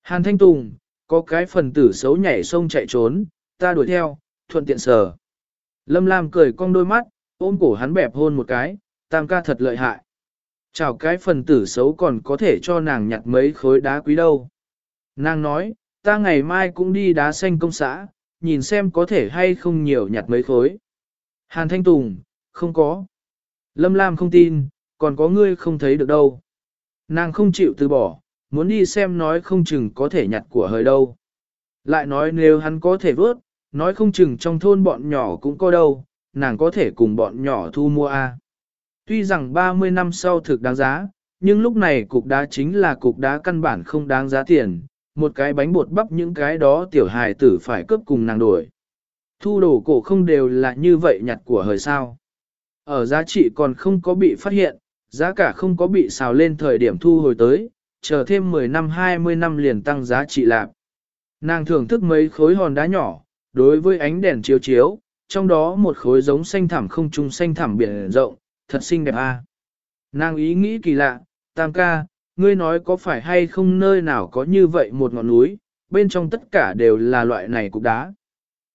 Hàn Thanh Tùng, có cái phần tử xấu nhảy sông chạy trốn, ta đuổi theo, thuận tiện sở. Lâm Lam cười cong đôi mắt, ôm cổ hắn bẹp hôn một cái, tam ca thật lợi hại. Chào cái phần tử xấu còn có thể cho nàng nhặt mấy khối đá quý đâu. Nàng nói, ta ngày mai cũng đi đá xanh công xã, nhìn xem có thể hay không nhiều nhặt mấy khối. Hàn Thanh Tùng, không có. Lâm Lam không tin, còn có ngươi không thấy được đâu. Nàng không chịu từ bỏ, muốn đi xem nói không chừng có thể nhặt của hời đâu. Lại nói nếu hắn có thể vớt, nói không chừng trong thôn bọn nhỏ cũng có đâu, nàng có thể cùng bọn nhỏ thu mua a. Tuy rằng 30 năm sau thực đáng giá, nhưng lúc này cục đá chính là cục đá căn bản không đáng giá tiền, một cái bánh bột bắp những cái đó tiểu hài tử phải cướp cùng nàng đổi. Thu đồ cổ không đều là như vậy nhặt của hời sao. Ở giá trị còn không có bị phát hiện, giá cả không có bị xào lên thời điểm thu hồi tới, chờ thêm 10 năm 20 năm liền tăng giá trị lạc. Nàng thưởng thức mấy khối hòn đá nhỏ, đối với ánh đèn chiếu chiếu, trong đó một khối giống xanh thẳm không trung xanh thẳm biển rộng, thật xinh đẹp a. Nàng ý nghĩ kỳ lạ, tam ca, ngươi nói có phải hay không nơi nào có như vậy một ngọn núi, bên trong tất cả đều là loại này cục đá.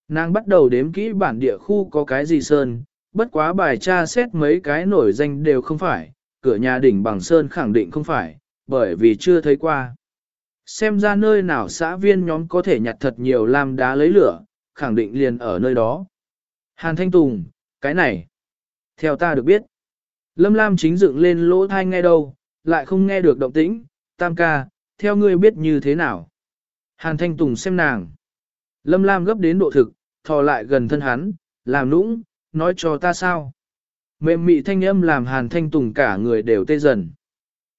Nàng bắt đầu đếm kỹ bản địa khu có cái gì sơn, bất quá bài tra xét mấy cái nổi danh đều không phải, cửa nhà đỉnh bằng sơn khẳng định không phải, bởi vì chưa thấy qua. Xem ra nơi nào xã viên nhóm có thể nhặt thật nhiều lam đá lấy lửa, khẳng định liền ở nơi đó. Hàn Thanh Tùng, cái này, theo ta được biết, Lâm Lam chính dựng lên lỗ thai ngay đâu, lại không nghe được động tĩnh, tam ca, theo ngươi biết như thế nào. Hàn Thanh Tùng xem nàng. Lâm Lam gấp đến độ thực, thò lại gần thân hắn, làm nũng, nói cho ta sao. Mềm mị thanh âm làm Hàn Thanh Tùng cả người đều tê dần.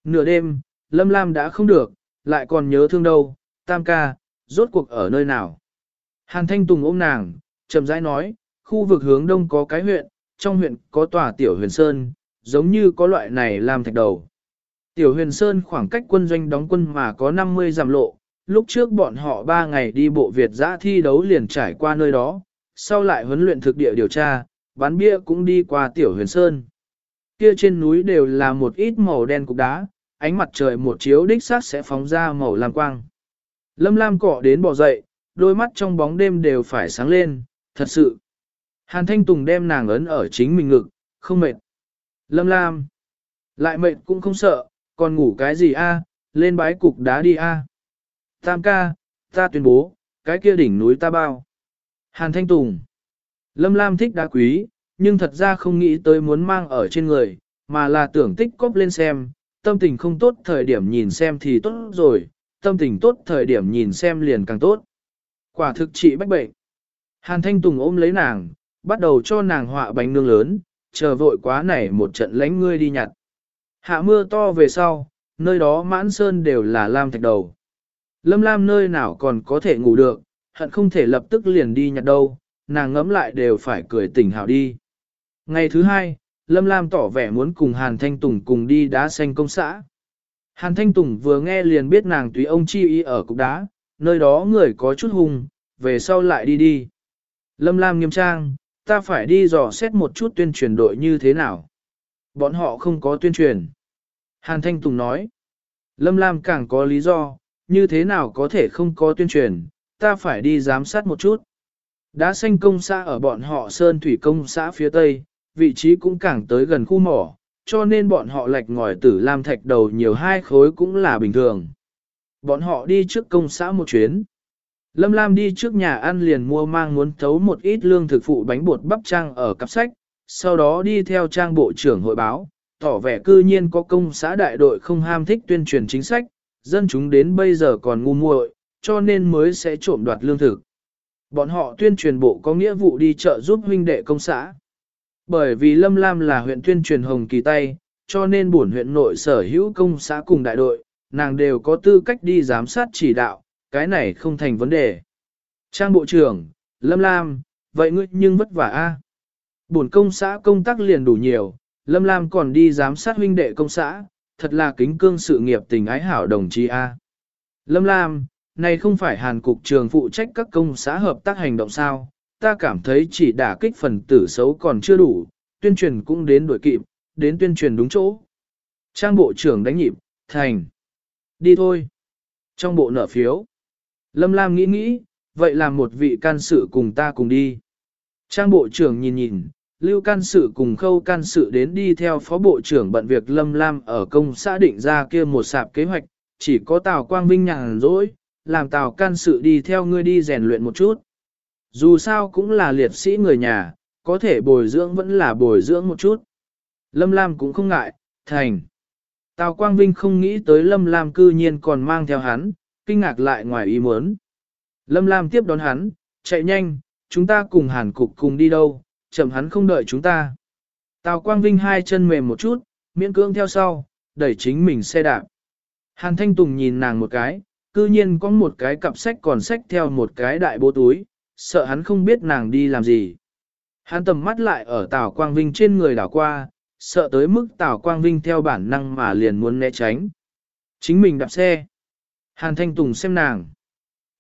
Nửa đêm, Lâm Lam đã không được, lại còn nhớ thương đâu, tam ca, rốt cuộc ở nơi nào. Hàn Thanh Tùng ôm nàng, chậm rãi nói, khu vực hướng đông có cái huyện, trong huyện có tòa tiểu huyền sơn, giống như có loại này làm thạch đầu. Tiểu huyền sơn khoảng cách quân doanh đóng quân mà có 50 giảm lộ, lúc trước bọn họ 3 ngày đi bộ Việt giã thi đấu liền trải qua nơi đó, sau lại huấn luyện thực địa điều tra, bán bia cũng đi qua tiểu huyền sơn. Kia trên núi đều là một ít màu đen cục đá, ánh mặt trời một chiếu đích xác sẽ phóng ra màu lam quang. Lâm Lam cọ đến bỏ dậy, đôi mắt trong bóng đêm đều phải sáng lên, thật sự. Hàn Thanh Tùng đem nàng ấn ở chính mình ngực, không mệt. Lâm Lam, lại mệt cũng không sợ, còn ngủ cái gì a? lên bái cục đá đi a. Tam ca, ta tuyên bố, cái kia đỉnh núi ta bao. Hàn Thanh Tùng, Lâm Lam thích đá quý, nhưng thật ra không nghĩ tới muốn mang ở trên người, mà là tưởng tích cóp lên xem, tâm tình không tốt thời điểm nhìn xem thì tốt rồi, tâm tình tốt thời điểm nhìn xem liền càng tốt. Quả thực trị bách bệnh. Hàn Thanh Tùng ôm lấy nàng, bắt đầu cho nàng họa bánh nương lớn, chờ vội quá này một trận lánh ngươi đi nhặt. Hạ mưa to về sau, nơi đó mãn sơn đều là lam thạch đầu. Lâm lam nơi nào còn có thể ngủ được, hận không thể lập tức liền đi nhặt đâu, nàng ngấm lại đều phải cười tỉnh hào đi. Ngày thứ hai, Lâm Lam tỏ vẻ muốn cùng Hàn Thanh Tùng cùng đi đá xanh công xã. Hàn Thanh Tùng vừa nghe liền biết nàng tùy ông chi ý ở cục đá, nơi đó người có chút hung, về sau lại đi đi. Lâm Lam nghiêm trang, ta phải đi dò xét một chút tuyên truyền đội như thế nào. Bọn họ không có tuyên truyền. Hàn Thanh Tùng nói, Lâm Lam càng có lý do, như thế nào có thể không có tuyên truyền, ta phải đi giám sát một chút. Đá xanh công xã ở bọn họ Sơn Thủy công xã phía Tây, vị trí cũng càng tới gần khu mỏ, cho nên bọn họ lạch ngòi tử lam thạch đầu nhiều hai khối cũng là bình thường. Bọn họ đi trước công xã một chuyến. Lâm Lam đi trước nhà ăn liền mua mang muốn thấu một ít lương thực phụ bánh bột bắp trang ở cặp sách, sau đó đi theo trang bộ trưởng hội báo, tỏ vẻ cư nhiên có công xã đại đội không ham thích tuyên truyền chính sách, dân chúng đến bây giờ còn ngu muội, cho nên mới sẽ trộm đoạt lương thực. Bọn họ tuyên truyền bộ có nghĩa vụ đi chợ giúp huynh đệ công xã. Bởi vì Lâm Lam là huyện tuyên truyền hồng kỳ tay, cho nên bổn huyện nội sở hữu công xã cùng đại đội, nàng đều có tư cách đi giám sát chỉ đạo, cái này không thành vấn đề. Trang bộ trưởng, Lâm Lam, vậy ngươi nhưng vất vả a. Bổn công xã công tác liền đủ nhiều, Lâm Lam còn đi giám sát huynh đệ công xã, thật là kính cương sự nghiệp tình ái hảo đồng chí a. Lâm Lam, này không phải Hàn cục trường phụ trách các công xã hợp tác hành động sao, ta cảm thấy chỉ đả kích phần tử xấu còn chưa đủ, tuyên truyền cũng đến đuổi kịp, đến tuyên truyền đúng chỗ. Trang bộ trưởng đánh nhịp, thành. Đi thôi. Trong bộ nợ phiếu. Lâm Lam nghĩ nghĩ, vậy làm một vị can sự cùng ta cùng đi. Trang bộ trưởng nhìn nhìn, lưu can sự cùng khâu can sự đến đi theo phó bộ trưởng bận việc Lâm Lam ở công xã định ra kia một sạp kế hoạch, chỉ có Tào Quang Vinh nhàn rỗi, làm Tào can sự đi theo ngươi đi rèn luyện một chút. Dù sao cũng là liệt sĩ người nhà, có thể bồi dưỡng vẫn là bồi dưỡng một chút. Lâm Lam cũng không ngại, thành. Tào Quang Vinh không nghĩ tới Lâm Lam cư nhiên còn mang theo hắn, kinh ngạc lại ngoài ý muốn. Lâm Lam tiếp đón hắn, chạy nhanh, chúng ta cùng hàn cục cùng đi đâu, chậm hắn không đợi chúng ta. Tào Quang Vinh hai chân mềm một chút, miễn cưỡng theo sau, đẩy chính mình xe đạp. Hàn Thanh Tùng nhìn nàng một cái, cư nhiên có một cái cặp sách còn sách theo một cái đại bố túi, sợ hắn không biết nàng đi làm gì. Hắn tầm mắt lại ở Tào Quang Vinh trên người đảo qua, sợ tới mức Tào Quang Vinh theo bản năng mà liền muốn né tránh. Chính mình đạp xe. Hàn Thanh Tùng xem nàng.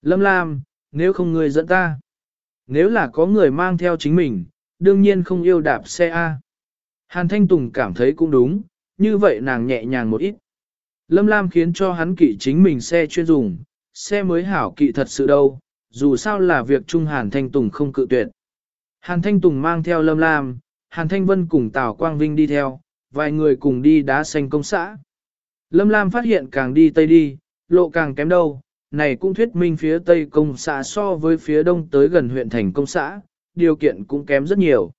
Lâm Lam, nếu không người dẫn ta. Nếu là có người mang theo chính mình, đương nhiên không yêu đạp xe A. Hàn Thanh Tùng cảm thấy cũng đúng, như vậy nàng nhẹ nhàng một ít. Lâm Lam khiến cho hắn kỵ chính mình xe chuyên dùng, xe mới hảo kỵ thật sự đâu, dù sao là việc Chung Hàn Thanh Tùng không cự tuyệt. Hàn Thanh Tùng mang theo Lâm Lam, Hàn Thanh Vân cùng Tào Quang Vinh đi theo, vài người cùng đi đá xanh công xã. Lâm Lam phát hiện càng đi tây đi, lộ càng kém đâu, này cũng thuyết minh phía tây công xã so với phía đông tới gần huyện thành công xã, điều kiện cũng kém rất nhiều.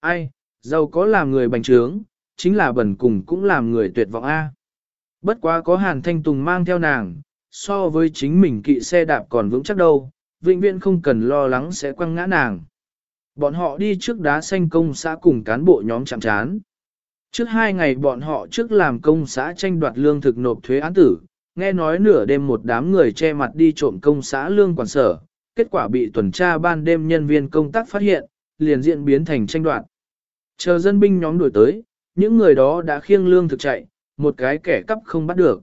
Ai, giàu có làm người bành trướng, chính là bẩn cùng cũng làm người tuyệt vọng A. Bất quá có Hàn Thanh Tùng mang theo nàng, so với chính mình kỵ xe đạp còn vững chắc đâu, vĩnh viễn không cần lo lắng sẽ quăng ngã nàng. Bọn họ đi trước đá xanh công xã cùng cán bộ nhóm chạm chán. Trước hai ngày bọn họ trước làm công xã tranh đoạt lương thực nộp thuế án tử, nghe nói nửa đêm một đám người che mặt đi trộm công xã lương quản sở, kết quả bị tuần tra ban đêm nhân viên công tác phát hiện, liền diễn biến thành tranh đoạt. Chờ dân binh nhóm đuổi tới, những người đó đã khiêng lương thực chạy, một cái kẻ cắp không bắt được.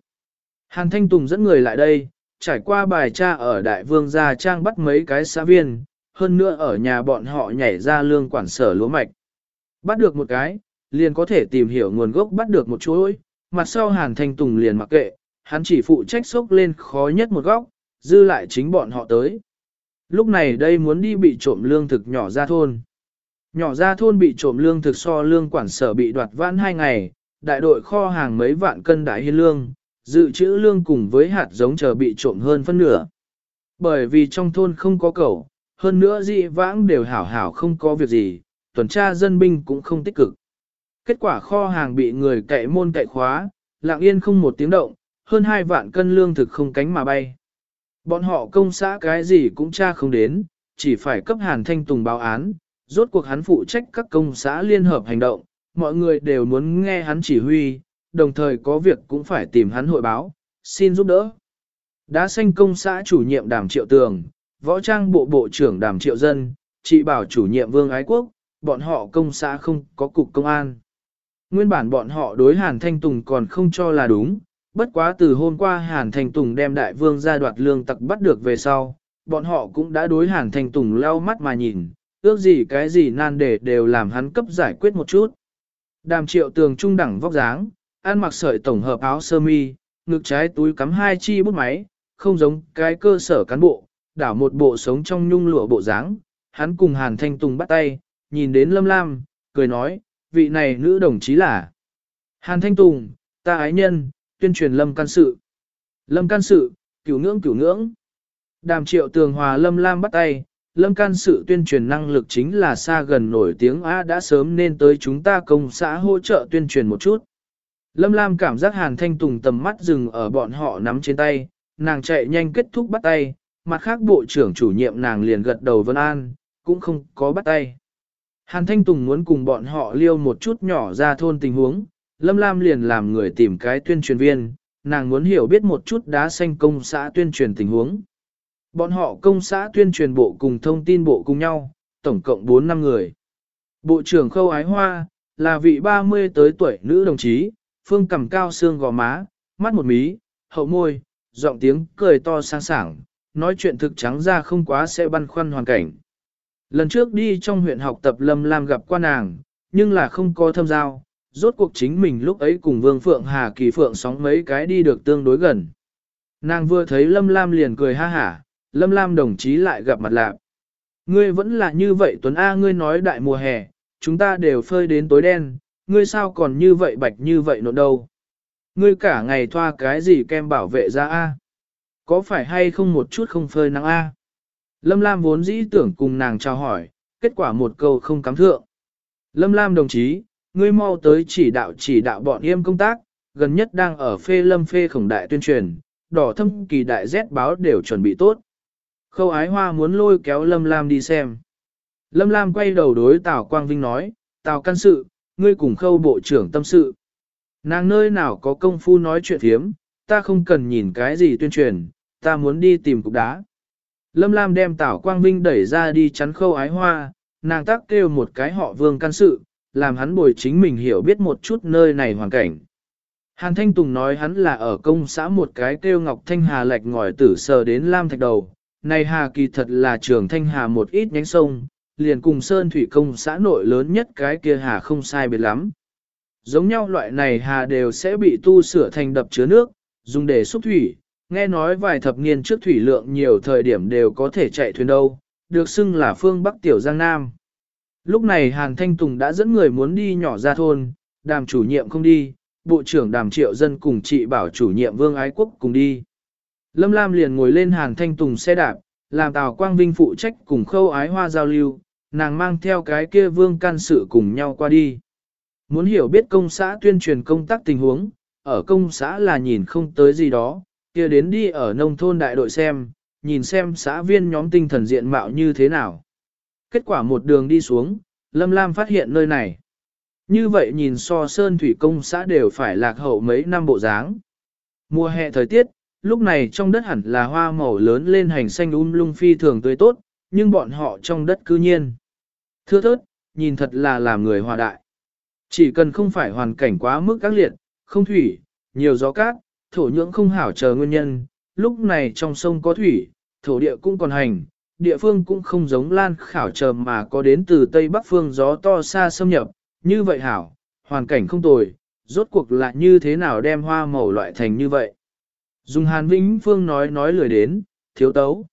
Hàn Thanh Tùng dẫn người lại đây, trải qua bài tra ở Đại Vương Gia Trang bắt mấy cái xã viên, hơn nữa ở nhà bọn họ nhảy ra lương quản sở lúa mạch. Bắt được một cái, liền có thể tìm hiểu nguồn gốc bắt được một chuỗi, mặt sau Hàn Thanh Tùng liền mặc kệ, hắn chỉ phụ trách sốc lên khó nhất một góc, dư lại chính bọn họ tới. Lúc này đây muốn đi bị trộm lương thực nhỏ ra thôn. Nhỏ ra thôn bị trộm lương thực so lương quản sở bị đoạt vãn hai ngày, đại đội kho hàng mấy vạn cân đại hiên lương, dự trữ lương cùng với hạt giống chờ bị trộm hơn phân nửa. Bởi vì trong thôn không có cầu, hơn nữa dị vãng đều hảo hảo không có việc gì, tuần tra dân binh cũng không tích cực. Kết quả kho hàng bị người cậy môn cậy khóa, lặng yên không một tiếng động, hơn hai vạn cân lương thực không cánh mà bay. Bọn họ công xã cái gì cũng tra không đến, chỉ phải cấp Hàn Thanh Tùng báo án, rốt cuộc hắn phụ trách các công xã liên hợp hành động, mọi người đều muốn nghe hắn chỉ huy, đồng thời có việc cũng phải tìm hắn hội báo, xin giúp đỡ. Đã xanh công xã chủ nhiệm đàm triệu tường, võ trang bộ bộ trưởng đàm triệu dân, chị bảo chủ nhiệm vương ái quốc, bọn họ công xã không có cục công an. Nguyên bản bọn họ đối Hàn Thanh Tùng còn không cho là đúng, bất quá từ hôm qua Hàn Thanh Tùng đem đại vương ra đoạt lương tặc bắt được về sau, bọn họ cũng đã đối Hàn Thanh Tùng lau mắt mà nhìn, ước gì cái gì nan đề đều làm hắn cấp giải quyết một chút. Đàm triệu tường trung đẳng vóc dáng, ăn mặc sợi tổng hợp áo sơ mi, ngực trái túi cắm hai chi bút máy, không giống cái cơ sở cán bộ, đảo một bộ sống trong nhung lụa bộ dáng. Hắn cùng Hàn Thanh Tùng bắt tay, nhìn đến Lâm Lam, cười nói, vị này nữ đồng chí là Hàn Thanh Tùng, ta ái nhân, tuyên truyền Lâm can sự. Lâm can sự, cửu ngưỡng cửu ngưỡng. Đàm triệu tường hòa Lâm Lam bắt tay, lâm can sự tuyên truyền năng lực chính là xa gần nổi tiếng A đã sớm nên tới chúng ta công xã hỗ trợ tuyên truyền một chút. Lâm Lam cảm giác Hàn Thanh Tùng tầm mắt dừng ở bọn họ nắm trên tay, nàng chạy nhanh kết thúc bắt tay, mặt khác bộ trưởng chủ nhiệm nàng liền gật đầu vân an, cũng không có bắt tay. Hàn Thanh Tùng muốn cùng bọn họ liêu một chút nhỏ ra thôn tình huống, Lâm Lam liền làm người tìm cái tuyên truyền viên, nàng muốn hiểu biết một chút đá xanh công xã tuyên truyền tình huống. Bọn họ công xã tuyên truyền bộ cùng thông tin bộ cùng nhau, tổng cộng 4 năm người. Bộ trưởng Khâu Ái Hoa, là vị 30 tới tuổi nữ đồng chí, phương cầm cao xương gò má, mắt một mí, hậu môi, giọng tiếng cười to sang sảng, nói chuyện thực trắng ra không quá sẽ băn khoăn hoàn cảnh. Lần trước đi trong huyện học tập Lâm Lam gặp qua nàng, nhưng là không có thâm giao, rốt cuộc chính mình lúc ấy cùng Vương Phượng Hà Kỳ Phượng sóng mấy cái đi được tương đối gần. Nàng vừa thấy Lâm Lam liền cười ha hả, Lâm Lam đồng chí lại gặp mặt lạc. Ngươi vẫn là như vậy Tuấn A ngươi nói đại mùa hè, chúng ta đều phơi đến tối đen, ngươi sao còn như vậy bạch như vậy nộn đâu. Ngươi cả ngày thoa cái gì kem bảo vệ ra A. Có phải hay không một chút không phơi nắng A. Lâm Lam vốn dĩ tưởng cùng nàng chào hỏi, kết quả một câu không cắm thượng. Lâm Lam đồng chí, ngươi mau tới chỉ đạo chỉ đạo bọn yêm công tác, gần nhất đang ở phê lâm phê khổng đại tuyên truyền, đỏ thâm kỳ đại Z báo đều chuẩn bị tốt. Khâu ái hoa muốn lôi kéo Lâm Lam đi xem. Lâm Lam quay đầu đối Tào Quang Vinh nói, Tào căn sự, ngươi cùng khâu bộ trưởng tâm sự. Nàng nơi nào có công phu nói chuyện thiếm, ta không cần nhìn cái gì tuyên truyền, ta muốn đi tìm cục đá. Lâm Lam đem Tào Quang Vinh đẩy ra đi chắn khâu ái hoa, nàng tác kêu một cái họ vương căn sự, làm hắn bồi chính mình hiểu biết một chút nơi này hoàn cảnh. Hàn Thanh Tùng nói hắn là ở công xã một cái kêu Ngọc Thanh Hà lệch ngòi tử sờ đến Lam Thạch Đầu. Này Hà kỳ thật là trường Thanh Hà một ít nhánh sông, liền cùng Sơn Thủy công xã nội lớn nhất cái kia Hà không sai biệt lắm. Giống nhau loại này Hà đều sẽ bị tu sửa thành đập chứa nước, dùng để xúc thủy. Nghe nói vài thập niên trước thủy lượng nhiều thời điểm đều có thể chạy thuyền đâu, được xưng là phương Bắc Tiểu Giang Nam. Lúc này Hàn Thanh Tùng đã dẫn người muốn đi nhỏ ra thôn, đàm chủ nhiệm không đi, bộ trưởng đàm triệu dân cùng chị bảo chủ nhiệm vương ái quốc cùng đi. Lâm Lam liền ngồi lên Hàn Thanh Tùng xe đạp, làm Tào Quang Vinh phụ trách cùng khâu ái hoa giao lưu, nàng mang theo cái kia vương can sự cùng nhau qua đi. Muốn hiểu biết công xã tuyên truyền công tác tình huống, ở công xã là nhìn không tới gì đó, kia đến đi ở nông thôn đại đội xem, nhìn xem xã viên nhóm tinh thần diện mạo như thế nào. Kết quả một đường đi xuống, Lâm Lam phát hiện nơi này. Như vậy nhìn so sơn thủy công xã đều phải lạc hậu mấy năm bộ dáng. Mùa hè thời tiết, lúc này trong đất hẳn là hoa màu lớn lên hành xanh um lung phi thường tươi tốt, nhưng bọn họ trong đất cư nhiên. Thưa thớt, nhìn thật là làm người hòa đại. Chỉ cần không phải hoàn cảnh quá mức các liệt, không thủy, nhiều gió cát, thổ nhưỡng không hảo chờ nguyên nhân, lúc này trong sông có thủy, thổ địa cũng còn hành, địa phương cũng không giống lan khảo chờ mà có đến từ tây bắc phương gió to xa xâm nhập, như vậy hảo, hoàn cảnh không tồi, rốt cuộc là như thế nào đem hoa màu loại thành như vậy. Dùng Hàn Vĩnh Phương nói nói lười đến, thiếu tấu.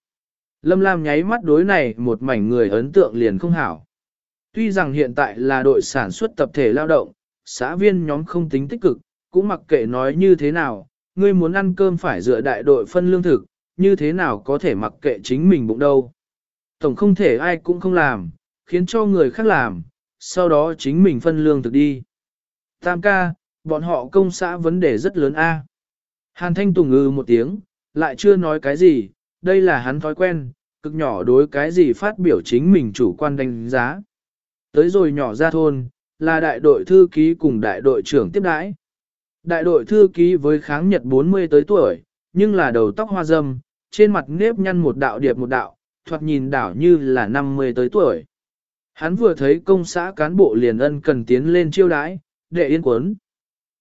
Lâm Lam nháy mắt đối này một mảnh người ấn tượng liền không hảo. Tuy rằng hiện tại là đội sản xuất tập thể lao động, xã viên nhóm không tính tích cực, cũng mặc kệ nói như thế nào, ngươi muốn ăn cơm phải dựa đại đội phân lương thực, như thế nào có thể mặc kệ chính mình bụng đâu. Tổng không thể ai cũng không làm, khiến cho người khác làm, sau đó chính mình phân lương thực đi. Tam ca, bọn họ công xã vấn đề rất lớn a. Hàn Thanh Tùng ngư một tiếng, lại chưa nói cái gì, đây là hắn thói quen, cực nhỏ đối cái gì phát biểu chính mình chủ quan đánh giá. Tới rồi nhỏ ra thôn, là đại đội thư ký cùng đại đội trưởng tiếp đãi. Đại đội thư ký với kháng nhật 40 tới tuổi, nhưng là đầu tóc hoa râm, trên mặt nếp nhăn một đạo điệp một đạo, thoạt nhìn đảo như là 50 tới tuổi. Hắn vừa thấy công xã cán bộ liền ân cần tiến lên chiêu đãi, để yên quấn.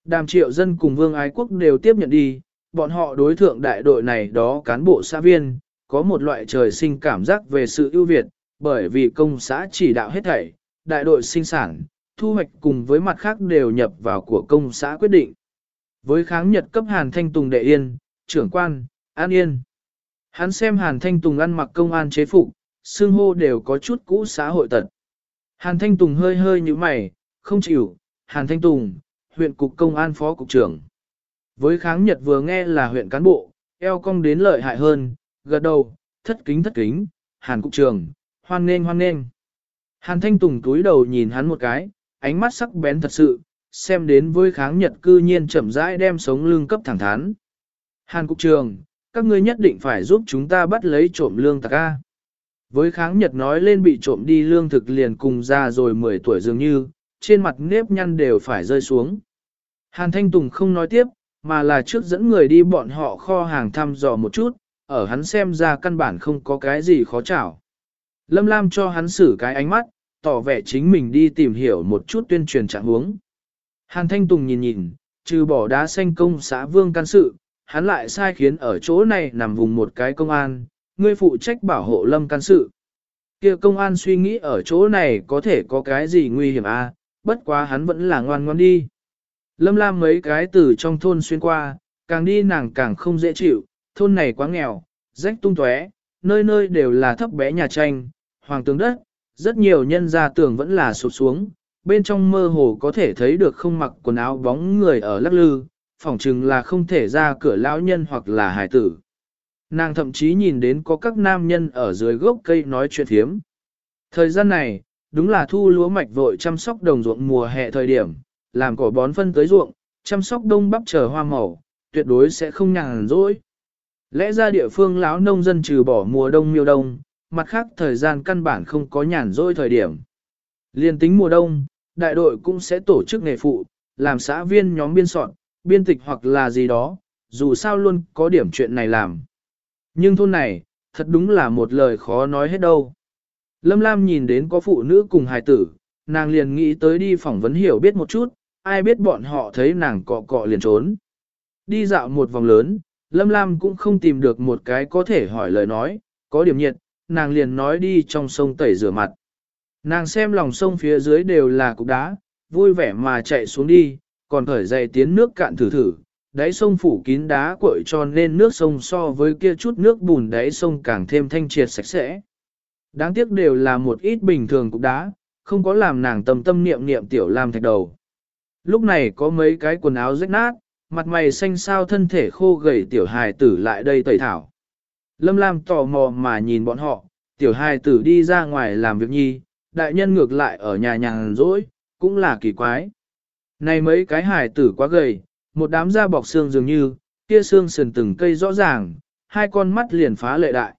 Đàm triệu dân cùng vương ái quốc đều tiếp nhận đi, bọn họ đối thượng đại đội này đó cán bộ xã viên, có một loại trời sinh cảm giác về sự ưu việt, bởi vì công xã chỉ đạo hết thảy, đại đội sinh sản, thu hoạch cùng với mặt khác đều nhập vào của công xã quyết định. Với kháng nhật cấp Hàn Thanh Tùng đệ yên, trưởng quan, an yên. Hắn xem Hàn Thanh Tùng ăn mặc công an chế phục, xương hô đều có chút cũ xã hội tật. Hàn Thanh Tùng hơi hơi như mày, không chịu, Hàn Thanh Tùng, huyện cục công an phó cục trưởng. Với kháng nhật vừa nghe là huyện cán bộ, eo cong đến lợi hại hơn, gật đầu, thất kính thất kính, Hàn cục trưởng, hoan nghênh hoan nghênh. Hàn Thanh Tùng túi đầu nhìn hắn một cái, ánh mắt sắc bén thật sự, xem đến với kháng nhật cư nhiên chậm rãi đem sống lương cấp thẳng thắn. Hàn cục trưởng, các ngươi nhất định phải giúp chúng ta bắt lấy trộm lương tặc A. Với kháng nhật nói lên bị trộm đi lương thực liền cùng ra rồi 10 tuổi dường như, trên mặt nếp nhăn đều phải rơi xuống. Hàn Thanh Tùng không nói tiếp, mà là trước dẫn người đi bọn họ kho hàng thăm dò một chút, ở hắn xem ra căn bản không có cái gì khó chảo. Lâm Lam cho hắn xử cái ánh mắt, tỏ vẻ chính mình đi tìm hiểu một chút tuyên truyền trạng huống. Hàn Thanh Tùng nhìn nhìn, trừ bỏ đá xanh công xã vương can sự, hắn lại sai khiến ở chỗ này nằm vùng một cái công an, ngươi phụ trách bảo hộ lâm can sự. kia công an suy nghĩ ở chỗ này có thể có cái gì nguy hiểm à, bất quá hắn vẫn là ngoan ngoan đi. Lâm Lam mấy cái từ trong thôn xuyên qua, càng đi nàng càng không dễ chịu, thôn này quá nghèo, rách tung tóe, nơi nơi đều là thấp bé nhà tranh, hoàng tướng đất, rất nhiều nhân gia tưởng vẫn là sụp xuống, bên trong mơ hồ có thể thấy được không mặc quần áo bóng người ở lắc lư, phỏng chừng là không thể ra cửa lão nhân hoặc là hải tử. Nàng thậm chí nhìn đến có các nam nhân ở dưới gốc cây nói chuyện thiếm. Thời gian này, đúng là thu lúa mạch vội chăm sóc đồng ruộng mùa hè thời điểm, làm cỏ bón phân tới ruộng, chăm sóc đông bắp chờ hoa màu, tuyệt đối sẽ không nhàn rỗi. Lẽ ra địa phương lão nông dân trừ bỏ mùa đông miêu đông, mặt khác thời gian căn bản không có nhàn rỗi thời điểm. Liên tính mùa đông, đại đội cũng sẽ tổ chức nghề phụ, làm xã viên nhóm biên soạn, biên tịch hoặc là gì đó, dù sao luôn có điểm chuyện này làm. Nhưng thôn này, thật đúng là một lời khó nói hết đâu. Lâm Lam nhìn đến có phụ nữ cùng hài tử, nàng liền nghĩ tới đi phỏng vấn hiểu biết một chút, ai biết bọn họ thấy nàng cọ cọ liền trốn. Đi dạo một vòng lớn, Lâm Lam cũng không tìm được một cái có thể hỏi lời nói, có điểm nhiệt, nàng liền nói đi trong sông tẩy rửa mặt. Nàng xem lòng sông phía dưới đều là cục đá, vui vẻ mà chạy xuống đi, còn khởi dày tiến nước cạn thử thử, đáy sông phủ kín đá cuội cho nên nước sông so với kia chút nước bùn đáy sông càng thêm thanh triệt sạch sẽ. Đáng tiếc đều là một ít bình thường cục đá, không có làm nàng tâm tâm niệm niệm tiểu làm thạch đầu. Lúc này có mấy cái quần áo rách nát, mặt mày xanh xao thân thể khô gầy tiểu hài tử lại đây tẩy thảo. Lâm Lam tò mò mà nhìn bọn họ, tiểu hài tử đi ra ngoài làm việc nhi, đại nhân ngược lại ở nhà nhàng rỗi, cũng là kỳ quái. Này mấy cái hải tử quá gầy, một đám da bọc xương dường như, kia xương sườn từng cây rõ ràng, hai con mắt liền phá lệ đại.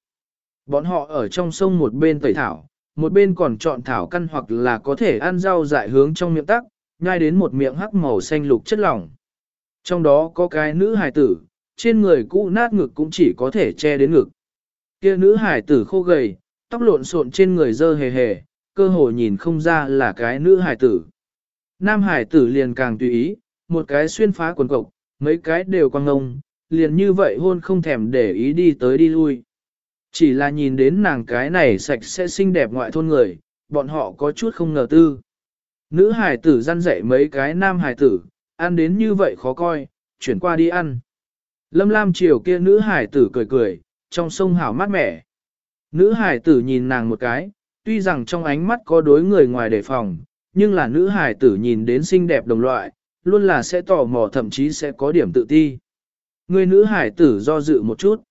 Bọn họ ở trong sông một bên tẩy thảo, một bên còn chọn thảo căn hoặc là có thể ăn rau dại hướng trong miệng tắc, nhai đến một miệng hắc màu xanh lục chất lỏng. Trong đó có cái nữ hài tử, trên người cũ nát ngực cũng chỉ có thể che đến ngực. Kia nữ hài tử khô gầy, tóc lộn xộn trên người dơ hề hề, cơ hồ nhìn không ra là cái nữ hài tử. Nam hải tử liền càng tùy ý, một cái xuyên phá quần cộc, mấy cái đều quăng ngông, liền như vậy hôn không thèm để ý đi tới đi lui. Chỉ là nhìn đến nàng cái này sạch sẽ xinh đẹp ngoại thôn người, bọn họ có chút không ngờ tư. Nữ hải tử răn dạy mấy cái nam hải tử, ăn đến như vậy khó coi, chuyển qua đi ăn. Lâm Lam chiều kia nữ hải tử cười cười, trong sông hảo mát mẻ. Nữ hải tử nhìn nàng một cái, tuy rằng trong ánh mắt có đối người ngoài đề phòng, nhưng là nữ hải tử nhìn đến xinh đẹp đồng loại, luôn là sẽ tò mò thậm chí sẽ có điểm tự ti. Người nữ hải tử do dự một chút.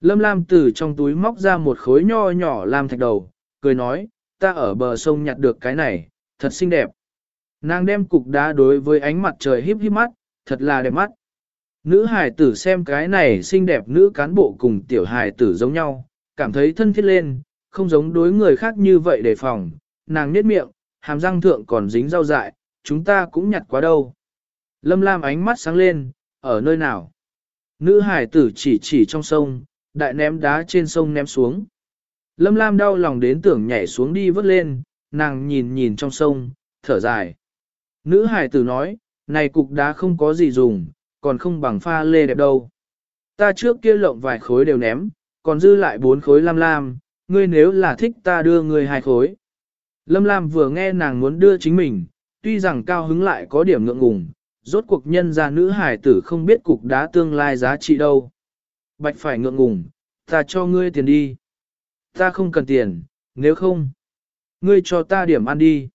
Lâm Lam từ trong túi móc ra một khối nho nhỏ làm thạch đầu, cười nói, ta ở bờ sông nhặt được cái này, thật xinh đẹp. Nàng đem cục đá đối với ánh mặt trời híp híp mắt, thật là đẹp mắt. Nữ hải tử xem cái này xinh đẹp nữ cán bộ cùng tiểu hải tử giống nhau, cảm thấy thân thiết lên, không giống đối người khác như vậy đề phòng. Nàng nhếch miệng, hàm răng thượng còn dính rau dại, chúng ta cũng nhặt quá đâu. Lâm Lam ánh mắt sáng lên, ở nơi nào? Nữ hải tử chỉ chỉ trong sông, đại ném đá trên sông ném xuống. Lâm Lam đau lòng đến tưởng nhảy xuống đi vớt lên, nàng nhìn nhìn trong sông, thở dài. Nữ hải tử nói, này cục đá không có gì dùng, còn không bằng pha lê đẹp đâu. Ta trước kia lộng vài khối đều ném, còn dư lại bốn khối lam lam, ngươi nếu là thích ta đưa ngươi hai khối. Lâm Lam vừa nghe nàng muốn đưa chính mình, tuy rằng cao hứng lại có điểm ngượng ngùng, rốt cuộc nhân ra nữ hải tử không biết cục đá tương lai giá trị đâu. Bạch phải ngượng ngùng, ta cho ngươi tiền đi. Ta không cần tiền, nếu không, ngươi cho ta điểm ăn đi.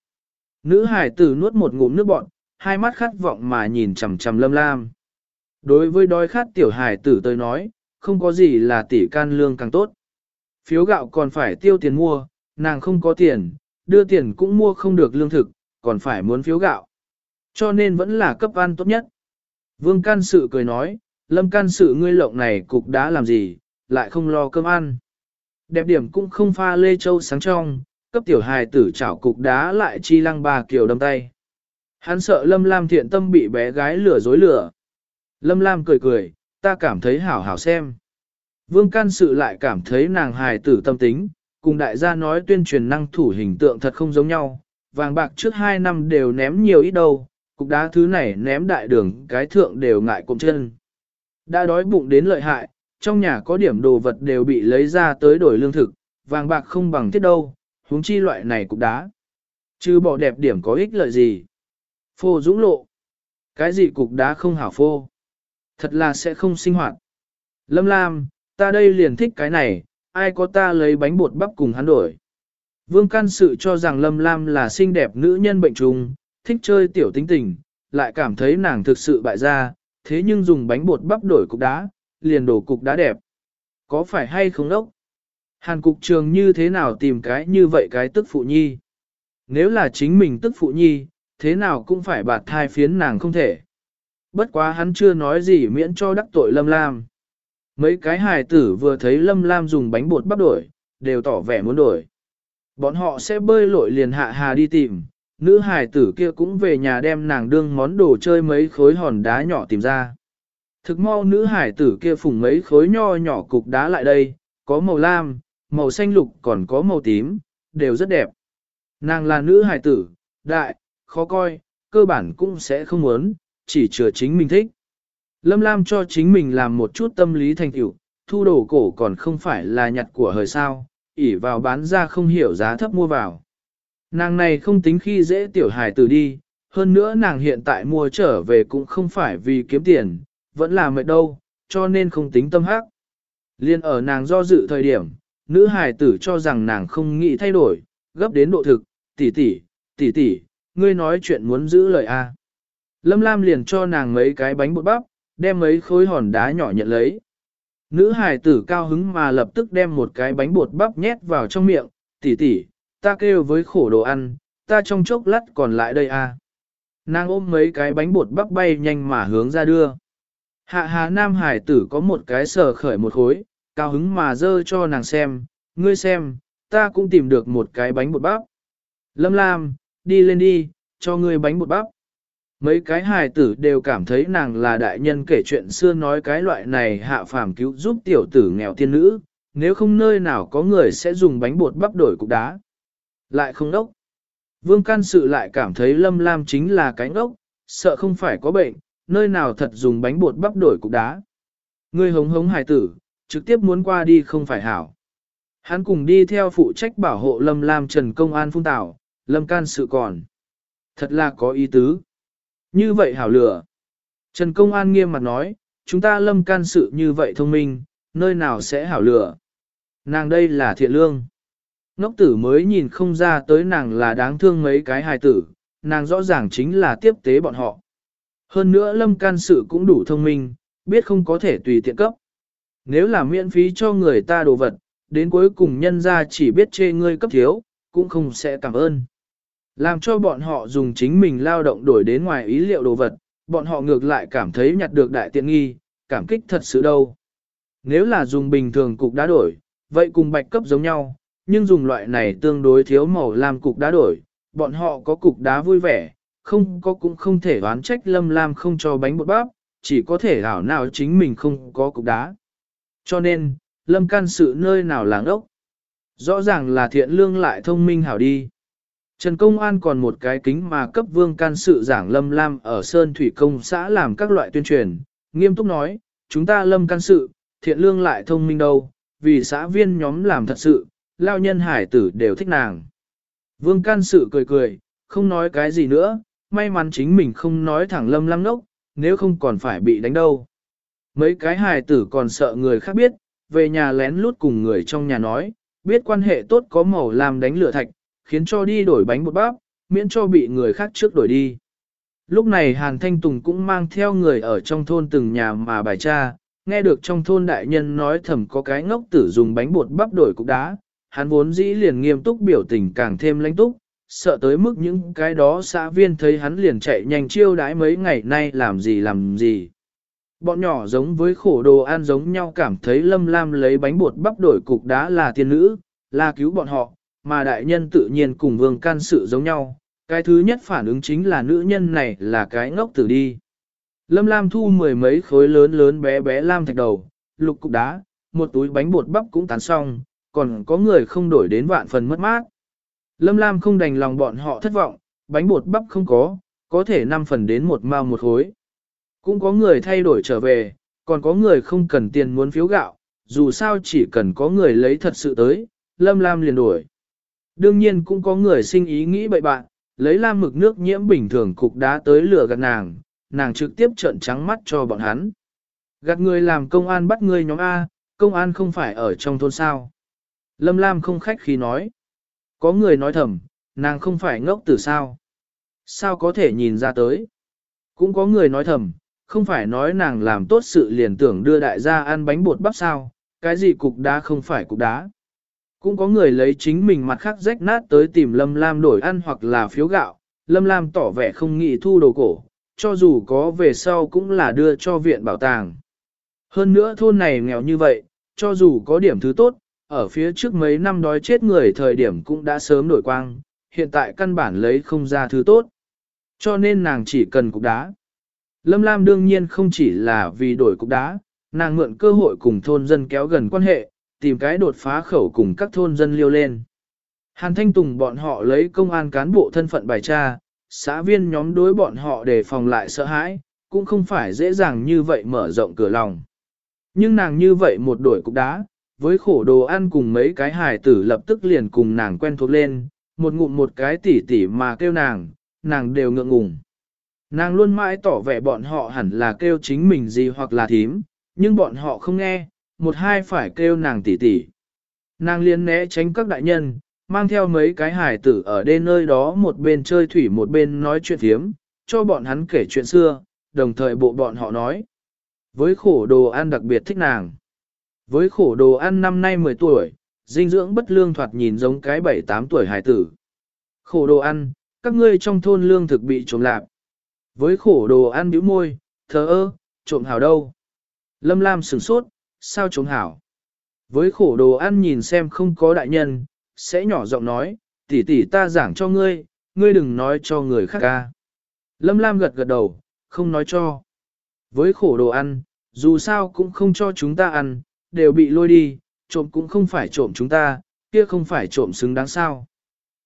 Nữ hải tử nuốt một ngụm nước bọn, hai mắt khát vọng mà nhìn chằm chằm lâm lam. Đối với đói khát tiểu hải tử tôi nói, không có gì là tỷ can lương càng tốt. Phiếu gạo còn phải tiêu tiền mua, nàng không có tiền, đưa tiền cũng mua không được lương thực, còn phải muốn phiếu gạo. Cho nên vẫn là cấp ăn tốt nhất. Vương can sự cười nói, lâm can sự ngươi lộng này cục đã làm gì, lại không lo cơm ăn. Đẹp điểm cũng không pha lê châu sáng trong, cấp tiểu hài tử chảo cục đá lại chi lăng bà kiều đâm tay. Hắn sợ Lâm Lam thiện tâm bị bé gái lửa dối lửa. Lâm Lam cười cười, ta cảm thấy hảo hảo xem. Vương can sự lại cảm thấy nàng hài tử tâm tính, cùng đại gia nói tuyên truyền năng thủ hình tượng thật không giống nhau, vàng bạc trước hai năm đều ném nhiều ít đâu, cục đá thứ này ném đại đường cái thượng đều ngại cụm chân. Đã đói bụng đến lợi hại, trong nhà có điểm đồ vật đều bị lấy ra tới đổi lương thực, vàng bạc không bằng thiết đâu, huống chi loại này cục đá. Chứ bỏ đẹp điểm có ích lợi gì. Phô dũng lộ. Cái gì cục đá không hảo phô. Thật là sẽ không sinh hoạt. Lâm Lam, ta đây liền thích cái này, ai có ta lấy bánh bột bắp cùng hắn đổi. Vương can sự cho rằng Lâm Lam là xinh đẹp nữ nhân bệnh trùng, thích chơi tiểu tính tình, lại cảm thấy nàng thực sự bại gia, thế nhưng dùng bánh bột bắp đổi cục đá, liền đổ cục đá đẹp. Có phải hay không đốc? Hàn cục trường như thế nào tìm cái như vậy cái tức phụ nhi? Nếu là chính mình tức phụ nhi, thế nào cũng phải bạt thai phiến nàng không thể. Bất quá hắn chưa nói gì miễn cho đắc tội Lâm Lam. Mấy cái hài tử vừa thấy Lâm Lam dùng bánh bột bắp đổi, đều tỏ vẻ muốn đổi. Bọn họ sẽ bơi lội liền hạ hà đi tìm, nữ hài tử kia cũng về nhà đem nàng đương món đồ chơi mấy khối hòn đá nhỏ tìm ra. Thực mau nữ hải tử kia phùng mấy khối nho nhỏ cục đá lại đây, có màu lam, màu xanh lục còn có màu tím, đều rất đẹp. Nàng là nữ hải tử, đại, khó coi, cơ bản cũng sẽ không muốn, chỉ chừa chính mình thích. Lâm Lam cho chính mình làm một chút tâm lý thành tựu, thu đồ cổ còn không phải là nhặt của hời sao, ỉ vào bán ra không hiểu giá thấp mua vào. Nàng này không tính khi dễ tiểu hài tử đi, hơn nữa nàng hiện tại mua trở về cũng không phải vì kiếm tiền, vẫn là mệt đâu, cho nên không tính tâm hắc. Liên ở nàng do dự thời điểm, nữ hài tử cho rằng nàng không nghĩ thay đổi, gấp đến độ thực, tỷ tỷ, tỷ tỷ, ngươi nói chuyện muốn giữ lời a. Lâm Lam liền cho nàng mấy cái bánh bột bắp, đem mấy khối hòn đá nhỏ nhận lấy. Nữ hài tử cao hứng mà lập tức đem một cái bánh bột bắp nhét vào trong miệng, tỷ tỷ, ta kêu với khổ đồ ăn, ta trong chốc lát còn lại đây à? Nàng ôm mấy cái bánh bột bắp bay nhanh mà hướng ra đưa. Hạ hà nam hải tử có một cái sờ khởi một khối, cao hứng mà dơ cho nàng xem, ngươi xem, ta cũng tìm được một cái bánh bột bắp. Lâm Lam, đi lên đi, cho ngươi bánh bột bắp. Mấy cái hài tử đều cảm thấy nàng là đại nhân kể chuyện xưa nói cái loại này hạ phàm cứu giúp tiểu tử nghèo tiên nữ, nếu không nơi nào có người sẽ dùng bánh bột bắp đổi cục đá. Lại không đốc. Vương can sự lại cảm thấy Lâm Lam chính là cái ngốc, sợ không phải có bệnh, nơi nào thật dùng bánh bột bắp đổi cục đá. Ngươi hống hống hài tử, trực tiếp muốn qua đi không phải hảo. Hắn cùng đi theo phụ trách bảo hộ Lâm Lam Trần Công An phung tảo, Lâm can sự còn. Thật là có ý tứ. Như vậy hảo lửa. Trần Công An nghiêm mặt nói, chúng ta Lâm can sự như vậy thông minh, nơi nào sẽ hảo lửa. Nàng đây là thiện lương. Ngốc tử mới nhìn không ra tới nàng là đáng thương mấy cái hài tử, nàng rõ ràng chính là tiếp tế bọn họ. Hơn nữa lâm can sự cũng đủ thông minh, biết không có thể tùy tiện cấp. Nếu là miễn phí cho người ta đồ vật, đến cuối cùng nhân ra chỉ biết chê ngươi cấp thiếu, cũng không sẽ cảm ơn. Làm cho bọn họ dùng chính mình lao động đổi đến ngoài ý liệu đồ vật, bọn họ ngược lại cảm thấy nhặt được đại tiện nghi, cảm kích thật sự đâu. Nếu là dùng bình thường cục đá đổi, vậy cùng bạch cấp giống nhau, nhưng dùng loại này tương đối thiếu màu làm cục đá đổi, bọn họ có cục đá vui vẻ, không có cũng không thể oán trách Lâm Lam không cho bánh bột bắp, chỉ có thể ảo nào chính mình không có cục đá. Cho nên, Lâm can sự nơi nào làng ốc. Rõ ràng là thiện lương lại thông minh hảo đi. Trần Công An còn một cái kính mà cấp vương can sự giảng Lâm Lam ở Sơn Thủy Công xã làm các loại tuyên truyền, nghiêm túc nói, chúng ta Lâm can sự, thiện lương lại thông minh đâu, vì xã viên nhóm làm thật sự, lao nhân hải tử đều thích nàng. Vương can sự cười cười, không nói cái gì nữa, may mắn chính mình không nói thẳng lâm Lam nốc, nếu không còn phải bị đánh đâu. Mấy cái Hải tử còn sợ người khác biết, về nhà lén lút cùng người trong nhà nói, biết quan hệ tốt có màu làm đánh lửa thạch, khiến cho đi đổi bánh bột bắp, miễn cho bị người khác trước đổi đi. Lúc này Hàn Thanh Tùng cũng mang theo người ở trong thôn từng nhà mà bài cha, nghe được trong thôn đại nhân nói thầm có cái ngốc tử dùng bánh bột bắp đổi cục đá, hắn vốn dĩ liền nghiêm túc biểu tình càng thêm lãnh túc, sợ tới mức những cái đó xã viên thấy hắn liền chạy nhanh chiêu đãi mấy ngày nay làm gì làm gì. Bọn nhỏ giống với khổ đồ ăn giống nhau cảm thấy lâm lam lấy bánh bột bắp đổi cục đá là tiên nữ, là cứu bọn họ, mà đại nhân tự nhiên cùng vương can sự giống nhau. Cái thứ nhất phản ứng chính là nữ nhân này là cái ngốc tử đi. Lâm Lam thu mười mấy khối lớn lớn bé bé lam thạch đầu, lục cục đá, một túi bánh bột bắp cũng tán xong, còn có người không đổi đến vạn phần mất mát. Lâm Lam không đành lòng bọn họ thất vọng, bánh bột bắp không có, có thể 5 phần đến một mao một khối. Cũng có người thay đổi trở về, còn có người không cần tiền muốn phiếu gạo, dù sao chỉ cần có người lấy thật sự tới, Lâm Lam liền đổi. Đương nhiên cũng có người sinh ý nghĩ bậy bạn, lấy lam mực nước nhiễm bình thường cục đá tới lửa gạt nàng, nàng trực tiếp trợn trắng mắt cho bọn hắn. Gạt người làm công an bắt người nhóm A, công an không phải ở trong thôn sao. Lâm Lam không khách khi nói. Có người nói thầm, nàng không phải ngốc từ sao. Sao có thể nhìn ra tới? Cũng có người nói thầm, không phải nói nàng làm tốt sự liền tưởng đưa đại gia ăn bánh bột bắp sao, cái gì cục đá không phải cục đá. Cũng có người lấy chính mình mặt khác rách nát tới tìm Lâm Lam đổi ăn hoặc là phiếu gạo, Lâm Lam tỏ vẻ không nghĩ thu đồ cổ, cho dù có về sau cũng là đưa cho viện bảo tàng. Hơn nữa thôn này nghèo như vậy, cho dù có điểm thứ tốt, ở phía trước mấy năm đói chết người thời điểm cũng đã sớm đổi quang, hiện tại căn bản lấy không ra thứ tốt. Cho nên nàng chỉ cần cục đá. Lâm Lam đương nhiên không chỉ là vì đổi cục đá, nàng mượn cơ hội cùng thôn dân kéo gần quan hệ, tìm cái đột phá khẩu cùng các thôn dân liêu lên. Hàn Thanh Tùng bọn họ lấy công an cán bộ thân phận bài tra, xã viên nhóm đối bọn họ để phòng lại sợ hãi, cũng không phải dễ dàng như vậy mở rộng cửa lòng. Nhưng nàng như vậy một đổi cục đá, với khổ đồ ăn cùng mấy cái hài tử lập tức liền cùng nàng quen thuộc lên, một ngụm một cái tỉ tỉ mà kêu nàng, nàng đều ngượng ngùng. Nàng luôn mãi tỏ vẻ bọn họ hẳn là kêu chính mình gì hoặc là thím, nhưng bọn họ không nghe, một hai phải kêu nàng tỷ tỷ. Nàng liên né tránh các đại nhân, mang theo mấy cái hài tử ở đây nơi đó một bên chơi thủy một bên nói chuyện thiếm, cho bọn hắn kể chuyện xưa, đồng thời bộ bọn họ nói. Với khổ đồ ăn đặc biệt thích nàng. Với khổ đồ ăn năm nay 10 tuổi, dinh dưỡng bất lương thoạt nhìn giống cái 7-8 tuổi hài tử. Khổ đồ ăn, các ngươi trong thôn lương thực bị trộm lạp. Với khổ đồ ăn bĩu môi, thờ ơ, trộm hảo đâu. Lâm Lam sửng sốt, sao trộm hảo. Với khổ đồ ăn nhìn xem không có đại nhân, sẽ nhỏ giọng nói, tỷ tỷ ta giảng cho ngươi, ngươi đừng nói cho người khác ca. Lâm Lam gật gật đầu, không nói cho. Với khổ đồ ăn, dù sao cũng không cho chúng ta ăn, đều bị lôi đi, trộm cũng không phải trộm chúng ta, kia không phải trộm xứng đáng sao.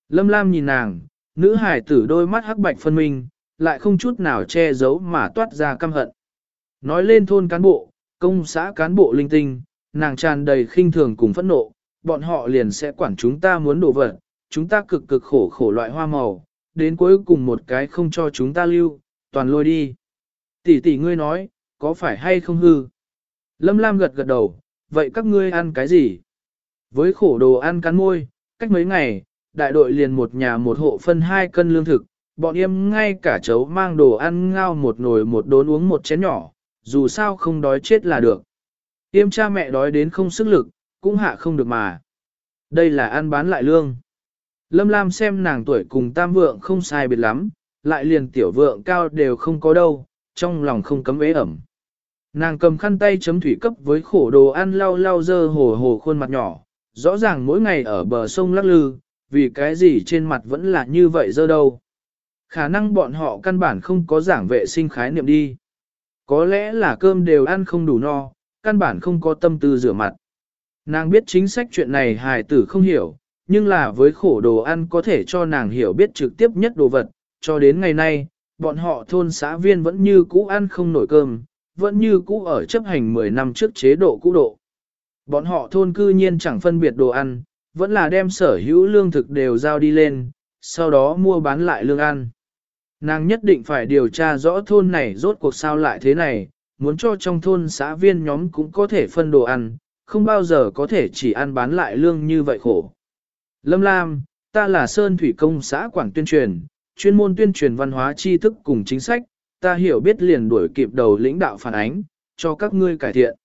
Lâm Lam nhìn nàng, nữ hải tử đôi mắt hắc bạch phân minh, lại không chút nào che giấu mà toát ra căm hận. Nói lên thôn cán bộ, công xã cán bộ linh tinh, nàng tràn đầy khinh thường cùng phẫn nộ, bọn họ liền sẽ quản chúng ta muốn đổ vật, chúng ta cực cực khổ khổ loại hoa màu, đến cuối cùng một cái không cho chúng ta lưu, toàn lôi đi. Tỷ tỷ ngươi nói, có phải hay không hư? Lâm Lam gật gật đầu, vậy các ngươi ăn cái gì? Với khổ đồ ăn cắn môi, cách mấy ngày, đại đội liền một nhà một hộ phân hai cân lương thực, bọn em ngay cả chấu mang đồ ăn ngao một nồi một đốn uống một chén nhỏ, dù sao không đói chết là được. Tiêm cha mẹ đói đến không sức lực, cũng hạ không được mà. Đây là ăn bán lại lương. Lâm Lam xem nàng tuổi cùng tam vượng không sai biệt lắm, lại liền tiểu vượng cao đều không có đâu, trong lòng không cấm ế ẩm. Nàng cầm khăn tay chấm thủy cấp với khổ đồ ăn lau lau dơ hồ hồ khuôn mặt nhỏ, rõ ràng mỗi ngày ở bờ sông lắc lư, vì cái gì trên mặt vẫn là như vậy dơ đâu. Khả năng bọn họ căn bản không có giảng vệ sinh khái niệm đi. Có lẽ là cơm đều ăn không đủ no, căn bản không có tâm tư rửa mặt. Nàng biết chính sách chuyện này hài tử không hiểu, nhưng là với khổ đồ ăn có thể cho nàng hiểu biết trực tiếp nhất đồ vật, cho đến ngày nay, bọn họ thôn xã viên vẫn như cũ ăn không nổi cơm, vẫn như cũ ở chấp hành 10 năm trước chế độ cũ độ. Bọn họ thôn cư nhiên chẳng phân biệt đồ ăn, vẫn là đem sở hữu lương thực đều giao đi lên, sau đó mua bán lại lương ăn. Nàng nhất định phải điều tra rõ thôn này rốt cuộc sao lại thế này, muốn cho trong thôn xã viên nhóm cũng có thể phân đồ ăn, không bao giờ có thể chỉ ăn bán lại lương như vậy khổ. Lâm Lam, ta là Sơn Thủy Công xã Quảng Tuyên truyền, chuyên môn tuyên truyền văn hóa tri thức cùng chính sách, ta hiểu biết liền đuổi kịp đầu lãnh đạo phản ánh, cho các ngươi cải thiện.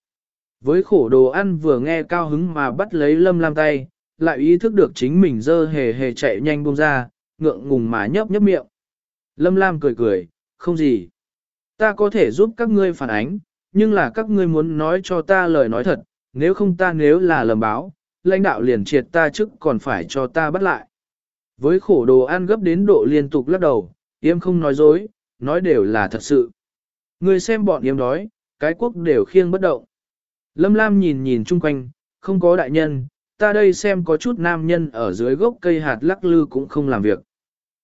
Với khổ đồ ăn vừa nghe cao hứng mà bắt lấy Lâm Lam tay, lại ý thức được chính mình dơ hề hề chạy nhanh buông ra, ngượng ngùng mà nhấp nhấp miệng. Lâm Lam cười cười, không gì. Ta có thể giúp các ngươi phản ánh, nhưng là các ngươi muốn nói cho ta lời nói thật, nếu không ta nếu là lầm báo, lãnh đạo liền triệt ta chức còn phải cho ta bắt lại. Với khổ đồ ăn gấp đến độ liên tục lắc đầu, yêm không nói dối, nói đều là thật sự. Người xem bọn yêm đói, cái quốc đều khiêng bất động. Lâm Lam nhìn nhìn chung quanh, không có đại nhân, ta đây xem có chút nam nhân ở dưới gốc cây hạt lắc lư cũng không làm việc.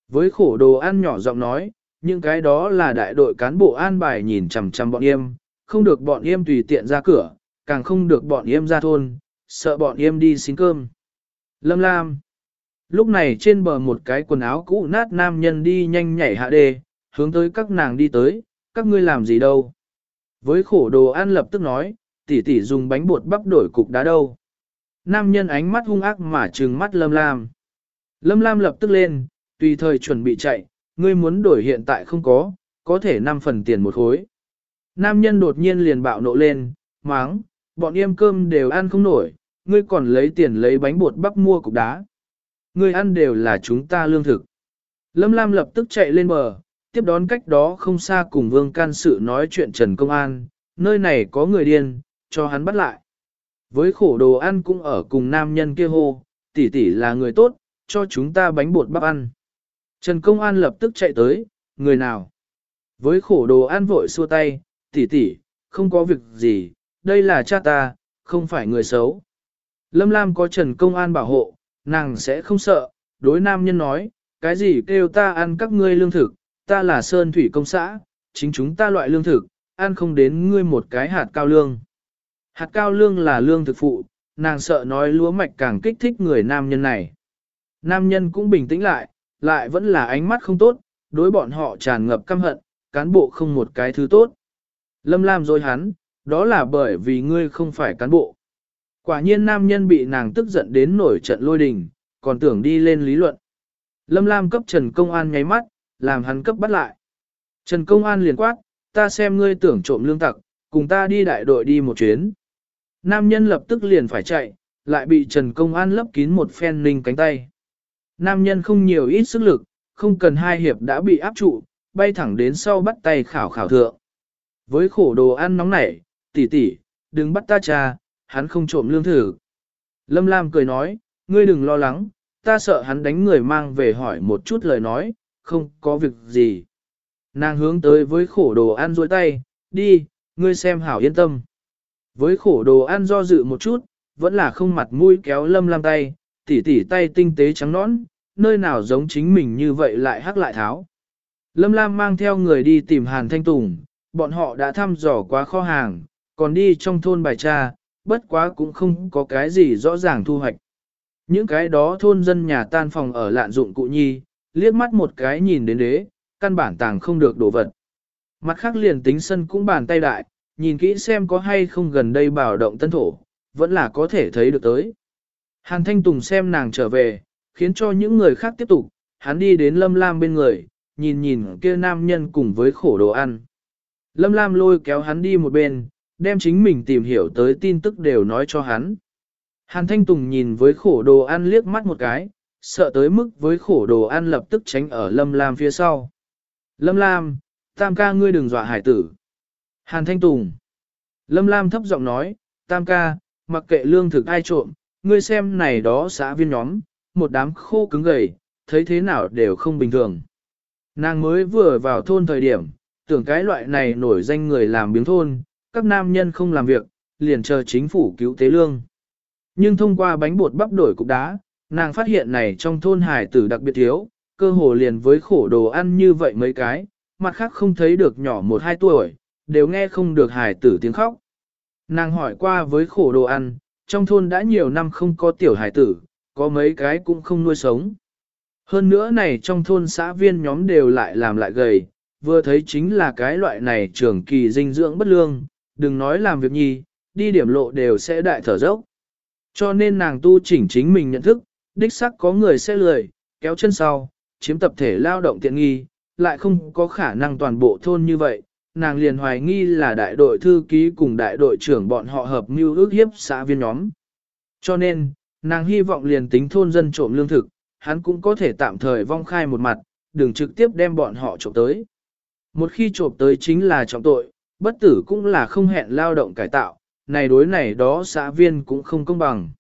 Với khổ đồ ăn nhỏ giọng nói, những cái đó là đại đội cán bộ an bài nhìn chằm chằm bọn yêm, không được bọn yêm tùy tiện ra cửa, càng không được bọn yêm ra thôn, sợ bọn yêm đi xin cơm. Lâm Lam Lúc này trên bờ một cái quần áo cũ nát nam nhân đi nhanh nhảy hạ đề hướng tới các nàng đi tới, các ngươi làm gì đâu. Với khổ đồ ăn lập tức nói, tỷ tỷ dùng bánh bột bắp đổi cục đá đâu. Nam nhân ánh mắt hung ác mà trừng mắt Lâm Lam. Lâm Lam lập tức lên, tùy thời chuẩn bị chạy, ngươi muốn đổi hiện tại không có, có thể 5 phần tiền một khối. Nam nhân đột nhiên liền bạo nộ lên, máng, bọn em cơm đều ăn không nổi, ngươi còn lấy tiền lấy bánh bột bắp mua cục đá. Ngươi ăn đều là chúng ta lương thực. Lâm Lam lập tức chạy lên bờ, tiếp đón cách đó không xa cùng vương can sự nói chuyện Trần Công An, nơi này có người điên, cho hắn bắt lại. Với khổ đồ ăn cũng ở cùng nam nhân kia hô, tỷ tỷ là người tốt, cho chúng ta bánh bột bắp ăn. Trần Công An lập tức chạy tới, người nào? Với khổ đồ An vội xua tay, tỷ tỷ, không có việc gì, đây là cha ta, không phải người xấu. Lâm Lam có Trần Công An bảo hộ, nàng sẽ không sợ, đối nam nhân nói, cái gì kêu ta ăn các ngươi lương thực, ta là Sơn Thủy Công xã, chính chúng ta loại lương thực, ăn không đến ngươi một cái hạt cao lương. Hạt cao lương là lương thực phụ, nàng sợ nói lúa mạch càng kích thích người nam nhân này. Nam nhân cũng bình tĩnh lại, lại vẫn là ánh mắt không tốt, đối bọn họ tràn ngập căm hận, cán bộ không một cái thứ tốt. Lâm Lam dối hắn, đó là bởi vì ngươi không phải cán bộ. Quả nhiên nam nhân bị nàng tức giận đến nổi trận lôi đình, còn tưởng đi lên lý luận. Lâm Lam cấp Trần Công An nháy mắt, làm hắn cấp bắt lại. Trần Công An liền quát, ta xem ngươi tưởng trộm lương tặc, cùng ta đi đại đội đi một chuyến. Nam nhân lập tức liền phải chạy, lại bị Trần Công An lấp kín một phen ninh cánh tay. Nam nhân không nhiều ít sức lực, không cần hai hiệp đã bị áp trụ, bay thẳng đến sau bắt tay khảo khảo thượng. Với khổ đồ ăn nóng nảy, tỷ tỷ, đừng bắt ta cha, hắn không trộm lương thử. Lâm Lam cười nói, ngươi đừng lo lắng, ta sợ hắn đánh người mang về hỏi một chút lời nói, không có việc gì. Nàng hướng tới với khổ đồ ăn dôi tay, đi, ngươi xem hảo yên tâm. Với khổ đồ ăn do dự một chút, vẫn là không mặt mũi kéo lâm lam tay, tỉ tỉ tay tinh tế trắng nõn, nơi nào giống chính mình như vậy lại hắc lại tháo. Lâm Lam mang theo người đi tìm Hàn Thanh Tùng, bọn họ đã thăm dò quá kho hàng, còn đi trong thôn bài tra, bất quá cũng không có cái gì rõ ràng thu hoạch. Những cái đó thôn dân nhà tan phòng ở lạn dụng cụ nhi, liếc mắt một cái nhìn đến đế, căn bản tàng không được đổ vật. Mặt khác liền tính sân cũng bàn tay đại, nhìn kỹ xem có hay không gần đây bảo động tân thổ, vẫn là có thể thấy được tới. Hàn Thanh Tùng xem nàng trở về, khiến cho những người khác tiếp tục, hắn đi đến Lâm Lam bên người, nhìn nhìn kia nam nhân cùng với khổ đồ ăn. Lâm Lam lôi kéo hắn đi một bên, đem chính mình tìm hiểu tới tin tức đều nói cho hắn. Hàn Thanh Tùng nhìn với khổ đồ ăn liếc mắt một cái, sợ tới mức với khổ đồ ăn lập tức tránh ở Lâm Lam phía sau. Lâm Lam, tam ca ngươi đừng dọa hải tử. Hàn Thanh Tùng. Lâm Lam thấp giọng nói, tam ca, mặc kệ lương thực ai trộm, ngươi xem này đó xã viên nhóm, một đám khô cứng gầy, thấy thế nào đều không bình thường. Nàng mới vừa vào thôn thời điểm, tưởng cái loại này nổi danh người làm biếng thôn, các nam nhân không làm việc, liền chờ chính phủ cứu tế lương. Nhưng thông qua bánh bột bắp đổi cục đá, nàng phát hiện này trong thôn hải tử đặc biệt thiếu, cơ hồ liền với khổ đồ ăn như vậy mấy cái, mặt khác không thấy được nhỏ một hai tuổi, đều nghe không được hải tử tiếng khóc. Nàng hỏi qua với khổ đồ ăn, trong thôn đã nhiều năm không có tiểu hải tử, có mấy cái cũng không nuôi sống. Hơn nữa này trong thôn xã viên nhóm đều lại làm lại gầy, vừa thấy chính là cái loại này trường kỳ dinh dưỡng bất lương, đừng nói làm việc nhi, đi điểm lộ đều sẽ đại thở dốc. Cho nên nàng tu chỉnh chính mình nhận thức, đích sắc có người sẽ lười, kéo chân sau, chiếm tập thể lao động tiện nghi, lại không có khả năng toàn bộ thôn như vậy. Nàng liền hoài nghi là đại đội thư ký cùng đại đội trưởng bọn họ hợp mưu ước hiếp xã viên nhóm. Cho nên, nàng hy vọng liền tính thôn dân trộm lương thực, hắn cũng có thể tạm thời vong khai một mặt, đừng trực tiếp đem bọn họ trộm tới. Một khi trộm tới chính là trọng tội, bất tử cũng là không hẹn lao động cải tạo, này đối này đó xã viên cũng không công bằng.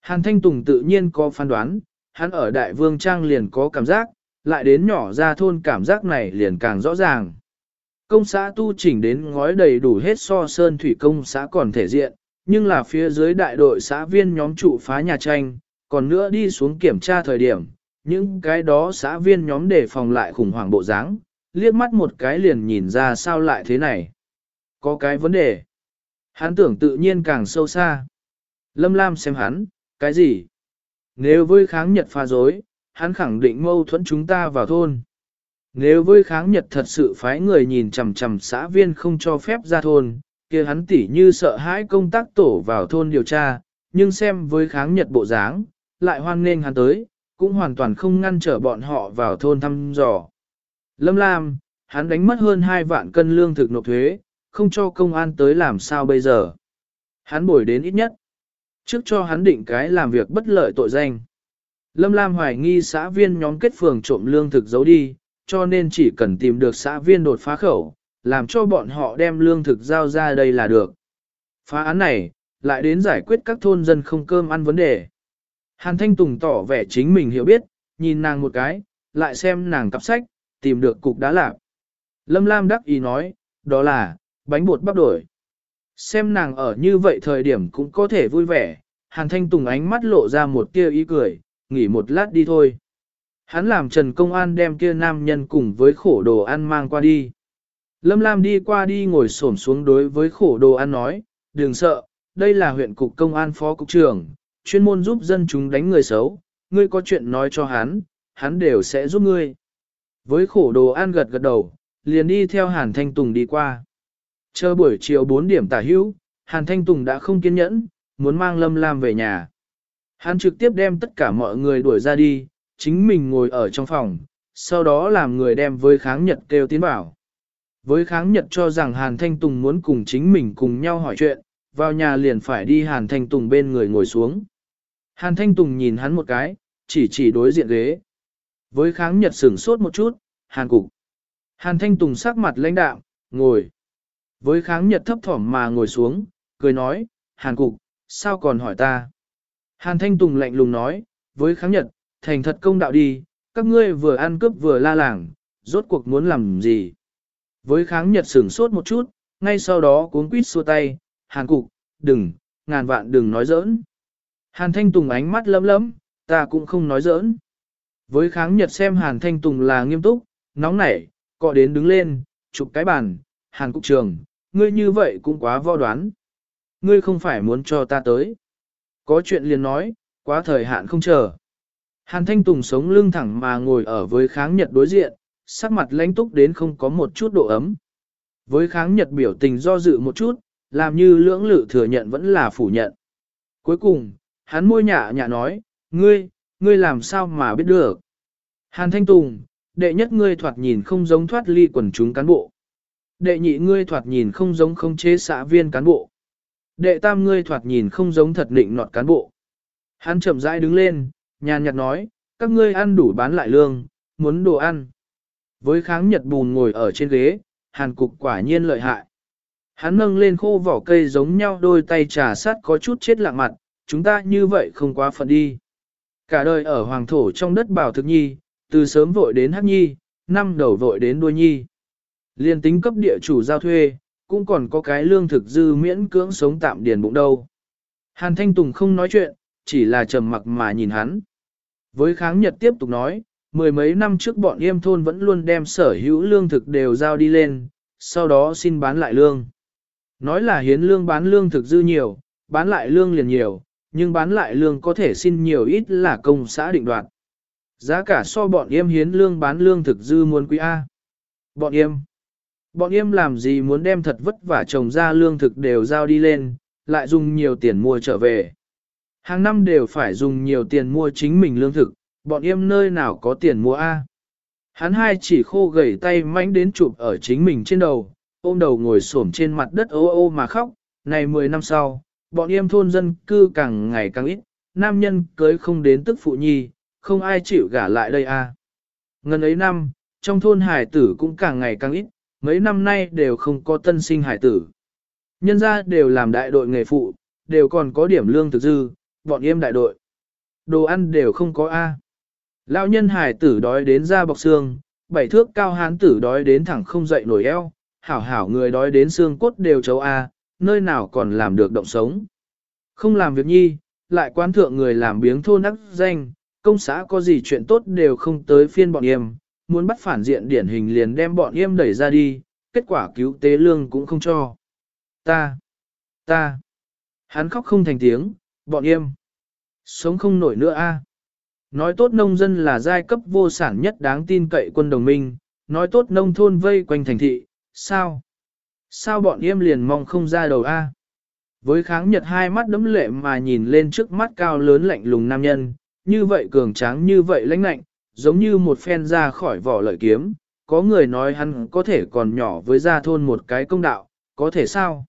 Hàn Thanh Tùng tự nhiên có phán đoán, hắn ở Đại Vương Trang liền có cảm giác, lại đến nhỏ ra thôn cảm giác này liền càng rõ ràng. Công xã tu chỉnh đến ngói đầy đủ hết so sơn thủy công xã còn thể diện, nhưng là phía dưới đại đội xã viên nhóm trụ phá nhà tranh, còn nữa đi xuống kiểm tra thời điểm, những cái đó xã viên nhóm để phòng lại khủng hoảng bộ dáng, liếc mắt một cái liền nhìn ra sao lại thế này. Có cái vấn đề. Hắn tưởng tự nhiên càng sâu xa. Lâm Lam xem hắn, cái gì? Nếu với kháng nhật pha dối, hắn khẳng định mâu thuẫn chúng ta vào thôn. Nếu với kháng nhật thật sự phái người nhìn chằm chằm xã viên không cho phép ra thôn, kia hắn tỉ như sợ hãi công tác tổ vào thôn điều tra, nhưng xem với kháng nhật bộ dáng, lại hoan nghênh hắn tới, cũng hoàn toàn không ngăn trở bọn họ vào thôn thăm dò. Lâm Lam, hắn đánh mất hơn 2 vạn cân lương thực nộp thuế, không cho công an tới làm sao bây giờ. Hắn bồi đến ít nhất. Trước cho hắn định cái làm việc bất lợi tội danh. Lâm Lam hoài nghi xã viên nhóm kết phường trộm lương thực giấu đi, cho nên chỉ cần tìm được xã viên đột phá khẩu, làm cho bọn họ đem lương thực giao ra đây là được. Phá án này, lại đến giải quyết các thôn dân không cơm ăn vấn đề. Hàn Thanh Tùng tỏ vẻ chính mình hiểu biết, nhìn nàng một cái, lại xem nàng cặp sách, tìm được cục đá lạc. Lâm Lam đắc ý nói, đó là, bánh bột bắp đổi. Xem nàng ở như vậy thời điểm cũng có thể vui vẻ, Hàn Thanh Tùng ánh mắt lộ ra một tia ý cười, nghỉ một lát đi thôi. Hắn làm Trần Công An đem kia nam nhân cùng với khổ đồ ăn mang qua đi. Lâm Lam đi qua đi ngồi xổm xuống đối với khổ đồ ăn nói, đừng sợ, đây là huyện cục công an phó cục trưởng, chuyên môn giúp dân chúng đánh người xấu, ngươi có chuyện nói cho hắn, hắn đều sẽ giúp ngươi. Với khổ đồ ăn gật gật đầu, liền đi theo Hàn Thanh Tùng đi qua. Chờ buổi chiều 4 điểm tả hữu, Hàn Thanh Tùng đã không kiên nhẫn, muốn mang Lâm Lam về nhà. Hắn trực tiếp đem tất cả mọi người đuổi ra đi, chính mình ngồi ở trong phòng, sau đó làm người đem với kháng nhật kêu tiến bảo. Với kháng nhật cho rằng Hàn Thanh Tùng muốn cùng chính mình cùng nhau hỏi chuyện, vào nhà liền phải đi Hàn Thanh Tùng bên người ngồi xuống. Hàn Thanh Tùng nhìn hắn một cái, chỉ chỉ đối diện ghế. Với kháng nhật sửng sốt một chút, Hàn Cục. Hàn Thanh Tùng sắc mặt lãnh đạm, ngồi. Với kháng nhật thấp thỏm mà ngồi xuống, cười nói, Hàn Cục, sao còn hỏi ta? Hàn Thanh Tùng lạnh lùng nói, với kháng nhật, thành thật công đạo đi, các ngươi vừa ăn cướp vừa la làng, rốt cuộc muốn làm gì? Với kháng nhật sửng sốt một chút, ngay sau đó cuốn quýt xua tay, Hàn Cục, đừng, ngàn vạn đừng nói giỡn. Hàn Thanh Tùng ánh mắt lấm lấm, ta cũng không nói giỡn. Với kháng nhật xem Hàn Thanh Tùng là nghiêm túc, nóng nảy, cọ đến đứng lên, chụp cái bàn, Hàn Cục Trường, ngươi như vậy cũng quá vo đoán. Ngươi không phải muốn cho ta tới. Có chuyện liền nói, quá thời hạn không chờ. Hàn Thanh Tùng sống lưng thẳng mà ngồi ở với kháng nhật đối diện, sắc mặt lãnh túc đến không có một chút độ ấm. Với kháng nhật biểu tình do dự một chút, làm như lưỡng lự thừa nhận vẫn là phủ nhận. Cuối cùng, hắn môi nhả nhả nói, ngươi, ngươi làm sao mà biết được. Hàn Thanh Tùng, đệ nhất ngươi thoạt nhìn không giống thoát ly quần chúng cán bộ. Đệ nhị ngươi thoạt nhìn không giống không chế xã viên cán bộ. Đệ tam ngươi thoạt nhìn không giống thật định nọt cán bộ. Hắn chậm rãi đứng lên, nhàn nhạt nói, các ngươi ăn đủ bán lại lương, muốn đồ ăn. Với kháng nhật bùn ngồi ở trên ghế, hàn cục quả nhiên lợi hại. Hắn nâng lên khô vỏ cây giống nhau đôi tay trà sát có chút chết lặng mặt, chúng ta như vậy không quá phận đi. Cả đời ở hoàng thổ trong đất bảo thực nhi, từ sớm vội đến hắc nhi, năm đầu vội đến đuôi nhi. Liên tính cấp địa chủ giao thuê, cũng còn có cái lương thực dư miễn cưỡng sống tạm điền bụng đâu. Hàn Thanh Tùng không nói chuyện, chỉ là trầm mặc mà nhìn hắn. Với kháng nhật tiếp tục nói, mười mấy năm trước bọn yêm thôn vẫn luôn đem sở hữu lương thực đều giao đi lên, sau đó xin bán lại lương. Nói là hiến lương bán lương thực dư nhiều, bán lại lương liền nhiều, nhưng bán lại lương có thể xin nhiều ít là công xã định đoạt. Giá cả so bọn yêm hiến lương bán lương thực dư muốn quý A. Bọn yêm. Bọn yêm làm gì muốn đem thật vất vả trồng ra lương thực đều giao đi lên, lại dùng nhiều tiền mua trở về. Hàng năm đều phải dùng nhiều tiền mua chính mình lương thực, bọn em nơi nào có tiền mua A. Hắn hai chỉ khô gầy tay mánh đến chụp ở chính mình trên đầu, ôm đầu ngồi xổm trên mặt đất ô ô mà khóc, này 10 năm sau, bọn em thôn dân cư càng ngày càng ít, nam nhân cưới không đến tức phụ nhi, không ai chịu gả lại đây a. Ngân ấy năm, trong thôn hải tử cũng càng ngày càng ít, mấy năm nay đều không có tân sinh hải tử. Nhân ra đều làm đại đội nghề phụ, đều còn có điểm lương thực dư, bọn yêm đại đội. Đồ ăn đều không có A. Lão nhân hải tử đói đến da bọc xương, bảy thước cao hán tử đói đến thẳng không dậy nổi eo, hảo hảo người đói đến xương cốt đều chấu A, nơi nào còn làm được động sống. Không làm việc nhi, lại quan thượng người làm biếng thô nắc danh, công xã có gì chuyện tốt đều không tới phiên bọn em, muốn bắt phản diện điển hình liền đem bọn em đẩy ra đi, kết quả cứu tế lương cũng không cho. Ta, ta, hắn khóc không thành tiếng, bọn em, sống không nổi nữa a. À. Nói tốt nông dân là giai cấp vô sản nhất đáng tin cậy quân đồng minh, nói tốt nông thôn vây quanh thành thị, sao? Sao bọn em liền mong không ra đầu a? À? Với kháng nhật hai mắt đấm lệ mà nhìn lên trước mắt cao lớn lạnh lùng nam nhân, như vậy cường tráng như vậy lãnh lạnh, giống như một phen ra khỏi vỏ lợi kiếm. Có người nói hắn có thể còn nhỏ với gia thôn một cái công đạo, có thể sao?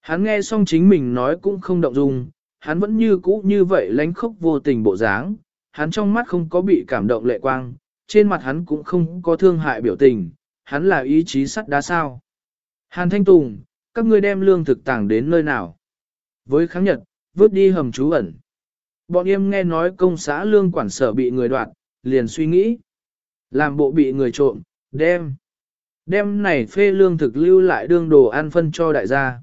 Hắn nghe xong chính mình nói cũng không động dung, hắn vẫn như cũ như vậy lánh khốc vô tình bộ dáng, hắn trong mắt không có bị cảm động lệ quang, trên mặt hắn cũng không có thương hại biểu tình, hắn là ý chí sắt đá sao. Hàn Thanh Tùng, các ngươi đem lương thực tàng đến nơi nào? Với kháng nhật, vớt đi hầm trú ẩn. Bọn em nghe nói công xã lương quản sở bị người đoạt, liền suy nghĩ. Làm bộ bị người trộm, đem. Đem này phê lương thực lưu lại đương đồ ăn phân cho đại gia.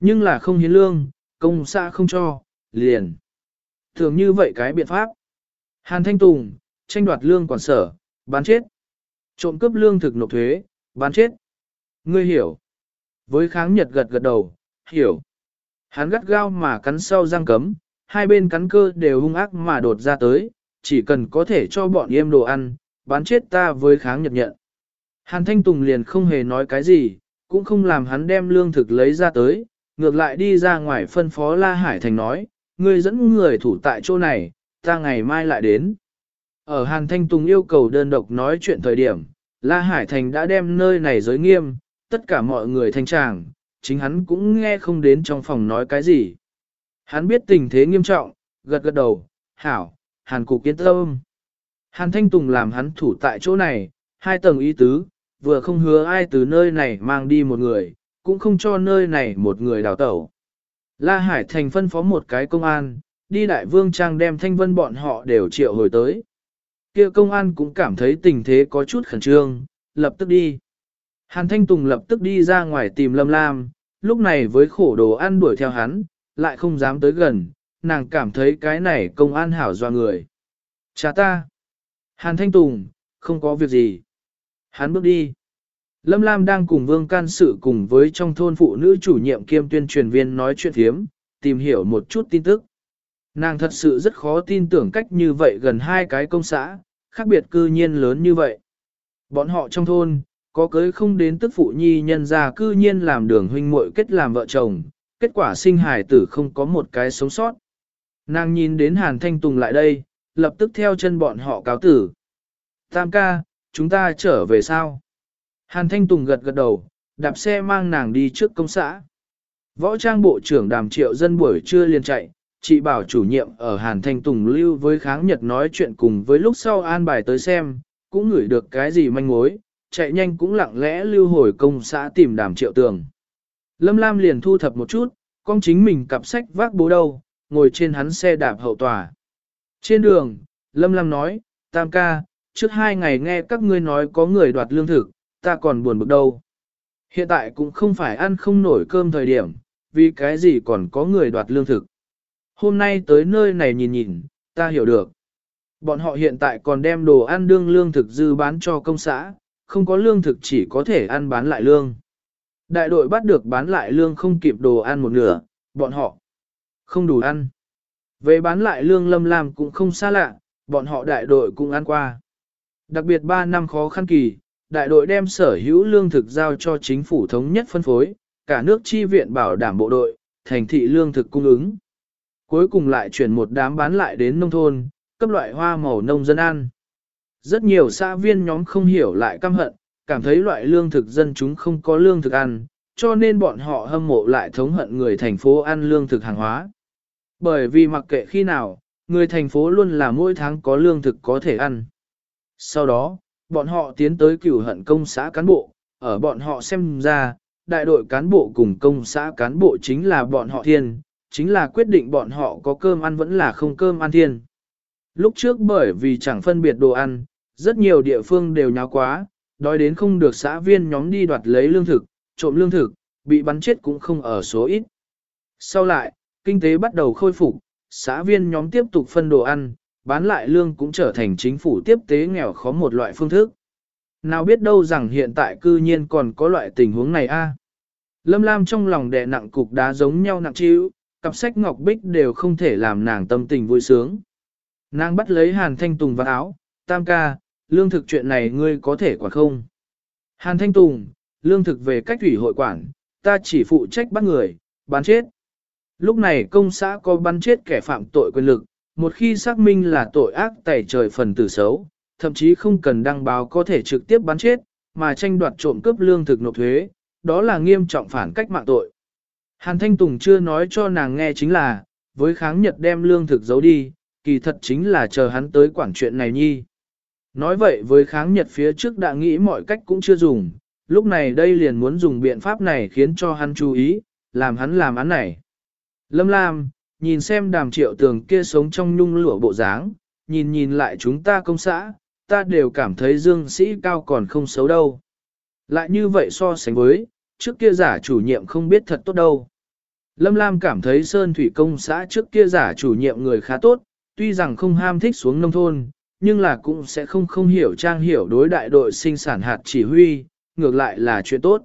Nhưng là không hiến lương, công xã không cho, liền. Thường như vậy cái biện pháp. Hàn Thanh Tùng, tranh đoạt lương quản sở, bán chết. Trộm cướp lương thực nộp thuế, bán chết. Ngươi hiểu. Với kháng nhật gật gật đầu, hiểu. Hắn gắt gao mà cắn sau răng cấm, hai bên cắn cơ đều hung ác mà đột ra tới, chỉ cần có thể cho bọn em đồ ăn, bán chết ta với kháng nhật nhận. Hàn Thanh Tùng liền không hề nói cái gì, cũng không làm hắn đem lương thực lấy ra tới, ngược lại đi ra ngoài phân phó La Hải Thành nói, ngươi dẫn người thủ tại chỗ này, ta ngày mai lại đến. Ở Hàn Thanh Tùng yêu cầu đơn độc nói chuyện thời điểm, La Hải Thành đã đem nơi này giới nghiêm, tất cả mọi người thanh tràng, chính hắn cũng nghe không đến trong phòng nói cái gì. Hắn biết tình thế nghiêm trọng, gật gật đầu, hảo, Hàn Cục kiến tâm. Hàn Thanh Tùng làm hắn thủ tại chỗ này, hai tầng ý tứ, vừa không hứa ai từ nơi này mang đi một người, cũng không cho nơi này một người đào tẩu. La Hải Thành phân phó một cái công an, đi đại vương trang đem thanh vân bọn họ đều triệu hồi tới. kia công an cũng cảm thấy tình thế có chút khẩn trương, lập tức đi. Hàn Thanh Tùng lập tức đi ra ngoài tìm Lâm Lam, lúc này với khổ đồ ăn đuổi theo hắn, lại không dám tới gần, nàng cảm thấy cái này công an hảo doa người. Cha ta! Hàn Thanh Tùng, không có việc gì. Hắn bước đi. Lâm Lam đang cùng Vương Can Sự cùng với trong thôn phụ nữ chủ nhiệm kiêm tuyên truyền viên nói chuyện thiếm, tìm hiểu một chút tin tức. Nàng thật sự rất khó tin tưởng cách như vậy gần hai cái công xã, khác biệt cư nhiên lớn như vậy. Bọn họ trong thôn, có cưới không đến tức phụ nhi nhân ra cư nhiên làm đường huynh muội kết làm vợ chồng, kết quả sinh hài tử không có một cái sống sót. Nàng nhìn đến Hàn Thanh Tùng lại đây, lập tức theo chân bọn họ cáo tử. Tam ca, chúng ta trở về sao? Hàn Thanh Tùng gật gật đầu, đạp xe mang nàng đi trước công xã. Võ trang bộ trưởng đàm triệu dân buổi trưa liền chạy, chị bảo chủ nhiệm ở Hàn Thanh Tùng lưu với kháng nhật nói chuyện cùng với lúc sau an bài tới xem, cũng ngửi được cái gì manh mối, chạy nhanh cũng lặng lẽ lưu hồi công xã tìm đàm triệu tường. Lâm Lam liền thu thập một chút, con chính mình cặp sách vác bố đâu, ngồi trên hắn xe đạp hậu tòa. Trên đường, Lâm Lam nói, Tam ca, trước hai ngày nghe các ngươi nói có người đoạt lương thực, ta còn buồn bực đâu. Hiện tại cũng không phải ăn không nổi cơm thời điểm, vì cái gì còn có người đoạt lương thực. Hôm nay tới nơi này nhìn nhìn, ta hiểu được. Bọn họ hiện tại còn đem đồ ăn đương lương thực dư bán cho công xã, không có lương thực chỉ có thể ăn bán lại lương. Đại đội bắt được bán lại lương không kịp đồ ăn một nửa, bọn họ không đủ ăn. Về bán lại lương lâm lam cũng không xa lạ, bọn họ đại đội cũng ăn qua. Đặc biệt 3 năm khó khăn kỳ, đại đội đem sở hữu lương thực giao cho chính phủ thống nhất phân phối, cả nước chi viện bảo đảm bộ đội, thành thị lương thực cung ứng. Cuối cùng lại chuyển một đám bán lại đến nông thôn, cấp loại hoa màu nông dân ăn. Rất nhiều xã viên nhóm không hiểu lại căm hận, cảm thấy loại lương thực dân chúng không có lương thực ăn, cho nên bọn họ hâm mộ lại thống hận người thành phố ăn lương thực hàng hóa. Bởi vì mặc kệ khi nào, người thành phố luôn là mỗi tháng có lương thực có thể ăn. Sau đó, bọn họ tiến tới cửu hận công xã cán bộ, ở bọn họ xem ra, đại đội cán bộ cùng công xã cán bộ chính là bọn họ thiên, chính là quyết định bọn họ có cơm ăn vẫn là không cơm ăn thiên. Lúc trước bởi vì chẳng phân biệt đồ ăn, rất nhiều địa phương đều nháo quá, đói đến không được xã viên nhóm đi đoạt lấy lương thực, trộm lương thực, bị bắn chết cũng không ở số ít. Sau lại, kinh tế bắt đầu khôi phục, xã viên nhóm tiếp tục phân đồ ăn, bán lại lương cũng trở thành chính phủ tiếp tế nghèo khó một loại phương thức. Nào biết đâu rằng hiện tại cư nhiên còn có loại tình huống này a. Lâm Lam trong lòng đè nặng cục đá giống nhau nặng chịu, cặp sách ngọc bích đều không thể làm nàng tâm tình vui sướng. Nàng bắt lấy Hàn Thanh Tùng vào áo, tam ca, lương thực chuyện này ngươi có thể quản không? Hàn Thanh Tùng, lương thực về cách ủy hội quản, ta chỉ phụ trách bắt người, bán chết. Lúc này công xã có bắn chết kẻ phạm tội quyền lực, một khi xác minh là tội ác tẩy trời phần tử xấu, thậm chí không cần đăng báo có thể trực tiếp bắn chết, mà tranh đoạt trộm cướp lương thực nộp thuế, đó là nghiêm trọng phản cách mạng tội. Hàn Thanh Tùng chưa nói cho nàng nghe chính là, với kháng nhật đem lương thực giấu đi, kỳ thật chính là chờ hắn tới quản chuyện này nhi. Nói vậy với kháng nhật phía trước đã nghĩ mọi cách cũng chưa dùng, lúc này đây liền muốn dùng biện pháp này khiến cho hắn chú ý, làm hắn làm án này. Lâm Lam, nhìn xem đàm triệu tường kia sống trong nhung lụa bộ dáng, nhìn nhìn lại chúng ta công xã, ta đều cảm thấy dương sĩ cao còn không xấu đâu. Lại như vậy so sánh với, trước kia giả chủ nhiệm không biết thật tốt đâu. Lâm Lam cảm thấy Sơn Thủy Công xã trước kia giả chủ nhiệm người khá tốt, tuy rằng không ham thích xuống nông thôn, nhưng là cũng sẽ không không hiểu trang hiểu đối đại đội sinh sản hạt chỉ huy, ngược lại là chuyện tốt.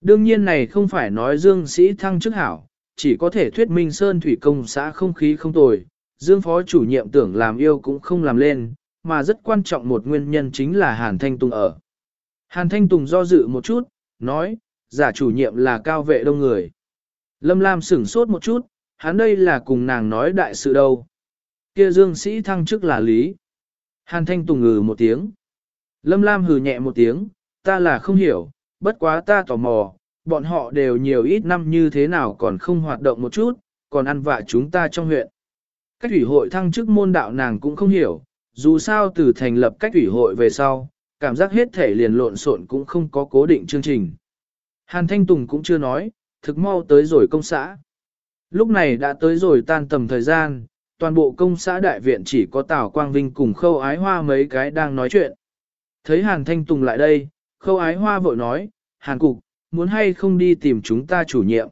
Đương nhiên này không phải nói Dương Sĩ thăng chức hảo, chỉ có thể thuyết minh Sơn Thủy Công xã không khí không tồi, Dương Phó chủ nhiệm tưởng làm yêu cũng không làm lên, mà rất quan trọng một nguyên nhân chính là Hàn Thanh Tùng ở. Hàn Thanh Tùng do dự một chút, nói, giả chủ nhiệm là cao vệ đông người. Lâm Lam sửng sốt một chút, hắn đây là cùng nàng nói đại sự đâu. Kia Dương Sĩ thăng chức là lý. Hàn Thanh Tùng ngừ một tiếng. Lâm Lam hừ nhẹ một tiếng, ta là không hiểu, bất quá ta tò mò, bọn họ đều nhiều ít năm như thế nào còn không hoạt động một chút, còn ăn vạ chúng ta trong huyện. Cách ủy hội thăng chức môn đạo nàng cũng không hiểu, dù sao từ thành lập cách ủy hội về sau, cảm giác hết thể liền lộn xộn cũng không có cố định chương trình. Hàn Thanh Tùng cũng chưa nói, thực mau tới rồi công xã. Lúc này đã tới rồi tan tầm thời gian, toàn bộ công xã đại viện chỉ có Tào Quang Vinh cùng Khâu Ái Hoa mấy cái đang nói chuyện. Thấy Hàn Thanh Tùng lại đây, Khâu Ái Hoa vội nói, Hàn Cục, muốn hay không đi tìm chúng ta chủ nhiệm.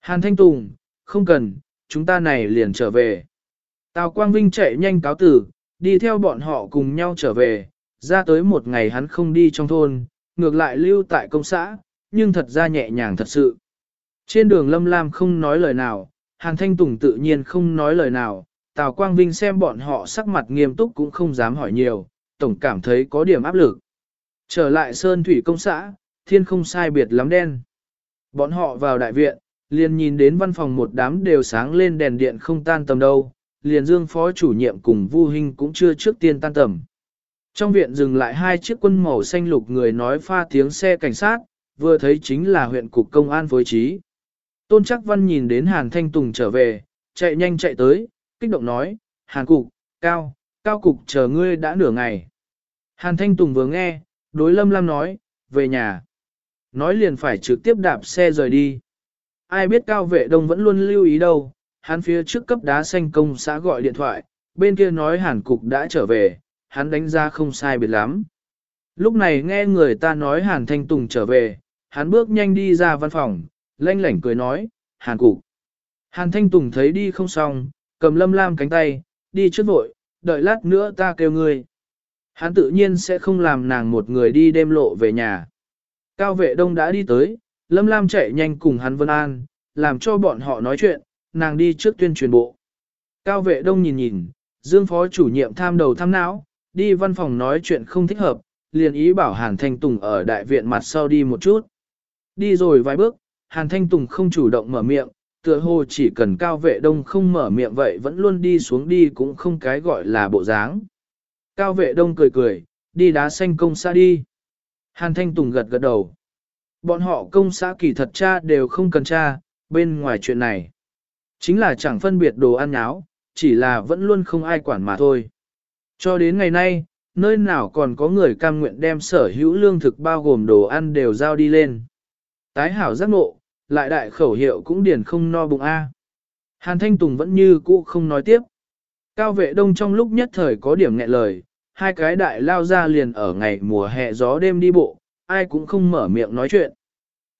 Hàn Thanh Tùng, không cần, chúng ta này liền trở về. Tào Quang Vinh chạy nhanh cáo tử, đi theo bọn họ cùng nhau trở về, ra tới một ngày hắn không đi trong thôn, ngược lại lưu tại công xã, nhưng thật ra nhẹ nhàng thật sự. Trên đường Lâm Lam không nói lời nào, Hàn Thanh Tùng tự nhiên không nói lời nào, Tào Quang Vinh xem bọn họ sắc mặt nghiêm túc cũng không dám hỏi nhiều, tổng cảm thấy có điểm áp lực. Trở lại Sơn Thủy Công xã, thiên không sai biệt lắm đen. Bọn họ vào đại viện, liền nhìn đến văn phòng một đám đều sáng lên đèn điện không tan tầm đâu, liền dương phó chủ nhiệm cùng Vu Hinh cũng chưa trước tiên tan tầm. Trong viện dừng lại hai chiếc quân màu xanh lục người nói pha tiếng xe cảnh sát, vừa thấy chính là huyện cục công an phối trí. Tôn chắc văn nhìn đến Hàn Thanh Tùng trở về, chạy nhanh chạy tới, kích động nói, Hàn cục, cao, cao cục chờ ngươi đã nửa ngày. Hàn Thanh Tùng vừa nghe, đối Lâm Lam nói, về nhà. Nói liền phải trực tiếp đạp xe rời đi. Ai biết cao vệ đông vẫn luôn lưu ý đâu, hắn phía trước cấp đá xanh công xã gọi điện thoại, bên kia nói Hàn cục đã trở về, hắn đánh ra không sai biệt lắm. Lúc này nghe người ta nói Hàn Thanh Tùng trở về, hắn bước nhanh đi ra văn phòng, lanh lảnh cười nói, Hàn cục. Hàn Thanh Tùng thấy đi không xong, cầm lâm lam cánh tay, đi trước vội, đợi lát nữa ta kêu ngươi. Hắn tự nhiên sẽ không làm nàng một người đi đêm lộ về nhà. Cao vệ đông đã đi tới, lâm lam chạy nhanh cùng hắn vân an, làm cho bọn họ nói chuyện, nàng đi trước tuyên truyền bộ. Cao vệ đông nhìn nhìn, dương phó chủ nhiệm tham đầu tham não, đi văn phòng nói chuyện không thích hợp, liền ý bảo Hàn Thanh Tùng ở đại viện mặt sau đi một chút. Đi rồi vài bước, Hàn Thanh Tùng không chủ động mở miệng, tựa hồ chỉ cần cao vệ đông không mở miệng vậy vẫn luôn đi xuống đi cũng không cái gọi là bộ dáng. Cao vệ đông cười cười, đi đá xanh công xa đi. Hàn Thanh Tùng gật gật đầu. Bọn họ công xã kỳ thật cha đều không cần cha, bên ngoài chuyện này. Chính là chẳng phân biệt đồ ăn nháo, chỉ là vẫn luôn không ai quản mà thôi. Cho đến ngày nay, nơi nào còn có người cam nguyện đem sở hữu lương thực bao gồm đồ ăn đều giao đi lên. Tái hảo giác ngộ, lại đại khẩu hiệu cũng điền không no bụng A. Hàn Thanh Tùng vẫn như cũ không nói tiếp. Cao vệ đông trong lúc nhất thời có điểm nghẹn lời, hai cái đại lao ra liền ở ngày mùa hè gió đêm đi bộ, ai cũng không mở miệng nói chuyện.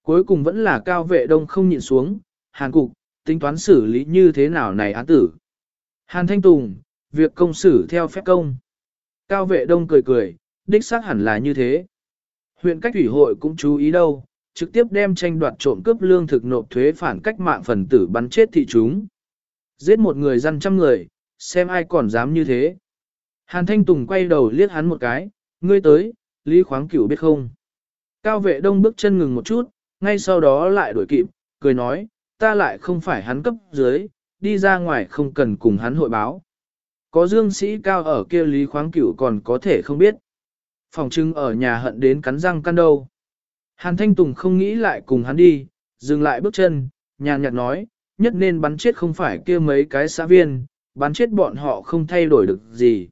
Cuối cùng vẫn là cao vệ đông không nhịn xuống, Hàn Cục, tính toán xử lý như thế nào này án tử. Hàn Thanh Tùng, việc công xử theo phép công. Cao vệ đông cười cười, đích xác hẳn là như thế. Huyện cách ủy hội cũng chú ý đâu, trực tiếp đem tranh đoạt trộm cướp lương thực nộp thuế phản cách mạng phần tử bắn chết thị chúng. Giết một người dân trăm người, xem ai còn dám như thế. Hàn Thanh Tùng quay đầu liếc hắn một cái, ngươi tới, Lý Khoáng Cửu biết không. Cao vệ đông bước chân ngừng một chút, ngay sau đó lại đổi kịp, cười nói, ta lại không phải hắn cấp dưới, đi ra ngoài không cần cùng hắn hội báo. Có dương sĩ cao ở kia Lý Khoáng Cửu còn có thể không biết. Phòng trưng ở nhà hận đến cắn răng căn đâu. Hàn Thanh Tùng không nghĩ lại cùng hắn đi, dừng lại bước chân, nhàn nhạt nói, nhất nên bắn chết không phải kia mấy cái xã viên, bắn chết bọn họ không thay đổi được gì.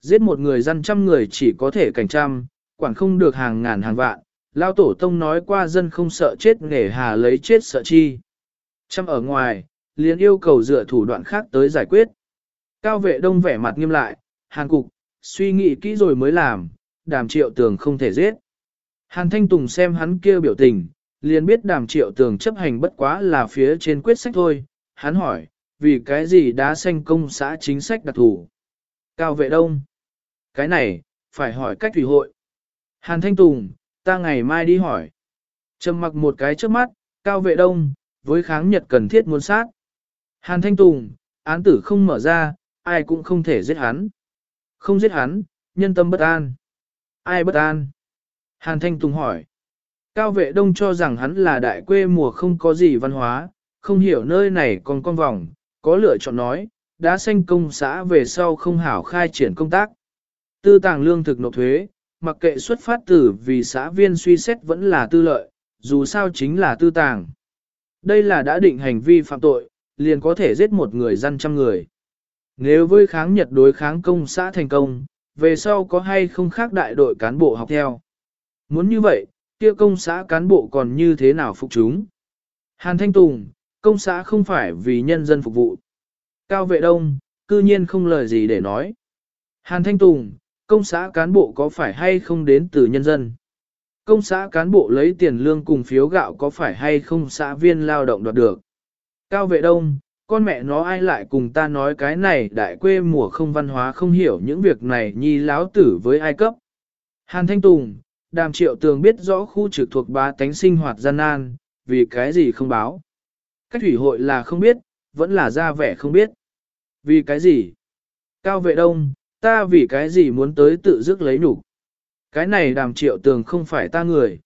Giết một người dân trăm người chỉ có thể cảnh trăm, quản không được hàng ngàn hàng vạn, lao tổ tông nói qua dân không sợ chết nghề hà lấy chết sợ chi. Trăm ở ngoài, liền yêu cầu dựa thủ đoạn khác tới giải quyết. Cao vệ đông vẻ mặt nghiêm lại, hàng cục, suy nghĩ kỹ rồi mới làm, đàm triệu tường không thể giết. Hàn Thanh Tùng xem hắn kia biểu tình, liền biết đàm triệu tường chấp hành bất quá là phía trên quyết sách thôi. Hắn hỏi, vì cái gì đã xanh công xã chính sách đặc thủ? Cao vệ đông. Cái này, phải hỏi cách thủy hội. Hàn Thanh Tùng, ta ngày mai đi hỏi. Trầm mặc một cái trước mắt, cao vệ đông, với kháng nhật cần thiết muốn sát. Hàn Thanh Tùng, án tử không mở ra, ai cũng không thể giết hắn. Không giết hắn, nhân tâm bất an. Ai bất an? Hàn Thanh Tùng hỏi. Cao vệ đông cho rằng hắn là đại quê mùa không có gì văn hóa, không hiểu nơi này còn con vòng, có lựa chọn nói, đã xanh công xã về sau không hảo khai triển công tác. Tư tàng lương thực nộp thuế, mặc kệ xuất phát từ vì xã viên suy xét vẫn là tư lợi, dù sao chính là tư tàng. Đây là đã định hành vi phạm tội, liền có thể giết một người dân trăm người. Nếu với kháng nhật đối kháng công xã thành công, về sau có hay không khác đại đội cán bộ học theo. Muốn như vậy, kia công xã cán bộ còn như thế nào phục chúng? Hàn Thanh Tùng, công xã không phải vì nhân dân phục vụ. Cao Vệ Đông, cư nhiên không lời gì để nói. Hàn Thanh Tùng, công xã cán bộ có phải hay không đến từ nhân dân? Công xã cán bộ lấy tiền lương cùng phiếu gạo có phải hay không xã viên lao động đoạt được? Cao Vệ Đông, con mẹ nó ai lại cùng ta nói cái này đại quê mùa không văn hóa không hiểu những việc này nhi láo tử với ai cấp. Hàn Thanh Tùng, đàm triệu tường biết rõ khu trực thuộc bá tánh sinh hoạt gian nan, vì cái gì không báo. Cách thủy hội là không biết, vẫn là ra vẻ không biết. Vì cái gì? Cao vệ đông, ta vì cái gì muốn tới tự dứt lấy nhục Cái này đàm triệu tường không phải ta người.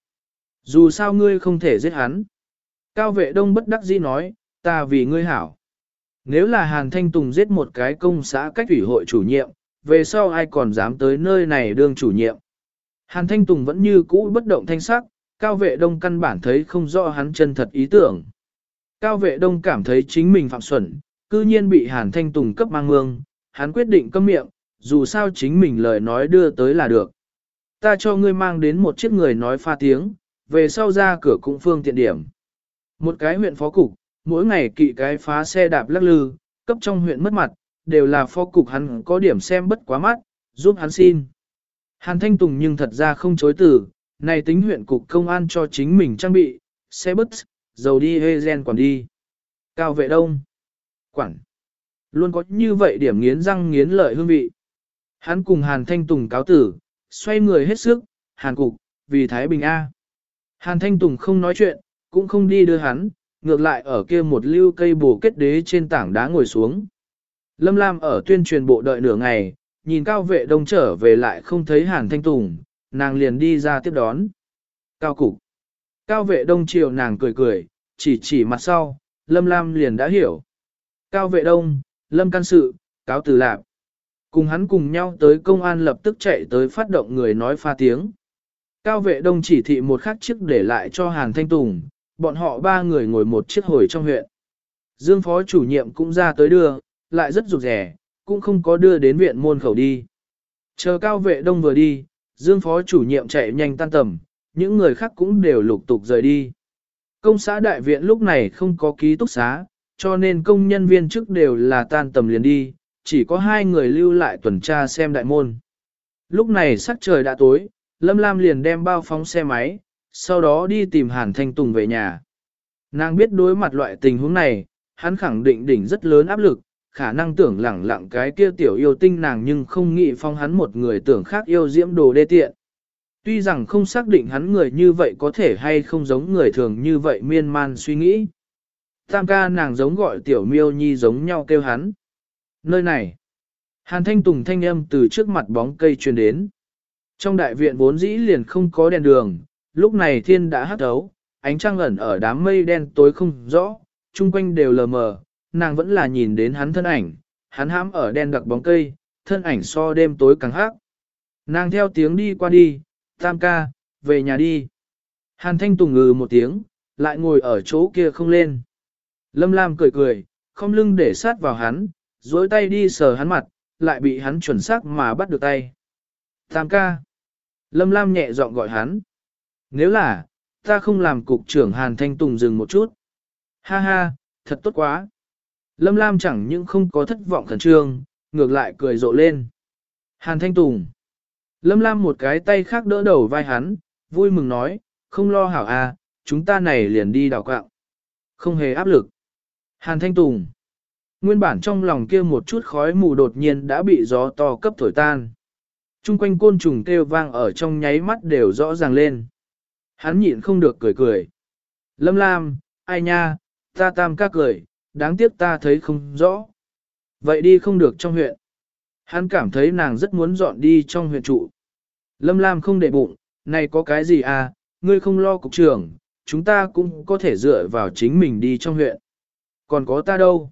Dù sao ngươi không thể giết hắn. Cao vệ đông bất đắc dĩ nói, ta vì ngươi hảo. Nếu là Hàn Thanh Tùng giết một cái công xã cách ủy hội chủ nhiệm, về sau ai còn dám tới nơi này đương chủ nhiệm. Hàn Thanh Tùng vẫn như cũ bất động thanh sắc, Cao Vệ Đông căn bản thấy không rõ hắn chân thật ý tưởng. Cao Vệ Đông cảm thấy chính mình phạm xuẩn, cư nhiên bị Hàn Thanh Tùng cấp mang mương, hắn quyết định câm miệng, dù sao chính mình lời nói đưa tới là được. Ta cho ngươi mang đến một chiếc người nói pha tiếng, về sau ra cửa cũng phương tiện điểm. Một cái huyện phó cục, mỗi ngày kỵ cái phá xe đạp lắc lư, cấp trong huyện mất mặt, đều là phó cục hắn có điểm xem bất quá mắt, giúp hắn xin. Hàn Thanh Tùng nhưng thật ra không chối từ, này tính huyện cục công an cho chính mình trang bị, xe bus, dầu đi hê gen quản đi. Cao vệ đông. Quản. Luôn có như vậy điểm nghiến răng nghiến lợi hương vị. Hắn cùng Hàn Thanh Tùng cáo tử, xoay người hết sức, Hàn cục, vì Thái Bình A. Hàn Thanh Tùng không nói chuyện, cũng không đi đưa hắn, ngược lại ở kia một lưu cây bổ kết đế trên tảng đá ngồi xuống. Lâm Lam ở tuyên truyền bộ đợi nửa ngày, nhìn cao vệ đông trở về lại không thấy hàn thanh tùng, nàng liền đi ra tiếp đón. Cao cục. Cao vệ đông chiều nàng cười cười, chỉ chỉ mặt sau, Lâm Lam liền đã hiểu. Cao vệ đông, Lâm can sự, cáo từ Lạp. Cùng hắn cùng nhau tới công an lập tức chạy tới phát động người nói pha tiếng. Cao vệ đông chỉ thị một khắc chiếc để lại cho Hàn Thanh Tùng, bọn họ ba người ngồi một chiếc hồi trong huyện. Dương phó chủ nhiệm cũng ra tới đưa, lại rất rụt rẻ, cũng không có đưa đến viện môn khẩu đi. Chờ cao vệ đông vừa đi, Dương phó chủ nhiệm chạy nhanh tan tầm, những người khác cũng đều lục tục rời đi. Công xã đại viện lúc này không có ký túc xá, cho nên công nhân viên chức đều là tan tầm liền đi, chỉ có hai người lưu lại tuần tra xem đại môn. Lúc này sắc trời đã tối, Lâm Lam liền đem bao phóng xe máy, sau đó đi tìm Hàn Thanh Tùng về nhà. Nàng biết đối mặt loại tình huống này, hắn khẳng định đỉnh rất lớn áp lực, khả năng tưởng lẳng lặng cái kia tiểu yêu tinh nàng nhưng không nghĩ phong hắn một người tưởng khác yêu diễm đồ đê tiện. Tuy rằng không xác định hắn người như vậy có thể hay không giống người thường như vậy miên man suy nghĩ. Tam ca nàng giống gọi tiểu miêu nhi giống nhau kêu hắn. Nơi này, hàn thanh tùng thanh âm từ trước mặt bóng cây truyền đến. Trong đại viện vốn dĩ liền không có đèn đường, lúc này thiên đã hắt thấu, ánh trăng ẩn ở đám mây đen tối không rõ, chung quanh đều lờ mờ, nàng vẫn là nhìn đến hắn thân ảnh, hắn hãm ở đen đặc bóng cây, thân ảnh so đêm tối càng hắc. Nàng theo tiếng đi qua đi, tam ca, về nhà đi. Hàn thanh tùng ngừ một tiếng, lại ngồi ở chỗ kia không lên. Lâm Lam cười cười, không lưng để sát vào hắn, dối tay đi sờ hắn mặt, lại bị hắn chuẩn xác mà bắt được tay. Tam ca. Lâm Lam nhẹ giọng gọi hắn. Nếu là, ta không làm cục trưởng Hàn Thanh Tùng dừng một chút. Ha ha, thật tốt quá. Lâm Lam chẳng những không có thất vọng khẩn trương, ngược lại cười rộ lên. Hàn Thanh Tùng. Lâm Lam một cái tay khác đỡ đầu vai hắn, vui mừng nói, không lo hảo à, chúng ta này liền đi đào quạng. Không hề áp lực. Hàn Thanh Tùng. Nguyên bản trong lòng kia một chút khói mù đột nhiên đã bị gió to cấp thổi tan. Trung quanh côn trùng kêu vang ở trong nháy mắt đều rõ ràng lên. Hắn nhịn không được cười cười. Lâm Lam, ai nha, ta tam các cười, đáng tiếc ta thấy không rõ. Vậy đi không được trong huyện. Hắn cảm thấy nàng rất muốn dọn đi trong huyện trụ. Lâm Lam không để bụng, này có cái gì à, ngươi không lo cục trưởng, chúng ta cũng có thể dựa vào chính mình đi trong huyện. Còn có ta đâu?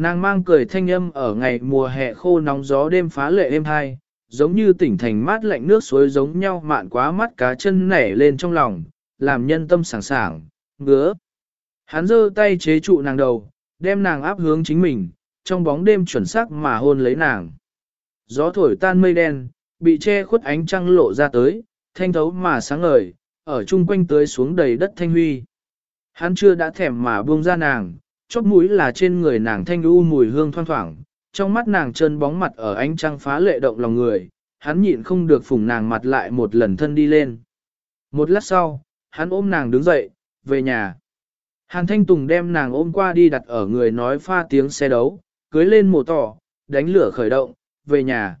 Nàng mang cười thanh âm ở ngày mùa hè khô nóng gió đêm phá lệ êm hai, giống như tỉnh thành mát lạnh nước suối giống nhau mạn quá mắt cá chân nảy lên trong lòng, làm nhân tâm sảng sảng, ngứa. Hắn giơ tay chế trụ nàng đầu, đem nàng áp hướng chính mình, trong bóng đêm chuẩn xác mà hôn lấy nàng. Gió thổi tan mây đen, bị che khuất ánh trăng lộ ra tới, thanh thấu mà sáng ngời, ở chung quanh tới xuống đầy đất thanh huy. Hắn chưa đã thèm mà buông ra nàng, chóp mũi là trên người nàng thanh u mùi hương thoang thoảng, trong mắt nàng trơn bóng mặt ở ánh trăng phá lệ động lòng người, hắn nhịn không được phủng nàng mặt lại một lần thân đi lên. Một lát sau, hắn ôm nàng đứng dậy, về nhà. Hàn Thanh Tùng đem nàng ôm qua đi đặt ở người nói pha tiếng xe đấu, cưới lên mồ tỏ, đánh lửa khởi động, về nhà.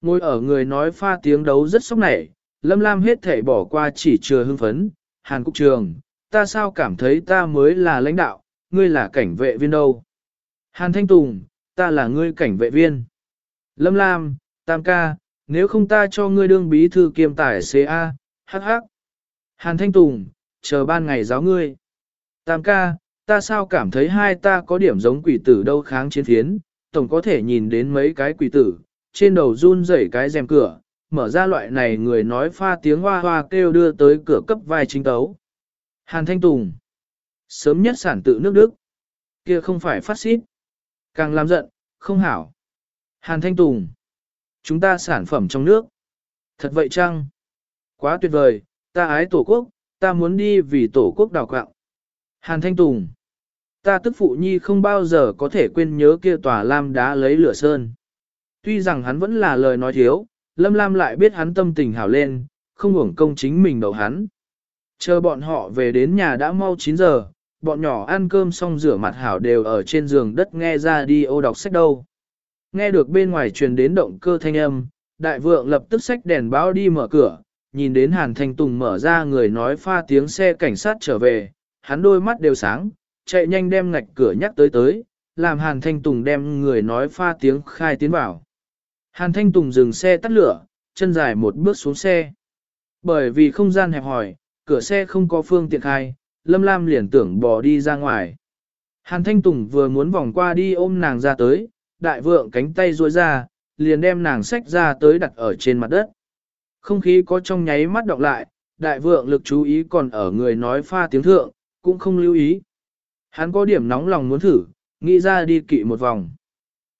Ngồi ở người nói pha tiếng đấu rất sốc nảy, Lâm Lam hết thể bỏ qua chỉ chưa hưng phấn. Hàn Cục Trường, ta sao cảm thấy ta mới là lãnh đạo, ngươi là cảnh vệ viên đâu? Hàn Thanh Tùng, ta là ngươi cảnh vệ viên. Lâm Lam, Tam ca, nếu không ta cho ngươi đương bí thư kiêm tải CA, hắc hắc. Hàn Thanh Tùng, chờ ban ngày giáo ngươi. Tam ca, ta sao cảm thấy hai ta có điểm giống quỷ tử đâu kháng chiến thiến, tổng có thể nhìn đến mấy cái quỷ tử, trên đầu run rẩy cái rèm cửa, mở ra loại này người nói pha tiếng hoa hoa kêu đưa tới cửa cấp vai chính tấu. Hàn Thanh Tùng, sớm nhất sản tự nước Đức, kia không phải phát xít, càng làm giận, không hảo. Hàn Thanh Tùng, chúng ta sản phẩm trong nước, thật vậy chăng? Quá tuyệt vời, ta ái tổ quốc, ta muốn đi vì tổ quốc đào quạng. Hàn Thanh Tùng, ta tức phụ nhi không bao giờ có thể quên nhớ kia tòa lam đá lấy lửa sơn. Tuy rằng hắn vẫn là lời nói thiếu, Lâm Lam lại biết hắn tâm tình hảo lên, không uổng công chính mình đầu hắn. Chờ bọn họ về đến nhà đã mau 9 giờ, bọn nhỏ ăn cơm xong rửa mặt hảo đều ở trên giường đất nghe ra đi ô đọc sách đâu. Nghe được bên ngoài truyền đến động cơ thanh âm, đại vượng lập tức xách đèn báo đi mở cửa, nhìn đến Hàn Thanh Tùng mở ra người nói pha tiếng xe cảnh sát trở về, hắn đôi mắt đều sáng, chạy nhanh đem ngạch cửa nhắc tới tới, làm Hàn Thanh Tùng đem người nói pha tiếng khai tiến vào. Hàn Thanh Tùng dừng xe tắt lửa, chân dài một bước xuống xe. Bởi vì không gian hẹp hòi, cửa xe không có phương tiện khai, Lâm Lam liền tưởng bỏ đi ra ngoài. Hàn Thanh Tùng vừa muốn vòng qua đi ôm nàng ra tới, đại vượng cánh tay duỗi ra, liền đem nàng xách ra tới đặt ở trên mặt đất. Không khí có trong nháy mắt đọc lại, đại vượng lực chú ý còn ở người nói pha tiếng thượng, cũng không lưu ý. Hắn có điểm nóng lòng muốn thử, nghĩ ra đi kỵ một vòng.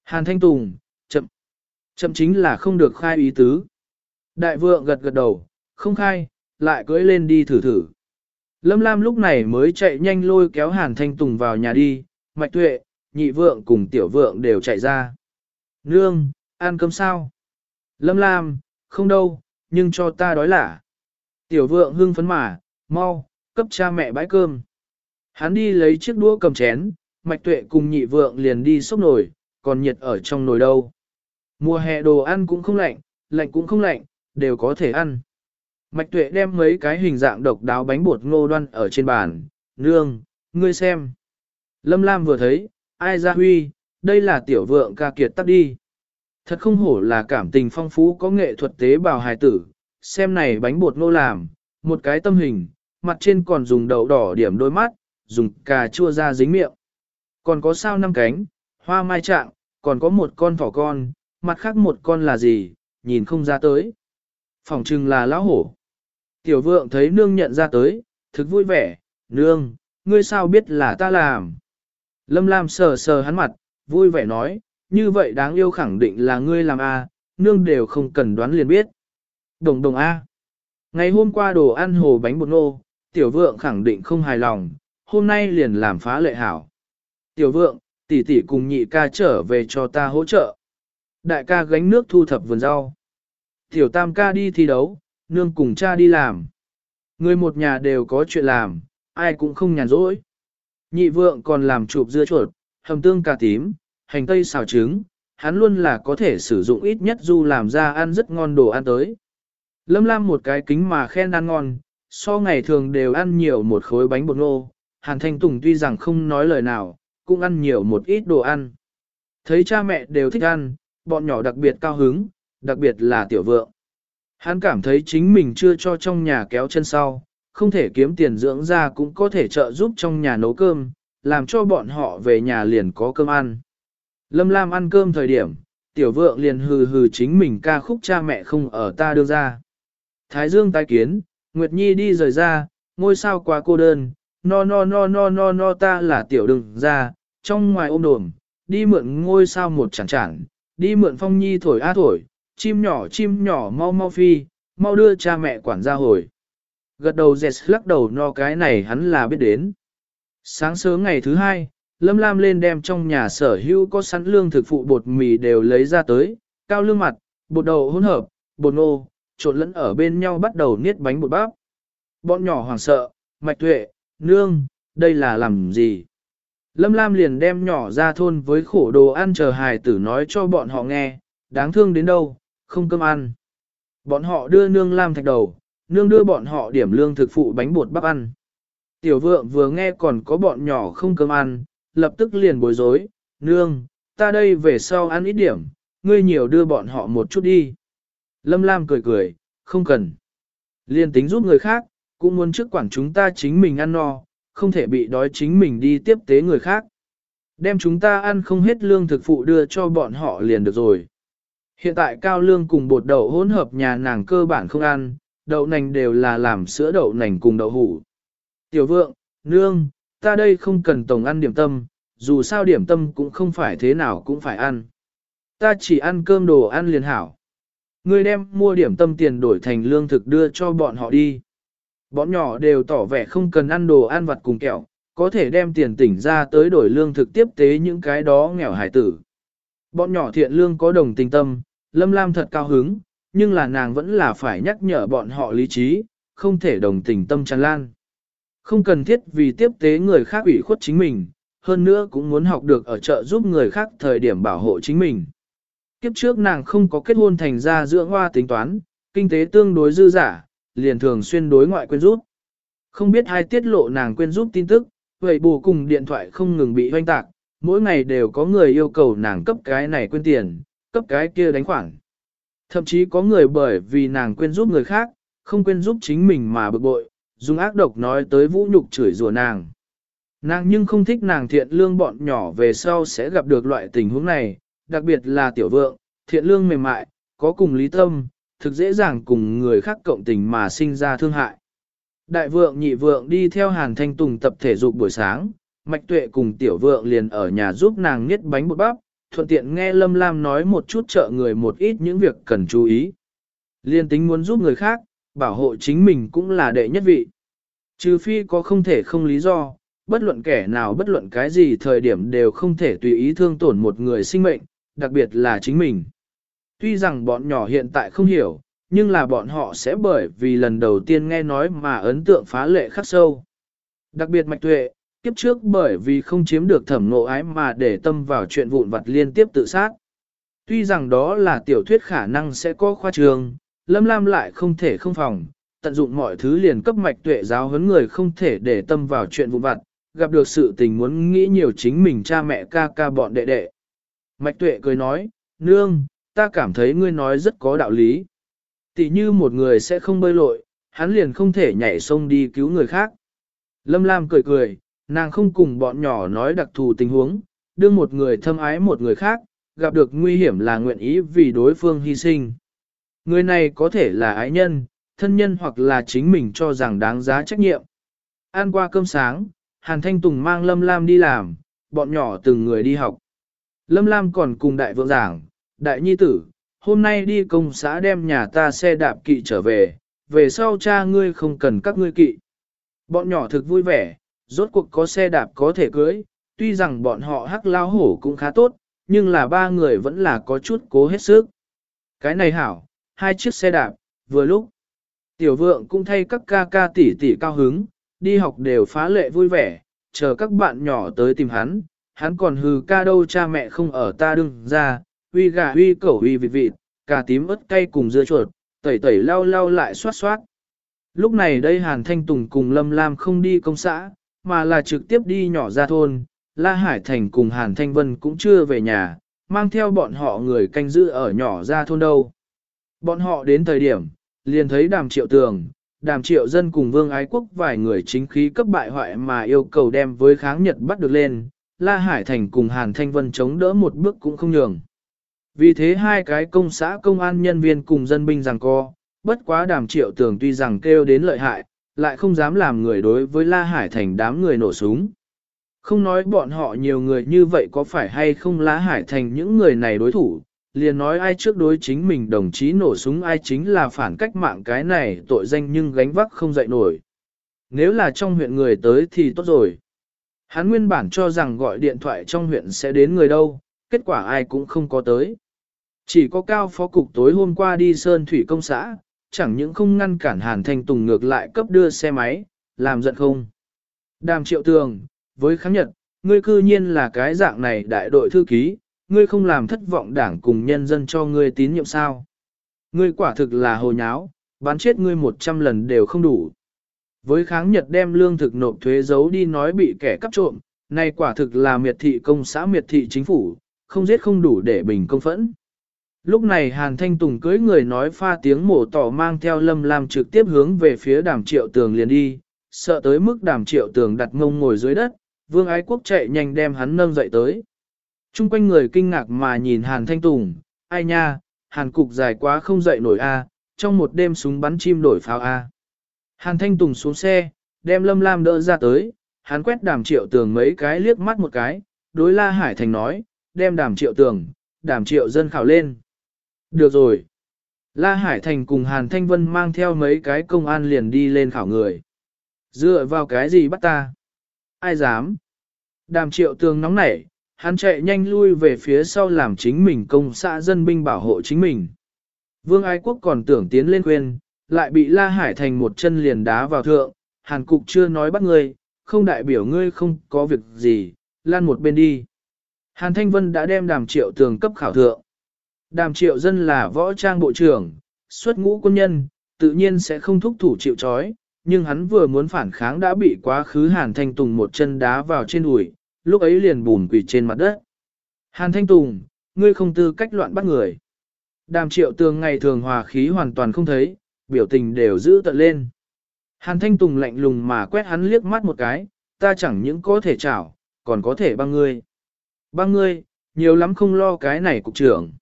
Hàn Thanh Tùng, chậm. Chậm chính là không được khai ý tứ. Đại vượng gật gật đầu, không khai, lại cưỡi lên đi thử thử. Lâm Lam lúc này mới chạy nhanh lôi kéo Hàn Thanh Tùng vào nhà đi, mạch tuệ, nhị vượng cùng tiểu vượng đều chạy ra. Nương, ăn cơm sao? Lâm Lam, không đâu, nhưng cho ta đói lả. Tiểu vượng hưng phấn mà, mau, cấp cha mẹ bãi cơm. Hắn đi lấy chiếc đũa cầm chén, mạch tuệ cùng nhị vượng liền đi xúc nồi, còn nhiệt ở trong nồi đâu. Mùa hè đồ ăn cũng không lạnh, lạnh cũng không lạnh, đều có thể ăn. Mạch tuệ đem mấy cái hình dạng độc đáo bánh bột ngô đoan ở trên bàn, nương, ngươi xem. Lâm Lam vừa thấy, ai ra huy, đây là tiểu vượng ca kiệt tắt đi. Thật không hổ là cảm tình phong phú có nghệ thuật tế bào hài tử, xem này bánh bột ngô làm, một cái tâm hình, mặt trên còn dùng đậu đỏ điểm đôi mắt, dùng cà chua ra dính miệng. Còn có sao năm cánh, hoa mai trạng, còn có một con thỏ con, mặt khác một con là gì, nhìn không ra tới. Phòng trưng là lão hổ. Tiểu vượng thấy nương nhận ra tới, thực vui vẻ, nương, ngươi sao biết là ta làm. Lâm Lam sờ sờ hắn mặt, vui vẻ nói, như vậy đáng yêu khẳng định là ngươi làm A, nương đều không cần đoán liền biết. Đồng đồng A. Ngày hôm qua đồ ăn hồ bánh bột nô, tiểu vượng khẳng định không hài lòng, hôm nay liền làm phá lệ hảo. Tiểu vượng, tỷ tỷ cùng nhị ca trở về cho ta hỗ trợ. Đại ca gánh nước thu thập vườn rau. Tiểu tam ca đi thi đấu, nương cùng cha đi làm. Người một nhà đều có chuyện làm, ai cũng không nhàn rỗi. Nhị vượng còn làm chụp dưa chuột, hầm tương cà tím, hành tây xào trứng, hắn luôn là có thể sử dụng ít nhất du làm ra ăn rất ngon đồ ăn tới. Lâm Lam một cái kính mà khen ăn ngon, so ngày thường đều ăn nhiều một khối bánh bột ngô, Hàn Thanh Tùng tuy rằng không nói lời nào, cũng ăn nhiều một ít đồ ăn. Thấy cha mẹ đều thích ăn, bọn nhỏ đặc biệt cao hứng, đặc biệt là tiểu vượng. Hắn cảm thấy chính mình chưa cho trong nhà kéo chân sau, không thể kiếm tiền dưỡng ra cũng có thể trợ giúp trong nhà nấu cơm, làm cho bọn họ về nhà liền có cơm ăn. Lâm Lam ăn cơm thời điểm, tiểu vượng liền hừ hừ chính mình ca khúc cha mẹ không ở ta đưa ra. Thái Dương tái kiến, Nguyệt Nhi đi rời ra, ngôi sao quá cô đơn, no no no no no no ta là tiểu đừng ra, trong ngoài ôm đồm, đi mượn ngôi sao một chẳng chẳng, đi mượn phong nhi thổi a thổi, chim nhỏ chim nhỏ mau mau phi, mau đưa cha mẹ quản gia hồi. Gật đầu dẹt lắc đầu no cái này hắn là biết đến. Sáng sớm ngày thứ hai, Lâm Lam lên đem trong nhà sở hữu có sẵn lương thực phụ bột mì đều lấy ra tới, cao lương mặt, bột đầu hỗn hợp, bột ngô, trộn lẫn ở bên nhau bắt đầu niết bánh bột bắp. Bọn nhỏ hoảng sợ, mạch tuệ, nương, đây là làm gì? Lâm Lam liền đem nhỏ ra thôn với khổ đồ ăn chờ hài tử nói cho bọn họ nghe, đáng thương đến đâu, không cơm ăn. Bọn họ đưa nương Lam thạch đầu, nương đưa bọn họ điểm lương thực phụ bánh bột bắp ăn. Tiểu vượng vừa nghe còn có bọn nhỏ không cơm ăn, lập tức liền bối rối, nương, ta đây về sau ăn ít điểm, ngươi nhiều đưa bọn họ một chút đi. Lâm Lam cười cười, không cần. Liên tính giúp người khác, cũng muốn trước quản chúng ta chính mình ăn no, không thể bị đói chính mình đi tiếp tế người khác. Đem chúng ta ăn không hết lương thực phụ đưa cho bọn họ liền được rồi. Hiện tại cao lương cùng bột đậu hỗn hợp nhà nàng cơ bản không ăn, đậu nành đều là làm sữa đậu nành cùng đậu hủ. Tiểu vượng, nương, ta đây không cần tổng ăn điểm tâm, dù sao điểm tâm cũng không phải thế nào cũng phải ăn. Ta chỉ ăn cơm đồ ăn liền hảo. Ngươi đem mua điểm tâm tiền đổi thành lương thực đưa cho bọn họ đi. Bọn nhỏ đều tỏ vẻ không cần ăn đồ ăn vặt cùng kẹo, có thể đem tiền tỉnh ra tới đổi lương thực tiếp tế những cái đó nghèo hải tử. Bọn nhỏ thiện lương có đồng tình tâm, Lâm Lam thật cao hứng, nhưng là nàng vẫn là phải nhắc nhở bọn họ lý trí, không thể đồng tình tâm tràn lan. Không cần thiết vì tiếp tế người khác ủy khuất chính mình, hơn nữa cũng muốn học được ở chợ giúp người khác thời điểm bảo hộ chính mình. Kiếp trước nàng không có kết hôn thành ra dưỡng hoa tính toán, kinh tế tương đối dư giả, liền thường xuyên đối ngoại quên rút. Không biết ai tiết lộ nàng quên rút tin tức, vậy bù cùng điện thoại không ngừng bị hoanh tạc, mỗi ngày đều có người yêu cầu nàng cấp cái này quên tiền, cấp cái kia đánh khoản. Thậm chí có người bởi vì nàng quên giúp người khác, không quên giúp chính mình mà bực bội, dùng ác độc nói tới vũ nhục chửi rủa nàng. Nàng nhưng không thích nàng thiện lương bọn nhỏ về sau sẽ gặp được loại tình huống này, đặc biệt là tiểu vượng, thiện lương mềm mại, có cùng lý tâm, thực dễ dàng cùng người khác cộng tình mà sinh ra thương hại. Đại vượng nhị vượng đi theo Hàn Thanh Tùng tập thể dục buổi sáng, Mạch Tuệ cùng tiểu vượng liền ở nhà giúp nàng niết bánh bột bắp, thuận tiện nghe Lâm Lam nói một chút trợ người một ít những việc cần chú ý. Liên tính muốn giúp người khác, bảo hộ chính mình cũng là đệ nhất vị. Trừ phi có không thể không lý do, bất luận kẻ nào bất luận cái gì thời điểm đều không thể tùy ý thương tổn một người sinh mệnh, đặc biệt là chính mình. Tuy rằng bọn nhỏ hiện tại không hiểu, nhưng là bọn họ sẽ bởi vì lần đầu tiên nghe nói mà ấn tượng phá lệ khắc sâu. Đặc biệt mạch tuệ, kiếp trước bởi vì không chiếm được thẩm ngộ ái mà để tâm vào chuyện vụn vặt liên tiếp tự sát. Tuy rằng đó là tiểu thuyết khả năng sẽ có khoa trường, Lâm Lam lại không thể không phòng, tận dụng mọi thứ liền cấp mạch tuệ giáo huấn người không thể để tâm vào chuyện vụn vặt, gặp được sự tình muốn nghĩ nhiều chính mình cha mẹ ca ca bọn đệ đệ. Mạch tuệ cười nói, nương, ta cảm thấy ngươi nói rất có đạo lý. Tỷ như một người sẽ không bơi lội, hắn liền không thể nhảy sông đi cứu người khác. Lâm Lam cười cười, nàng không cùng bọn nhỏ nói đặc thù tình huống, đưa một người thâm ái một người khác, gặp được nguy hiểm là nguyện ý vì đối phương hy sinh. Người này có thể là ái nhân, thân nhân hoặc là chính mình cho rằng đáng giá trách nhiệm. Ăn qua cơm sáng, Hàn Thanh Tùng mang Lâm Lam đi làm, bọn nhỏ từng người đi học. Lâm Lam còn cùng đại vượng giảng, đại nhi tử, hôm nay đi công xã đem nhà ta xe đạp kỵ trở về, về sau cha ngươi không cần các ngươi kỵ. Bọn nhỏ thực vui vẻ, rốt cuộc có xe đạp có thể cưới, tuy rằng bọn họ hắc lao hổ cũng khá tốt, nhưng là ba người vẫn là có chút cố hết sức. Cái này hảo, hai chiếc xe đạp, vừa lúc. Tiểu vượng cũng thay các ca ca tỷ tỷ cao hứng, đi học đều phá lệ vui vẻ, chờ các bạn nhỏ tới tìm hắn, hắn còn hừ ca đâu cha mẹ không ở ta đừng ra, uy gà uy cẩu uy vịt vịt, cà tím ớt cay cùng dưa chuột, tẩy tẩy lau lau lại xoát xoát. Lúc này đây Hàn Thanh Tùng cùng Lâm Lam không đi công xã, mà là trực tiếp đi nhỏ ra thôn, La Hải Thành cùng Hàn Thanh Vân cũng chưa về nhà, mang theo bọn họ người canh giữ ở nhỏ ra thôn đâu. Bọn họ đến thời điểm, liền thấy đàm triệu tường, đàm triệu dân cùng vương ái quốc vài người chính khí cấp bại hoại mà yêu cầu đem với kháng Nhật bắt được lên, La Hải Thành cùng Hàn Thanh Vân chống đỡ một bước cũng không nhường. Vì thế hai cái công xã công an nhân viên cùng dân binh rằng co, bất quá đàm triệu tường tuy rằng kêu đến lợi hại, lại không dám làm người đối với La Hải Thành đám người nổ súng. Không nói bọn họ nhiều người như vậy có phải hay không La Hải Thành những người này đối thủ, liền nói ai trước đối chính mình đồng chí nổ súng ai chính là phản cách mạng cái này tội danh nhưng gánh vác không dậy nổi. Nếu là trong huyện người tới thì tốt rồi. Hắn nguyên bản cho rằng gọi điện thoại trong huyện sẽ đến người đâu, kết quả ai cũng không có tới. Chỉ có cao phó cục tối hôm qua đi Sơn Thủy Công xã, chẳng những không ngăn cản Hàn Thanh Tùng ngược lại cấp đưa xe máy, làm giận không. Đàm triệu tường, với kháng nhật, ngươi cư nhiên là cái dạng này đại đội thư ký, ngươi không làm thất vọng đảng cùng nhân dân cho ngươi tín nhiệm sao. Ngươi quả thực là hồ nháo, bán chết ngươi một trăm lần đều không đủ. Với kháng nhật đem lương thực nộp thuế giấu đi nói bị kẻ cắp trộm, nay quả thực là miệt thị công xã miệt thị chính phủ, không giết không đủ để bình công phẫn. Lúc này Hàn Thanh Tùng cưới người nói pha tiếng mổ tỏ mang theo Lâm Lam trực tiếp hướng về phía đàm triệu tường liền đi, sợ tới mức đàm triệu tường đặt ngông ngồi dưới đất, vương ái quốc chạy nhanh đem hắn nâng dậy tới. Trung quanh người kinh ngạc mà nhìn Hàn Thanh Tùng, ai nha, Hàn cục dài quá không dậy nổi a, trong một đêm súng bắn chim đổi pháo a. Hàn Thanh Tùng xuống xe, đem Lâm Lam đỡ ra tới, hắn quét đàm triệu tường mấy cái liếc mắt một cái, đối La Hải Thành nói, đem đàm triệu tường, đàm triệu dân khảo lên. Được rồi. La Hải Thành cùng Hàn Thanh Vân mang theo mấy cái công an liền đi lên khảo người. Dựa vào cái gì bắt ta? Ai dám? Đàm triệu tường nóng nảy, hắn chạy nhanh lui về phía sau làm chính mình công xã dân binh bảo hộ chính mình. Vương Ái Quốc còn tưởng tiến lên khuyên, lại bị La Hải Thành một chân liền đá vào thượng, Hàn Cục chưa nói bắt ngươi, không đại biểu ngươi không có việc gì, lan một bên đi. Hàn Thanh Vân đã đem đàm triệu tường cấp khảo thượng. Đàm triệu dân là võ trang bộ trưởng, xuất ngũ quân nhân, tự nhiên sẽ không thúc thủ chịu trói. nhưng hắn vừa muốn phản kháng đã bị quá khứ Hàn Thanh Tùng một chân đá vào trên đùi, lúc ấy liền bùn quỳ trên mặt đất. Hàn Thanh Tùng, ngươi không tư cách loạn bắt người. Đàm triệu tường ngày thường hòa khí hoàn toàn không thấy, biểu tình đều giữ tận lên. Hàn Thanh Tùng lạnh lùng mà quét hắn liếc mắt một cái, ta chẳng những có thể chảo, còn có thể băng ngươi. Băng ngươi, nhiều lắm không lo cái này cục trưởng.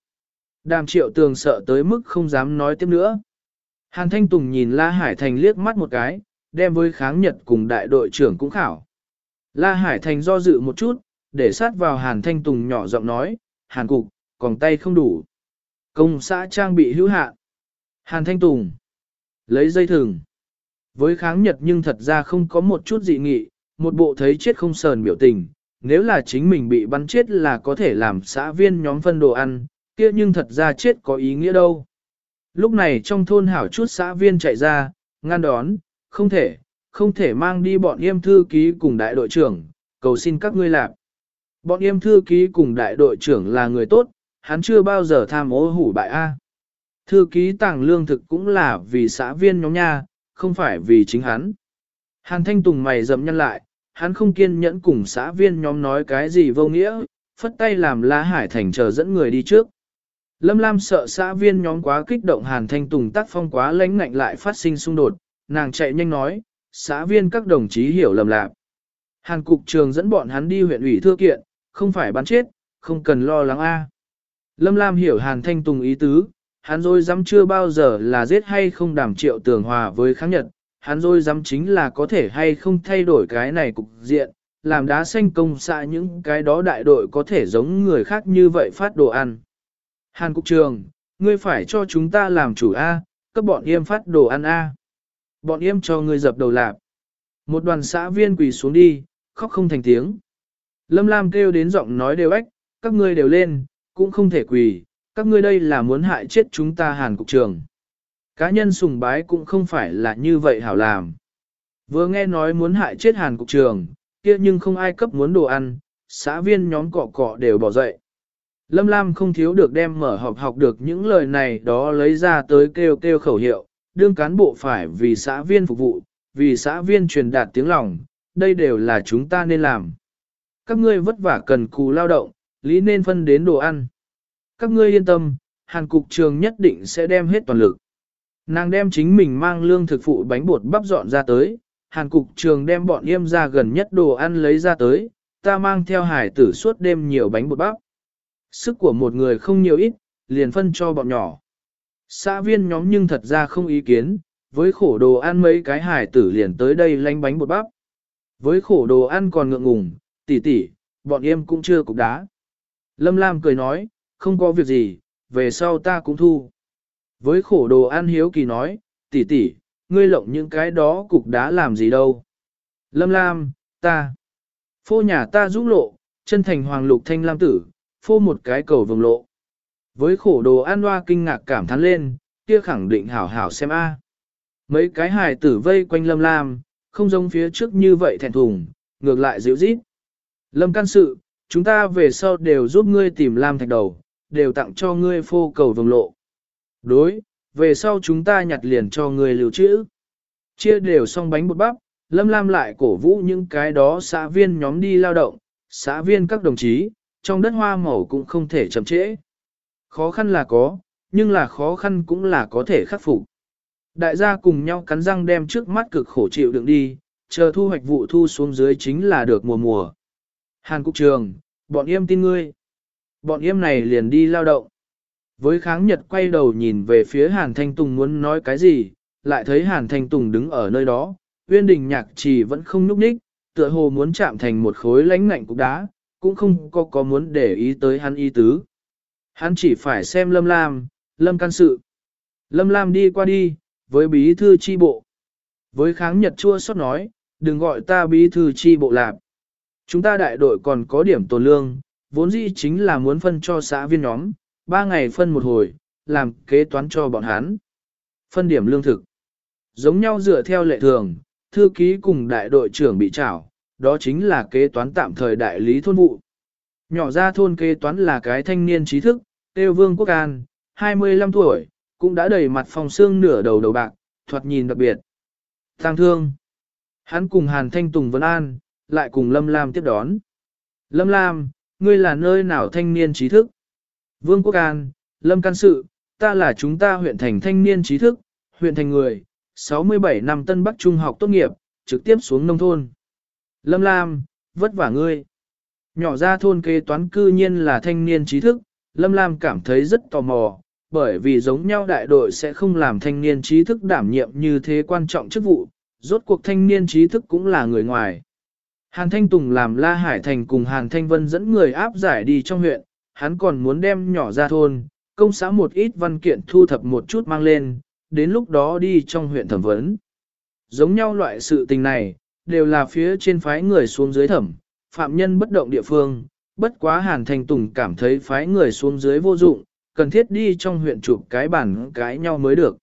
Đàm triệu tường sợ tới mức không dám nói tiếp nữa. Hàn Thanh Tùng nhìn La Hải Thành liếc mắt một cái, đem với kháng nhật cùng đại đội trưởng cũng khảo. La Hải Thành do dự một chút, để sát vào Hàn Thanh Tùng nhỏ giọng nói, Hàn Cục, còn tay không đủ. Công xã trang bị hữu hạn. Hàn Thanh Tùng, lấy dây thừng. Với kháng nhật nhưng thật ra không có một chút dị nghị, một bộ thấy chết không sờn biểu tình, nếu là chính mình bị bắn chết là có thể làm xã viên nhóm phân đồ ăn, kia nhưng thật ra chết có ý nghĩa đâu. Lúc này trong thôn hảo chút xã viên chạy ra, ngăn đón, không thể, không thể mang đi bọn yêm thư ký cùng đại đội trưởng, cầu xin các ngươi làm. Bọn yêm thư ký cùng đại đội trưởng là người tốt, hắn chưa bao giờ tham ô hủ bại A. Thư ký tàng lương thực cũng là vì xã viên nhóm nha, không phải vì chính hắn. Hàn Thanh Tùng mày dầm nhân lại, hắn không kiên nhẫn cùng xã viên nhóm nói cái gì vô nghĩa, phất tay làm lá Hải Thành chờ dẫn người đi trước. Lâm Lam sợ xã viên nhóm quá kích động Hàn Thanh Tùng tác phong quá lãnh ngạnh lại phát sinh xung đột, nàng chạy nhanh nói, xã viên các đồng chí hiểu lầm lạc. Hàn cục trường dẫn bọn hắn đi huyện ủy thưa kiện, không phải bắn chết, không cần lo lắng a. Lâm Lam hiểu Hàn Thanh Tùng ý tứ, hắn rồi dám chưa bao giờ là giết hay không đảm triệu tường hòa với kháng nhật, hắn rồi dám chính là có thể hay không thay đổi cái này cục diện, làm đá xanh công xã những cái đó đại đội có thể giống người khác như vậy phát đồ ăn. Hàn Cục Trường, ngươi phải cho chúng ta làm chủ A, cấp bọn yêm phát đồ ăn A. Bọn yêm cho ngươi dập đầu lạp. Một đoàn xã viên quỳ xuống đi, khóc không thành tiếng. Lâm Lam kêu đến giọng nói đều ếch, các ngươi đều lên, cũng không thể quỳ, các ngươi đây là muốn hại chết chúng ta Hàn Cục Trường. Cá nhân sùng bái cũng không phải là như vậy hảo làm. Vừa nghe nói muốn hại chết Hàn Cục Trường, kia nhưng không ai cấp muốn đồ ăn, xã viên nhóm cọ cọ đều bỏ dậy. Lâm Lam không thiếu được đem mở họp học được những lời này đó lấy ra tới kêu kêu khẩu hiệu, đương cán bộ phải vì xã viên phục vụ, vì xã viên truyền đạt tiếng lòng, đây đều là chúng ta nên làm. Các ngươi vất vả cần cù lao động, lý nên phân đến đồ ăn. Các ngươi yên tâm, Hàn Cục Trường nhất định sẽ đem hết toàn lực. Nàng đem chính mình mang lương thực phụ bánh bột bắp dọn ra tới, Hàn Cục Trường đem bọn yêm ra gần nhất đồ ăn lấy ra tới, ta mang theo hải tử suốt đêm nhiều bánh bột bắp. Sức của một người không nhiều ít, liền phân cho bọn nhỏ. Xã viên nhóm nhưng thật ra không ý kiến, với khổ đồ ăn mấy cái hải tử liền tới đây lanh bánh bột bắp. Với khổ đồ ăn còn ngượng ngùng, tỉ tỉ, bọn em cũng chưa cục đá. Lâm Lam cười nói, không có việc gì, về sau ta cũng thu. Với khổ đồ ăn hiếu kỳ nói, tỷ tỷ, ngươi lộng những cái đó cục đá làm gì đâu. Lâm Lam, ta. Phô nhà ta rũ lộ, chân thành hoàng lục thanh lam tử, phô một cái cầu vồng lộ. Với khổ đồ an hoa kinh ngạc cảm thán lên, kia khẳng định hảo hảo xem a. Mấy cái hài tử vây quanh Lâm Lam, không giống phía trước như vậy thẹn thùng, ngược lại dịu rít. Lâm can sự, chúng ta về sau đều giúp ngươi tìm Lam thạch đầu, đều tặng cho ngươi phô cầu vồng lộ. Đối, về sau chúng ta nhặt liền cho ngươi lưu trữ. Chia đều xong bánh bột bắp, Lâm Lam lại cổ vũ những cái đó xã viên nhóm đi lao động, xã viên các đồng chí, trong đất hoa màu cũng không thể chậm trễ. Khó khăn là có, nhưng là khó khăn cũng là có thể khắc phục. Đại gia cùng nhau cắn răng đem trước mắt cực khổ chịu đựng đi, chờ thu hoạch vụ thu xuống dưới chính là được mùa mùa. Hàn Cục Trường, bọn em tin ngươi. Bọn em này liền đi lao động. Với kháng nhật quay đầu nhìn về phía Hàn Thanh Tùng muốn nói cái gì, lại thấy Hàn Thanh Tùng đứng ở nơi đó, uyên đình nhạc trì vẫn không nhúc ních, tựa hồ muốn chạm thành một khối lánh ngạnh cục đá, cũng không có có muốn để ý tới hắn y tứ. Hắn chỉ phải xem Lâm Lam, Lâm can sự. Lâm Lam đi qua đi, với bí thư chi bộ. Với kháng nhật chua xót nói, đừng gọi ta bí thư chi bộ lạp. Chúng ta đại đội còn có điểm tồn lương, vốn dĩ chính là muốn phân cho xã viên nhóm, ba ngày phân một hồi, làm kế toán cho bọn hắn. Phân điểm lương thực. Giống nhau dựa theo lệ thường, thư ký cùng đại đội trưởng bị trảo, đó chính là kế toán tạm thời đại lý thôn vụ. Nhỏ ra thôn kế toán là cái thanh niên trí thức, Têu Vương Quốc An, 25 tuổi, cũng đã đầy mặt phòng xương nửa đầu đầu bạc, thoạt nhìn đặc biệt. Tăng thương. Hắn cùng Hàn Thanh Tùng Vân An, lại cùng Lâm Lam tiếp đón. Lâm Lam, ngươi là nơi nào thanh niên trí thức? Vương Quốc An, Lâm Can Sự, ta là chúng ta huyện thành thanh niên trí thức, huyện thành người, 67 năm Tân Bắc Trung học tốt nghiệp, trực tiếp xuống nông thôn. Lâm Lam, vất vả ngươi. Nhỏ ra thôn kế toán cư nhiên là thanh niên trí thức, Lâm Lam cảm thấy rất tò mò, bởi vì giống nhau đại đội sẽ không làm thanh niên trí thức đảm nhiệm như thế quan trọng chức vụ, rốt cuộc thanh niên trí thức cũng là người ngoài. Hàn Thanh Tùng làm La Hải Thành cùng Hàn Thanh Vân dẫn người áp giải đi trong huyện, hắn còn muốn đem nhỏ ra thôn, công xã một ít văn kiện thu thập một chút mang lên, đến lúc đó đi trong huyện thẩm vấn. Giống nhau loại sự tình này, đều là phía trên phái người xuống dưới thẩm, phạm nhân bất động địa phương, bất quá Hàn Thanh Tùng cảm thấy phái người xuống dưới vô dụng, cần thiết đi trong huyện chụp cái bản cái nhau mới được.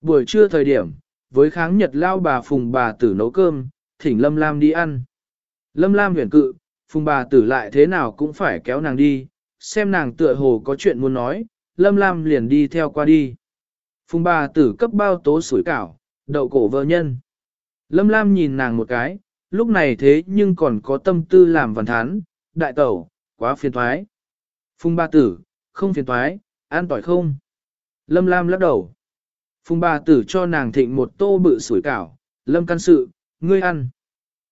Buổi trưa thời điểm, với kháng nhật lao bà phùng bà tử nấu cơm, thỉnh Lâm Lam đi ăn. Lâm Lam huyền cự, phùng bà tử lại thế nào cũng phải kéo nàng đi, xem nàng tựa hồ có chuyện muốn nói, Lâm Lam liền đi theo qua đi. Phùng bà tử cấp bao tố sủi cảo, đậu cổ vợ nhân. Lâm Lam nhìn nàng một cái, lúc này thế nhưng còn có tâm tư làm văn thán, đại tẩu, quá phiền thoái. Phùng Ba tử, không phiền thoái, an tỏi không? Lâm Lam lắc đầu. Phùng Ba tử cho nàng thịnh một tô bự sủi cảo, Lâm căn sự, ngươi ăn.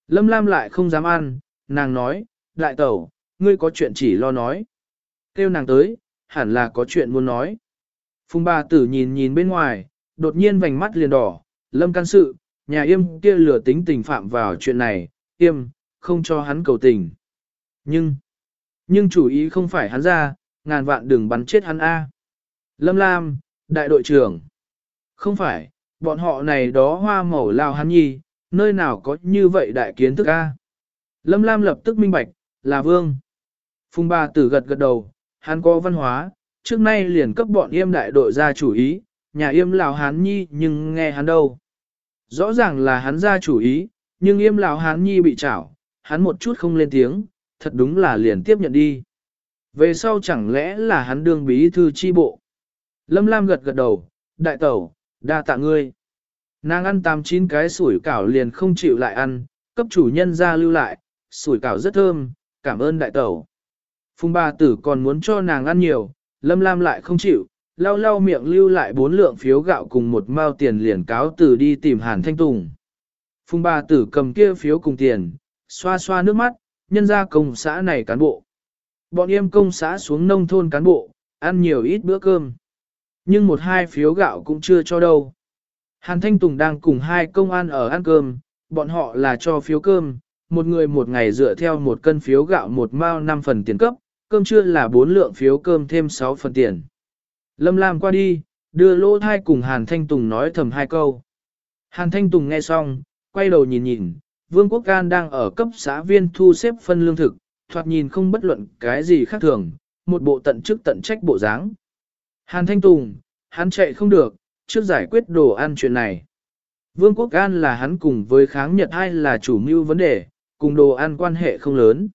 Lâm Lam lại không dám ăn, nàng nói, đại tẩu, ngươi có chuyện chỉ lo nói. Kêu nàng tới, hẳn là có chuyện muốn nói. Phùng bà tử nhìn nhìn bên ngoài, đột nhiên vành mắt liền đỏ, lâm can sự, nhà yêm kia lừa tính tình phạm vào chuyện này, yêm, không cho hắn cầu tình. Nhưng, nhưng chủ ý không phải hắn ra, ngàn vạn đừng bắn chết hắn A. Lâm Lam, đại đội trưởng. Không phải, bọn họ này đó hoa màu lao hắn nhi, nơi nào có như vậy đại kiến thức A. Lâm Lam lập tức minh bạch, là vương. Phùng ba tử gật gật đầu, hắn có văn hóa, trước nay liền cấp bọn yêm đại đội ra chủ ý, nhà yêm lào hán nhi nhưng nghe hắn đâu. Rõ ràng là hắn ra chủ ý, nhưng im lào hán nhi bị chảo, hắn một chút không lên tiếng, thật đúng là liền tiếp nhận đi. Về sau chẳng lẽ là hắn đương bí thư chi bộ. Lâm Lam gật gật đầu, đại tẩu, đa tạ ngươi. Nàng ăn tám chín cái sủi cảo liền không chịu lại ăn, cấp chủ nhân ra lưu lại, sủi cảo rất thơm, cảm ơn đại tẩu. Phùng bà tử còn muốn cho nàng ăn nhiều, Lâm Lam lại không chịu, lau lau miệng lưu lại bốn lượng phiếu gạo cùng một mao tiền liền cáo từ đi tìm Hàn Thanh Tùng. Phùng bà tử cầm kia phiếu cùng tiền, xoa xoa nước mắt, nhân ra công xã này cán bộ. Bọn em công xã xuống nông thôn cán bộ, ăn nhiều ít bữa cơm. Nhưng một hai phiếu gạo cũng chưa cho đâu. Hàn Thanh Tùng đang cùng hai công an ở ăn cơm, bọn họ là cho phiếu cơm, một người một ngày dựa theo một cân phiếu gạo một mao năm phần tiền cấp, cơm trưa là bốn lượng phiếu cơm thêm sáu phần tiền. Lâm Lam qua đi, đưa lỗ thai cùng Hàn Thanh Tùng nói thầm hai câu. Hàn Thanh Tùng nghe xong, quay đầu nhìn nhìn, Vương Quốc Can đang ở cấp xã viên thu xếp phân lương thực, thoạt nhìn không bất luận cái gì khác thường, một bộ tận chức tận trách bộ dáng. Hàn Thanh Tùng, hắn chạy không được, trước giải quyết đồ ăn chuyện này. Vương quốc An là hắn cùng với kháng Nhật hay là chủ mưu vấn đề, cùng đồ ăn quan hệ không lớn.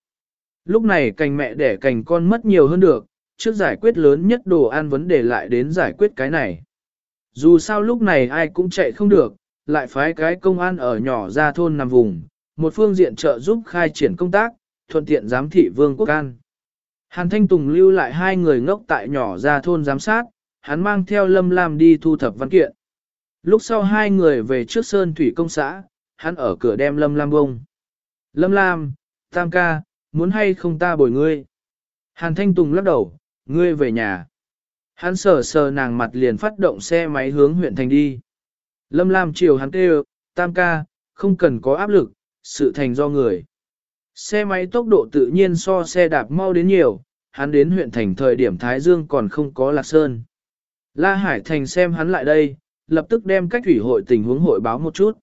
Lúc này cành mẹ đẻ cành con mất nhiều hơn được, trước giải quyết lớn nhất đồ ăn vấn đề lại đến giải quyết cái này. Dù sao lúc này ai cũng chạy không được, lại phái cái công an ở nhỏ ra thôn nằm vùng, một phương diện trợ giúp khai triển công tác, thuận tiện giám thị vương quốc an. Hàn Thanh Tùng lưu lại hai người ngốc tại nhỏ ra thôn giám sát, hắn mang theo Lâm Lam đi thu thập văn kiện. Lúc sau hai người về trước Sơn Thủy Công xã, hắn ở cửa đem Lâm Lam bông. Lâm Lam, Tam ca, muốn hay không ta bồi ngươi? Hàn Thanh Tùng lắc đầu, ngươi về nhà. Hắn sờ sờ nàng mặt liền phát động xe máy hướng huyện thành đi. Lâm Lam chiều hắn kêu, Tam ca, không cần có áp lực, sự thành do người. Xe máy tốc độ tự nhiên so xe đạp mau đến nhiều, hắn đến huyện thành thời điểm Thái Dương còn không có lạc sơn. La Hải Thành xem hắn lại đây, lập tức đem cách thủy hội tình huống hội báo một chút.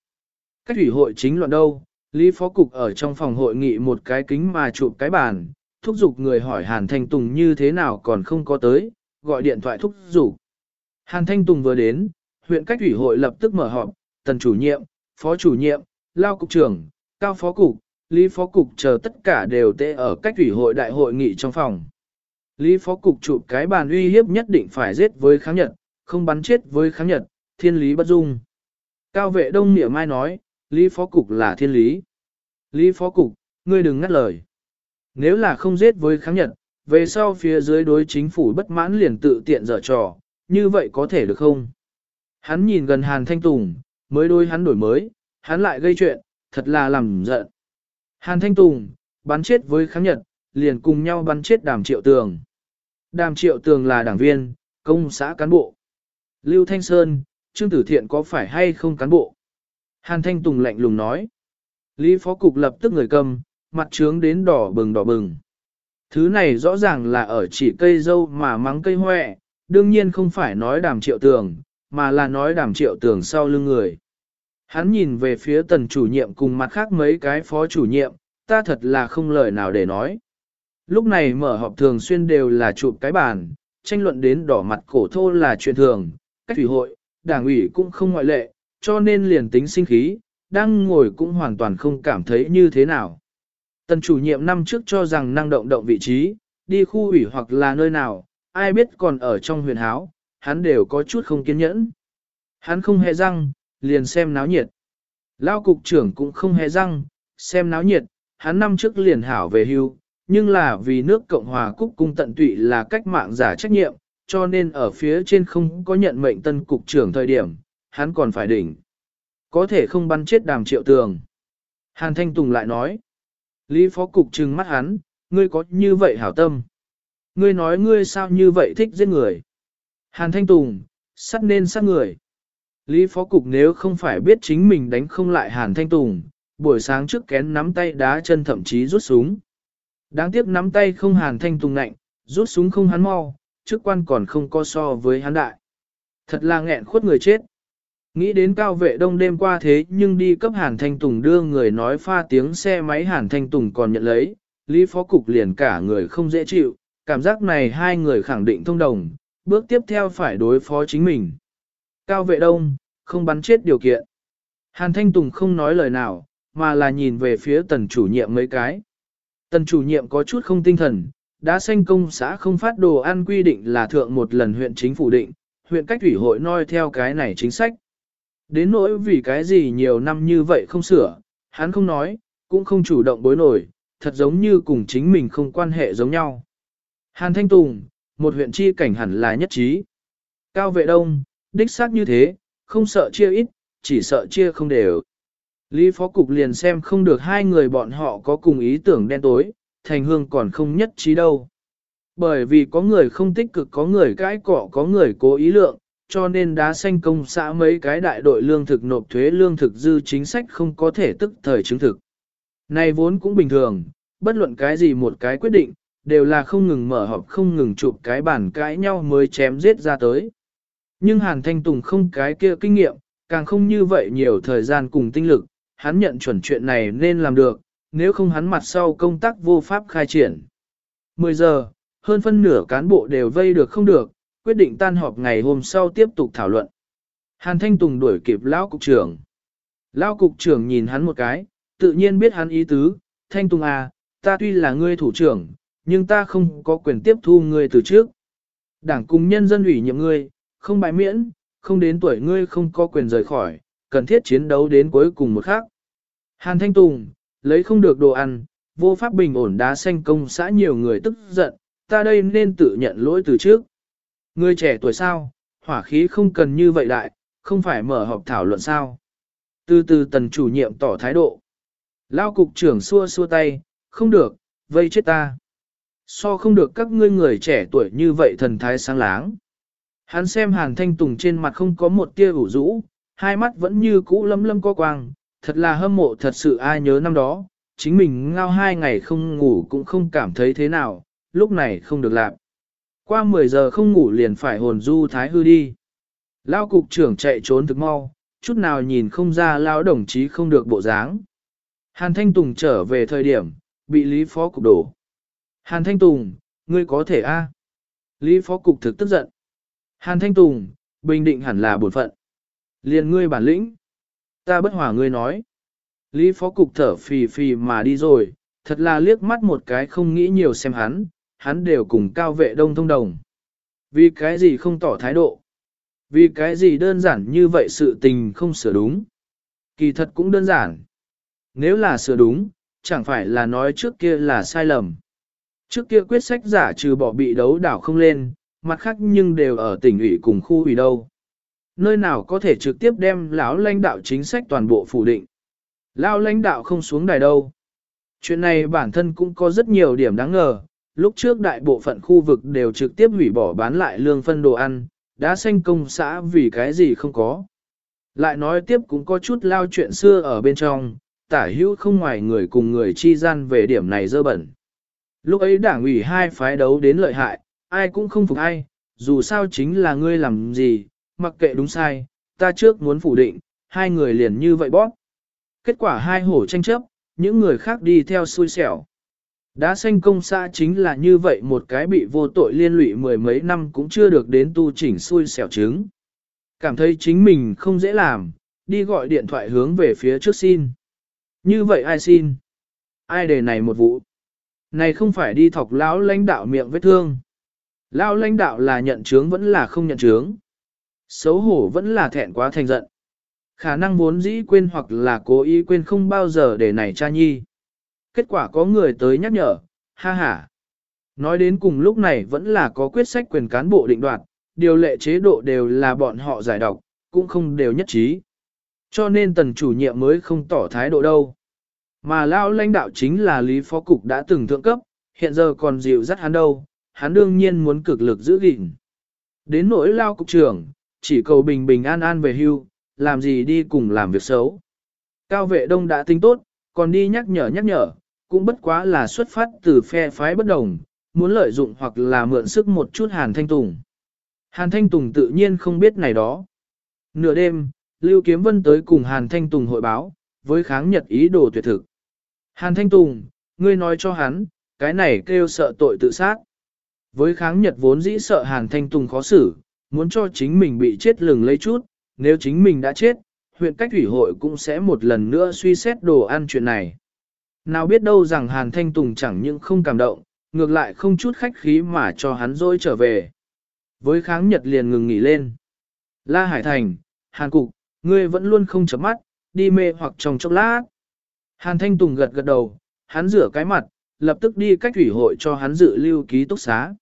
Cách thủy hội chính luận đâu, Lý Phó Cục ở trong phòng hội nghị một cái kính mà chụp cái bàn, thúc giục người hỏi Hàn Thanh Tùng như thế nào còn không có tới, gọi điện thoại thúc giục. Hàn Thanh Tùng vừa đến, huyện cách ủy hội lập tức mở họp, tần chủ nhiệm, phó chủ nhiệm, lao cục trưởng, cao phó cục, Lý Phó Cục chờ tất cả đều tê ở cách ủy hội đại hội nghị trong phòng. Lý Phó Cục chụp cái bàn uy hiếp nhất định phải giết với kháng nhật, không bắn chết với kháng nhật, thiên lý bất dung. Cao vệ đông nghĩa mai nói, Lý Phó Cục là thiên lý. Lý Phó Cục, ngươi đừng ngắt lời. Nếu là không giết với kháng nhật, về sau phía dưới đối chính phủ bất mãn liền tự tiện dở trò, như vậy có thể được không? Hắn nhìn gần Hàn Thanh Tùng, mới đôi hắn đổi mới, hắn lại gây chuyện, thật là làm giận. Hàn Thanh Tùng, bắn chết với kháng nhật, liền cùng nhau bắn chết đàm triệu tường. Đàm triệu tường là đảng viên, công xã cán bộ. Lưu Thanh Sơn, Trương Tử Thiện có phải hay không cán bộ? Hàn Thanh Tùng lạnh lùng nói. Lý Phó Cục lập tức người cầm, mặt trướng đến đỏ bừng đỏ bừng. Thứ này rõ ràng là ở chỉ cây dâu mà mắng cây hoẹ, đương nhiên không phải nói đàm triệu tường, mà là nói đàm triệu tường sau lưng người. Hắn nhìn về phía tần chủ nhiệm cùng mặt khác mấy cái phó chủ nhiệm, ta thật là không lời nào để nói. Lúc này mở họp thường xuyên đều là chụp cái bàn, tranh luận đến đỏ mặt cổ thô là chuyện thường, cách thủy hội, đảng ủy cũng không ngoại lệ, cho nên liền tính sinh khí, đang ngồi cũng hoàn toàn không cảm thấy như thế nào. Tần chủ nhiệm năm trước cho rằng năng động động vị trí, đi khu ủy hoặc là nơi nào, ai biết còn ở trong huyền háo, hắn đều có chút không kiên nhẫn. Hắn không hề răng, liền xem náo nhiệt. Lao cục trưởng cũng không hề răng, xem náo nhiệt, hắn năm trước liền hảo về hưu, nhưng là vì nước Cộng hòa Cúc cung tận tụy là cách mạng giả trách nhiệm, cho nên ở phía trên không có nhận mệnh tân cục trưởng thời điểm, hắn còn phải đỉnh. Có thể không bắn chết đàm triệu tường. Hàn Thanh Tùng lại nói, Lý Phó Cục trừng mắt hắn, ngươi có như vậy hảo tâm. Ngươi nói ngươi sao như vậy thích giết người. Hàn Thanh Tùng, sắt nên sát người. Lý Phó Cục nếu không phải biết chính mình đánh không lại Hàn Thanh Tùng, buổi sáng trước kén nắm tay đá chân thậm chí rút súng. Đáng tiếc nắm tay không hàn thanh tùng nạnh, rút súng không hắn mau, chức quan còn không co so với hắn đại. Thật là nghẹn khuất người chết. Nghĩ đến cao vệ đông đêm qua thế nhưng đi cấp Hàn Thanh Tùng đưa người nói pha tiếng xe máy Hàn Thanh Tùng còn nhận lấy, Lý Phó Cục liền cả người không dễ chịu, cảm giác này hai người khẳng định thông đồng, bước tiếp theo phải đối phó chính mình. Cao vệ đông, không bắn chết điều kiện. Hàn Thanh Tùng không nói lời nào, mà là nhìn về phía tần chủ nhiệm mấy cái. Tần chủ nhiệm có chút không tinh thần, đã xanh công xã không phát đồ ăn quy định là thượng một lần huyện chính phủ định, huyện cách thủy hội noi theo cái này chính sách. Đến nỗi vì cái gì nhiều năm như vậy không sửa, hắn không nói, cũng không chủ động bối nổi, thật giống như cùng chính mình không quan hệ giống nhau. Hàn Thanh Tùng, một huyện chi cảnh hẳn là nhất trí. Cao vệ đông, đích xác như thế, không sợ chia ít, chỉ sợ chia không đều. Lý Phó Cục liền xem không được hai người bọn họ có cùng ý tưởng đen tối, thành hương còn không nhất trí đâu. Bởi vì có người không tích cực có người cãi cọ có người cố ý lượng, cho nên đá xanh công xã mấy cái đại đội lương thực nộp thuế lương thực dư chính sách không có thể tức thời chứng thực. Này vốn cũng bình thường, bất luận cái gì một cái quyết định, đều là không ngừng mở họp không ngừng chụp cái bản cãi nhau mới chém giết ra tới. Nhưng Hàn Thanh Tùng không cái kia kinh nghiệm, càng không như vậy nhiều thời gian cùng tinh lực, hắn nhận chuẩn chuyện này nên làm được, nếu không hắn mặt sau công tác vô pháp khai triển. 10 giờ, hơn phân nửa cán bộ đều vây được không được, quyết định tan họp ngày hôm sau tiếp tục thảo luận. Hàn Thanh Tùng đuổi kịp Lão Cục trưởng. Lão Cục trưởng nhìn hắn một cái, tự nhiên biết hắn ý tứ, Thanh Tùng à, ta tuy là ngươi thủ trưởng, nhưng ta không có quyền tiếp thu ngươi từ trước. Đảng cùng nhân dân ủy nhiệm ngươi, không bại miễn, không đến tuổi ngươi không có quyền rời khỏi, cần thiết chiến đấu đến cuối cùng một khắc. Hàn Thanh Tùng, lấy không được đồ ăn, vô pháp bình ổn đá xanh công xã nhiều người tức giận, ta đây nên tự nhận lỗi từ trước. Người trẻ tuổi sao, hỏa khí không cần như vậy đại, không phải mở họp thảo luận sao. Từ từ tần chủ nhiệm tỏ thái độ. Lao cục trưởng xua xua tay, không được, vây chết ta. So không được các ngươi người trẻ tuổi như vậy thần thái sáng láng. Hắn xem hàn thanh tùng trên mặt không có một tia ủ rũ, hai mắt vẫn như cũ lấm lấm có quang, thật là hâm mộ thật sự ai nhớ năm đó, chính mình ngao hai ngày không ngủ cũng không cảm thấy thế nào, lúc này không được làm. Qua 10 giờ không ngủ liền phải hồn du thái hư đi. Lao cục trưởng chạy trốn thực mau, chút nào nhìn không ra lao đồng chí không được bộ dáng. Hàn Thanh Tùng trở về thời điểm, bị Lý Phó Cục đổ. Hàn Thanh Tùng, ngươi có thể a? Lý Phó Cục thực tức giận. Hàn Thanh Tùng, bình định hẳn là bổn phận. Liền ngươi bản lĩnh. Ta bất hòa ngươi nói. Lý Phó Cục thở phì phì mà đi rồi, thật là liếc mắt một cái không nghĩ nhiều xem hắn, hắn đều cùng cao vệ đông thông đồng. Vì cái gì không tỏ thái độ? Vì cái gì đơn giản như vậy sự tình không sửa đúng? Kỳ thật cũng đơn giản. Nếu là sửa đúng, chẳng phải là nói trước kia là sai lầm. Trước kia quyết sách giả trừ bỏ bị đấu đảo không lên, mặt khác nhưng đều ở tỉnh ủy cùng khu ủy đâu. Nơi nào có thể trực tiếp đem lão lãnh đạo chính sách toàn bộ phủ định. Lão lãnh đạo không xuống đài đâu. Chuyện này bản thân cũng có rất nhiều điểm đáng ngờ, lúc trước đại bộ phận khu vực đều trực tiếp hủy bỏ bán lại lương phân đồ ăn, đã xanh công xã vì cái gì không có. Lại nói tiếp cũng có chút lao chuyện xưa ở bên trong, tả hữu không ngoài người cùng người chi gian về điểm này dơ bẩn. Lúc ấy đảng ủy hai phái đấu đến lợi hại, ai cũng không phục ai, dù sao chính là ngươi làm gì, mặc kệ đúng sai, ta trước muốn phủ định, hai người liền như vậy bóp. Kết quả hai hổ tranh chấp, những người khác đi theo xui xẻo. Đá xanh công xã chính là như vậy một cái bị vô tội liên lụy mười mấy năm cũng chưa được đến tu chỉnh xui xẻo trứng Cảm thấy chính mình không dễ làm, đi gọi điện thoại hướng về phía trước xin. Như vậy ai xin? Ai đề này một vụ? Này không phải đi thọc lão lãnh đạo miệng vết thương. Lão lãnh đạo là nhận chướng vẫn là không nhận chướng. Xấu hổ vẫn là thẹn quá thành giận. Khả năng vốn dĩ quên hoặc là cố ý quên không bao giờ để này cha nhi. Kết quả có người tới nhắc nhở, ha ha. Nói đến cùng lúc này vẫn là có quyết sách quyền cán bộ định đoạt, điều lệ chế độ đều là bọn họ giải độc, cũng không đều nhất trí. Cho nên tần chủ nhiệm mới không tỏ thái độ đâu. Mà lao lãnh đạo chính là Lý Phó Cục đã từng thượng cấp, hiện giờ còn dịu dắt hắn đâu, hắn đương nhiên muốn cực lực giữ gìn. Đến nỗi lao cục trưởng, chỉ cầu bình bình an an về hưu, làm gì đi cùng làm việc xấu. Cao vệ đông đã tính tốt, còn đi nhắc nhở nhắc nhở, cũng bất quá là xuất phát từ phe phái bất đồng, muốn lợi dụng hoặc là mượn sức một chút Hàn Thanh Tùng. Hàn Thanh Tùng tự nhiên không biết này đó. Nửa đêm, Lưu Kiếm Vân tới cùng Hàn Thanh Tùng hội báo, với kháng nhật ý đồ tuyệt thực. Hàn Thanh Tùng, ngươi nói cho hắn, cái này kêu sợ tội tự sát. Với kháng nhật vốn dĩ sợ Hàn Thanh Tùng khó xử, muốn cho chính mình bị chết lừng lấy chút, nếu chính mình đã chết, huyện cách thủy hội cũng sẽ một lần nữa suy xét đồ ăn chuyện này. Nào biết đâu rằng Hàn Thanh Tùng chẳng những không cảm động, ngược lại không chút khách khí mà cho hắn dối trở về. Với kháng nhật liền ngừng nghỉ lên. La Hải Thành, Hàn Cục, ngươi vẫn luôn không chấm mắt, đi mê hoặc trong chốc lát. Hàn Thanh Tùng gật gật đầu, hắn rửa cái mặt, lập tức đi cách thủy hội cho hắn dự lưu ký túc xá.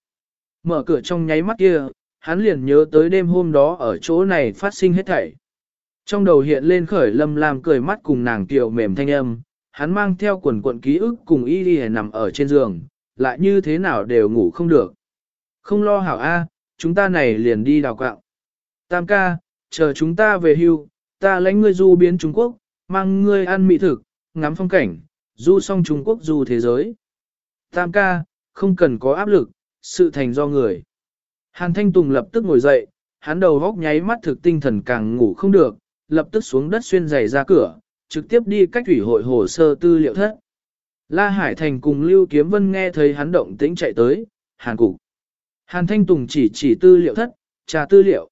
Mở cửa trong nháy mắt kia, hắn liền nhớ tới đêm hôm đó ở chỗ này phát sinh hết thảy. Trong đầu hiện lên khởi lâm lam cười mắt cùng nàng tiểu mềm thanh âm, hắn mang theo quần quận ký ức cùng y đi nằm ở trên giường, lại như thế nào đều ngủ không được. Không lo hảo A, chúng ta này liền đi đào quạng. Tam ca, chờ chúng ta về hưu, ta lãnh ngươi du biến Trung Quốc, mang ngươi ăn mỹ thực, ngắm phong cảnh, du xong Trung Quốc du thế giới. Tam ca, không cần có áp lực, sự thành do người. Hàn Thanh Tùng lập tức ngồi dậy, hắn đầu góc nháy mắt thực tinh thần càng ngủ không được, lập tức xuống đất xuyên giày ra cửa, trực tiếp đi cách thủy hội hồ sơ tư liệu thất. La Hải Thành cùng Lưu Kiếm Vân nghe thấy hắn động tĩnh chạy tới, Hàn Cục. Hàn Thanh Tùng chỉ chỉ tư liệu thất, trà tư liệu.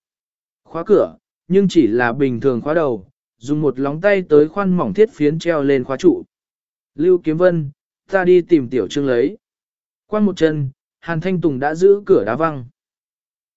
Khóa cửa, nhưng chỉ là bình thường khóa đầu, dùng một lóng tay tới khoan mỏng thiết phiến treo lên khóa trụ. Lưu Kiếm Vân, ta đi tìm tiểu trương lấy. Quan một chân, Hàn Thanh Tùng đã giữ cửa đá văng.